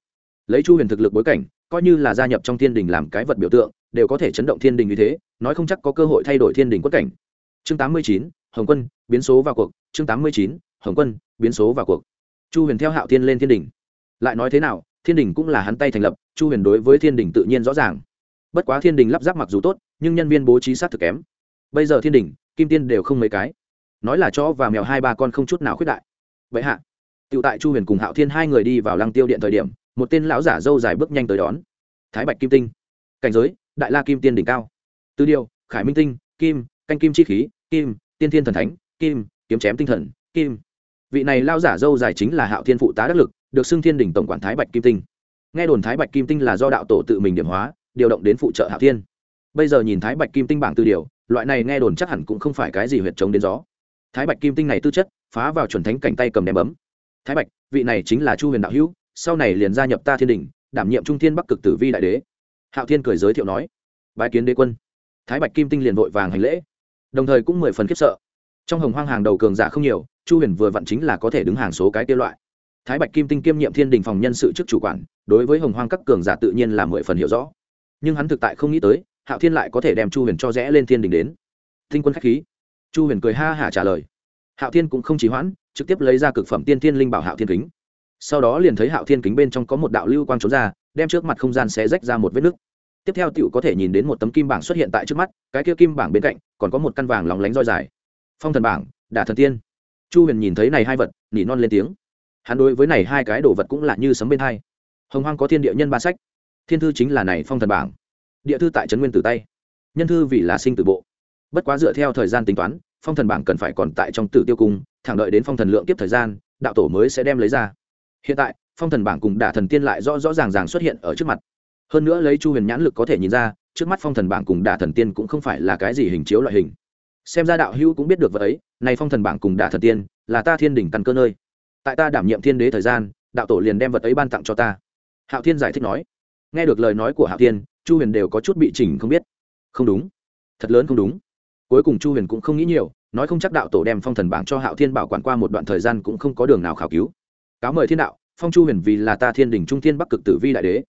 Lấy chu huyền thực lực bối cảnh, coi như là gia nhập trong thiên đình làm cái vật biểu tượng, đều có thể chấn động thiên đình như thế, nói không chắc có cơ hội thay đổi thiên đình quất cảnh. Chương tám mươi chín, hồng quân, biến số vào cuộc. Chương tám mươi chín, hồng quân, biến số vào cuộc chu huyền theo hạo thiên lên thiên đình lại nói thế nào, thiên đình cũng là hắn tay thành lập, chu huyền đối với thiên đình tự nhiên rõ ràng. Bất quá thiên đình lắp ráp mặc dù tốt, nhưng nhân viên bố trí sát thực kém. Bây giờ thiên đình kim tiên đều không mấy cái. Nói là chó và mèo hai ba con không chút nào khuyết đại. Vậy hạ tựu tại chu huyền cùng hạo thiên hai người đi vào lăng tiêu điện thời điểm, một tên lão giả dâu dài bước nhanh tới đón. Thái bạch kim tinh. Cảnh giới, đại la kim tiên đỉnh cao. Tư điều, khải minh tinh, kim, canh kim chi khí, kim, tiên thiên thần thánh, kim, kiếm chém tinh thần, kim vị này lao giả dâu dài chính là hạo thiên phụ tá đắc lực, được xưng thiên đỉnh tổng quản thái bạch kim tinh. Nghe đồn thái bạch kim tinh là do đạo tổ tự mình điểm hóa, điều động đến phụ trợ hạo thiên. Bây giờ nhìn thái bạch kim tinh bảng tư điều, loại này nghe đồn chắc hẳn cũng không phải cái gì huyệt chống đến gió. Thái bạch kim tinh này tư chất, phá vào chuẩn thánh cảnh tay cầm đem bấm thái bạch, vị này chính là chu huyền đạo hữu, sau này liền gia nhập ta thiên đình đảm nhiệm trung thiên bắc cực tử vi đại đế. Hạo thiên cười giới thiệu nói, bái kiến đế quân. Thái bạch kim tinh liền vội vàng hành lễ, đồng thời cũng mười phần khiếp sợ. Trong hồng hoang hàng đầu cường giả không nhiều chu huyền vừa vặn chính là có thể đứng hàng số cái tiêu loại. Thái bạch kim tinh kiêm nhiệm thiên đình phòng nhân sự chức chủ quản, đối với hồng hoang các cường giả tự nhiên là mười phần hiểu rõ. Nhưng hắn thực tại không nghĩ tới, hạo thiên lại có thể đem chu huyền cho rẽ lên thiên đình đến. Tinh quân k h á c h khí. Chu huyền cười ha hả trả lời. Hạo thiên cũng không chỉ hoãn, trực tiếp lấy ra cực phẩm tiên thiên linh bảo hạo thiên kính. Sau đó liền thấy hạo thiên kính bên trong có một đạo lưu quang trốn ra, đem trước mặt không gian xé rách ra một vết nứt. Tiếp theo tựu có thể nhìn đến một tấm kim bảng xuất hiện tại trước mắt, cái kia kim bảng bên cạnh còn có một căn vàng lóng lánh roi dài. Phong thần bảng, đả thần tiên chu huyền nhìn thấy này hai vật, nỉ non lên tiếng. Hắn đối với này hai cái đồ vật cũng là như sấm bên hai. Hồng hoang có thiên địa nhân ba sách. Thiên thư chính là này phong thần bảng. Địa thư tại trấn nguyên tử tay nhân thư vì là sinh tử bộ. Bất quá dựa theo thời gian tính toán, phong thần bảng cần phải còn tại trong tử tiêu cung, thẳng đợi đến phong thần lượng tiếp thời gian, đạo tổ mới sẽ đem lấy ra. Hiện tại, phong thần bảng cùng đả thần tiên lại rõ rõ ràng ràng xuất hiện ở trước mặt. Hơn nữa lấy chu huyền nhãn lực có thể nhìn ra, trước mắt phong thần bảng cùng đả thần tiên cũng không phải là cái gì hình chiếu loại hình xem ra đạo hữu cũng biết được vật ấy, này phong thần bảng cùng đả thần tiên, là ta thiên đỉnh căn cơ nơi. Tại ta đảm nhiệm thiên đế thời gian, đạo tổ liền đem vật ấy ban tặng cho ta. Hạo thiên giải thích nói. Nghe được lời nói của hạo thiên, chu huyền đều có chút bị chỉnh không biết. Không đúng. Thật lớn không đúng. Cuối cùng chu huyền cũng không nghĩ nhiều, nói không chắc đạo tổ đem phong thần bảng cho hạo thiên bảo quản qua một đoạn thời gian cũng không có đường nào khảo cứu. Cáo mời thiên đạo, phong chu huyền vì là ta thiên đình trung thiên bắc cực tử vi đại đế.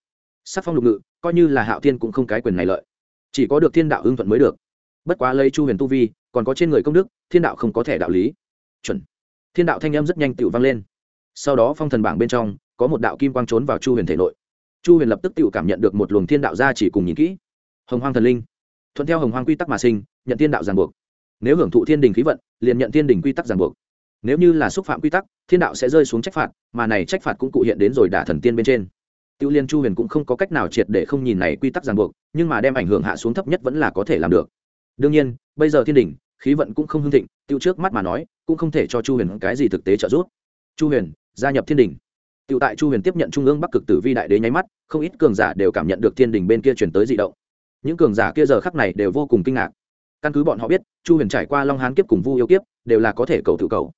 Sắc phong lục ngự, coi như là hạo thiên cũng không cái quyền này lợi. Chỉ có được thiên đạo hưng thuận mới được bất quá lấy chu huyền tu vi, còn có trên người công đức, thiên đạo không có thể đạo lý. Chuẩn. Thiên đạo thanh âm rất nhanh tự vang lên. Sau đó phong thần bảng bên trong, có một đạo kim quang trốn vào chu huyền thể nội. Chu huyền lập tức tự cảm nhận được một luồng thiên đạo ra chỉ cùng nhìn kỹ. Hồng hoang thần linh. Thuận theo hồng hoang quy tắc mà sinh, nhận thiên đạo ràng buộc. Nếu hưởng thụ thiên đình khí vận, liền nhận thiên đình quy tắc ràng buộc. Nếu như là xúc phạm quy tắc, thiên đạo sẽ rơi xuống trách phạt, mà này trách phạt cũng cụ hiện đến rồi đả thần tiên bên trên. Tiêu liên chu huyền cũng không có cách nào triệt để không nhìn này quy tắc ràng buộc, nhưng mà đem ảnh hưởng hạ xuống thấp nhất vẫn là có thể làm được đương nhiên, bây giờ thiên đình khí vận cũng không hưng thịnh, tiêu trước mắt mà nói, cũng không thể cho chu huyền cái gì thực tế trợ giúp. Chu huyền, gia nhập thiên đình tiêu tại chu huyền tiếp nhận trung ương bắc cực tử vi đại đế nháy mắt, không ít cường giả đều cảm nhận được thiên đình bên kia chuyển tới dị động. Những cường giả kia giờ khắc này đều vô cùng kinh ngạc. Căn cứ bọn họ biết, chu huyền trải qua long hán kiếp cùng vu yêu kiếp, đều là có thể cầu tự cầu.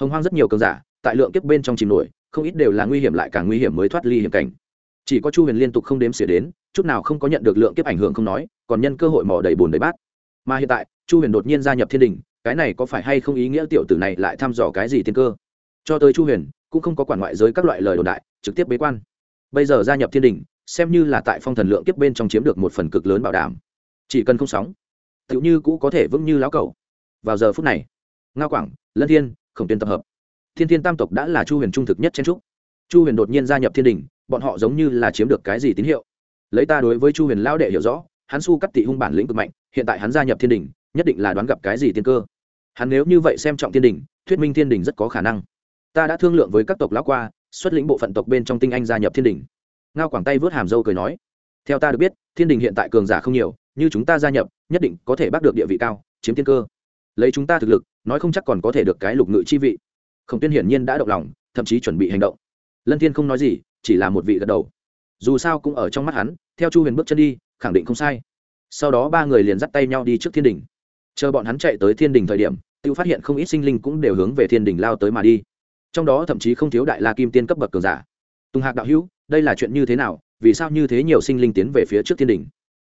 Hồng hoang rất nhiều cường giả, tại lượng kiếp bên trong chìm nổi, không ít đều là nguy hiểm lại càng nguy hiểm mới thoát ly hiểm cảnh. Chỉ có chu huyền liên tục không đếm xỉa đến, chút nào không có nhận được lượng kiếp ảnh hưởng không nói, còn nhân cơ hội mò đầy bùn đầy bát mà hiện tại, chu huyền đột nhiên gia nhập thiên đình, cái này có phải hay không ý nghĩa tiểu tử này lại thăm dò cái gì tiên cơ? Cho tới chu huyền, cũng không có quản ngoại giới các loại lời đồn đại, trực tiếp bế quan. Bây giờ gia nhập thiên đình, xem như là tại phong thần lượng kiếp bên trong chiếm được một phần cực lớn bảo đảm. Chỉ cần không sóng, tựu như cũ có thể vững như lão cầu vào giờ phút này nga quảng, lân thiên, khổng tiên tập hợp. Thiên thiên tam tộc đã là chu huyền trung thực nhất chen trúc chu huyền đột nhiên gia nhập thiên đình, bọn họ giống như là chiếm được cái gì tín hiệu. Lấy ta đối với chu huyền lao đệ hiểu rõ hắn su cắt tị hung bản lĩnh cực mạnh, hiện tại hắn gia nhập thiên đình, nhất định là đoán gặp cái gì tiên cơ. Hắn nếu như vậy xem trọng thiên đình, thuyết minh thiên đình rất có khả năng. Ta đã thương lượng với các tộc lão qua, xuất lĩnh bộ phận tộc bên trong tinh anh gia nhập thiên đình. Ngao quảng tay vớt hàm dâu cười nói, theo ta được biết, thiên đình hiện tại cường giả không nhiều, như chúng ta gia nhập, nhất định có thể bắt được địa vị cao, chiếm tiên cơ. Lấy chúng ta thực lực, nói không chắc còn có thể được cái lục ngự chi vị. Khổng tiên hiển nhiên đã động lòng, thậm chí chuẩn bị hành động. Lân thiên không nói gì, chỉ là một vị gật đầu. Dù sao cũng ở trong mắt hắn, theo chu huyền bước chân đi khẳng định không sai. Sau đó ba người liền dắt tay nhau đi trước thiên đình chờ bọn hắn chạy tới thiên đình thời điểm tự phát hiện không ít sinh linh cũng đều hướng về thiên đình lao tới mà đi. Trong đó thậm chí không thiếu đại la kim tiên cấp bậc cường giả. Tùng hạc đạo hữu, đây là chuyện như thế nào? Vì sao như thế nhiều sinh linh tiến về phía trước thiên đình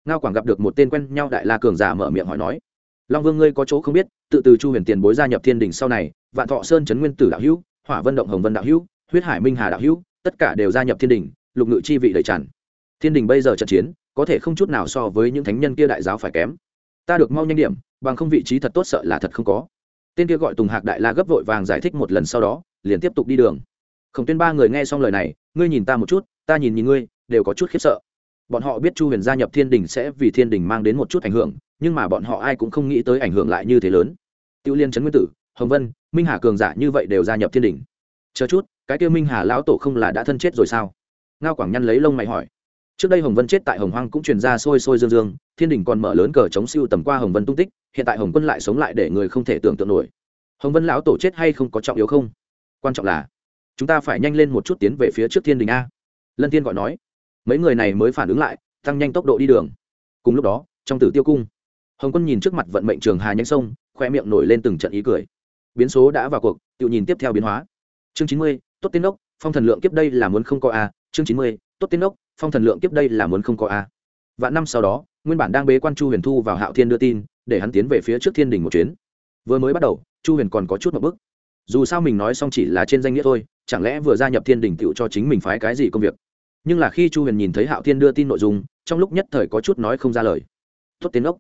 ngao quảng gặp được một tên quen nhau đại la cường giả mở miệng hỏi nói. Long vương ngươi có chỗ không biết, tự từ chu huyền tiền bối gia nhập thiên đình sau này, vạn thọ sơn trấn nguyên tử đạo hữu, hỏa vân động hồng vân đạo hữu, huyết hải minh hà đạo hữu, tất cả đều gia nhập thiên đình lục ngự chi vị đầy tràn. Thiên đình bây giờ trận chiến có thể không chút nào so với những thánh nhân kia đại giáo phải kém. Ta được mau nhanh điểm, bằng không vị trí thật tốt sợ là thật không có. Tên kia gọi tùng hạc đại la gấp vội vàng giải thích một lần sau đó, liền tiếp tục đi đường. Khổng tuyên ba người nghe xong lời này, ngươi nhìn ta một chút, ta nhìn nhìn ngươi, đều có chút khiếp sợ. Bọn họ biết chu huyền gia nhập thiên đình sẽ vì thiên đình mang đến một chút ảnh hưởng, nhưng mà bọn họ ai cũng không nghĩ tới ảnh hưởng lại như thế lớn. Tiêu liên trấn nguyên tử, hồng vân, minh hà cường giả như vậy đều gia nhập thiên đình. Chờ chút, cái kia minh hà lão tổ không là đã thân chết rồi sao? Ngao quảng nhăn lấy lông mày hỏi trước đây hồng vân chết tại hồng hoang cũng truyền ra sôi sôi dương dương thiên đình còn mở lớn cờ chống siêu tầm qua hồng vân tung tích hiện tại hồng quân lại sống lại để người không thể tưởng tượng nổi. Hồng vân lão tổ chết hay không có trọng yếu không? Quan trọng là chúng ta phải nhanh lên một chút tiến về phía trước thiên đình a. Lân thiên gọi nói mấy người này mới phản ứng lại tăng nhanh tốc độ đi đường. Cùng lúc đó trong tử tiêu cung hồng quân nhìn trước mặt vận mệnh trường hà nhanh sông khoe miệng nổi lên từng trận ý cười. Biến số đã vào cuộc tự nhìn tiếp theo biến hóa. Chương chín mươi tốt tiên Đốc, phong thần lượng kiếp đây là muốn không có a chương chín mươi tốt tiên ốc, phong thần lượng kiếp đây là muốn không có a. Vạn năm sau đó, nguyên bản đang bế quan chu huyền thu vào hạo thiên đưa tin, để hắn tiến về phía trước thiên đình một chuyến. Vừa mới bắt đầu, chu huyền còn có chút một bức dù sao mình nói xong chỉ là trên danh nghĩa thôi, chẳng lẽ vừa gia nhập thiên đình tựu cho chính mình phái cái gì công việc? Nhưng là khi chu huyền nhìn thấy hạo thiên đưa tin nội dung, trong lúc nhất thời có chút nói không ra lời. Tốt tiến ốc.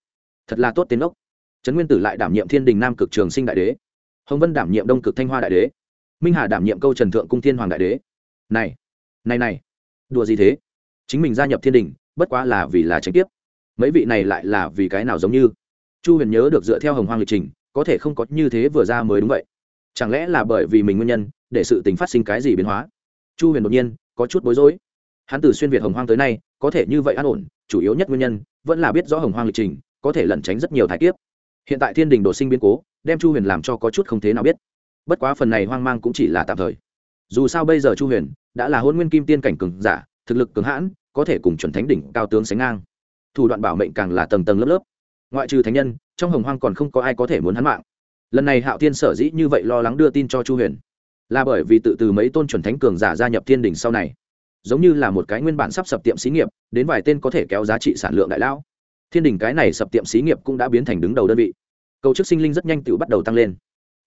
Thật là tốt tiến ốc. Trấn nguyên tử lại đảm nhiệm thiên đình nam cực trường sinh đại đế. Hồng vân đảm nhiệm đông cực thanh hoa đại đế. Minh hà đảm nhiệm câu trần thượng cung thiên hoàng đại đế. Này này này đùa gì thế? Chính mình gia nhập thiên đình, bất quá là vì là tránh tiếp mấy vị này lại là vì cái nào giống như? Chu huyền nhớ được dựa theo hồng hoang lịch trình, có thể không có như thế vừa ra mới đúng vậy. Chẳng lẽ là bởi vì mình nguyên nhân, để sự tình phát sinh cái gì biến hóa? Chu huyền đột nhiên có chút bối rối. Hắn từ xuyên việt hồng hoang tới nay, có thể như vậy an ổn, chủ yếu nhất nguyên nhân, vẫn là biết rõ hồng hoang lịch trình, có thể lẩn tránh rất nhiều thái kiếp. Hiện tại thiên đình đổ sinh biến cố, đem chu huyền làm cho có chút không thế nào biết. Bất quá phần này hoang mang cũng chỉ là tạm thời dù sao bây giờ chu huyền đã là hôn nguyên kim tiên cảnh cường giả, thực lực cường hãn, có thể cùng chuẩn thánh đỉnh cao tướng sánh ngang. Thủ đoạn bảo mệnh càng là tầng tầng lớp lớp. Ngoại trừ thánh nhân, trong hồng hoang còn không có ai có thể muốn hắn mạng. Lần này hạo thiên sở dĩ như vậy lo lắng đưa tin cho chu huyền, là bởi vì tự từ mấy tôn chuẩn thánh cường giả gia nhập thiên đình sau này, giống như là một cái nguyên bản sắp sập tiệm xí nghiệp, đến vài tên có thể kéo giá trị sản lượng đại lão. Thiên đình cái này sập tiệm xí nghiệp cũng đã biến thành đứng đầu đơn vị. Cầu chức sinh linh rất nhanh tự bắt đầu tăng lên.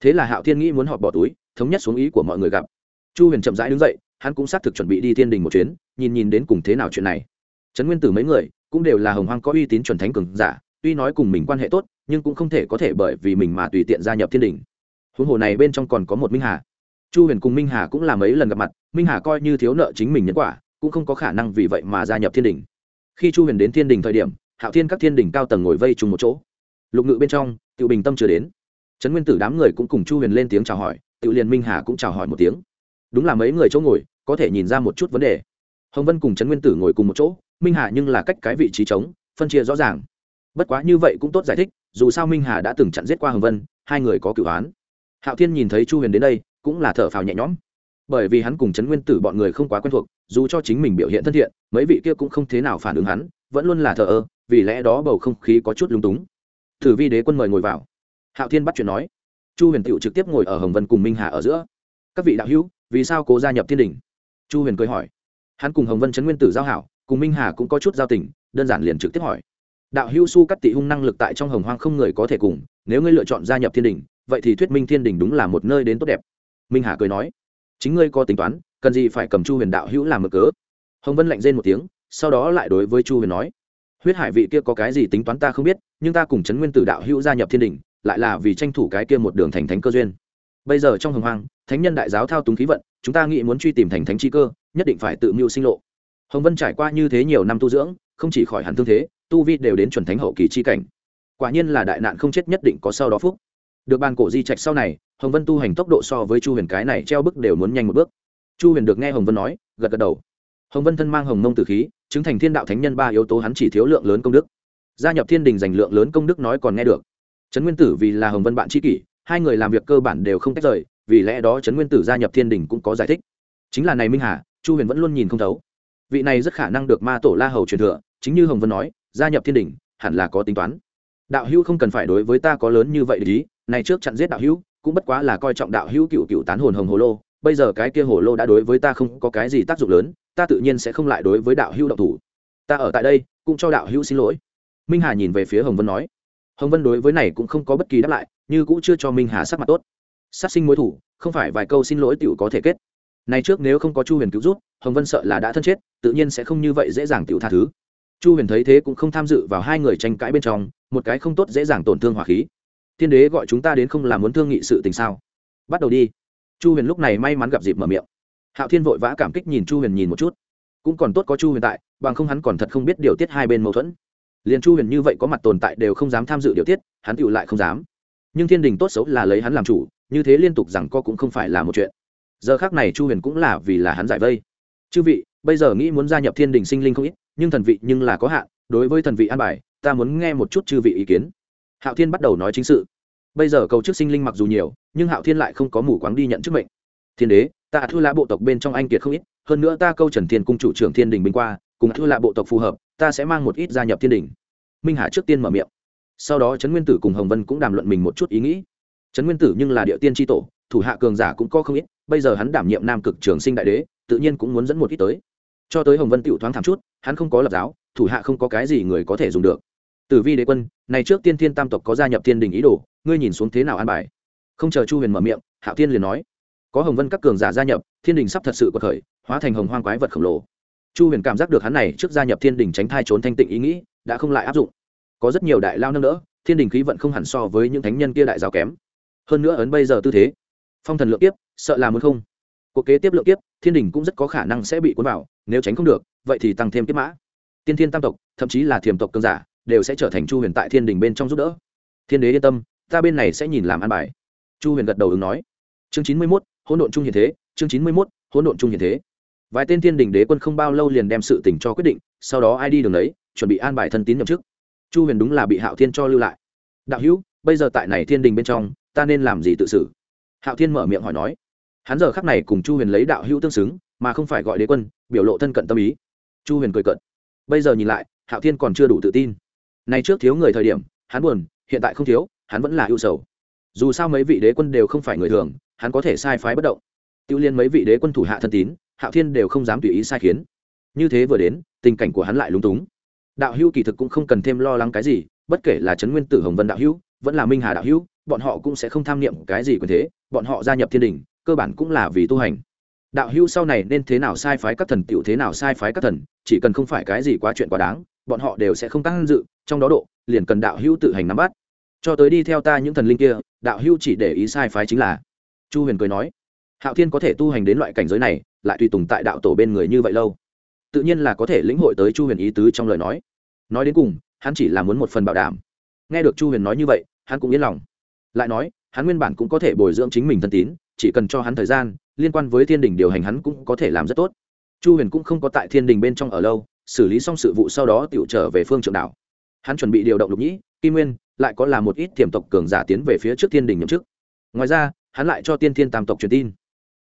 Thế là hạo thiên nghĩ muốn họp bỏ túi, thống nhất xuống ý của mọi người gặp chu huyền chậm rãi đứng dậy, hắn cũng xác thực chuẩn bị đi thiên đình một chuyến, nhìn nhìn đến cùng thế nào chuyện này. Trấn nguyên tử mấy người cũng đều là hồng hoang có uy tín chuẩn thánh cường giả, tuy nói cùng mình quan hệ tốt, nhưng cũng không thể có thể bởi vì mình mà tùy tiện gia nhập thiên đình. Huống hồ này bên trong còn có một minh hà. Chu huyền cùng minh hà cũng là mấy lần gặp mặt, minh hà coi như thiếu nợ chính mình nhân quả, cũng không có khả năng vì vậy mà gia nhập thiên đình. Khi chu huyền đến thiên đình thời điểm, hạo thiên các thiên đình cao tầng ngồi vây chung một chỗ. Lục ngự bên trong tự bình tâm chưa đến. Trấn nguyên tử đám người cũng cùng chu huyền lên tiếng chào hỏi tự liền minh hà cũng chào hỏi một tiếng đúng là mấy người chỗ ngồi, có thể nhìn ra một chút vấn đề. Hồng vân cùng trấn nguyên tử ngồi cùng một chỗ, minh hà nhưng là cách cái vị trí trống, phân chia rõ ràng. Bất quá như vậy cũng tốt giải thích, dù sao minh hà đã từng chặn giết qua hồng vân, hai người có cửu án. Hạo thiên nhìn thấy chu huyền đến đây, cũng là thở phào nhẹ nhõm. Bởi vì hắn cùng trấn nguyên tử bọn người không quá quen thuộc, dù cho chính mình biểu hiện thân thiện, mấy vị kia cũng không thế nào phản ứng hắn, vẫn luôn là thờ ơ, vì lẽ đó bầu không khí có chút lung túng. Thử vi đế quân mời ngồi vào. Hạo thiên bắt chuyện nói. Chu huyền tựu trực tiếp ngồi ở hồng vân cùng minh hà ở giữa các vị đạo hữu, vì sao cố gia nhập thiên đình? Chu huyền cười hỏi. Hắn cùng hồng vân trấn nguyên tử giao hảo, cùng minh hà cũng có chút giao tình, đơn giản liền trực tiếp hỏi. Đạo hữu su cắt tị hung năng lực tại trong hồng hoang không người có thể cùng, nếu ngươi lựa chọn gia nhập thiên đình, vậy thì thuyết minh thiên đình đúng là một nơi đến tốt đẹp. Minh hà cười nói. Chính ngươi có tính toán, cần gì phải cầm chu huyền đạo hữu làm mực cớ? Hồng vân lạnh rên một tiếng, sau đó lại đối với chu huyền nói. Huyết hải vị kia có cái gì tính toán ta không biết, nhưng ta cùng trấn nguyên tử đạo hữu gia nhập thiên đình, lại là vì tranh thủ cái kia một đường thành thánh cơ duyên bây giờ trong hồng hoang, thánh nhân đại giáo thao túng khí vận, chúng ta nghĩ muốn truy tìm thành thánh chi cơ, nhất định phải tự mưu sinh lộ. Hồng vân trải qua như thế nhiều năm tu dưỡng, không chỉ khỏi hẳn thương thế, tu vi đều đến chuẩn thánh hậu kỳ chi cảnh. Quả nhiên là đại nạn không chết nhất định có sau đó phúc. Được bàn cổ di trạch sau này, hồng vân tu hành tốc độ so với chu huyền cái này treo bức đều muốn nhanh một bước. Chu huyền được nghe hồng vân nói, gật gật đầu. Hồng vân thân mang hồng mông tử khí, chứng thành thiên đạo thánh nhân ba yếu tố hắn chỉ thiếu lượng lớn công đức. Gia nhập thiên đình giành lượng lớn công đức nói còn nghe được. Trấn nguyên tử vì là hồng vân bạn tri kỷ hai người làm việc cơ bản đều không tách rời, vì lẽ đó trấn nguyên tử gia nhập thiên đình cũng có giải thích. Chính là này minh hà, chu huyền vẫn luôn nhìn không thấu. Vị này rất khả năng được ma tổ la hầu truyền thừa, chính như hồng vân nói, gia nhập thiên đình, hẳn là có tính toán. Đạo hữu không cần phải đối với ta có lớn như vậy lý ý, này trước chặn giết đạo hữu, cũng bất quá là coi trọng đạo hữu cựu cựu tán hồn hồng hồ lô, bây giờ cái kia hồ lô đã đối với ta không có cái gì tác dụng lớn, ta tự nhiên sẽ không lại đối với đạo hữu động thủ. Ta ở tại đây, cũng cho đạo hữu xin lỗi. Minh hà nhìn về phía hồng vân nói. Hồng vân đối với này cũng không có bất kỳ đáp lại như cũng chưa cho minh hà sắc mặt tốt. Sát sinh mối thủ, không phải vài câu xin lỗi t i ể u có thể kết. Này trước nếu không có chu huyền cứu rút hồng vân sợ là đã thân chết, tự nhiên sẽ không như vậy dễ dàng t i ể u tha thứ. Chu huyền thấy thế cũng không tham dự vào hai người tranh cãi bên trong, một cái không tốt dễ dàng tổn thương hỏa khí. Thiên đế gọi chúng ta đến không làm muốn thương nghị sự tình sao? Bắt đầu đi. Chu huyền lúc này may mắn gặp dịp mở miệng. Hạo thiên vội vã cảm kích nhìn chu huyền nhìn một chút. Cũng còn tốt có chu huyền tại, bằng không hắn còn thật không biết điều tiết hai bên mâu thuẫn. Liền chu huyền như vậy có mặt tồn tại đều không dám tham dự điều tiết, hắn tựu lại không dám nhưng thiên đình tốt xấu là lấy hắn làm chủ, như thế liên tục rằng co cũng không phải là một chuyện. Giờ khác này chu huyền cũng là vì là hắn giải vây. Chư vị, bây giờ nghĩ muốn gia nhập thiên đình sinh linh không ít, nhưng thần vị nhưng là có hạn, đối với thần vị an bài, ta muốn nghe một chút chư vị ý kiến. Hạo thiên bắt đầu nói chính sự. Bây giờ cầu chức sinh linh mặc dù nhiều, nhưng hạo thiên lại không có mù quáng đi nhận chức mệnh. Thiên đế, ta thua lã bộ tộc bên trong anh kiệt không ít, hơn nữa ta câu trần thiên cung chủ trưởng thiên đình bình qua, cùng thua lạ bộ tộc phù hợp, ta sẽ mang một ít gia nhập thiên đình. Minh hà trước tiên mở miệng sau đó trấn nguyên tử cùng hồng vân cũng đàm luận mình một chút ý nghĩ. Trấn nguyên tử nhưng là địa tiên tri tổ, thủ hạ cường giả cũng có không ít, bây giờ hắn đảm nhiệm nam cực trường sinh đại đế, tự nhiên cũng muốn dẫn một ít tới. Cho tới hồng vân tiểu thoáng thảm chút, hắn không có lập giáo, thủ hạ không có cái gì người có thể dùng được. Tử vi đế quân, này trước tiên thiên tam tộc có gia nhập thiên đình ý đồ, ngươi nhìn xuống thế nào an bài? Không chờ chu huyền mở miệng, hạo tiên liền nói, có hồng vân các cường giả gia nhập, thiên đình sắp thật sự có khởi, hóa thành hồng hoang quái vật khổng lồ. Chu huyền cảm giác được hắn này trước gia nhập thiên đình tránh thai trốn thanh tịnh ý nghĩ, đã không lại áp dụng có rất nhiều đại lao nâng đỡ, thiên đình khí vận không hẳn so với những thánh nhân kia đại giáo kém. Hơn nữa ấn bây giờ tư thế, phong thần lượng kiếp, sợ là muốn không? Cuộc kế tiếp lượng kiếp, thiên đình cũng rất có khả năng sẽ bị cuốn vào, nếu tránh không được, vậy thì tăng thêm kiếp mã. Tiên thiên tam tộc, thậm chí là thiềm tộc cơn giả, đều sẽ trở thành chu huyền tại thiên đình bên trong giúp đỡ. Thiên đế yên tâm, ta bên này sẽ nhìn làm an bài. Chu huyền gật đầu ứng nói. Chương chín mươi mốt, hỗn độn trung hiện thế, chương chín mươi mốt, hỗn độn trung hiện thế. Vài tên thiên đình đế quân không bao lâu liền đem sự tình cho quyết định, sau đó ai đi đường đấy, chuẩn bị an bài thân tín nhậm chức chu huyền đúng là bị hạo thiên cho lưu lại. Đạo hữu, bây giờ tại này thiên đình bên trong, ta nên làm gì tự xử? Hạo thiên mở miệng hỏi nói. Hắn giờ khắc này cùng chu huyền lấy đạo hữu tương xứng, mà không phải gọi đế quân, biểu lộ thân cận tâm ý. Chu huyền cười cận bây giờ nhìn lại, hạo thiên còn chưa đủ tự tin. Nay trước thiếu người thời điểm, hắn buồn, hiện tại không thiếu, hắn vẫn là ưu sầu. Dù sao mấy vị đế quân đều không phải người thường, hắn có thể sai phái bất động. Tiêu liên mấy vị đế quân thủ hạ thân tín, hạo thiên đều không dám tùy ý sai khiến. Như thế vừa đến, tình cảnh của hắn lại lúng túng đạo hữu kỳ thực cũng không cần thêm lo lắng cái gì, bất kể là trấn nguyên tử hồng vân đạo hữu, vẫn là minh hà đạo hữu, bọn họ cũng sẽ không tham niệm cái gì quyền thế, bọn họ gia nhập thiên đình, cơ bản cũng là vì tu hành. Đạo hữu sau này nên thế nào sai phái các thần tiểu thế nào sai phái các thần, chỉ cần không phải cái gì quá chuyện quá đáng, bọn họ đều sẽ không tăng dự, trong đó độ, liền cần đạo hữu tự hành nắm bắt. Cho tới đi theo ta những thần linh kia, đạo hữu chỉ để ý sai phái chính là. Chu huyền cười nói, hạo thiên có thể tu hành đến loại cảnh giới này, lại tùy tùng tại đạo tổ bên người như vậy lâu tự nhiên là có thể lĩnh hội tới chu huyền ý tứ trong lời nói. Nói đến cùng, hắn chỉ là muốn một phần bảo đảm. Nghe được chu huyền nói như vậy, hắn cũng yên lòng. Lại nói, hắn nguyên bản cũng có thể bồi dưỡng chính mình thân tín, chỉ cần cho hắn thời gian, liên quan với thiên đình điều hành hắn cũng có thể làm rất tốt. Chu huyền cũng không có tại thiên đình bên trong ở lâu, xử lý xong sự vụ sau đó tự trở về phương trượng đảo. Hắn chuẩn bị điều động lục nhĩ, kim nguyên, lại có là một ít tiềm tộc cường giả tiến về phía trước thiên đình nhậm chức. Ngoài ra, hắn lại cho tiên thiên tam tộc truyền tin.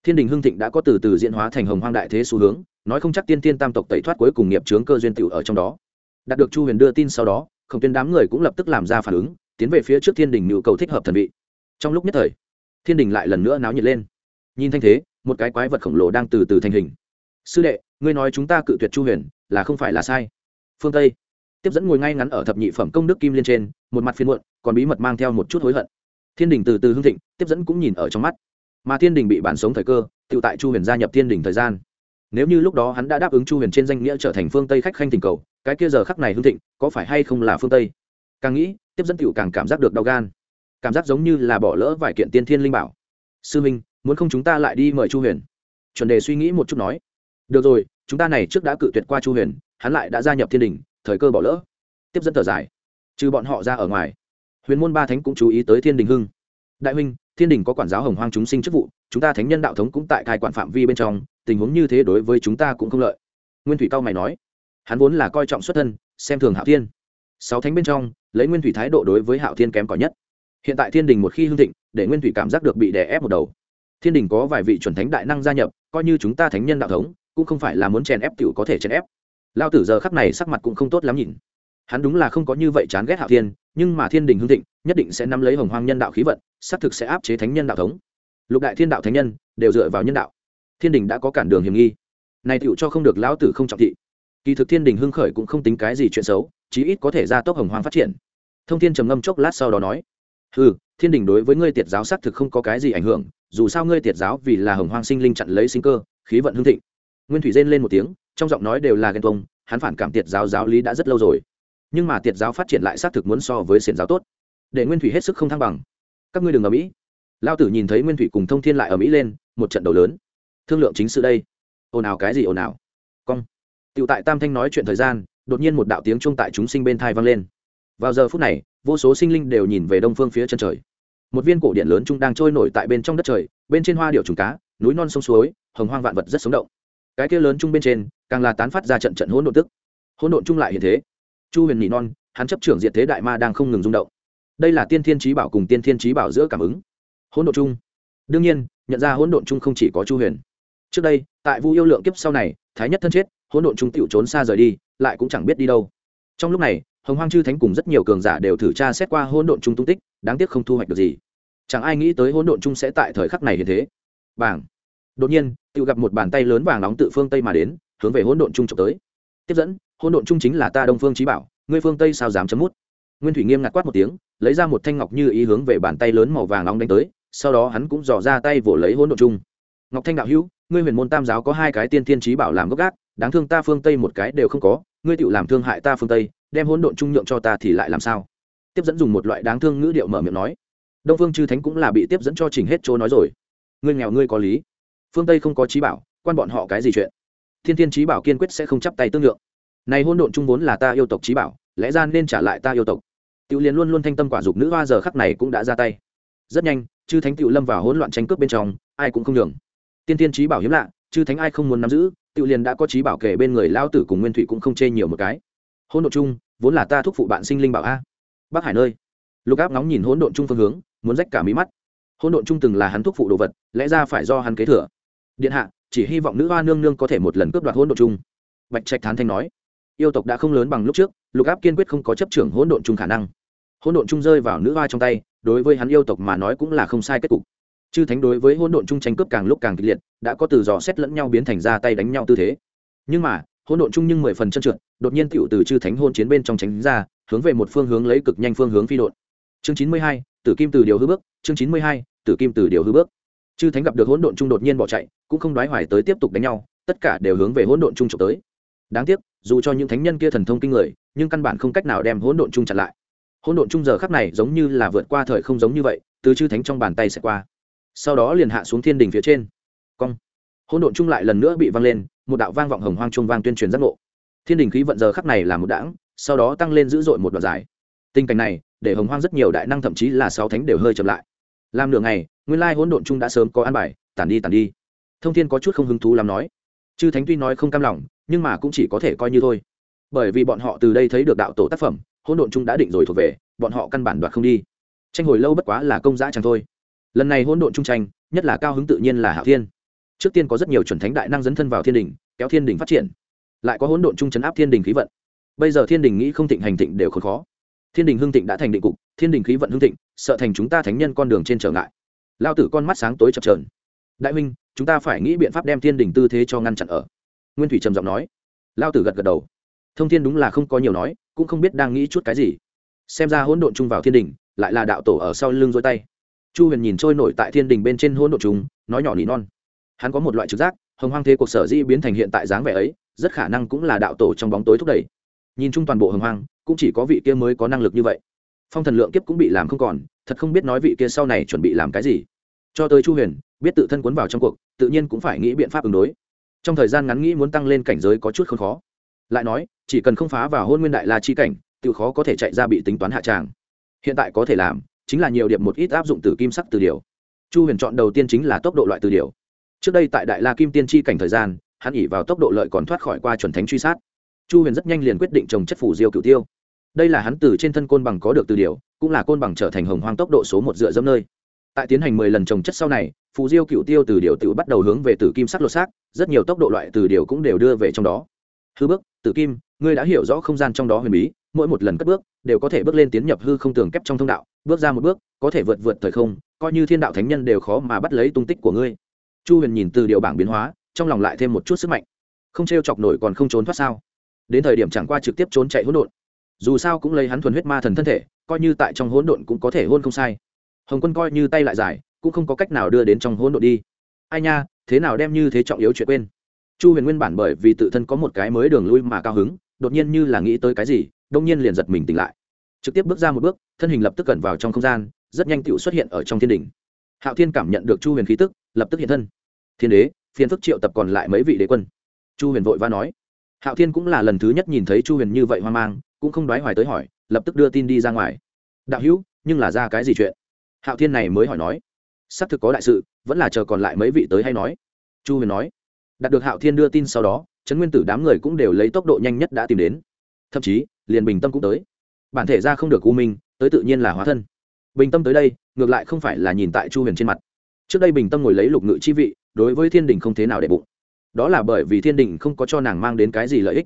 Thiên đình hưng thịnh đã có từ từ diễn hóa thành hồng hoang đại thế xu hướng nói không chắc tiên tiên tam tộc tẩy thoát cuối cùng nghiệp chướng cơ duyên tiểu ở trong đó. Đạt được chu huyền đưa tin sau đó không tuyên đám người cũng lập tức làm ra phản ứng, tiến về phía trước thiên đình nhu cầu thích hợp thần vị. Trong lúc nhất thời, thiên đình lại lần nữa náo nhiệt lên. Nhìn thanh thế, một cái quái vật khổng lồ đang từ từ thành hình. Sư đệ, ngươi nói chúng ta cự tuyệt chu huyền, là không phải là sai. Phương tây tiếp dẫn ngồi ngay ngắn ở thập nhị phẩm công đức kim liên trên, một mặt phiên muộn, còn bí mật mang theo một chút hối hận. Thiên đình từ từ hưng thịnh, tiếp dẫn cũng nhìn ở trong mắt. Mà thiên đình bị bản sống thời cơ tự tại chu huyền gia nhập thiên đình thời gian nếu như lúc đó hắn đã đáp ứng chu huyền trên danh nghĩa trở thành phương tây khách khanh tình cầu, cái kia giờ khắc này hưng thịnh, có phải hay không là phương tây? Càng nghĩ, tiếp dẫn cựu càng cảm giác được đau gan. Cảm giác giống như là bỏ lỡ vài kiện tiên thiên linh bảo. Sư minh, muốn không chúng ta lại đi mời chu huyền? Chuẩn đề suy nghĩ một chút nói. Được rồi, chúng ta này trước đã cự tuyệt qua chu huyền, hắn lại đã gia nhập thiên đình, thời cơ bỏ lỡ. Tiếp dẫn thở dài. Trừ bọn họ ra ở ngoài, huyền môn ba thánh cũng chú ý tới thiên đình hưng. Đại huynh, thiên đình có quản giáo hồng hoang chúng sinh chức vụ chúng ta thánh nhân đạo thống cũng tại cai quản phạm vi bên trong, tình huống như thế đối với chúng ta cũng không lợi. Nguyên thủy cao mày nói, hắn vốn là coi trọng xuất thân, xem thường hạo thiên. Sáu thánh bên trong, lấy nguyên thủy thái độ đối với hạo thiên kém cỏi nhất. Hiện tại thiên đình một khi hưng thịnh, để nguyên thủy cảm giác được bị đè ép một đầu. Thiên đình có vài vị chuẩn thánh đại năng gia nhập, coi như chúng ta thánh nhân đạo thống, cũng không phải là muốn chèn ép t có thể chèn ép. Lao tử giờ khắc này sắc mặt cũng không tốt lắm nhìn. Hắn đúng là không có như vậy chán ghét hạo thiên, nhưng mà thiên đình hưng thịnh, nhất định sẽ nắm lấy hồng hoang nhân đạo khí vận, xác thực sẽ áp chế thánh nhân đạo thống lục đại thiên đạo thánh nhân đều dựa vào nhân đạo. Thiên đình đã có cản đường hiểm nghi. Này tựu cho không được lão tử không trọng thị. Kỳ thực thiên đình hưng khởi cũng không tính cái gì chuyện xấu, chí ít có thể ra tốc hồng hoang phát triển. Thông thiên trầm ngâm chốc lát sau đó nói ừ thiên đình đối với ngươi tiệt giáo xác thực không có cái gì ảnh hưởng, dù sao ngươi tiệt giáo vì là hồng hoang sinh linh chặn lấy sinh cơ, khí vận hưng thịnh. Nguyên thủy rên lên một tiếng, trong giọng nói đều là ghen tông hắn phản cảm tiệt giáo giáo lý đã rất lâu rồi. Nhưng mà tiệt giáo phát triển lại xác thực muốn so với xiển giáo tốt. Để nguyên thủy hết sức không thăng bằng. Các ngươi đừng ở mỹ lao tử nhìn thấy nguyên thủy cùng thông thiên lại ở mỹ lên, một trận đầu lớn. Thương lượng chính sự đây. Ồn ào cái gì ồn ào? Cong. Tựu tại tam thanh nói chuyện thời gian, đột nhiên một đạo tiếng trung tại chúng sinh bên thai vang lên. Vào giờ phút này, vô số sinh linh đều nhìn về đông phương phía chân trời. Một viên cổ điện lớn trung đang trôi nổi tại bên trong đất trời, bên trên hoa điệu trùng cá, núi non sông suối, hồng hoang vạn vật rất sống động. Cái kia lớn trung bên trên, càng là tán phát ra trận trận hỗn độn tức. Hỗn độn chung lại hiện thế. Chu huyền nhị non, hắn chấp trưởng diệt thế đại ma đang không ngừng rung động. Đây là tiên thiên trí bảo cùng tiên thiên trí bảo giữa cảm ứng hỗn độn chung. Đương nhiên, nhận ra hỗn độn chung không chỉ có chu huyền. Trước đây, tại vu yêu lượng kiếp sau này, thái nhất thân chết, hỗn độn chung tựu trốn xa rời đi, lại cũng chẳng biết đi đâu. Trong lúc này, hồng hoang chư thánh cùng rất nhiều cường giả đều thử tra xét qua hỗn độn chung tung tích, đáng tiếc không thu hoạch được gì. Chẳng ai nghĩ tới hỗn độn chung sẽ tại thời khắc này hiện thế. Bảng đột nhiên tự gặp một bàn tay lớn vàng nóng tự phương tây mà đến, hướng về hỗn độn chung trộm tới. Tiếp dẫn, hỗn độn chung chính là ta đông phương trí bảo, ngươi phương tây sao dám chấm mút? Nguyên thủy nghiêm ngặt quát một tiếng, lấy ra một thanh ngọc như ý hướng về bàn tay lớn màu vàng nóng đánh tới sau đó hắn cũng dò ra tay vỗ lấy hỗn độn chung. Ngọc thanh đạo hữu, ngươi huyền môn tam giáo có hai cái tiên thiên trí bảo làm gốc gác, đáng thương ta phương tây một cái đều không có, ngươi tự làm thương hại ta phương tây, đem hỗn độn trung nhượng cho ta thì lại làm sao? Tiếp dẫn dùng một loại đáng thương ngữ điệu mở miệng nói. Đông phương chư thánh cũng là bị tiếp dẫn cho chỉnh hết chỗ nói rồi. Ngươi nghèo ngươi có lý. Phương tây không có trí bảo, quan bọn họ cái gì chuyện? Thiên thiên trí bảo kiên quyết sẽ không chấp tay tương lượng. Này hôn độn trung vốn là ta yêu tộc trí bảo, lẽ ra nên trả lại ta yêu tộc. Tiểu liền luôn luôn thanh tâm quả dục nữ hoa giờ khắc này cũng đã ra tay. Rất nhanh chư thánh tiểu lâm vào hỗn loạn tranh cướp bên trong, ai cũng không nhường. Tiên tiên trí bảo hiếm lạ, chư thánh ai không muốn nắm giữ, tiểu liền đã có trí bảo kể bên người lao tử cùng nguyên thủy cũng không chê nhiều một cái. Hỗn độn chung, vốn là ta thúc phụ bạn sinh linh bảo a. Bắc hải nơi. Lục áp ngóng nhìn hỗn độn chung phương hướng, muốn rách cả mí mắt. Hỗn độn chung từng là hắn thúc phụ đồ vật, lẽ ra phải do hắn kế thừa. Điện hạ, chỉ hy vọng nữ hoa nương nương có thể một lần cướp đoạt hỗn độn chung. Bạch trạch thán thanh nói. Yêu tộc đã không lớn bằng lúc trước, lục áp kiên quyết không có chấp trưởng hỗn độn chung khả năng. Hỗn độn chung rơi vào nữ hoa trong tay đối với hắn yêu tộc mà nói cũng là không sai kết cục. Chư thánh đối với hỗn độn chung tranh cướp càng lúc càng kịch liệt, đã có từ dò xét lẫn nhau biến thành ra tay đánh nhau tư thế. Nhưng mà, hỗn độn chung nhưng mười phần chân trượt, đột nhiên tựu từ chư thánh hôn chiến bên trong tránh ra, hướng về một phương hướng lấy cực nhanh phương hướng phi đột chương chín mươi hai, tử kim từ điều hư bước, chương chín mươi hai, tử kim từ điều hư bước. Chư thánh gặp được hỗn độn chung đột nhiên bỏ chạy, cũng không đoái hoài tới tiếp tục đánh nhau, tất cả đều hướng về hỗn độn chung trộm tới. Đáng tiếc, dù cho những thánh nhân kia thần thông kinh người, nhưng căn bản không cách nào đem hỗn độn chung chặn lại hỗn độn chung giờ khắc này giống như là vượt qua thời không giống như vậy từ chư thánh trong bàn tay sẽ qua. Sau đó liền hạ xuống thiên đình phía trên. Cong. Hỗn độn chung lại lần nữa bị văng lên, một đạo vang vọng hồng hoang trung vang tuyên truyền giác ngộ. Thiên đình khí vận giờ khắc này là một đảng sau đó tăng lên dữ dội một đoạn dài. Tình cảnh này, để hồng hoang rất nhiều đại năng thậm chí là sáu thánh đều hơi chậm lại. Làm nửa ngày, nguyên lai hỗn độn chung đã sớm có an bài, tản đi tản đi. Thông thiên có chút không hứng thú làm nói. Chư thánh tuy nói không cam lòng, nhưng mà cũng chỉ có thể coi như thôi. Bởi vì bọn họ từ đây thấy được đạo tổ tác phẩm hỗn độn chung đã định rồi thuộc về, bọn họ căn bản đoạt không đi. Tranh hồi lâu bất quá là công dã chẳng thôi. Lần này hỗn độn chung tranh, nhất là cao hứng tự nhiên là hạo thiên. Trước tiên có rất nhiều chuẩn thánh đại năng dấn thân vào thiên đình, kéo thiên đình phát triển. Lại có hỗn độn chung chấn áp thiên đình khí vận. Bây giờ thiên đình nghĩ không thịnh hành thịnh đều không khó. Thiên đình hưng thịnh đã thành định cục, thiên đình khí vận hưng thịnh, sợ thành chúng ta thánh nhân con đường trên trở ngại. Lao tử con mắt sáng tối chập trờn đại huynh, chúng ta phải nghĩ biện pháp đem thiên đình tư thế cho ngăn chặn ở. Nguyên thủy trầm giọng nói. Lao tử gật gật đầu thông thiên đúng là không có nhiều nói, cũng không biết đang nghĩ chút cái gì. Xem ra hỗn độn chung vào thiên đình lại là đạo tổ ở sau lưng dôi tay. Chu huyền nhìn trôi nổi tại thiên đình bên trên hỗn độn chúng nói nhỏ nỉ non. Hắn có một loại trực giác, hồng hoang thế cuộc sở di biến thành hiện tại dáng vẻ ấy, rất khả năng cũng là đạo tổ trong bóng tối thúc đẩy. Nhìn chung toàn bộ hồng hoang, cũng chỉ có vị kia mới có năng lực như vậy. Phong thần lượng kiếp cũng bị làm không còn, thật không biết nói vị kia sau này chuẩn bị làm cái gì. Cho tới chu huyền, biết tự thân quấn vào trong cuộc, tự nhiên cũng phải nghĩ biện pháp ứng đối. Trong thời gian ngắn nghĩ muốn tăng lên cảnh giới có chút không khó lại nói, chỉ cần không phá vào hôn nguyên đại la chi cảnh tự khó có thể chạy ra bị tính toán hạ tràng. Hiện tại có thể làm, chính là nhiều điểm một ít áp dụng từ kim sắc từ điều. Chu huyền chọn đầu tiên chính là tốc độ loại từ điều. Trước đây tại đại la kim tiên tri cảnh thời gian, hắn ỉ vào tốc độ lợi còn thoát khỏi qua chuẩn thánh truy sát. Chu huyền rất nhanh liền quyết định trồng chất phủ diêu cửu tiêu. Đây là hắn từ trên thân côn bằng có được từ điều, cũng là côn bằng trở thành hồng hoang tốc độ số một dựa dẫm nơi. Tại tiến hành mười lần trồng chất sau này phù diêu cựu tiêu từ điều tự bắt đầu hướng về tử kim sắc lột xác, rất nhiều tốc độ loại từ điều cũng đều đưa về trong đó. Thứ bước tử kim, ngươi đã hiểu rõ không gian trong đó huyền bí, mỗi một lần cất bước, đều có thể bước lên tiến nhập hư không tường kép trong thông đạo, bước ra một bước, có thể vượt vượt thời không, coi như thiên đạo thánh nhân đều khó mà bắt lấy tung tích của ngươi. Chu huyền nhìn từ điều bảng biến hóa, trong lòng lại thêm một chút sức mạnh. Không t r e o chọc nổi còn không trốn thoát sao? Đến thời điểm chẳng qua trực tiếp trốn chạy hỗn độn. Dù sao cũng lấy hắn thuần huyết ma thần thân thể, coi như tại trong hỗn độn cũng có thể hôn không sai. Hồng quân coi như tay lại dài, cũng không có cách nào đưa đến trong hỗn độn đi. Ai nha, thế nào đem như thế trọng yếu chuyện quên? Chu huyền nguyên bản bởi vì tự thân có một cái mới đường lui mà cao hứng, đột nhiên như là nghĩ tới cái gì, đông nhiên liền giật mình tỉnh lại. Trực tiếp bước ra một bước, thân hình lập tức cẩn vào trong không gian, rất nhanh tựu xuất hiện ở trong thiên đình hạo thiên cảm nhận được chu huyền khí tức, lập tức hiện thân. Thiên đế, phiền phức triệu tập còn lại mấy vị đế quân. Chu huyền vội va nói. Hạo thiên cũng là lần thứ nhất nhìn thấy chu huyền như vậy hoang mang, cũng không đoái hoài tới hỏi, lập tức đưa tin đi ra ngoài. Đạo hữu, nhưng là ra cái gì chuyện? Hạo thiên này mới hỏi nói. Xác thực có đại sự, vẫn là chờ còn lại mấy vị tới hay nói. Chu huyền nói đạt được hạo thiên đưa tin sau đó, trấn nguyên tử đám người cũng đều lấy tốc độ nhanh nhất đã tìm đến. Thậm chí, liền bình tâm cũng tới. Bản thể ra không được u minh, tới tự nhiên là hóa thân. Bình tâm tới đây, ngược lại không phải là nhìn tại chu huyền trên mặt. Trước đây bình tâm ngồi lấy lục ngự chi vị, đối với thiên đình không thế nào để bụng. Đó là bởi vì thiên đình không có cho nàng mang đến cái gì lợi ích.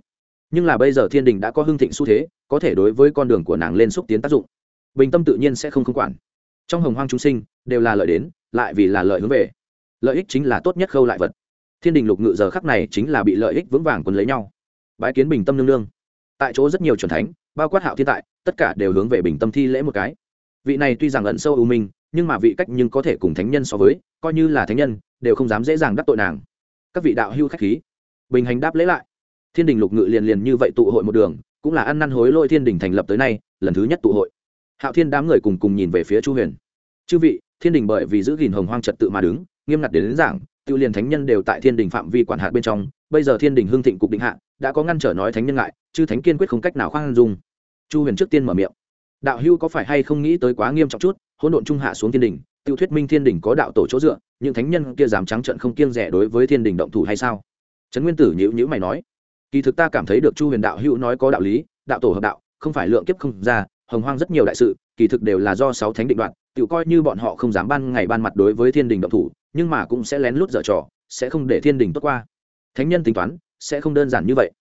Nhưng là bây giờ thiên đình đã có hưng thịnh xu thế, có thể đối với con đường của nàng lên xúc tiến tác dụng. Bình tâm tự nhiên sẽ không không quản. Trong hồng hoang chúng sinh, đều là lợi đến, lại vì là lợi hướng về. Lợi ích chính là tốt nhất khâu lại vật thiên đình lục ngự giờ khắc này chính là bị lợi ích vững vàng quân lấy nhau. Bái kiến bình tâm nương nương. Tại chỗ rất nhiều c thánh bao quát hạo thiên tại tất cả đều hướng về bình tâm thi lễ một cái. Vị này tuy rằng ẩn sâu ưu minh nhưng mà vị cách nhưng có thể cùng thánh nhân so với coi như là thánh nhân đều không dám dễ dàng đắc tội nàng. Các vị đạo hưu khách khí. Bình hành đáp lễ lại. Thiên đình lục ngự liền liền như vậy tụ hội một đường cũng là ăn năn hối lôi thiên đình thành lập tới nay lần thứ nhất tụ hội. Hạo thiên đám người cùng cùng nhìn về phía chu huyền. Chư vị thiên đình bởi vì giữ gìn hồng hoang trật tự mà đứng nghiêm ngặt đến, đến giảng tự liền thánh nhân đều tại thiên đình phạm vi quản hạt bên trong, bây giờ thiên đình hương thịnh cục định hạ, đã có ngăn trở nói thánh nhân ngại chứ thánh kiên quyết không cách nào khoan dung. Chu huyền trước tiên mở miệng. Đạo hưu có phải hay không nghĩ tới quá nghiêm trọng chút, hỗn độn trung hạ xuống thiên đình, tiêu thuyết minh thiên đình có đạo tổ chỗ dựa, những thánh nhân kia dám trắng trận không kiêng rẻ đối với thiên đình động thủ hay sao? Trấn nguyên tử nhữ nhữ mày nói. Kỳ thực ta cảm thấy được chu huyền đạo hữu nói có đạo lý, đạo tổ hợp đạo, không phải lượng kiếp không ra, hồng hoang rất nhiều đại sự, kỳ thực đều là do sáu thánh định đoạt tự coi như bọn họ không dám ban ngày ban mặt đối với thiên đình động thủ nhưng mà cũng sẽ lén lút dở trò, sẽ không để thiên đình tốt qua. Thánh nhân tính toán, sẽ không đơn giản như vậy.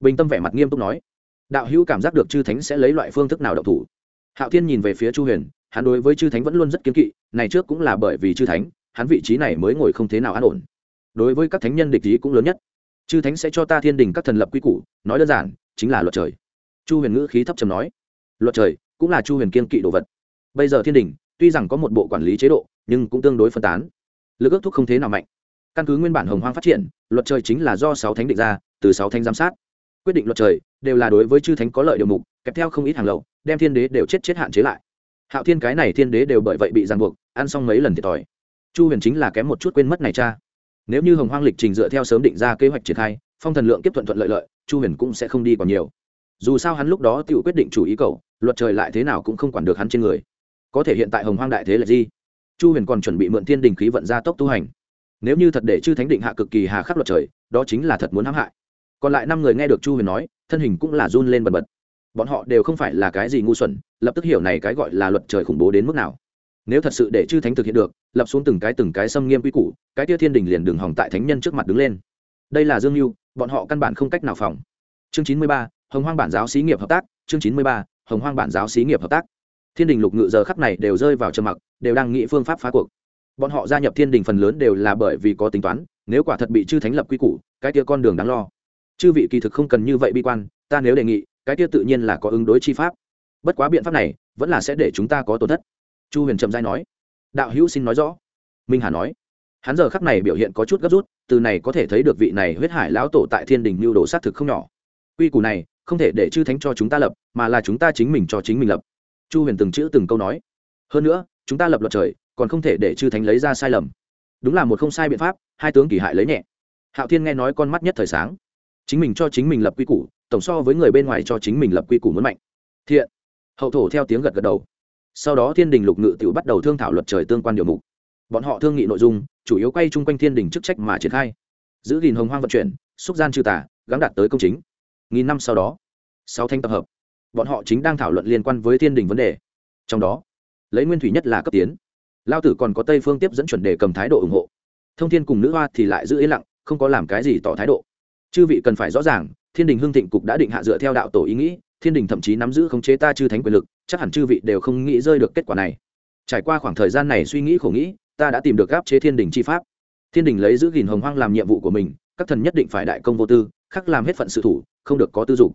Bình tâm vẻ mặt nghiêm túc nói. Đạo hữu cảm giác được chư thánh sẽ lấy loại phương thức nào động thủ. Hạo thiên nhìn về phía chu huyền, hắn đối với chư thánh vẫn luôn rất kiếm kỵ, này trước cũng là bởi vì chư thánh, hắn vị trí này mới ngồi không thế nào an ổn. Đối với các thánh nhân địch ý cũng lớn nhất. Chư thánh sẽ cho ta thiên đình các thần lập quy củ, nói đơn giản, chính là luật trời. Chu huyền ngữ khí thấp trầm nói. Luật trời cũng là chu huyền kiên kỵ đồ vật. Bây giờ thiên đình, tuy rằng có một bộ quản lý chế độ, nhưng cũng tương đối phân tán lực ước thúc không thế nào mạnh. Căn cứ nguyên bản hồng hoang phát triển, luật trời chính là do sáu thánh định ra, từ sáu thánh giám sát. Quyết định luật trời, đều là đối với chư thánh có lợi điều mục kèm theo không ít hàng lậu, đem thiên đế đều chết chết hạn chế lại. Hạo thiên cái này thiên đế đều bởi vậy bị ràng buộc, ăn xong mấy lần thiệt thòi. Chu huyền chính là kém một chút quên mất này cha. Nếu như hồng hoang lịch trình dựa theo sớm định ra kế hoạch triển khai, phong thần lượng kiếp thuận thuận lợi lợi, chu huyền cũng sẽ không đi còn nhiều. Dù sao hắn lúc đó tự quyết định chủ ý cầu, luật trời lại thế nào cũng không quản được hắn trên người. Có thể hiện tại hồng hoang đại thế là gì? Chu huyền còn chuẩn bị mượn thiên đình khí vận ra tốc tu hành. Nếu như thật để chư thánh định hạ cực kỳ hà khắc luật trời, đó chính là thật muốn hãm hại. Còn lại năm người nghe được chu huyền nói, thân hình cũng là run lên bần bật. Bọn họ đều không phải là cái gì ngu xuẩn, lập tức hiểu này cái gọi là luật trời khủng bố đến mức nào. Nếu thật sự để chư thánh thực hiện được, lập xuống từng cái từng cái xâm nghiêm quy củ, cái tia thiên đình liền đường hỏng tại thánh nhân trước mặt đứng lên. Đây là dương mưu bọn họ căn bản không cách nào phòng. Chương chín mươi ba, hồng hoang bản giáo xí nghiệp hợp tác, chương chín mươi ba, hồng hoang bản giáo xí nghiệp hợp tác thiên đình lục ngự giờ khắp này đều rơi vào trầm mặc, đều đang nghĩ phương pháp phá cuộc. Bọn họ gia nhập thiên đình phần lớn đều là bởi vì có tính toán, nếu quả thật bị chư thánh lập quy củ, cái tia con đường đáng lo. Chư vị kỳ thực không cần như vậy bi quan, ta nếu đề nghị, cái tia tự nhiên là có ứng đối chi pháp. Bất quá biện pháp này, vẫn là sẽ để chúng ta có tổn thất. Chu huyền trầm giai nói. Đạo hữu xin nói rõ. Minh hà nói. Hắn giờ khắc này biểu hiện có chút gấp rút, từ này có thể thấy được vị này huyết hải lão tổ tại thiên đình mưu đồ sát thực không nhỏ. Quy củ này, không thể để chư thánh cho chúng ta lập, mà là chúng ta chính mình cho chính mình lập chu huyền từng chữ từng câu nói. Hơn nữa, chúng ta lập luật trời, còn không thể để chư thánh lấy ra sai lầm. Đúng là một không sai biện pháp, hai tướng kỳ hại lấy nhẹ. Hạo thiên nghe nói con mắt nhất thời sáng. Chính mình cho chính mình lập quy củ, tổng so với người bên ngoài cho chính mình lập quy củ muốn mạnh. Thiện. Hậu thổ theo tiếng gật gật đầu. Sau đó thiên đình lục ngự tự bắt đầu thương thảo luật trời tương quan điều mục. Bọn họ thương nghị nội dung, chủ yếu quay chung quanh thiên đình chức trách mà triển khai. Giữ gìn hồng hoang vận chuyển, xúc gian trừ tả gắn đạt tới công chính. Nghìn năm sau đó sau thanh tập hợp bọn họ chính đang thảo luận liên quan với thiên đình vấn đề. Trong đó, lấy nguyên thủy nhất là cấp tiến. Lao tử còn có tây phương tiếp dẫn chuẩn đề cầm thái độ ủng hộ. Thông thiên cùng nữ hoa thì lại giữ yên lặng, không có làm cái gì tỏ thái độ. Chư vị cần phải rõ ràng, thiên đình hương thịnh cục đã định hạ dựa theo đạo tổ ý nghĩ, thiên đình thậm chí nắm giữ khống chế ta chư thánh quyền lực, chắc hẳn chư vị đều không nghĩ rơi được kết quả này. Trải qua khoảng thời gian này suy nghĩ khổ nghĩ, ta đã tìm được gáp chế thiên đình chi pháp. Thiên đình lấy giữ gìn hồng hoang làm nhiệm vụ của mình, các thần nhất định phải đại công vô tư, khắc làm hết phận sự thủ, không được có tư dục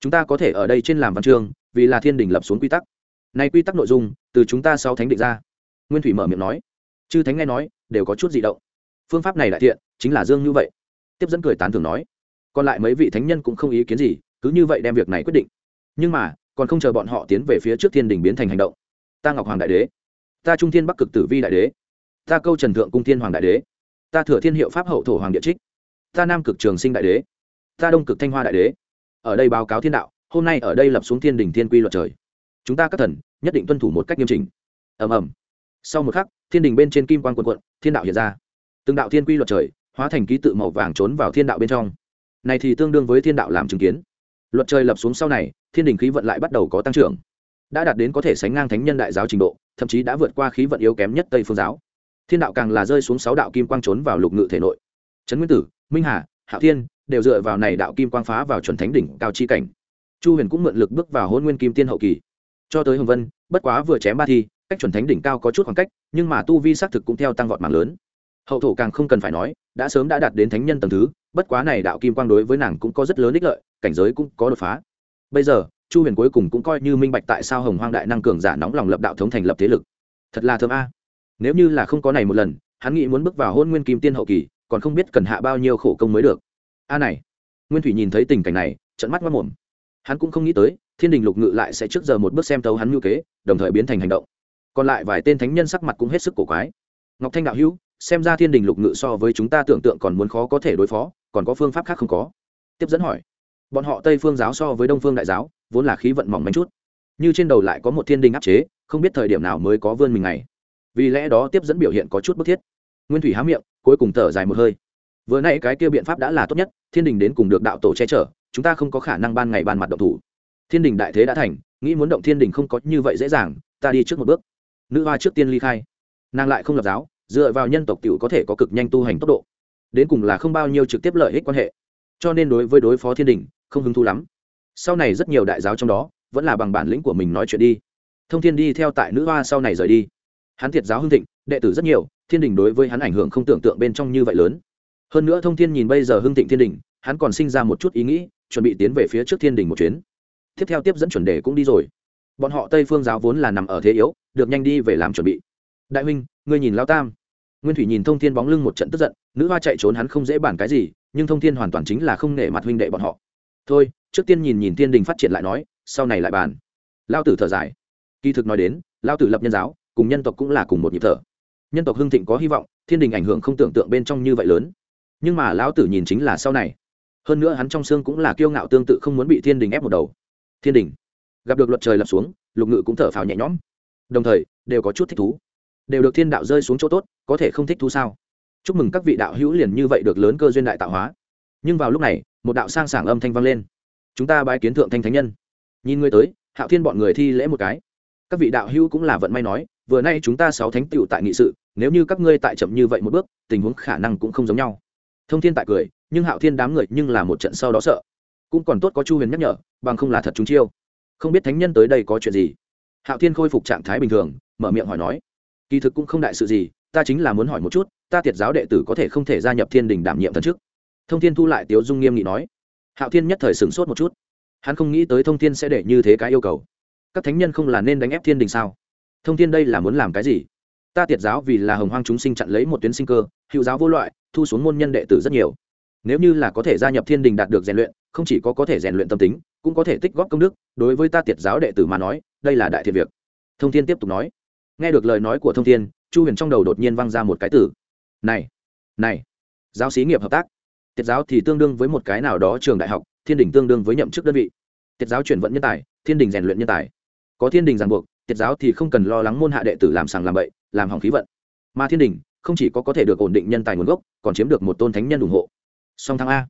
chúng ta có thể ở đây trên làm văn chương, vì là thiên đình lập xuống quy tắc. Nay quy tắc nội dung, từ chúng ta sau thánh định ra. Nguyên thủy mở miệng nói. Chư thánh nghe nói, đều có chút dị động. Phương pháp này đại thiện, chính là dương như vậy. Tiếp dẫn cười tán thường nói. Còn lại mấy vị thánh nhân cũng không ý kiến gì, cứ như vậy đem việc này quyết định. Nhưng mà, còn không chờ bọn họ tiến về phía trước thiên đình biến thành hành động. Ta ngọc hoàng đại đế. Ta trung thiên bắc cực tử vi đại đế. Ta câu trần thượng cung thiên hoàng đại đế. Ta thừa thiên hiệu pháp hậu thổ hoàng địa trích. Ta nam cực trường sinh đại đế. Ta đông cực thanh hoa đại đế ở đây báo cáo thiên đạo, hôm nay ở đây lập xuống thiên đình thiên quy luật trời. Chúng ta các thần, nhất định tuân thủ một cách nghiêm trình ầm ầm. Sau một khắc, thiên đình bên trên kim quan g quần quận thiên đạo hiện ra. Từng đạo thiên quy luật trời, hóa thành ký tự màu vàng trốn vào thiên đạo bên trong. Này thì tương đương với thiên đạo làm chứng kiến. Luật trời lập xuống sau này, thiên đình khí vận lại bắt đầu có tăng trưởng. Đã đạt đến có thể sánh ngang thánh nhân đại giáo trình độ, thậm chí đã vượt qua khí vận yếu kém nhất tây phương giáo. Thiên đạo càng là rơi xuống sáu đạo kim quang trốn vào lục ngự thể nội. Trấn nguyên tử, minh hà hạ thiên đều dựa vào này đạo kim quang phá vào chuẩn thánh đỉnh cao chi cảnh. Chu huyền cũng mượn lực bước vào hôn nguyên kim tiên hậu kỳ. Cho tới hồng vân, bất quá vừa chém ba thi, cách chuẩn thánh đỉnh cao có chút khoảng cách, nhưng mà tu vi xác thực cũng theo tăng vọt mạng lớn. Hậu thổ càng không cần phải nói, đã sớm đã đạt đến thánh nhân tầng thứ, bất quá này đạo kim quang đối với nàng cũng có rất lớn ích lợi, cảnh giới cũng có đột phá. Bây giờ, chu huyền cuối cùng cũng coi như minh bạch tại sao hồng hoang đại năng cường giả nóng lòng lập đạo thống thành lập thế lực. Thật là thơm a. Nếu như là không có này một lần, hắn nghĩ muốn bước vào hôn nguyên kim tiên hậu kỳ, còn không biết cần hạ bao nhiêu khổ công mới được a này, nguyên thủy nhìn thấy tình cảnh này trận mắt mất mồm hắn cũng không nghĩ tới, thiên đình lục ngự lại sẽ trước giờ một bước xem tấu hắn ngữ kế, đồng thời biến thành hành động. Còn lại vài tên thánh nhân sắc mặt cũng hết sức cổ quái. Ngọc thanh đạo hữu, xem ra thiên đình lục ngự so với chúng ta tưởng tượng còn muốn khó có thể đối phó, còn có phương pháp khác không có. Tiếp dẫn hỏi. Bọn họ tây phương giáo so với đông phương đại giáo, vốn là khí vận mỏng manh chút. Như trên đầu lại có một thiên đình áp chế, không biết thời điểm nào mới có vươn mình này vì lẽ đó tiếp dẫn biểu hiện có chút bức thiết. Nguyên thủy há miệng, cuối cùng thở dài một hơi vừa nay cái kia biện pháp đã là tốt nhất, thiên đình đến cùng được đạo tổ che chở, chúng ta không có khả năng ban ngày ban mặt động thủ. Thiên đình đại thế đã thành, nghĩ muốn động thiên đình không có như vậy dễ dàng, ta đi trước một bước. Nữ hoa trước tiên ly khai. Nàng lại không lập giáo, dựa vào nhân tộc t i ể u có thể có cực nhanh tu hành tốc độ. Đến cùng là không bao nhiêu trực tiếp lợi ích quan hệ. Cho nên đối với đối phó thiên đình, không hứng thú lắm. Sau này rất nhiều đại giáo trong đó, vẫn là bằng bản lĩnh của mình nói chuyện đi. Thông thiên đi theo tại nữ hoa sau này rời đi. Hắn thiệt giáo hưng thịnh, đệ tử rất nhiều, thiên đình đối với hắn ảnh hưởng không tưởng tượng bên trong như vậy lớn hơn nữa thông thiên nhìn bây giờ hưng thịnh thiên đình, hắn còn sinh ra một chút ý nghĩ, chuẩn bị tiến về phía trước thiên đình một chuyến. Tiếp theo tiếp dẫn chuẩn đề cũng đi rồi. Bọn họ tây phương giáo vốn là nằm ở thế yếu, được nhanh đi về làm chuẩn bị. Đại huynh, ngươi nhìn lao tam. Nguyên thủy nhìn thông thiên bóng lưng một trận tức giận, nữ hoa chạy trốn hắn không dễ bản cái gì, nhưng thông thiên hoàn toàn chính là không nể mặt huynh đệ bọn họ. Thôi, trước tiên nhìn nhìn thiên đình phát triển lại nói, sau này lại bàn. Lao tử thở dài. Kỳ thực nói đến lao tử lập nhân giáo, cùng nhân tộc cũng là cùng một nhịp thở. Nhân tộc hưng thịnh có hy vọng, thiên đình ảnh hưởng không tưởng tượng bên trong như vậy lớn nhưng mà lão tử nhìn chính là sau này. Hơn nữa hắn trong xương cũng là kiêu ngạo tương tự không muốn bị thiên đình ép một đầu. Thiên đình. Gặp được luật trời lập xuống, lục ngự cũng thở phào nhẹ nhõm. Đồng thời, đều có chút thích thú. Đều được thiên đạo rơi xuống chỗ tốt, có thể không thích thú sao? Chúc mừng các vị đạo hữu liền như vậy được lớn cơ duyên đại tạo hóa. Nhưng vào lúc này, một đạo sang sảng âm thanh vang lên. Chúng ta bái kiến thượng thanh thánh nhân. Nhìn người tới, hạo thiên bọn người thi lễ một cái. Các vị đạo hữu cũng là vận may nói, vừa nay chúng ta sáu thánh tựu tại nghị sự, nếu như các ngươi tại chậm như vậy một bước, tình huống khả năng cũng không giống nhau thông thiên tại cười, nhưng hạo thiên đám người nhưng là một trận sau đó sợ. Cũng còn tốt có chu huyền nhắc nhở, bằng không là thật chúng chiêu. Không biết thánh nhân tới đây có chuyện gì? Hạo thiên khôi phục trạng thái bình thường, mở miệng hỏi nói. Kỳ thực cũng không đại sự gì, ta chính là muốn hỏi một chút, ta tiệt giáo đệ tử có thể không thể gia nhập thiên đình đảm nhiệm thần chức? Thông thiên thu lại tiếu dung nghiêm nghị nói. Hạo thiên nhất thời sửng sốt một chút. Hắn không nghĩ tới thông thiên sẽ để như thế cái yêu cầu. Các thánh nhân không là nên đánh ép thiên đình sao? Thông thiên đây là muốn làm cái gì? Ta tiệt giáo vì là hồng hoang chúng sinh chặn lấy một tuyến sinh cơ hiệu giáo vô loại, thu xuống môn nhân đệ tử rất nhiều. Nếu như là có thể gia nhập thiên đình đạt được rèn luyện, không chỉ có có thể rèn luyện tâm tính, cũng có thể tích góp công đức, đối với ta tiệt giáo đệ tử mà nói, đây là đại thiện việc. Thông thiên tiếp tục nói. Nghe được lời nói của thông thiên, chu huyền trong đầu đột nhiên văng ra một cái tử này này, giáo xí nghiệp hợp tác. Tiết giáo thì tương đương với một cái nào đó trường đại học, thiên đình tương đương với nhậm chức đơn vị. Tiết giáo chuyển vận nhân tài, thiên đình rèn luyện nhân tài. Có thiên đình ràng buộc tiết giáo thì không cần lo lắng môn hạ đệ tử làm sàng làm bậy làm hỏng khí vận. Mà thiên đình không chỉ có có thể được ổn định nhân tài nguồn gốc, còn chiếm được một tôn thánh nhân ủng hộ. Song thăng a.